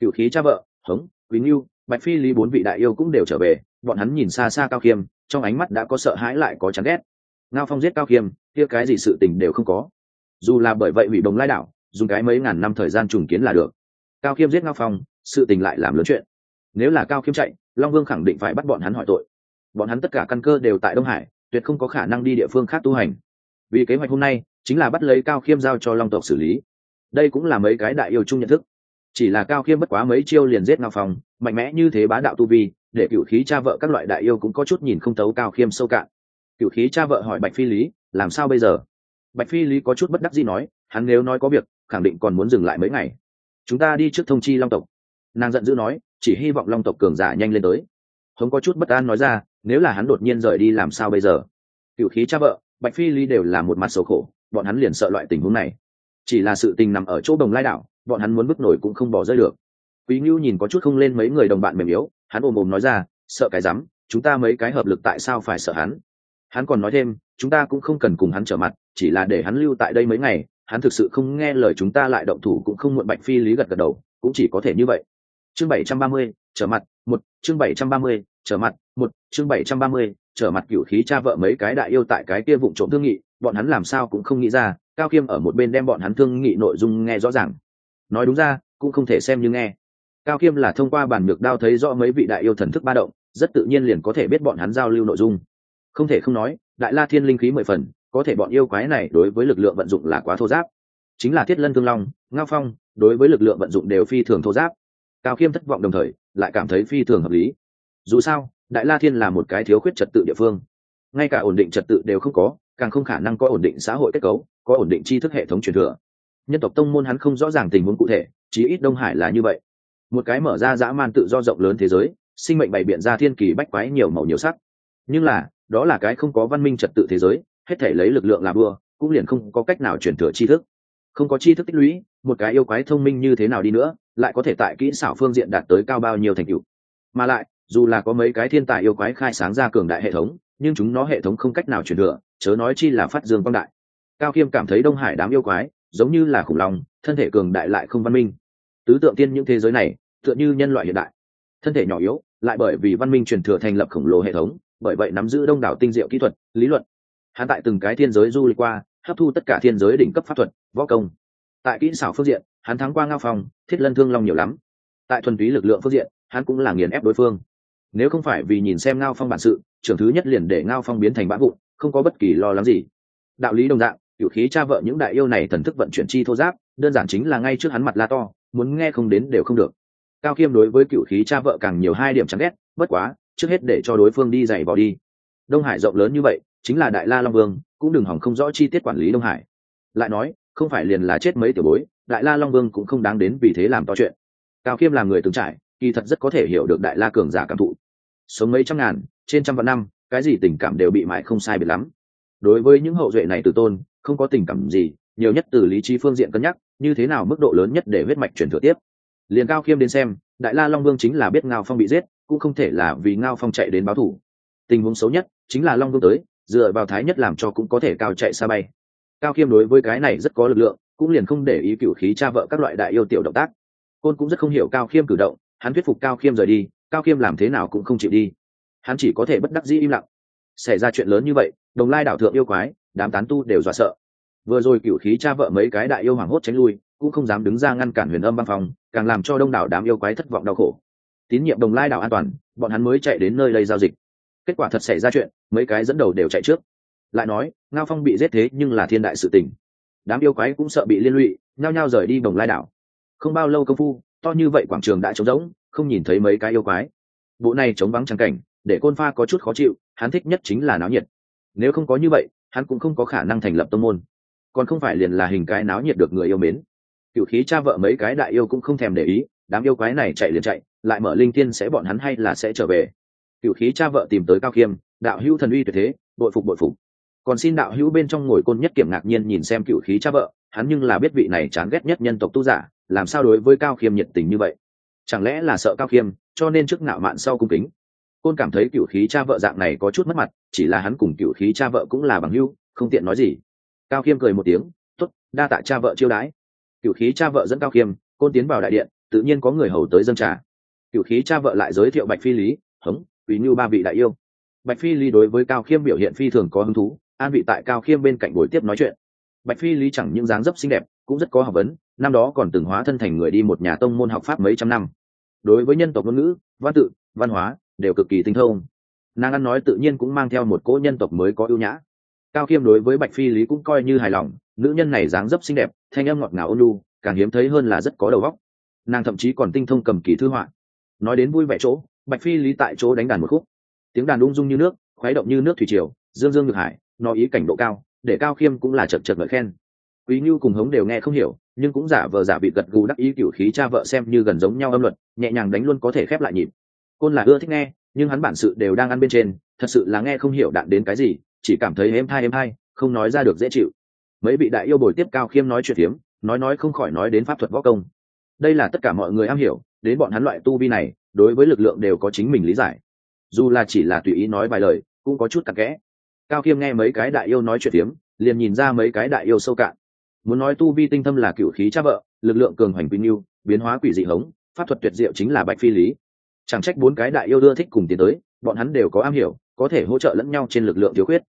Cựu khí cha vợ, hống, quý ngưu, bạch phi lý bốn vị đại yêu cũng đều trở về, bọn hắn nhìn xa xa cao khiêm, trong ánh mắt đã có sợ hãi lại có chán ghét. Ngao phong giết cao khiêm, kia cái gì sự tình đều không có. Dù là bởi vậy bị đồng lai đảo, dùng cái mấy ngàn năm thời gian trùng kiến là được. Cao khiêm giết ngao phong, sự tình lại làm lớn chuyện. Nếu là cao khiêm chạy, long vương khẳng định phải bắt bọn hắn hỏi tội. Bọn hắn tất cả căn cơ đều tại đông hải, tuyệt không có khả năng đi địa phương khác tu hành vì kế hoạch hôm nay chính là bắt lấy cao khiêm giao cho long tộc xử lý đây cũng là mấy cái đại yêu chung nhận thức chỉ là cao khiêm bất quá mấy chiêu liền giết ngao phong mạnh mẽ như thế bá đạo tu vi để cựu khí cha vợ các loại đại yêu cũng có chút nhìn không tấu cao khiêm sâu cạn cựu khí cha vợ hỏi bạch phi lý làm sao bây giờ bạch phi lý có chút bất đắc gì nói hắn nếu nói có việc khẳng định còn muốn dừng lại mấy ngày chúng ta đi trước thông chi long tộc nàng giận dữ nói chỉ hy vọng long tộc cường giả nhanh lên tới hống có chút bất an nói ra nếu là hắn đột nhiên rời đi làm sao bây giờ cựu khí cha vợ bạch phi lý đều là một mặt sầu khổ, bọn hắn liền sợ loại tình huống này. Chỉ là sự tình nằm ở chỗ đồng lai đảo, bọn hắn muốn bước nổi cũng không bỏ rơi được. Quý ngưu nhìn có chút không lên mấy người đồng bạn mềm yếu, hắn ồm ồm nói ra, sợ cái rắm, chúng ta mấy cái hợp lực tại sao phải sợ hắn? Hắn còn nói thêm, chúng ta cũng không cần cùng hắn trở mặt, chỉ là để hắn lưu tại đây mấy ngày, hắn thực sự không nghe lời chúng ta lại động thủ cũng không muộn. Bạch phi lý gật gật đầu, cũng chỉ có thể như vậy. Chương bảy trăm ba mươi, trở mặt, một, chương bảy trăm ba mươi, trở mặt, một, chương bảy trăm ba mươi trở mặt cửu khí cha vợ mấy cái đại yêu tại cái kia vụ trộm thương nghị, bọn hắn làm sao cũng không nghĩ ra, cao khiêm ở một bên đem bọn hắn thương nghị nội dung nghe rõ ràng. Nói đúng ra, cũng không thể xem như nghe. Cao khiêm là thông qua bản nhược đao thấy rõ mấy vị đại yêu thần thức ba động, rất tự nhiên liền có thể biết bọn hắn giao lưu nội dung. Không thể không nói, đại la thiên linh khí mười phần, có thể bọn yêu quái này đối với lực lượng vận dụng là quá thô giáp. Chính là thiết lân thương long, ngao phong, đối với lực lượng vận dụng đều phi thường thô giáp. Cao khiêm thất vọng đồng thời, lại cảm thấy phi thường hợp lý. Dù sao đại la thiên là một cái thiếu khuyết trật tự địa phương. Ngay cả ổn định trật tự đều không có, càng không khả năng có ổn định xã hội kết cấu, có ổn định tri thức hệ thống truyền thừa. Nhân tộc tông môn hắn không rõ ràng tình huống cụ thể, chí ít đông hải là như vậy. Một cái mở ra dã man tự do rộng lớn thế giới, sinh mệnh bày biện ra thiên kỳ bách quái nhiều màu nhiều sắc. Nhưng là, đó là cái không có văn minh trật tự thế giới, hết thể lấy lực lượng làm vua cũng liền không có cách nào truyền thừa tri thức. Không có tri thức tích lũy, một cái yêu quái thông minh như thế nào đi nữa, lại có thể tại kỹ xảo phương diện đạt tới cao bao nhiêu thành tựu. Mà lại dù là có mấy cái thiên tài yêu quái khai sáng ra cường đại hệ thống nhưng chúng nó hệ thống không cách nào chuyển thừa chớ nói chi là phát dương quang đại. Cao khiêm cảm thấy đông hải đám yêu quái giống như là khủng long thân thể cường đại lại không văn minh. Tứ tượng tiên những thế giới này tựa như nhân loại hiện đại. Thân thể nhỏ yếu lại bởi vì văn minh truyền thừa thành lập khổng lồ hệ thống bởi vậy nắm giữ đông đảo tinh diệu kỹ thuật lý luận. Hắn tại từng cái thiên giới du lịch qua hấp thu tất cả thiên giới đỉnh cấp pháp thuật võ công. Tại kỹ xảo phương diện hắn thắng qua ngao phòng, thiết lân thương long nhiều lắm. Tại thuần túy lực lượng phương diện hắn cũng là nghiền ép đối phương nếu không phải vì nhìn xem ngao phong bản sự, trưởng thứ nhất liền để ngao phong biến thành bã vụn, không có bất kỳ lo lắng gì. Đạo lý đồng dạng cựu khí cha vợ những đại yêu này thần thức vận chuyển chi thô giáp, đơn giản chính là ngay trước hắn mặt la to, muốn nghe không đến đều không được. Cao khiêm đối với cựu khí cha vợ càng nhiều hai điểm chắn ghét, bất quá, trước hết để cho đối phương đi giày bỏ đi. Đông hải rộng lớn như vậy, chính là đại la long vương, cũng đừng hỏng không rõ chi tiết quản lý đông hải. Lại nói, không phải liền là chết mấy tiểu bối, đại la long vương cũng không đáng đến vì thế làm to chuyện. Cao khiêm là người từng trải kỳ thật rất có thể hiểu được đại la cường giả cảm thụ. Sống mấy trăm ngàn, trên trăm vạn năm, cái gì tình cảm đều bị mãi không sai biệt lắm. Đối với những hậu duệ này từ tôn, không có tình cảm gì, nhiều nhất từ lý trí phương diện cân nhắc, như thế nào mức độ lớn nhất để huyết mạch chuyển thừa tiếp. Liền cao khiêm đến xem, đại la long vương chính là biết ngao phong bị giết, cũng không thể là vì ngao phong chạy đến báo thủ. Tình huống xấu nhất chính là long vương tới, dựa vào thái nhất làm cho cũng có thể cao chạy xa bay. Cao khiêm đối với cái này rất có lực lượng, cũng liền không để ý cựu khí cha vợ các loại đại yêu tiểu động tác. Côn cũng rất không hiểu cao khiêm cử động hắn thuyết phục cao khiêm rời đi, cao khiêm làm thế nào cũng không chịu đi. Hắn chỉ có thể bất đắc dĩ im lặng. Xảy ra chuyện lớn như vậy, đồng lai đảo thượng yêu quái, đám tán tu đều dọa sợ. Vừa rồi cửu khí cha vợ mấy cái đại yêu hoảng hốt tránh lui, cũng không dám đứng ra ngăn cản huyền âm băng phòng càng làm cho đông đảo đám yêu quái thất vọng đau khổ. Tín nhiệm đồng lai đảo an toàn, bọn hắn mới chạy đến nơi đây giao dịch. Kết quả thật xảy ra chuyện, mấy cái dẫn đầu đều chạy trước. Lại nói, ngao phong bị giết thế nhưng là thiên đại sự tình. Đám yêu quái cũng sợ bị liên lụy, nhao nhao rời đi đồng lai đảo. Không bao lâu công phu to như vậy quảng trường đã trống rỗng, không nhìn thấy mấy cái yêu quái. Bộ này chống vắng trắng cảnh, để côn pha có chút khó chịu, hắn thích nhất chính là náo nhiệt. Nếu không có như vậy, hắn cũng không có khả năng thành lập tông môn. Còn không phải liền là hình cái náo nhiệt được người yêu mến. Cựu khí cha vợ mấy cái đại yêu cũng không thèm để ý, đám yêu quái này chạy liền chạy, lại mở linh thiên sẽ bọn hắn hay là sẽ trở về. Cựu khí cha vợ tìm tới cao khiêm, đạo hữu thần uy tuyệt thế, bội phục bội phục. Còn xin đạo hữu bên trong ngồi côn nhất kiểm ngạc nhiên nhìn xem cựu khí cha vợ, hắn nhưng là biết vị này chán ghét nhất nhân tộc tu giả làm sao đối với cao khiêm nhiệt tình như vậy? Chẳng lẽ là sợ cao khiêm, cho nên trước ngạo mạn sau cung kính? Côn cảm thấy cựu khí cha vợ dạng này có chút mất mặt, chỉ là hắn cùng cựu khí cha vợ cũng là bằng hưu không tiện nói gì. Cao khiêm cười một tiếng t ố t đa tạ cha vợ chiêu đãi. Cựu khí cha vợ dẫn cao khiêm, côn tiến vào đại điện, tự nhiên có người hầu tới dân trà. Cựu khí cha vợ lại giới thiệu bạch phi lý, hống quý như ba vị đại yêu. Bạch phi lý đối với cao khiêm biểu hiện phi thường có hứng thú, an vị tại cao khiêm bên cạnh buổi tiếp nói chuyện. Bạch phi lý chẳng những dáng dấp xinh đẹp, cũng rất có học vấn năm đó còn từng hóa thân thành người đi một nhà tông môn học pháp mấy trăm năm. Đối với nhân tộc ngôn ngữ, văn tự, văn hóa, đều cực kỳ tinh thông. Nàng ăn nói tự nhiên cũng mang theo một cỗ nhân tộc mới có ưu nhã. Cao khiêm đối với bạch phi lý cũng coi như hài lòng, nữ nhân này dáng dấp xinh đẹp, thanh âm ngọt ngào ôn lu càng hiếm thấy hơn là rất có đầu óc. Nàng thậm chí còn tinh thông cầm kỳ thư họa. Nói đến vui vẻ chỗ, bạch phi lý tại chỗ đánh đàn một khúc. Tiếng đàn ung dung như nước khoái động như nước thủy triều, dương dương ngược hải, nó ý cảnh độ cao, để cao khiêm cũng là chật chật ngợi khen. Quý như cùng hống đều nghe không hiểu nhưng cũng giả vờ giả bị gật gù đắc ý cửu khí cha vợ xem như gần giống nhau âm luật, nhẹ nhàng đánh luôn có thể khép lại nhịp. Côn là ưa thích nghe, nhưng hắn bản sự đều đang ăn bên trên, thật sự là nghe không hiểu đạn đến cái gì, chỉ cảm thấy êm hai êm hai không nói ra được dễ chịu. Mấy vị đại yêu bồi tiếp cao khiêm nói chuyện hiếm nói nói không khỏi nói đến pháp thuật võ công. Đây là tất cả mọi người am hiểu, đến bọn hắn loại tu vi này, đối với lực lượng đều có chính mình lý giải. Dù là chỉ là tùy ý nói vài lời, cũng có chút tặc kẽ. Cao khiêm nghe mấy cái đại yêu nói chuyện hiếm liền nhìn ra mấy cái đại yêu sâu cạn muốn nói tu vi tinh thâm là cựu khí cha vợ, lực lượng cường hoành quy nhiêu biến hóa quỷ dị hống, pháp thuật tuyệt diệu chính là bạch phi lý. Chẳng trách bốn cái đại yêu đưa thích cùng tiến tới, bọn hắn đều có am hiểu, có thể hỗ trợ lẫn nhau trên lực lượng thiếu khuyết.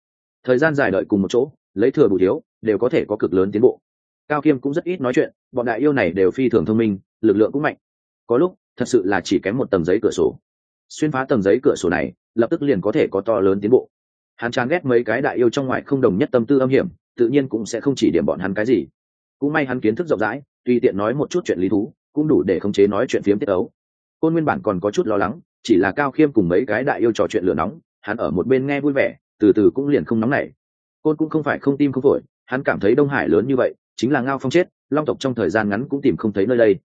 Thời gian dài đợi cùng một chỗ, lấy thừa bù thiếu, đều có thể có cực lớn tiến bộ. Cao kiêm cũng rất ít nói chuyện, bọn đại yêu này đều phi thường thông minh, lực lượng cũng mạnh. Có lúc, thật sự là chỉ kém một tầng giấy cửa sổ. Xuyên phá tầng giấy cửa sổ này, lập tức liền có thể có to lớn tiến bộ. Hắn chán ghét mấy cái đại yêu trong ngoài không đồng nhất tâm tư âm hiểm tự nhiên cũng sẽ không chỉ điểm bọn hắn cái gì. Cũng may hắn kiến thức rộng rãi, tùy tiện nói một chút chuyện lý thú, cũng đủ để khống chế nói chuyện phiếm tiết ấu côn nguyên bản còn có chút lo lắng, chỉ là cao khiêm cùng mấy cái đại yêu trò chuyện lửa nóng, hắn ở một bên nghe vui vẻ, từ từ cũng liền không nóng nảy. Côn cũng không phải không tim không phổi, hắn cảm thấy đông hải lớn như vậy, chính là ngao phong chết, long tộc trong thời gian ngắn cũng tìm không thấy nơi đây.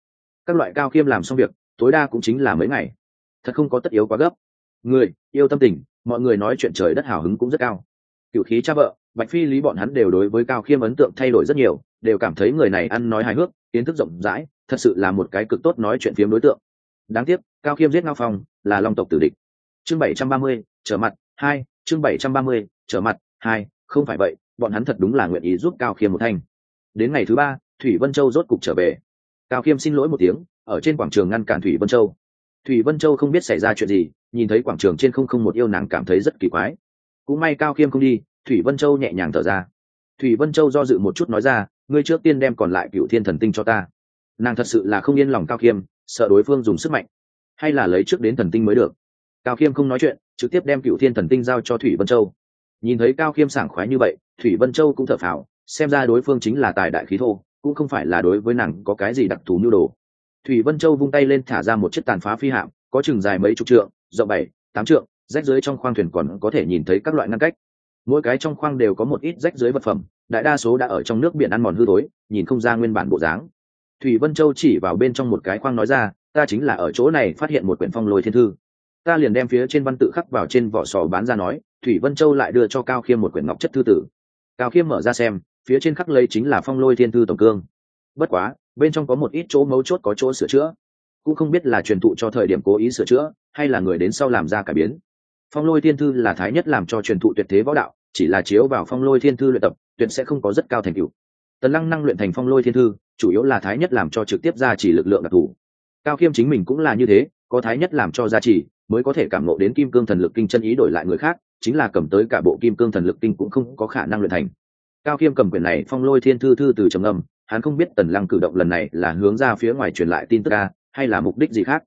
Các loại cao khiêm làm xong việc, tối đa cũng chính là mấy ngày. Thật không có tất yếu quá gấp. Người, yêu tâm tình, mọi người nói chuyện trời đất hào hứng cũng rất cao. Cựu khí cha vợ bạch phi lý bọn hắn đều đối với cao khiêm ấn tượng thay đổi rất nhiều, đều cảm thấy người này ăn nói hài hước, kiến thức rộng rãi, thật sự là một cái cực tốt nói chuyện phiếm đối tượng. Đáng tiếc, cao khiêm giết ngao phong, là long tộc tử địch. Chương bảy trăm ba mươi, trở mặt, hai, chương bảy trăm ba mươi, trở mặt, hai, không phải vậy, bọn hắn thật đúng là nguyện ý giúp cao khiêm một thanh. Đến ngày thứ ba, thủy vân châu rốt cục trở về. Cao khiêm xin lỗi một tiếng, ở trên quảng trường ngăn cản thủy vân châu. Thủy vân châu không biết xảy ra chuyện gì, nhìn thấy quảng trường trên không không một yêu nàng cảm thấy rất kỳ quái. Cũng may cao khiêm không đi thủy vân châu nhẹ nhàng thở ra. Thủy vân châu do dự một chút nói ra, ngươi trước tiên đem còn lại cựu thiên thần tinh cho ta. Nàng thật sự là không yên lòng cao khiêm, sợ đối phương dùng sức mạnh, hay là lấy trước đến thần tinh mới được. Cao khiêm không nói chuyện, trực tiếp đem cựu thiên thần tinh giao cho thủy vân châu. Nhìn thấy cao khiêm sảng khoái như vậy, thủy vân châu cũng thở phào, xem ra đối phương chính là tài đại khí thô, cũng không phải là đối với nàng có cái gì đặc thù nhu đồ. Thủy vân châu vung tay lên thả ra một chiếc tàn phá phi hạm, có chừng dài mấy chục trượng, rộng bảy, tám trượng, rách dưới trong khoang thuyền còn có thể nhìn thấy các loại ngăn cách mỗi cái trong khoang đều có một ít rách dưới vật phẩm, đại đa số đã ở trong nước biển ăn mòn hư tối nhìn không ra nguyên bản bộ dáng. Thủy vân châu chỉ vào bên trong một cái khoang nói ra, ta chính là ở chỗ này phát hiện một quyển phong lôi thiên thư. Ta liền đem phía trên văn tự khắc vào trên vỏ sò bán ra nói, thủy vân châu lại đưa cho cao khiêm một quyển ngọc chất thư tử. Cao khiêm mở ra xem, phía trên khắc lây chính là phong lôi thiên thư tổng cương. Bất quá, bên trong có một ít chỗ mấu chốt có chỗ sửa chữa. Cũng không biết là truyền thụ cho thời điểm cố ý sửa chữa, hay là người đến sau làm ra cải biến phong lôi thiên thư là thái nhất làm cho truyền thụ tuyệt thế võ đạo, chỉ là chiếu vào phong lôi thiên thư luyện tập, tuyệt sẽ không có rất cao thành tựu. Tần lăng năng luyện thành phong lôi thiên thư, chủ yếu là thái nhất làm cho trực tiếp ra chỉ lực lượng đặc thù. Cao khiêm chính mình cũng là như thế, có thái nhất làm cho gia trì mới có thể cảm nộ đến kim cương thần lực kinh chân ý đổi lại người khác, chính là cầm tới cả bộ kim cương thần lực kinh cũng không có khả năng luyện thành. Cao khiêm cầm quyền này phong lôi thiên thư thư từ trầm âm hắn không biết tần lăng cử động lần này là hướng ra phía ngoài truyền lại tin tức ca hay là mục đích gì khác.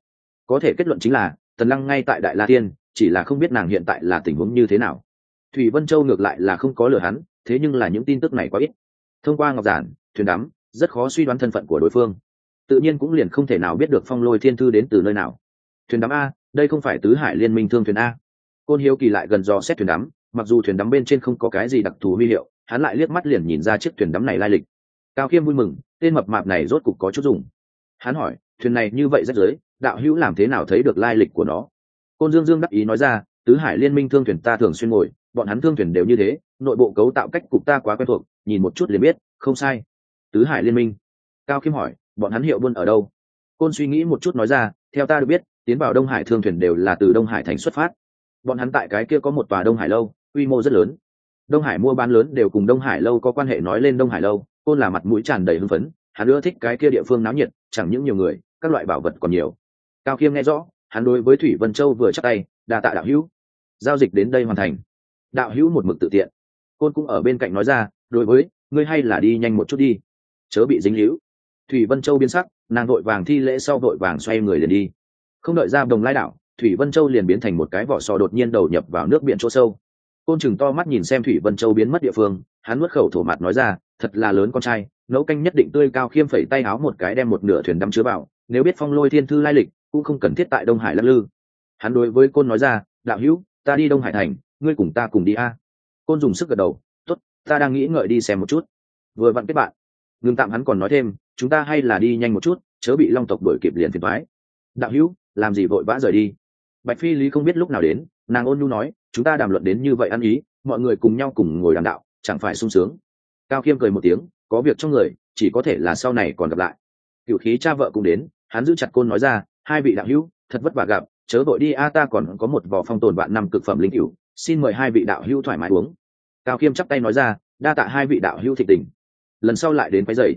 Có thể kết luận chính là, tần lăng ngay tại đại la tiên chỉ là không biết nàng hiện tại là tình huống như thế nào. Thủy vân châu ngược lại là không có lừa hắn, thế nhưng là những tin tức này quá ít. Thông qua ngọc giản, thuyền đắm, rất khó suy đoán thân phận của đối phương. Tự nhiên cũng liền không thể nào biết được phong lôi thiên thư đến từ nơi nào. Thuyền đắm a, đây không phải tứ hải liên minh thương thuyền a. Côn hiếu kỳ lại gần dò xét thuyền đắm, mặc dù thuyền đắm bên trên không có cái gì đặc thù huy hiệu, hắn lại liếc mắt liền nhìn ra chiếc thuyền đắm này lai lịch. Cao khiêm vui mừng, tên mập mạp này rốt cục có chút dùng. Hắn hỏi, thuyền này như vậy rất giới đạo hữu làm thế nào thấy được lai lịch của nó? Côn dương dương đắc ý nói ra, tứ hải liên minh thương thuyền ta thường xuyên ngồi, bọn hắn thương thuyền đều như thế, nội bộ cấu tạo cách cục ta quá quen thuộc, nhìn một chút liền biết, không sai. Tứ hải liên minh. Cao khiêm hỏi, bọn hắn hiệu buôn ở đâu? Côn suy nghĩ một chút nói ra, theo ta được biết, tiến vào đông hải thương thuyền đều là từ đông hải thành xuất phát. Bọn hắn tại cái kia có một tòa đông hải lâu, quy mô rất lớn. Đông hải mua bán lớn đều cùng đông hải lâu có quan hệ nói lên đông hải lâu, côn là mặt mũi tràn đầy hưng phấn, hắn ưa thích cái kia địa phương náo nhiệt, chẳng những nhiều người, các loại bảo vật còn nhiều. Cao khiêm nghe rõ hắn đối với thủy vân châu vừa chắc tay, đa tạ đạo hữu. Giao dịch đến đây hoàn thành. Đạo hữu một mực tự tiện. Côn cũng ở bên cạnh nói ra, đối với, ngươi hay là đi nhanh một chút đi. Chớ bị dính hữu thủy vân châu biến sắc, nàng vội vàng thi lễ sau vội vàng xoay người liền đi. Không đợi ra đồng lai đảo, thủy vân châu liền biến thành một cái vỏ sò đột nhiên đầu nhập vào nước biển chỗ sâu. Côn chừng to mắt nhìn xem thủy vân châu biến mất địa phương, hắn nuốt khẩu thổ mặt nói ra, thật là lớn con trai, nấu canh nhất định tươi cao khiêm phẩy tay áo một cái đem một nửa thuyền đắm chứa vào, nếu biết phong lôi thiên thư lai lịch cũng không cần thiết tại đông hải lắc lư. Hắn đối với côn nói ra, đạo hữu, ta đi đông hải thành, ngươi cùng ta cùng đi a. Côn dùng sức gật đầu t ố t ta đang nghĩ ngợi đi xem một chút. Vừa vặn kết bạn. Ngừng tạm hắn còn nói thêm, chúng ta hay là đi nhanh một chút, chớ bị long tộc đuổi kịp liền phiền thoái đạo hữu, làm gì vội vã rời đi? Bạch phi lý không biết lúc nào đến, nàng ôn nhu nói, chúng ta đàm luận đến như vậy ăn ý, mọi người cùng nhau cùng ngồi đàm đạo, chẳng phải sung sướng? Cao khiêm cười một tiếng, có việc trong người, chỉ có thể là sau này còn gặp lại. Cựu khí cha vợ cũng đến, hắn giữ chặt côn nói ra hai vị đạo hữu, thật vất vả gặp, chớ vội đi a, ta còn có một vỏ phong tồn vạn năm cực phẩm linh cửu, xin mời hai vị đạo hữu thoải mái uống. Cao khiêm chắp tay nói ra, đa tạ hai vị đạo hữu thịnh tình. Lần sau lại đến quấy dày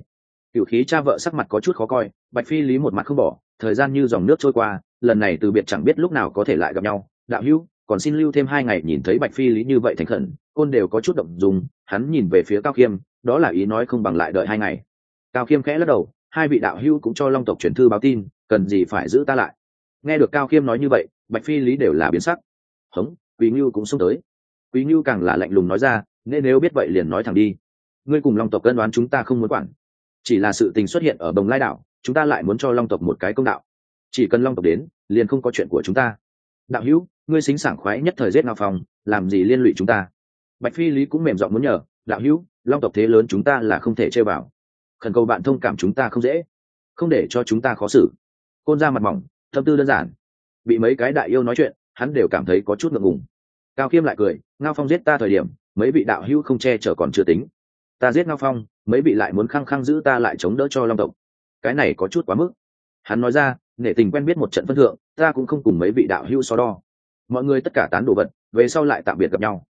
cựu khí cha vợ sắc mặt có chút khó coi, bạch phi lý một mặt không bỏ, thời gian như dòng nước trôi qua, lần này từ biệt chẳng biết lúc nào có thể lại gặp nhau. Đạo hữu, còn xin lưu thêm hai ngày nhìn thấy bạch phi lý như vậy thành khẩn, côn đều có chút động dùng hắn nhìn về phía cao khiêm đó là ý nói không bằng lại đợi hai ngày. Cao khiêm khẽ lắc đầu, hai vị đạo hữu cũng cho long tộc truyền thư báo tin cần gì phải giữ ta lại. Nghe được cao khiêm nói như vậy, bạch phi lý đều là biến sắc. Hống quý ngưu cũng xông tới. Quý ngưu càng là lạnh lùng nói ra, nên nếu biết vậy liền nói thẳng đi. Ngươi cùng long tộc cân đoán chúng ta không muốn quản. Chỉ là sự tình xuất hiện ở bồng lai đảo, chúng ta lại muốn cho long tộc một cái công đạo. Chỉ cần long tộc đến, liền không có chuyện của chúng ta. Đạo hữu, ngươi xính sảng khoái nhất thời giết nào phòng làm gì liên lụy chúng ta? Bạch phi lý cũng mềm giọng muốn nhờ, đạo hữu, long tộc thế lớn chúng ta là không thể chơi vào. Khẩn cầu bạn thông cảm chúng ta không dễ. Không để cho chúng ta khó xử côn ra mặt mỏng tâm tư đơn giản. Bị mấy cái đại yêu nói chuyện, hắn đều cảm thấy có chút ngượng ngùng. Cao khiêm lại cười, ngao phong giết ta thời điểm, mấy vị đạo hữu không che chở còn chưa tính. Ta giết ngao phong, mấy vị lại muốn khăng khăng giữ ta lại chống đỡ cho long tộc. Cái này có chút quá mức. Hắn nói ra, nể tình quen biết một trận phân thượng, ta cũng không cùng mấy vị đạo hữu so đo. Mọi người tất cả tán đồ vật, về sau lại tạm biệt gặp nhau.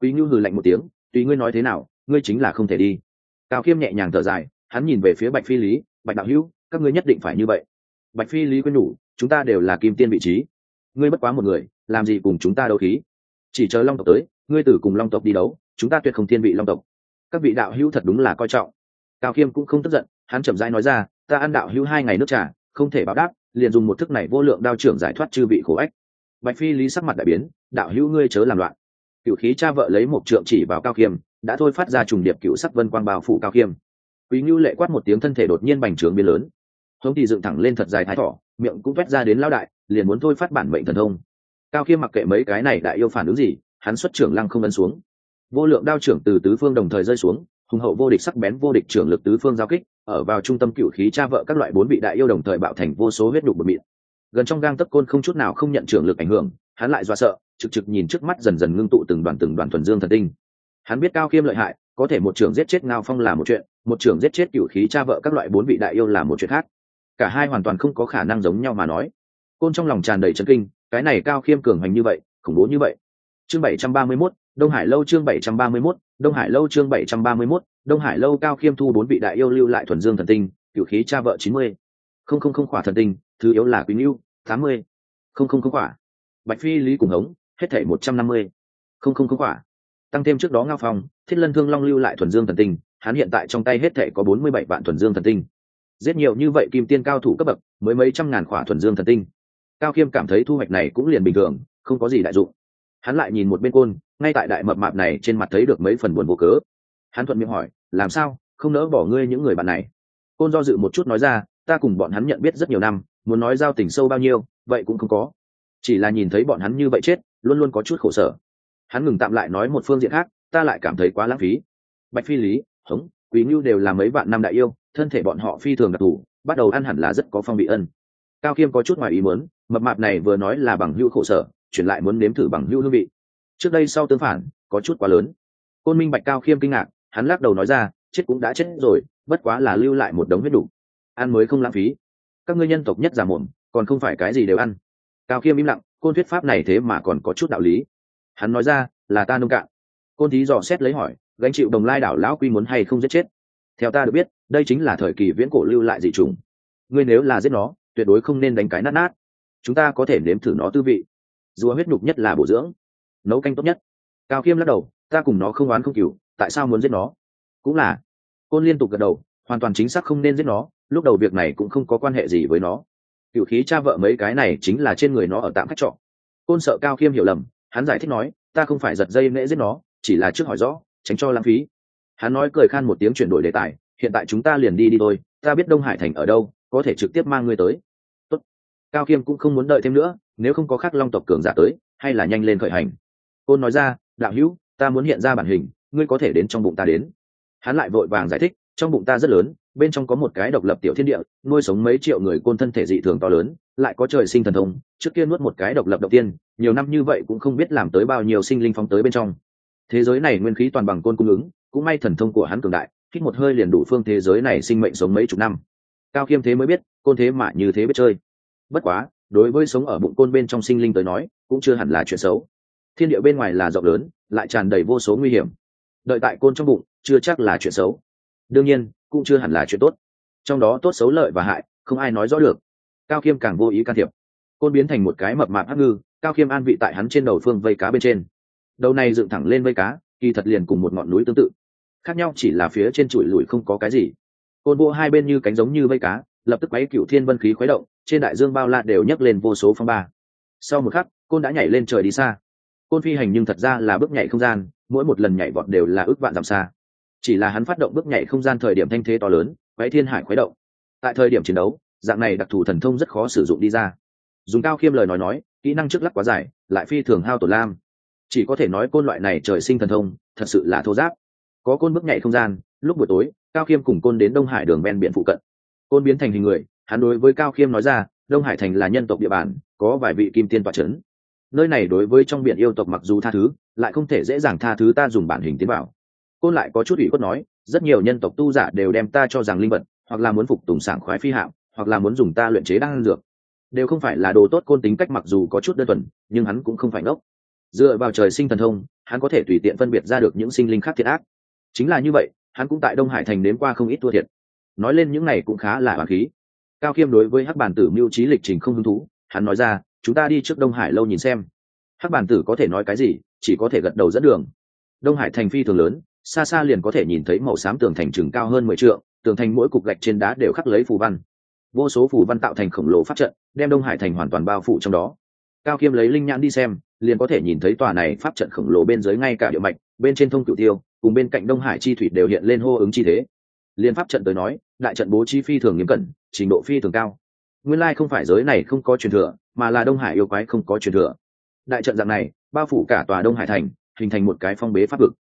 Quý ngưu hừ lạnh một tiếng, tùy ngươi nói thế nào, ngươi chính là không thể đi. Cao khiêm nhẹ nhàng thở dài, hắn nhìn về phía bạch phi lý, bạch đạo hữu, các ngươi nhất định phải như vậy bạch phi lý quên nhủ, chúng ta đều là kim tiên vị trí. Ngươi bất quá một người, làm gì cùng chúng ta đấu khí? Chỉ chờ long tộc tới, ngươi tử cùng long tộc đi đấu, chúng ta tuyệt không thiên vị long tộc. Các vị đạo hữu thật đúng là coi trọng. Cao khiêm cũng không tức giận, hắn chậm rãi nói ra, ta ăn đạo hữu hai ngày nước trà, không thể báo đáp, liền dùng một thức này vô lượng đao trưởng giải thoát chư vị khổ ách. Bạch phi lý sắc mặt đại biến, đạo hữu ngươi chớ làm loạn. Cựu khí cha vợ lấy một trượng chỉ vào cao khiêm, đã thôi phát ra trùng điệp cựu sắc vân quang bao phủ cao khiêm. Quý ngưu lệ quát một tiếng thân thể đột nhiên bành trướng biến lớn hống thì dựng thẳng lên thật dài thái thỏ, miệng cũng quét ra đến lao đại, liền muốn thôi phát bản mệnh thần thông. Cao khiêm mặc kệ mấy cái này đại yêu phản ứng gì, hắn xuất trưởng lăng không ấn xuống. Vô lượng đao trưởng từ tứ phương đồng thời rơi xuống, hùng hậu vô địch sắc bén vô địch trưởng lực tứ phương giao kích, ở vào trung tâm cựu khí cha vợ các loại bốn vị đại yêu đồng thời bạo thành vô số huyết đục bột mịn. Gần trong gang tấc côn không chút nào không nhận trưởng lực ảnh hưởng, hắn lại do sợ, trực trực nhìn trước mắt dần dần ngưng tụ từng đoàn từng đoàn thuần dương thần tinh. Hắn biết cao khiêm lợi hại, có thể một trưởng giết chết ngao phong là một chuyện, một trưởng giết chết cựu khí cha vợ các loại bốn vị đại yêu là một chuyện khác cả hai hoàn toàn không có khả năng giống nhau mà nói. Côn trong lòng tràn đầy trấn kinh cái này cao khiêm cường hành như vậy khủng bố như vậy. Chương bảy trăm ba mươi 731, đông hải lâu chương bảy trăm ba mươi 731, đông hải lâu chương bảy trăm ba mươi 731, đông hải lâu cao khiêm thu bốn vị đại yêu lưu lại thuần dương thần tinh cựu khí cha vợ chín mươi. Không không không khỏa thần tinh thứ yếu là quý lưu tám mươi. Không không không khỏa. Bạch phi lý cùng hống hết thể một trăm năm mươi. Không không không khỏa. Tăng thêm trước đó ngao phong thiết lân thương long lưu lại thuần dương thần tinh hắn hiện tại trong tay hết thể có bốn mươi bảy vạn thuần dương thần tinh giết nhiều như vậy kim tiên cao thủ cấp bậc, mới mấy trăm ngàn khỏa thuần dương thần tinh. Cao khiêm cảm thấy thu hoạch này cũng liền bình thường, không có gì đại dụng. Hắn lại nhìn một bên côn, ngay tại đại mập mạp này trên mặt thấy được mấy phần buồn vô cớ. Hắn thuận miệng hỏi, làm sao? Không nỡ bỏ ngươi những người bạn này? Côn do dự một chút nói ra, ta cùng bọn hắn nhận biết rất nhiều năm, muốn nói giao tình sâu bao nhiêu, vậy cũng không có. Chỉ là nhìn thấy bọn hắn như vậy chết, luôn luôn có chút khổ sở. Hắn ngừng tạm lại nói một phương diện khác, ta lại cảm thấy quá lãng phí. Bạch phi lý, hống quý ngưu đều là mấy vạn năm đại yêu, thân thể bọn họ phi thường đặc thù, bắt đầu ăn hẳn là rất có phong bị ân. Cao khiêm có chút ngoài ý muốn, mập mạp này vừa nói là bằng hữu khổ sở, chuyển lại muốn nếm thử bằng hữu hương vị. Trước đây sau tương phản, có chút quá lớn. Côn minh bạch cao khiêm kinh ngạc, hắn lắc đầu nói ra, chết cũng đã chết rồi, bất quá là lưu lại một đống huyết đủ. Ăn mới không lãng phí. Các ngươi nhân tộc nhất giả mồm còn không phải cái gì đều ăn. Cao khiêm im lặng, côn thuyết pháp này thế mà còn có chút đạo lý. Hắn nói ra, là ta nông cạn. Côn thí dò xét lấy hỏi gánh chịu đồng lai đảo lão quy muốn hay không giết chết. Theo ta được biết, đây chính là thời kỳ viễn cổ lưu lại dị trùng ngươi nếu là giết nó, tuyệt đối không nên đánh cái nát nát. Chúng ta có thể nếm thử nó tư vị. Rùa huyết nhục nhất là bổ dưỡng, nấu canh tốt nhất. Cao khiêm lắc đầu, ta cùng nó không oán không cừu, tại sao muốn giết nó? Cũng là, côn liên tục gật đầu, hoàn toàn chính xác không nên giết nó, lúc đầu việc này cũng không có quan hệ gì với nó. Cựu khí cha vợ mấy cái này chính là trên người nó ở tạm khách trọ. Côn sợ cao khiêm hiểu lầm, hắn giải thích nói, ta không phải giật dây nễ giết nó, chỉ là trước hỏi rõ tránh cho lãng phí. Hắn nói cười khan một tiếng chuyển đổi đề tài, hiện tại chúng ta liền đi đi thôi, ta biết đông hải thành ở đâu, có thể trực tiếp mang ngươi tới. Tốt. cao khiêm cũng không muốn đợi thêm nữa, nếu không có khắc long tộc cường giả tới, hay là nhanh lên khởi hành. Côn nói ra, đạo hữu, ta muốn hiện ra bản hình, ngươi có thể đến trong bụng ta đến. Hắn lại vội vàng giải thích, trong bụng ta rất lớn, bên trong có một cái độc lập tiểu thiên địa, nuôi sống mấy triệu người côn thân thể dị thường to lớn, lại có trời sinh thần thông, trước kia nuốt một cái độc lập đầu tiên, nhiều năm như vậy cũng không biết làm tới bao nhiêu sinh linh phóng tới bên trong thế giới này nguyên khí toàn bằng côn cung ứng, cũng may thần thông của hắn cường đại, hít một hơi liền đủ phương thế giới này sinh mệnh sống mấy chục năm. Cao khiêm thế mới biết, côn thế mà như thế biết chơi. Bất quá, đối với sống ở bụng côn bên trong sinh linh tới nói, cũng chưa hẳn là chuyện xấu. Thiên địa bên ngoài là rộng lớn, lại tràn đầy vô số nguy hiểm. Đợi tại côn trong bụng, chưa chắc là chuyện xấu. Đương nhiên, cũng chưa hẳn là chuyện tốt. Trong đó tốt xấu lợi và hại, không ai nói rõ được. Cao khiêm càng vô ý can thiệp. Côn biến thành một cái mập mạp hắc ngư, cao khiêm an vị tại hắn trên đầu phương vây cá bên trên đầu này dựng thẳng lên vây cá, kỳ thật liền cùng một ngọn núi tương tự. Khác nhau chỉ là phía trên chuỗi lùi không có cái gì. Côn bộ hai bên như cánh giống như vây cá, lập tức quấy cựu thiên vân khí khuấy động, trên đại dương bao la đều nhấc lên vô số phong ba. Sau một khắc, côn đã nhảy lên trời đi xa. Côn phi hành nhưng thật ra là bước nhảy không gian, mỗi một lần nhảy vọt đều là ước vạn dặm xa. Chỉ là hắn phát động bước nhảy không gian thời điểm thanh thế to lớn quấy thiên hải khuấy động. Tại thời điểm chiến đấu, dạng này đặc thù thần thông rất khó sử dụng đi ra. Dùng cao khiêm lời nói nói, kỹ năng trước lắc quá dài, lại phi thường hao tổn lam chỉ có thể nói côn loại này trời sinh thần thông, thật sự là thô giáp. Có côn bước nhảy không gian, lúc buổi tối, cao khiêm cùng côn đến đông hải đường ven biển phụ cận. Côn biến thành hình người, hắn đối với cao khiêm nói ra, đông hải thành là nhân tộc địa bàn, có vài vị kim tiên tọa c h ấ n nơi này đối với trong biển yêu tộc mặc dù tha thứ, lại không thể dễ dàng tha thứ ta dùng bản hình tiến bảo côn lại có chút ủy khuất nói, rất nhiều nhân tộc tu giả đều đem ta cho rằng linh vật, hoặc là muốn phục tùng sảng khoái phi hạng hoặc là muốn dùng ta luyện chế đan dược. Đều không phải là đồ tốt côn tính cách mặc dù có chút đơn thuần, nhưng hắn cũng không phải ngốc dựa vào trời sinh thần thông, hắn có thể tùy tiện phân biệt ra được những sinh linh khác thiệt ác. Chính là như vậy, hắn cũng tại đông hải thành đến qua không ít thua thiệt. Nói lên những này cũng khá là hoàng khí. Cao khiêm đối với hắc bản tử mưu trí lịch trình không hứng thú, hắn nói ra, chúng ta đi trước đông hải lâu nhìn xem. Hắc bản tử có thể nói cái gì, chỉ có thể gật đầu dẫn đường. Đông hải thành phi thường lớn, xa xa liền có thể nhìn thấy màu xám tường thành chừng cao hơn mười t tường thành mỗi cục gạch trên đá đều khắc lấy phù văn. Vô số phù văn tạo thành khổng lồ phát trận, đem đông hải thành hoàn toàn bao phủ trong đó. Cao khiêm lấy linh nhãn đi xem liền có thể nhìn thấy tòa này pháp trận khổng lồ bên dưới ngay cả địa mạch, bên trên thông cửu tiêu, cùng bên cạnh đông hải chi thủy đều hiện lên hô ứng chi thế. Liên pháp trận tới nói, đại trận bố trí phi thường nghiêm cẩn, trình độ phi thường cao. Nguyên lai không phải giới này không có truyền thừa, mà là đông hải yêu quái không có truyền thừa. Đại trận dạng này, bao phủ cả tòa đông hải thành, hình thành một cái phong bế pháp vực.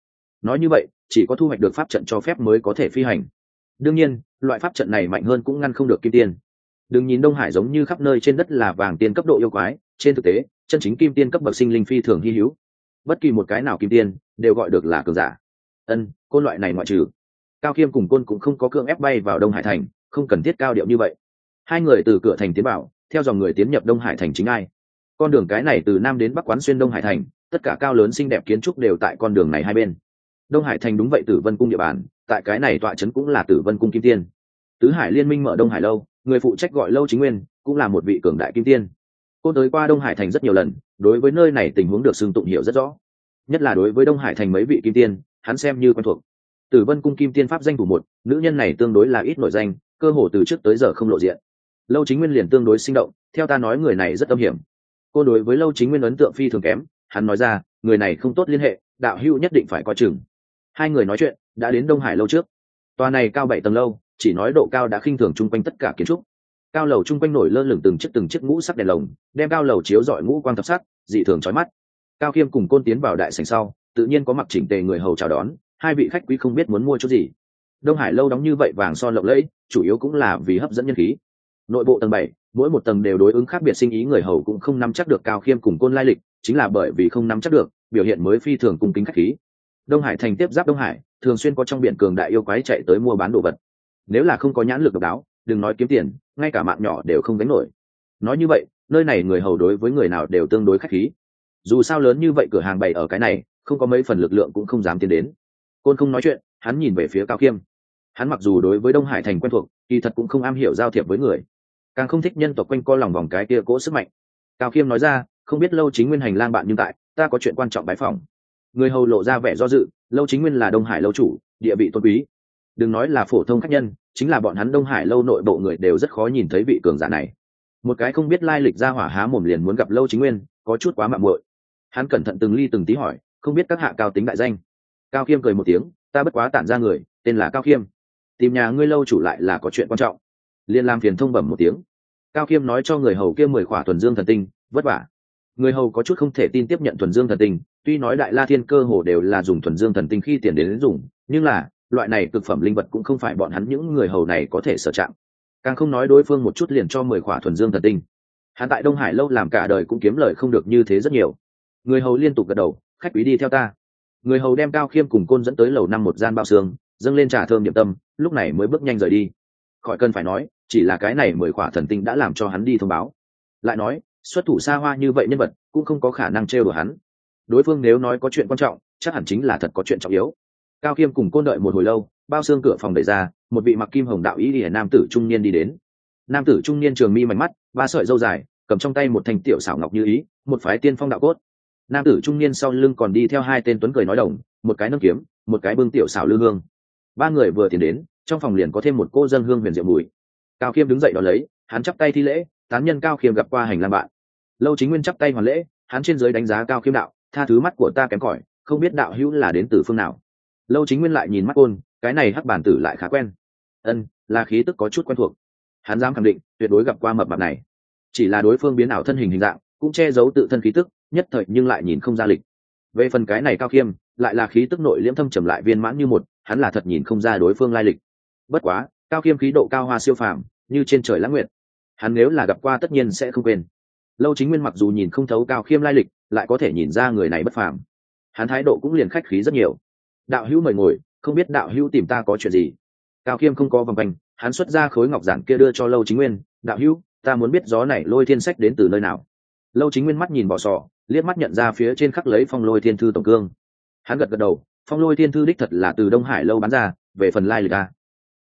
Nói như vậy, chỉ có thu hoạch được pháp trận cho phép mới có thể phi hành. Đương nhiên, loại pháp trận này mạnh hơn cũng ngăn không được kim tiên. Đừng nhìn đông hải giống như khắp nơi trên đất là vàng tiên cấp độ yêu quái, trên thực tế chân chính kim tiên cấp bậc sinh linh phi thường hy hữu. Bất kỳ một cái nào kim tiên đều gọi được là cường giả. Ân, côn loại này ngoại trừ. Cao khiêm cùng côn cũng không có cưỡng ép bay vào đông hải thành, không cần thiết cao điệu như vậy. Hai người từ cửa thành tiến bảo theo dòng người tiến nhập đông hải thành chính ai. Con đường cái này từ nam đến bắc quán xuyên đông hải thành, tất cả cao lớn xinh đẹp kiến trúc đều tại con đường này hai bên. Đông hải thành đúng vậy tử vân cung địa bàn, tại cái này tọa trấn cũng là tử vân cung kim tiên. Tứ hải liên minh mở đông hải lâu, người phụ trách gọi lâu chính nguyên cũng là một vị cường đại kim tiên cô tới qua đông hải thành rất nhiều lần, đối với nơi này tình huống được xưng tụng hiểu rất rõ. Nhất là đối với đông hải thành mấy vị kim tiên, hắn xem như quen thuộc. Tử vân cung kim tiên pháp danh thủ một, nữ nhân này tương đối là ít nổi danh, cơ hồ từ trước tới giờ không lộ diện. Lâu chính nguyên liền tương đối sinh động, theo ta nói người này rất âm hiểm. Cô đối với lâu chính nguyên ấn tượng phi thường kém, hắn nói ra, người này không tốt liên hệ, đạo hữu nhất định phải coi chừng. Hai người nói chuyện, đã đến đông hải lâu trước. Tòa này cao bảy tầng lâu, chỉ nói độ cao đã khinh thường chung quanh tất cả kiến trúc cao lầu chung quanh nổi lơ lửng từng chiếc từng chiếc ngũ sắc đèn lồng, đem cao lầu chiếu dọi ngũ quang thập sắc, dị thường trói mắt. Cao khiêm cùng côn tiến vào đại sành sau, tự nhiên có mặc chỉnh tề người hầu chào đón, hai vị khách quý không biết muốn mua chút gì. Đông hải lâu đóng như vậy vàng son lộng lẫy, chủ yếu cũng là vì hấp dẫn nhân khí. Nội bộ tầng bảy, mỗi một tầng đều đối ứng khác biệt sinh ý người hầu cũng không nắm chắc được cao khiêm cùng côn lai lịch, chính là bởi vì không nắm chắc được, biểu hiện mới phi thường cung kính khách khí. Đông hải thành tiếp giáp đông hải, thường xuyên có trong biển cường đại yêu quái chạy tới mua bán đồ vật. Nếu là không có nhãn lực độc đáo đừng nói kiếm tiền, ngay cả mạng nhỏ đều không gánh nổi. Nói như vậy, nơi này người hầu đối với người nào đều tương đối khách khí. Dù sao lớn như vậy cửa hàng bày ở cái này, không có mấy phần lực lượng cũng không dám tiến đến. Côn không nói chuyện, hắn nhìn về phía cao khiêm hắn mặc dù đối với đông hải thành quen thuộc, kỳ thật cũng không am hiểu giao thiệp với người. Càng không thích nhân tộc quanh co lòng vòng cái kia cỗ sức mạnh. Cao khiêm nói ra, không biết lâu chính nguyên hành lang bạn nhưng tại, ta có chuyện quan trọng bái phòng người hầu lộ ra vẻ do dự, lâu chính nguyên là đông hải lâu chủ, địa vị tôn quý. Đừng nói là phổ thông khách nhân chính là bọn hắn đông hải lâu nội bộ người đều rất khó nhìn thấy vị cường giả này. Một cái không biết lai lịch ra hỏa há mồm liền muốn gặp lâu chính nguyên, có chút quá mạng muội. Hắn cẩn thận từng ly từng tí hỏi, không biết các hạ cao tính đại danh. Cao khiêm cười một tiếng, ta bất quá tản ra người, tên là cao khiêm. Tìm nhà ngươi lâu chủ lại là có chuyện quan trọng. Liên làm phiền thông bẩm một tiếng. Cao khiêm nói cho người hầu kia mười khỏa thuần dương thần tinh, vất vả. Người hầu có chút không thể tin tiếp nhận thuần dương thần tinh, tuy nói đại la thiên cơ hồ đều là dùng thuần dương thần tinh khi tiền đến dùng, nhưng là loại này cực phẩm linh vật cũng không phải bọn hắn những người hầu này có thể sở chạm càng không nói đối phương một chút liền cho mười khỏa thuần dương thần tinh. Hắn tại đông hải lâu làm cả đời cũng kiếm lời không được như thế rất nhiều. Người hầu liên tục gật đầu, khách quý đi theo ta. Người hầu đem cao khiêm cùng côn dẫn tới lầu năm một gian bao xương, dâng lên trà thơm niệm tâm, lúc này mới bước nhanh rời đi. Khỏi cần phải nói, chỉ là cái này mười khỏa thần tinh đã làm cho hắn đi thông báo. Lại nói, xuất thủ xa hoa như vậy nhân vật, cũng không có khả năng trêu đùa hắn. Đối phương nếu nói có chuyện quan trọng, chắc hẳn chính là thật có chuyện trọng yếu cao khiêm cùng côn đợi một hồi lâu, bao xương cửa phòng đẩy ra, một vị mặc kim hồng đạo ý ỉa nam tử trung niên đi đến. Nam tử trung niên trường mi mảnh mắt, ba sợi dâu dài, cầm trong tay một thanh tiểu xảo ngọc như ý, một phái tiên phong đạo cốt. Nam tử trung niên sau lưng còn đi theo hai tên tuấn cười nói đồng, một cái nâng kiếm, một cái bưng tiểu xảo lư hương. Ba người vừa tiến đến, trong phòng liền có thêm một cô dân hương huyền diệu mùi. Cao khiêm đứng dậy đón lấy, hắn chắp tay thi lễ, tán nhân cao khiêm gặp qua hành lang bạn. Lâu chính nguyên chắp tay hoàn lễ, hắn trên giới đánh giá cao khiêm đạo, tha thứ mắt của ta kém cỏi, không biết đạo hữu là đến từ phương nào lâu chính nguyên lại nhìn mắt côn, cái này hắc bản tử lại khá quen. Ân, là khí tức có chút quen thuộc. Hắn dám khẳng định, tuyệt đối gặp qua mập mạp này. Chỉ là đối phương biến ảo thân hình hình dạng, cũng che giấu tự thân khí tức, nhất thời nhưng lại nhìn không ra lịch. Về phần cái này cao khiêm, lại là khí tức nội liễm thâm trầm lại viên mãn như một, hắn là thật nhìn không ra đối phương lai lịch. Bất quá, cao khiêm khí độ cao hoa siêu phàm, như trên trời lãng nguyện hắn nếu là gặp qua tất nhiên sẽ không quên. Lâu chính nguyên mặc dù nhìn không thấu cao khiêm lai lịch, lại có thể nhìn ra người này bất phàm. Hắn thái độ cũng liền khách khí rất nhiều đạo hữu mời ngồi, không biết đạo hữu tìm ta có chuyện gì? Cao khiêm không có vòng quanh, hắn xuất ra khối ngọc giản kia đưa cho lâu chính nguyên, đạo hữu, ta muốn biết gió này lôi thiên sách đến từ nơi nào? Lâu chính nguyên mắt nhìn bỏ sọ, liếc mắt nhận ra phía trên khắc lấy phong lôi thiên thư tổng cương. Hắn gật gật đầu, phong lôi thiên thư đích thật là từ đông hải lâu bán ra, về phần lai lịch ta.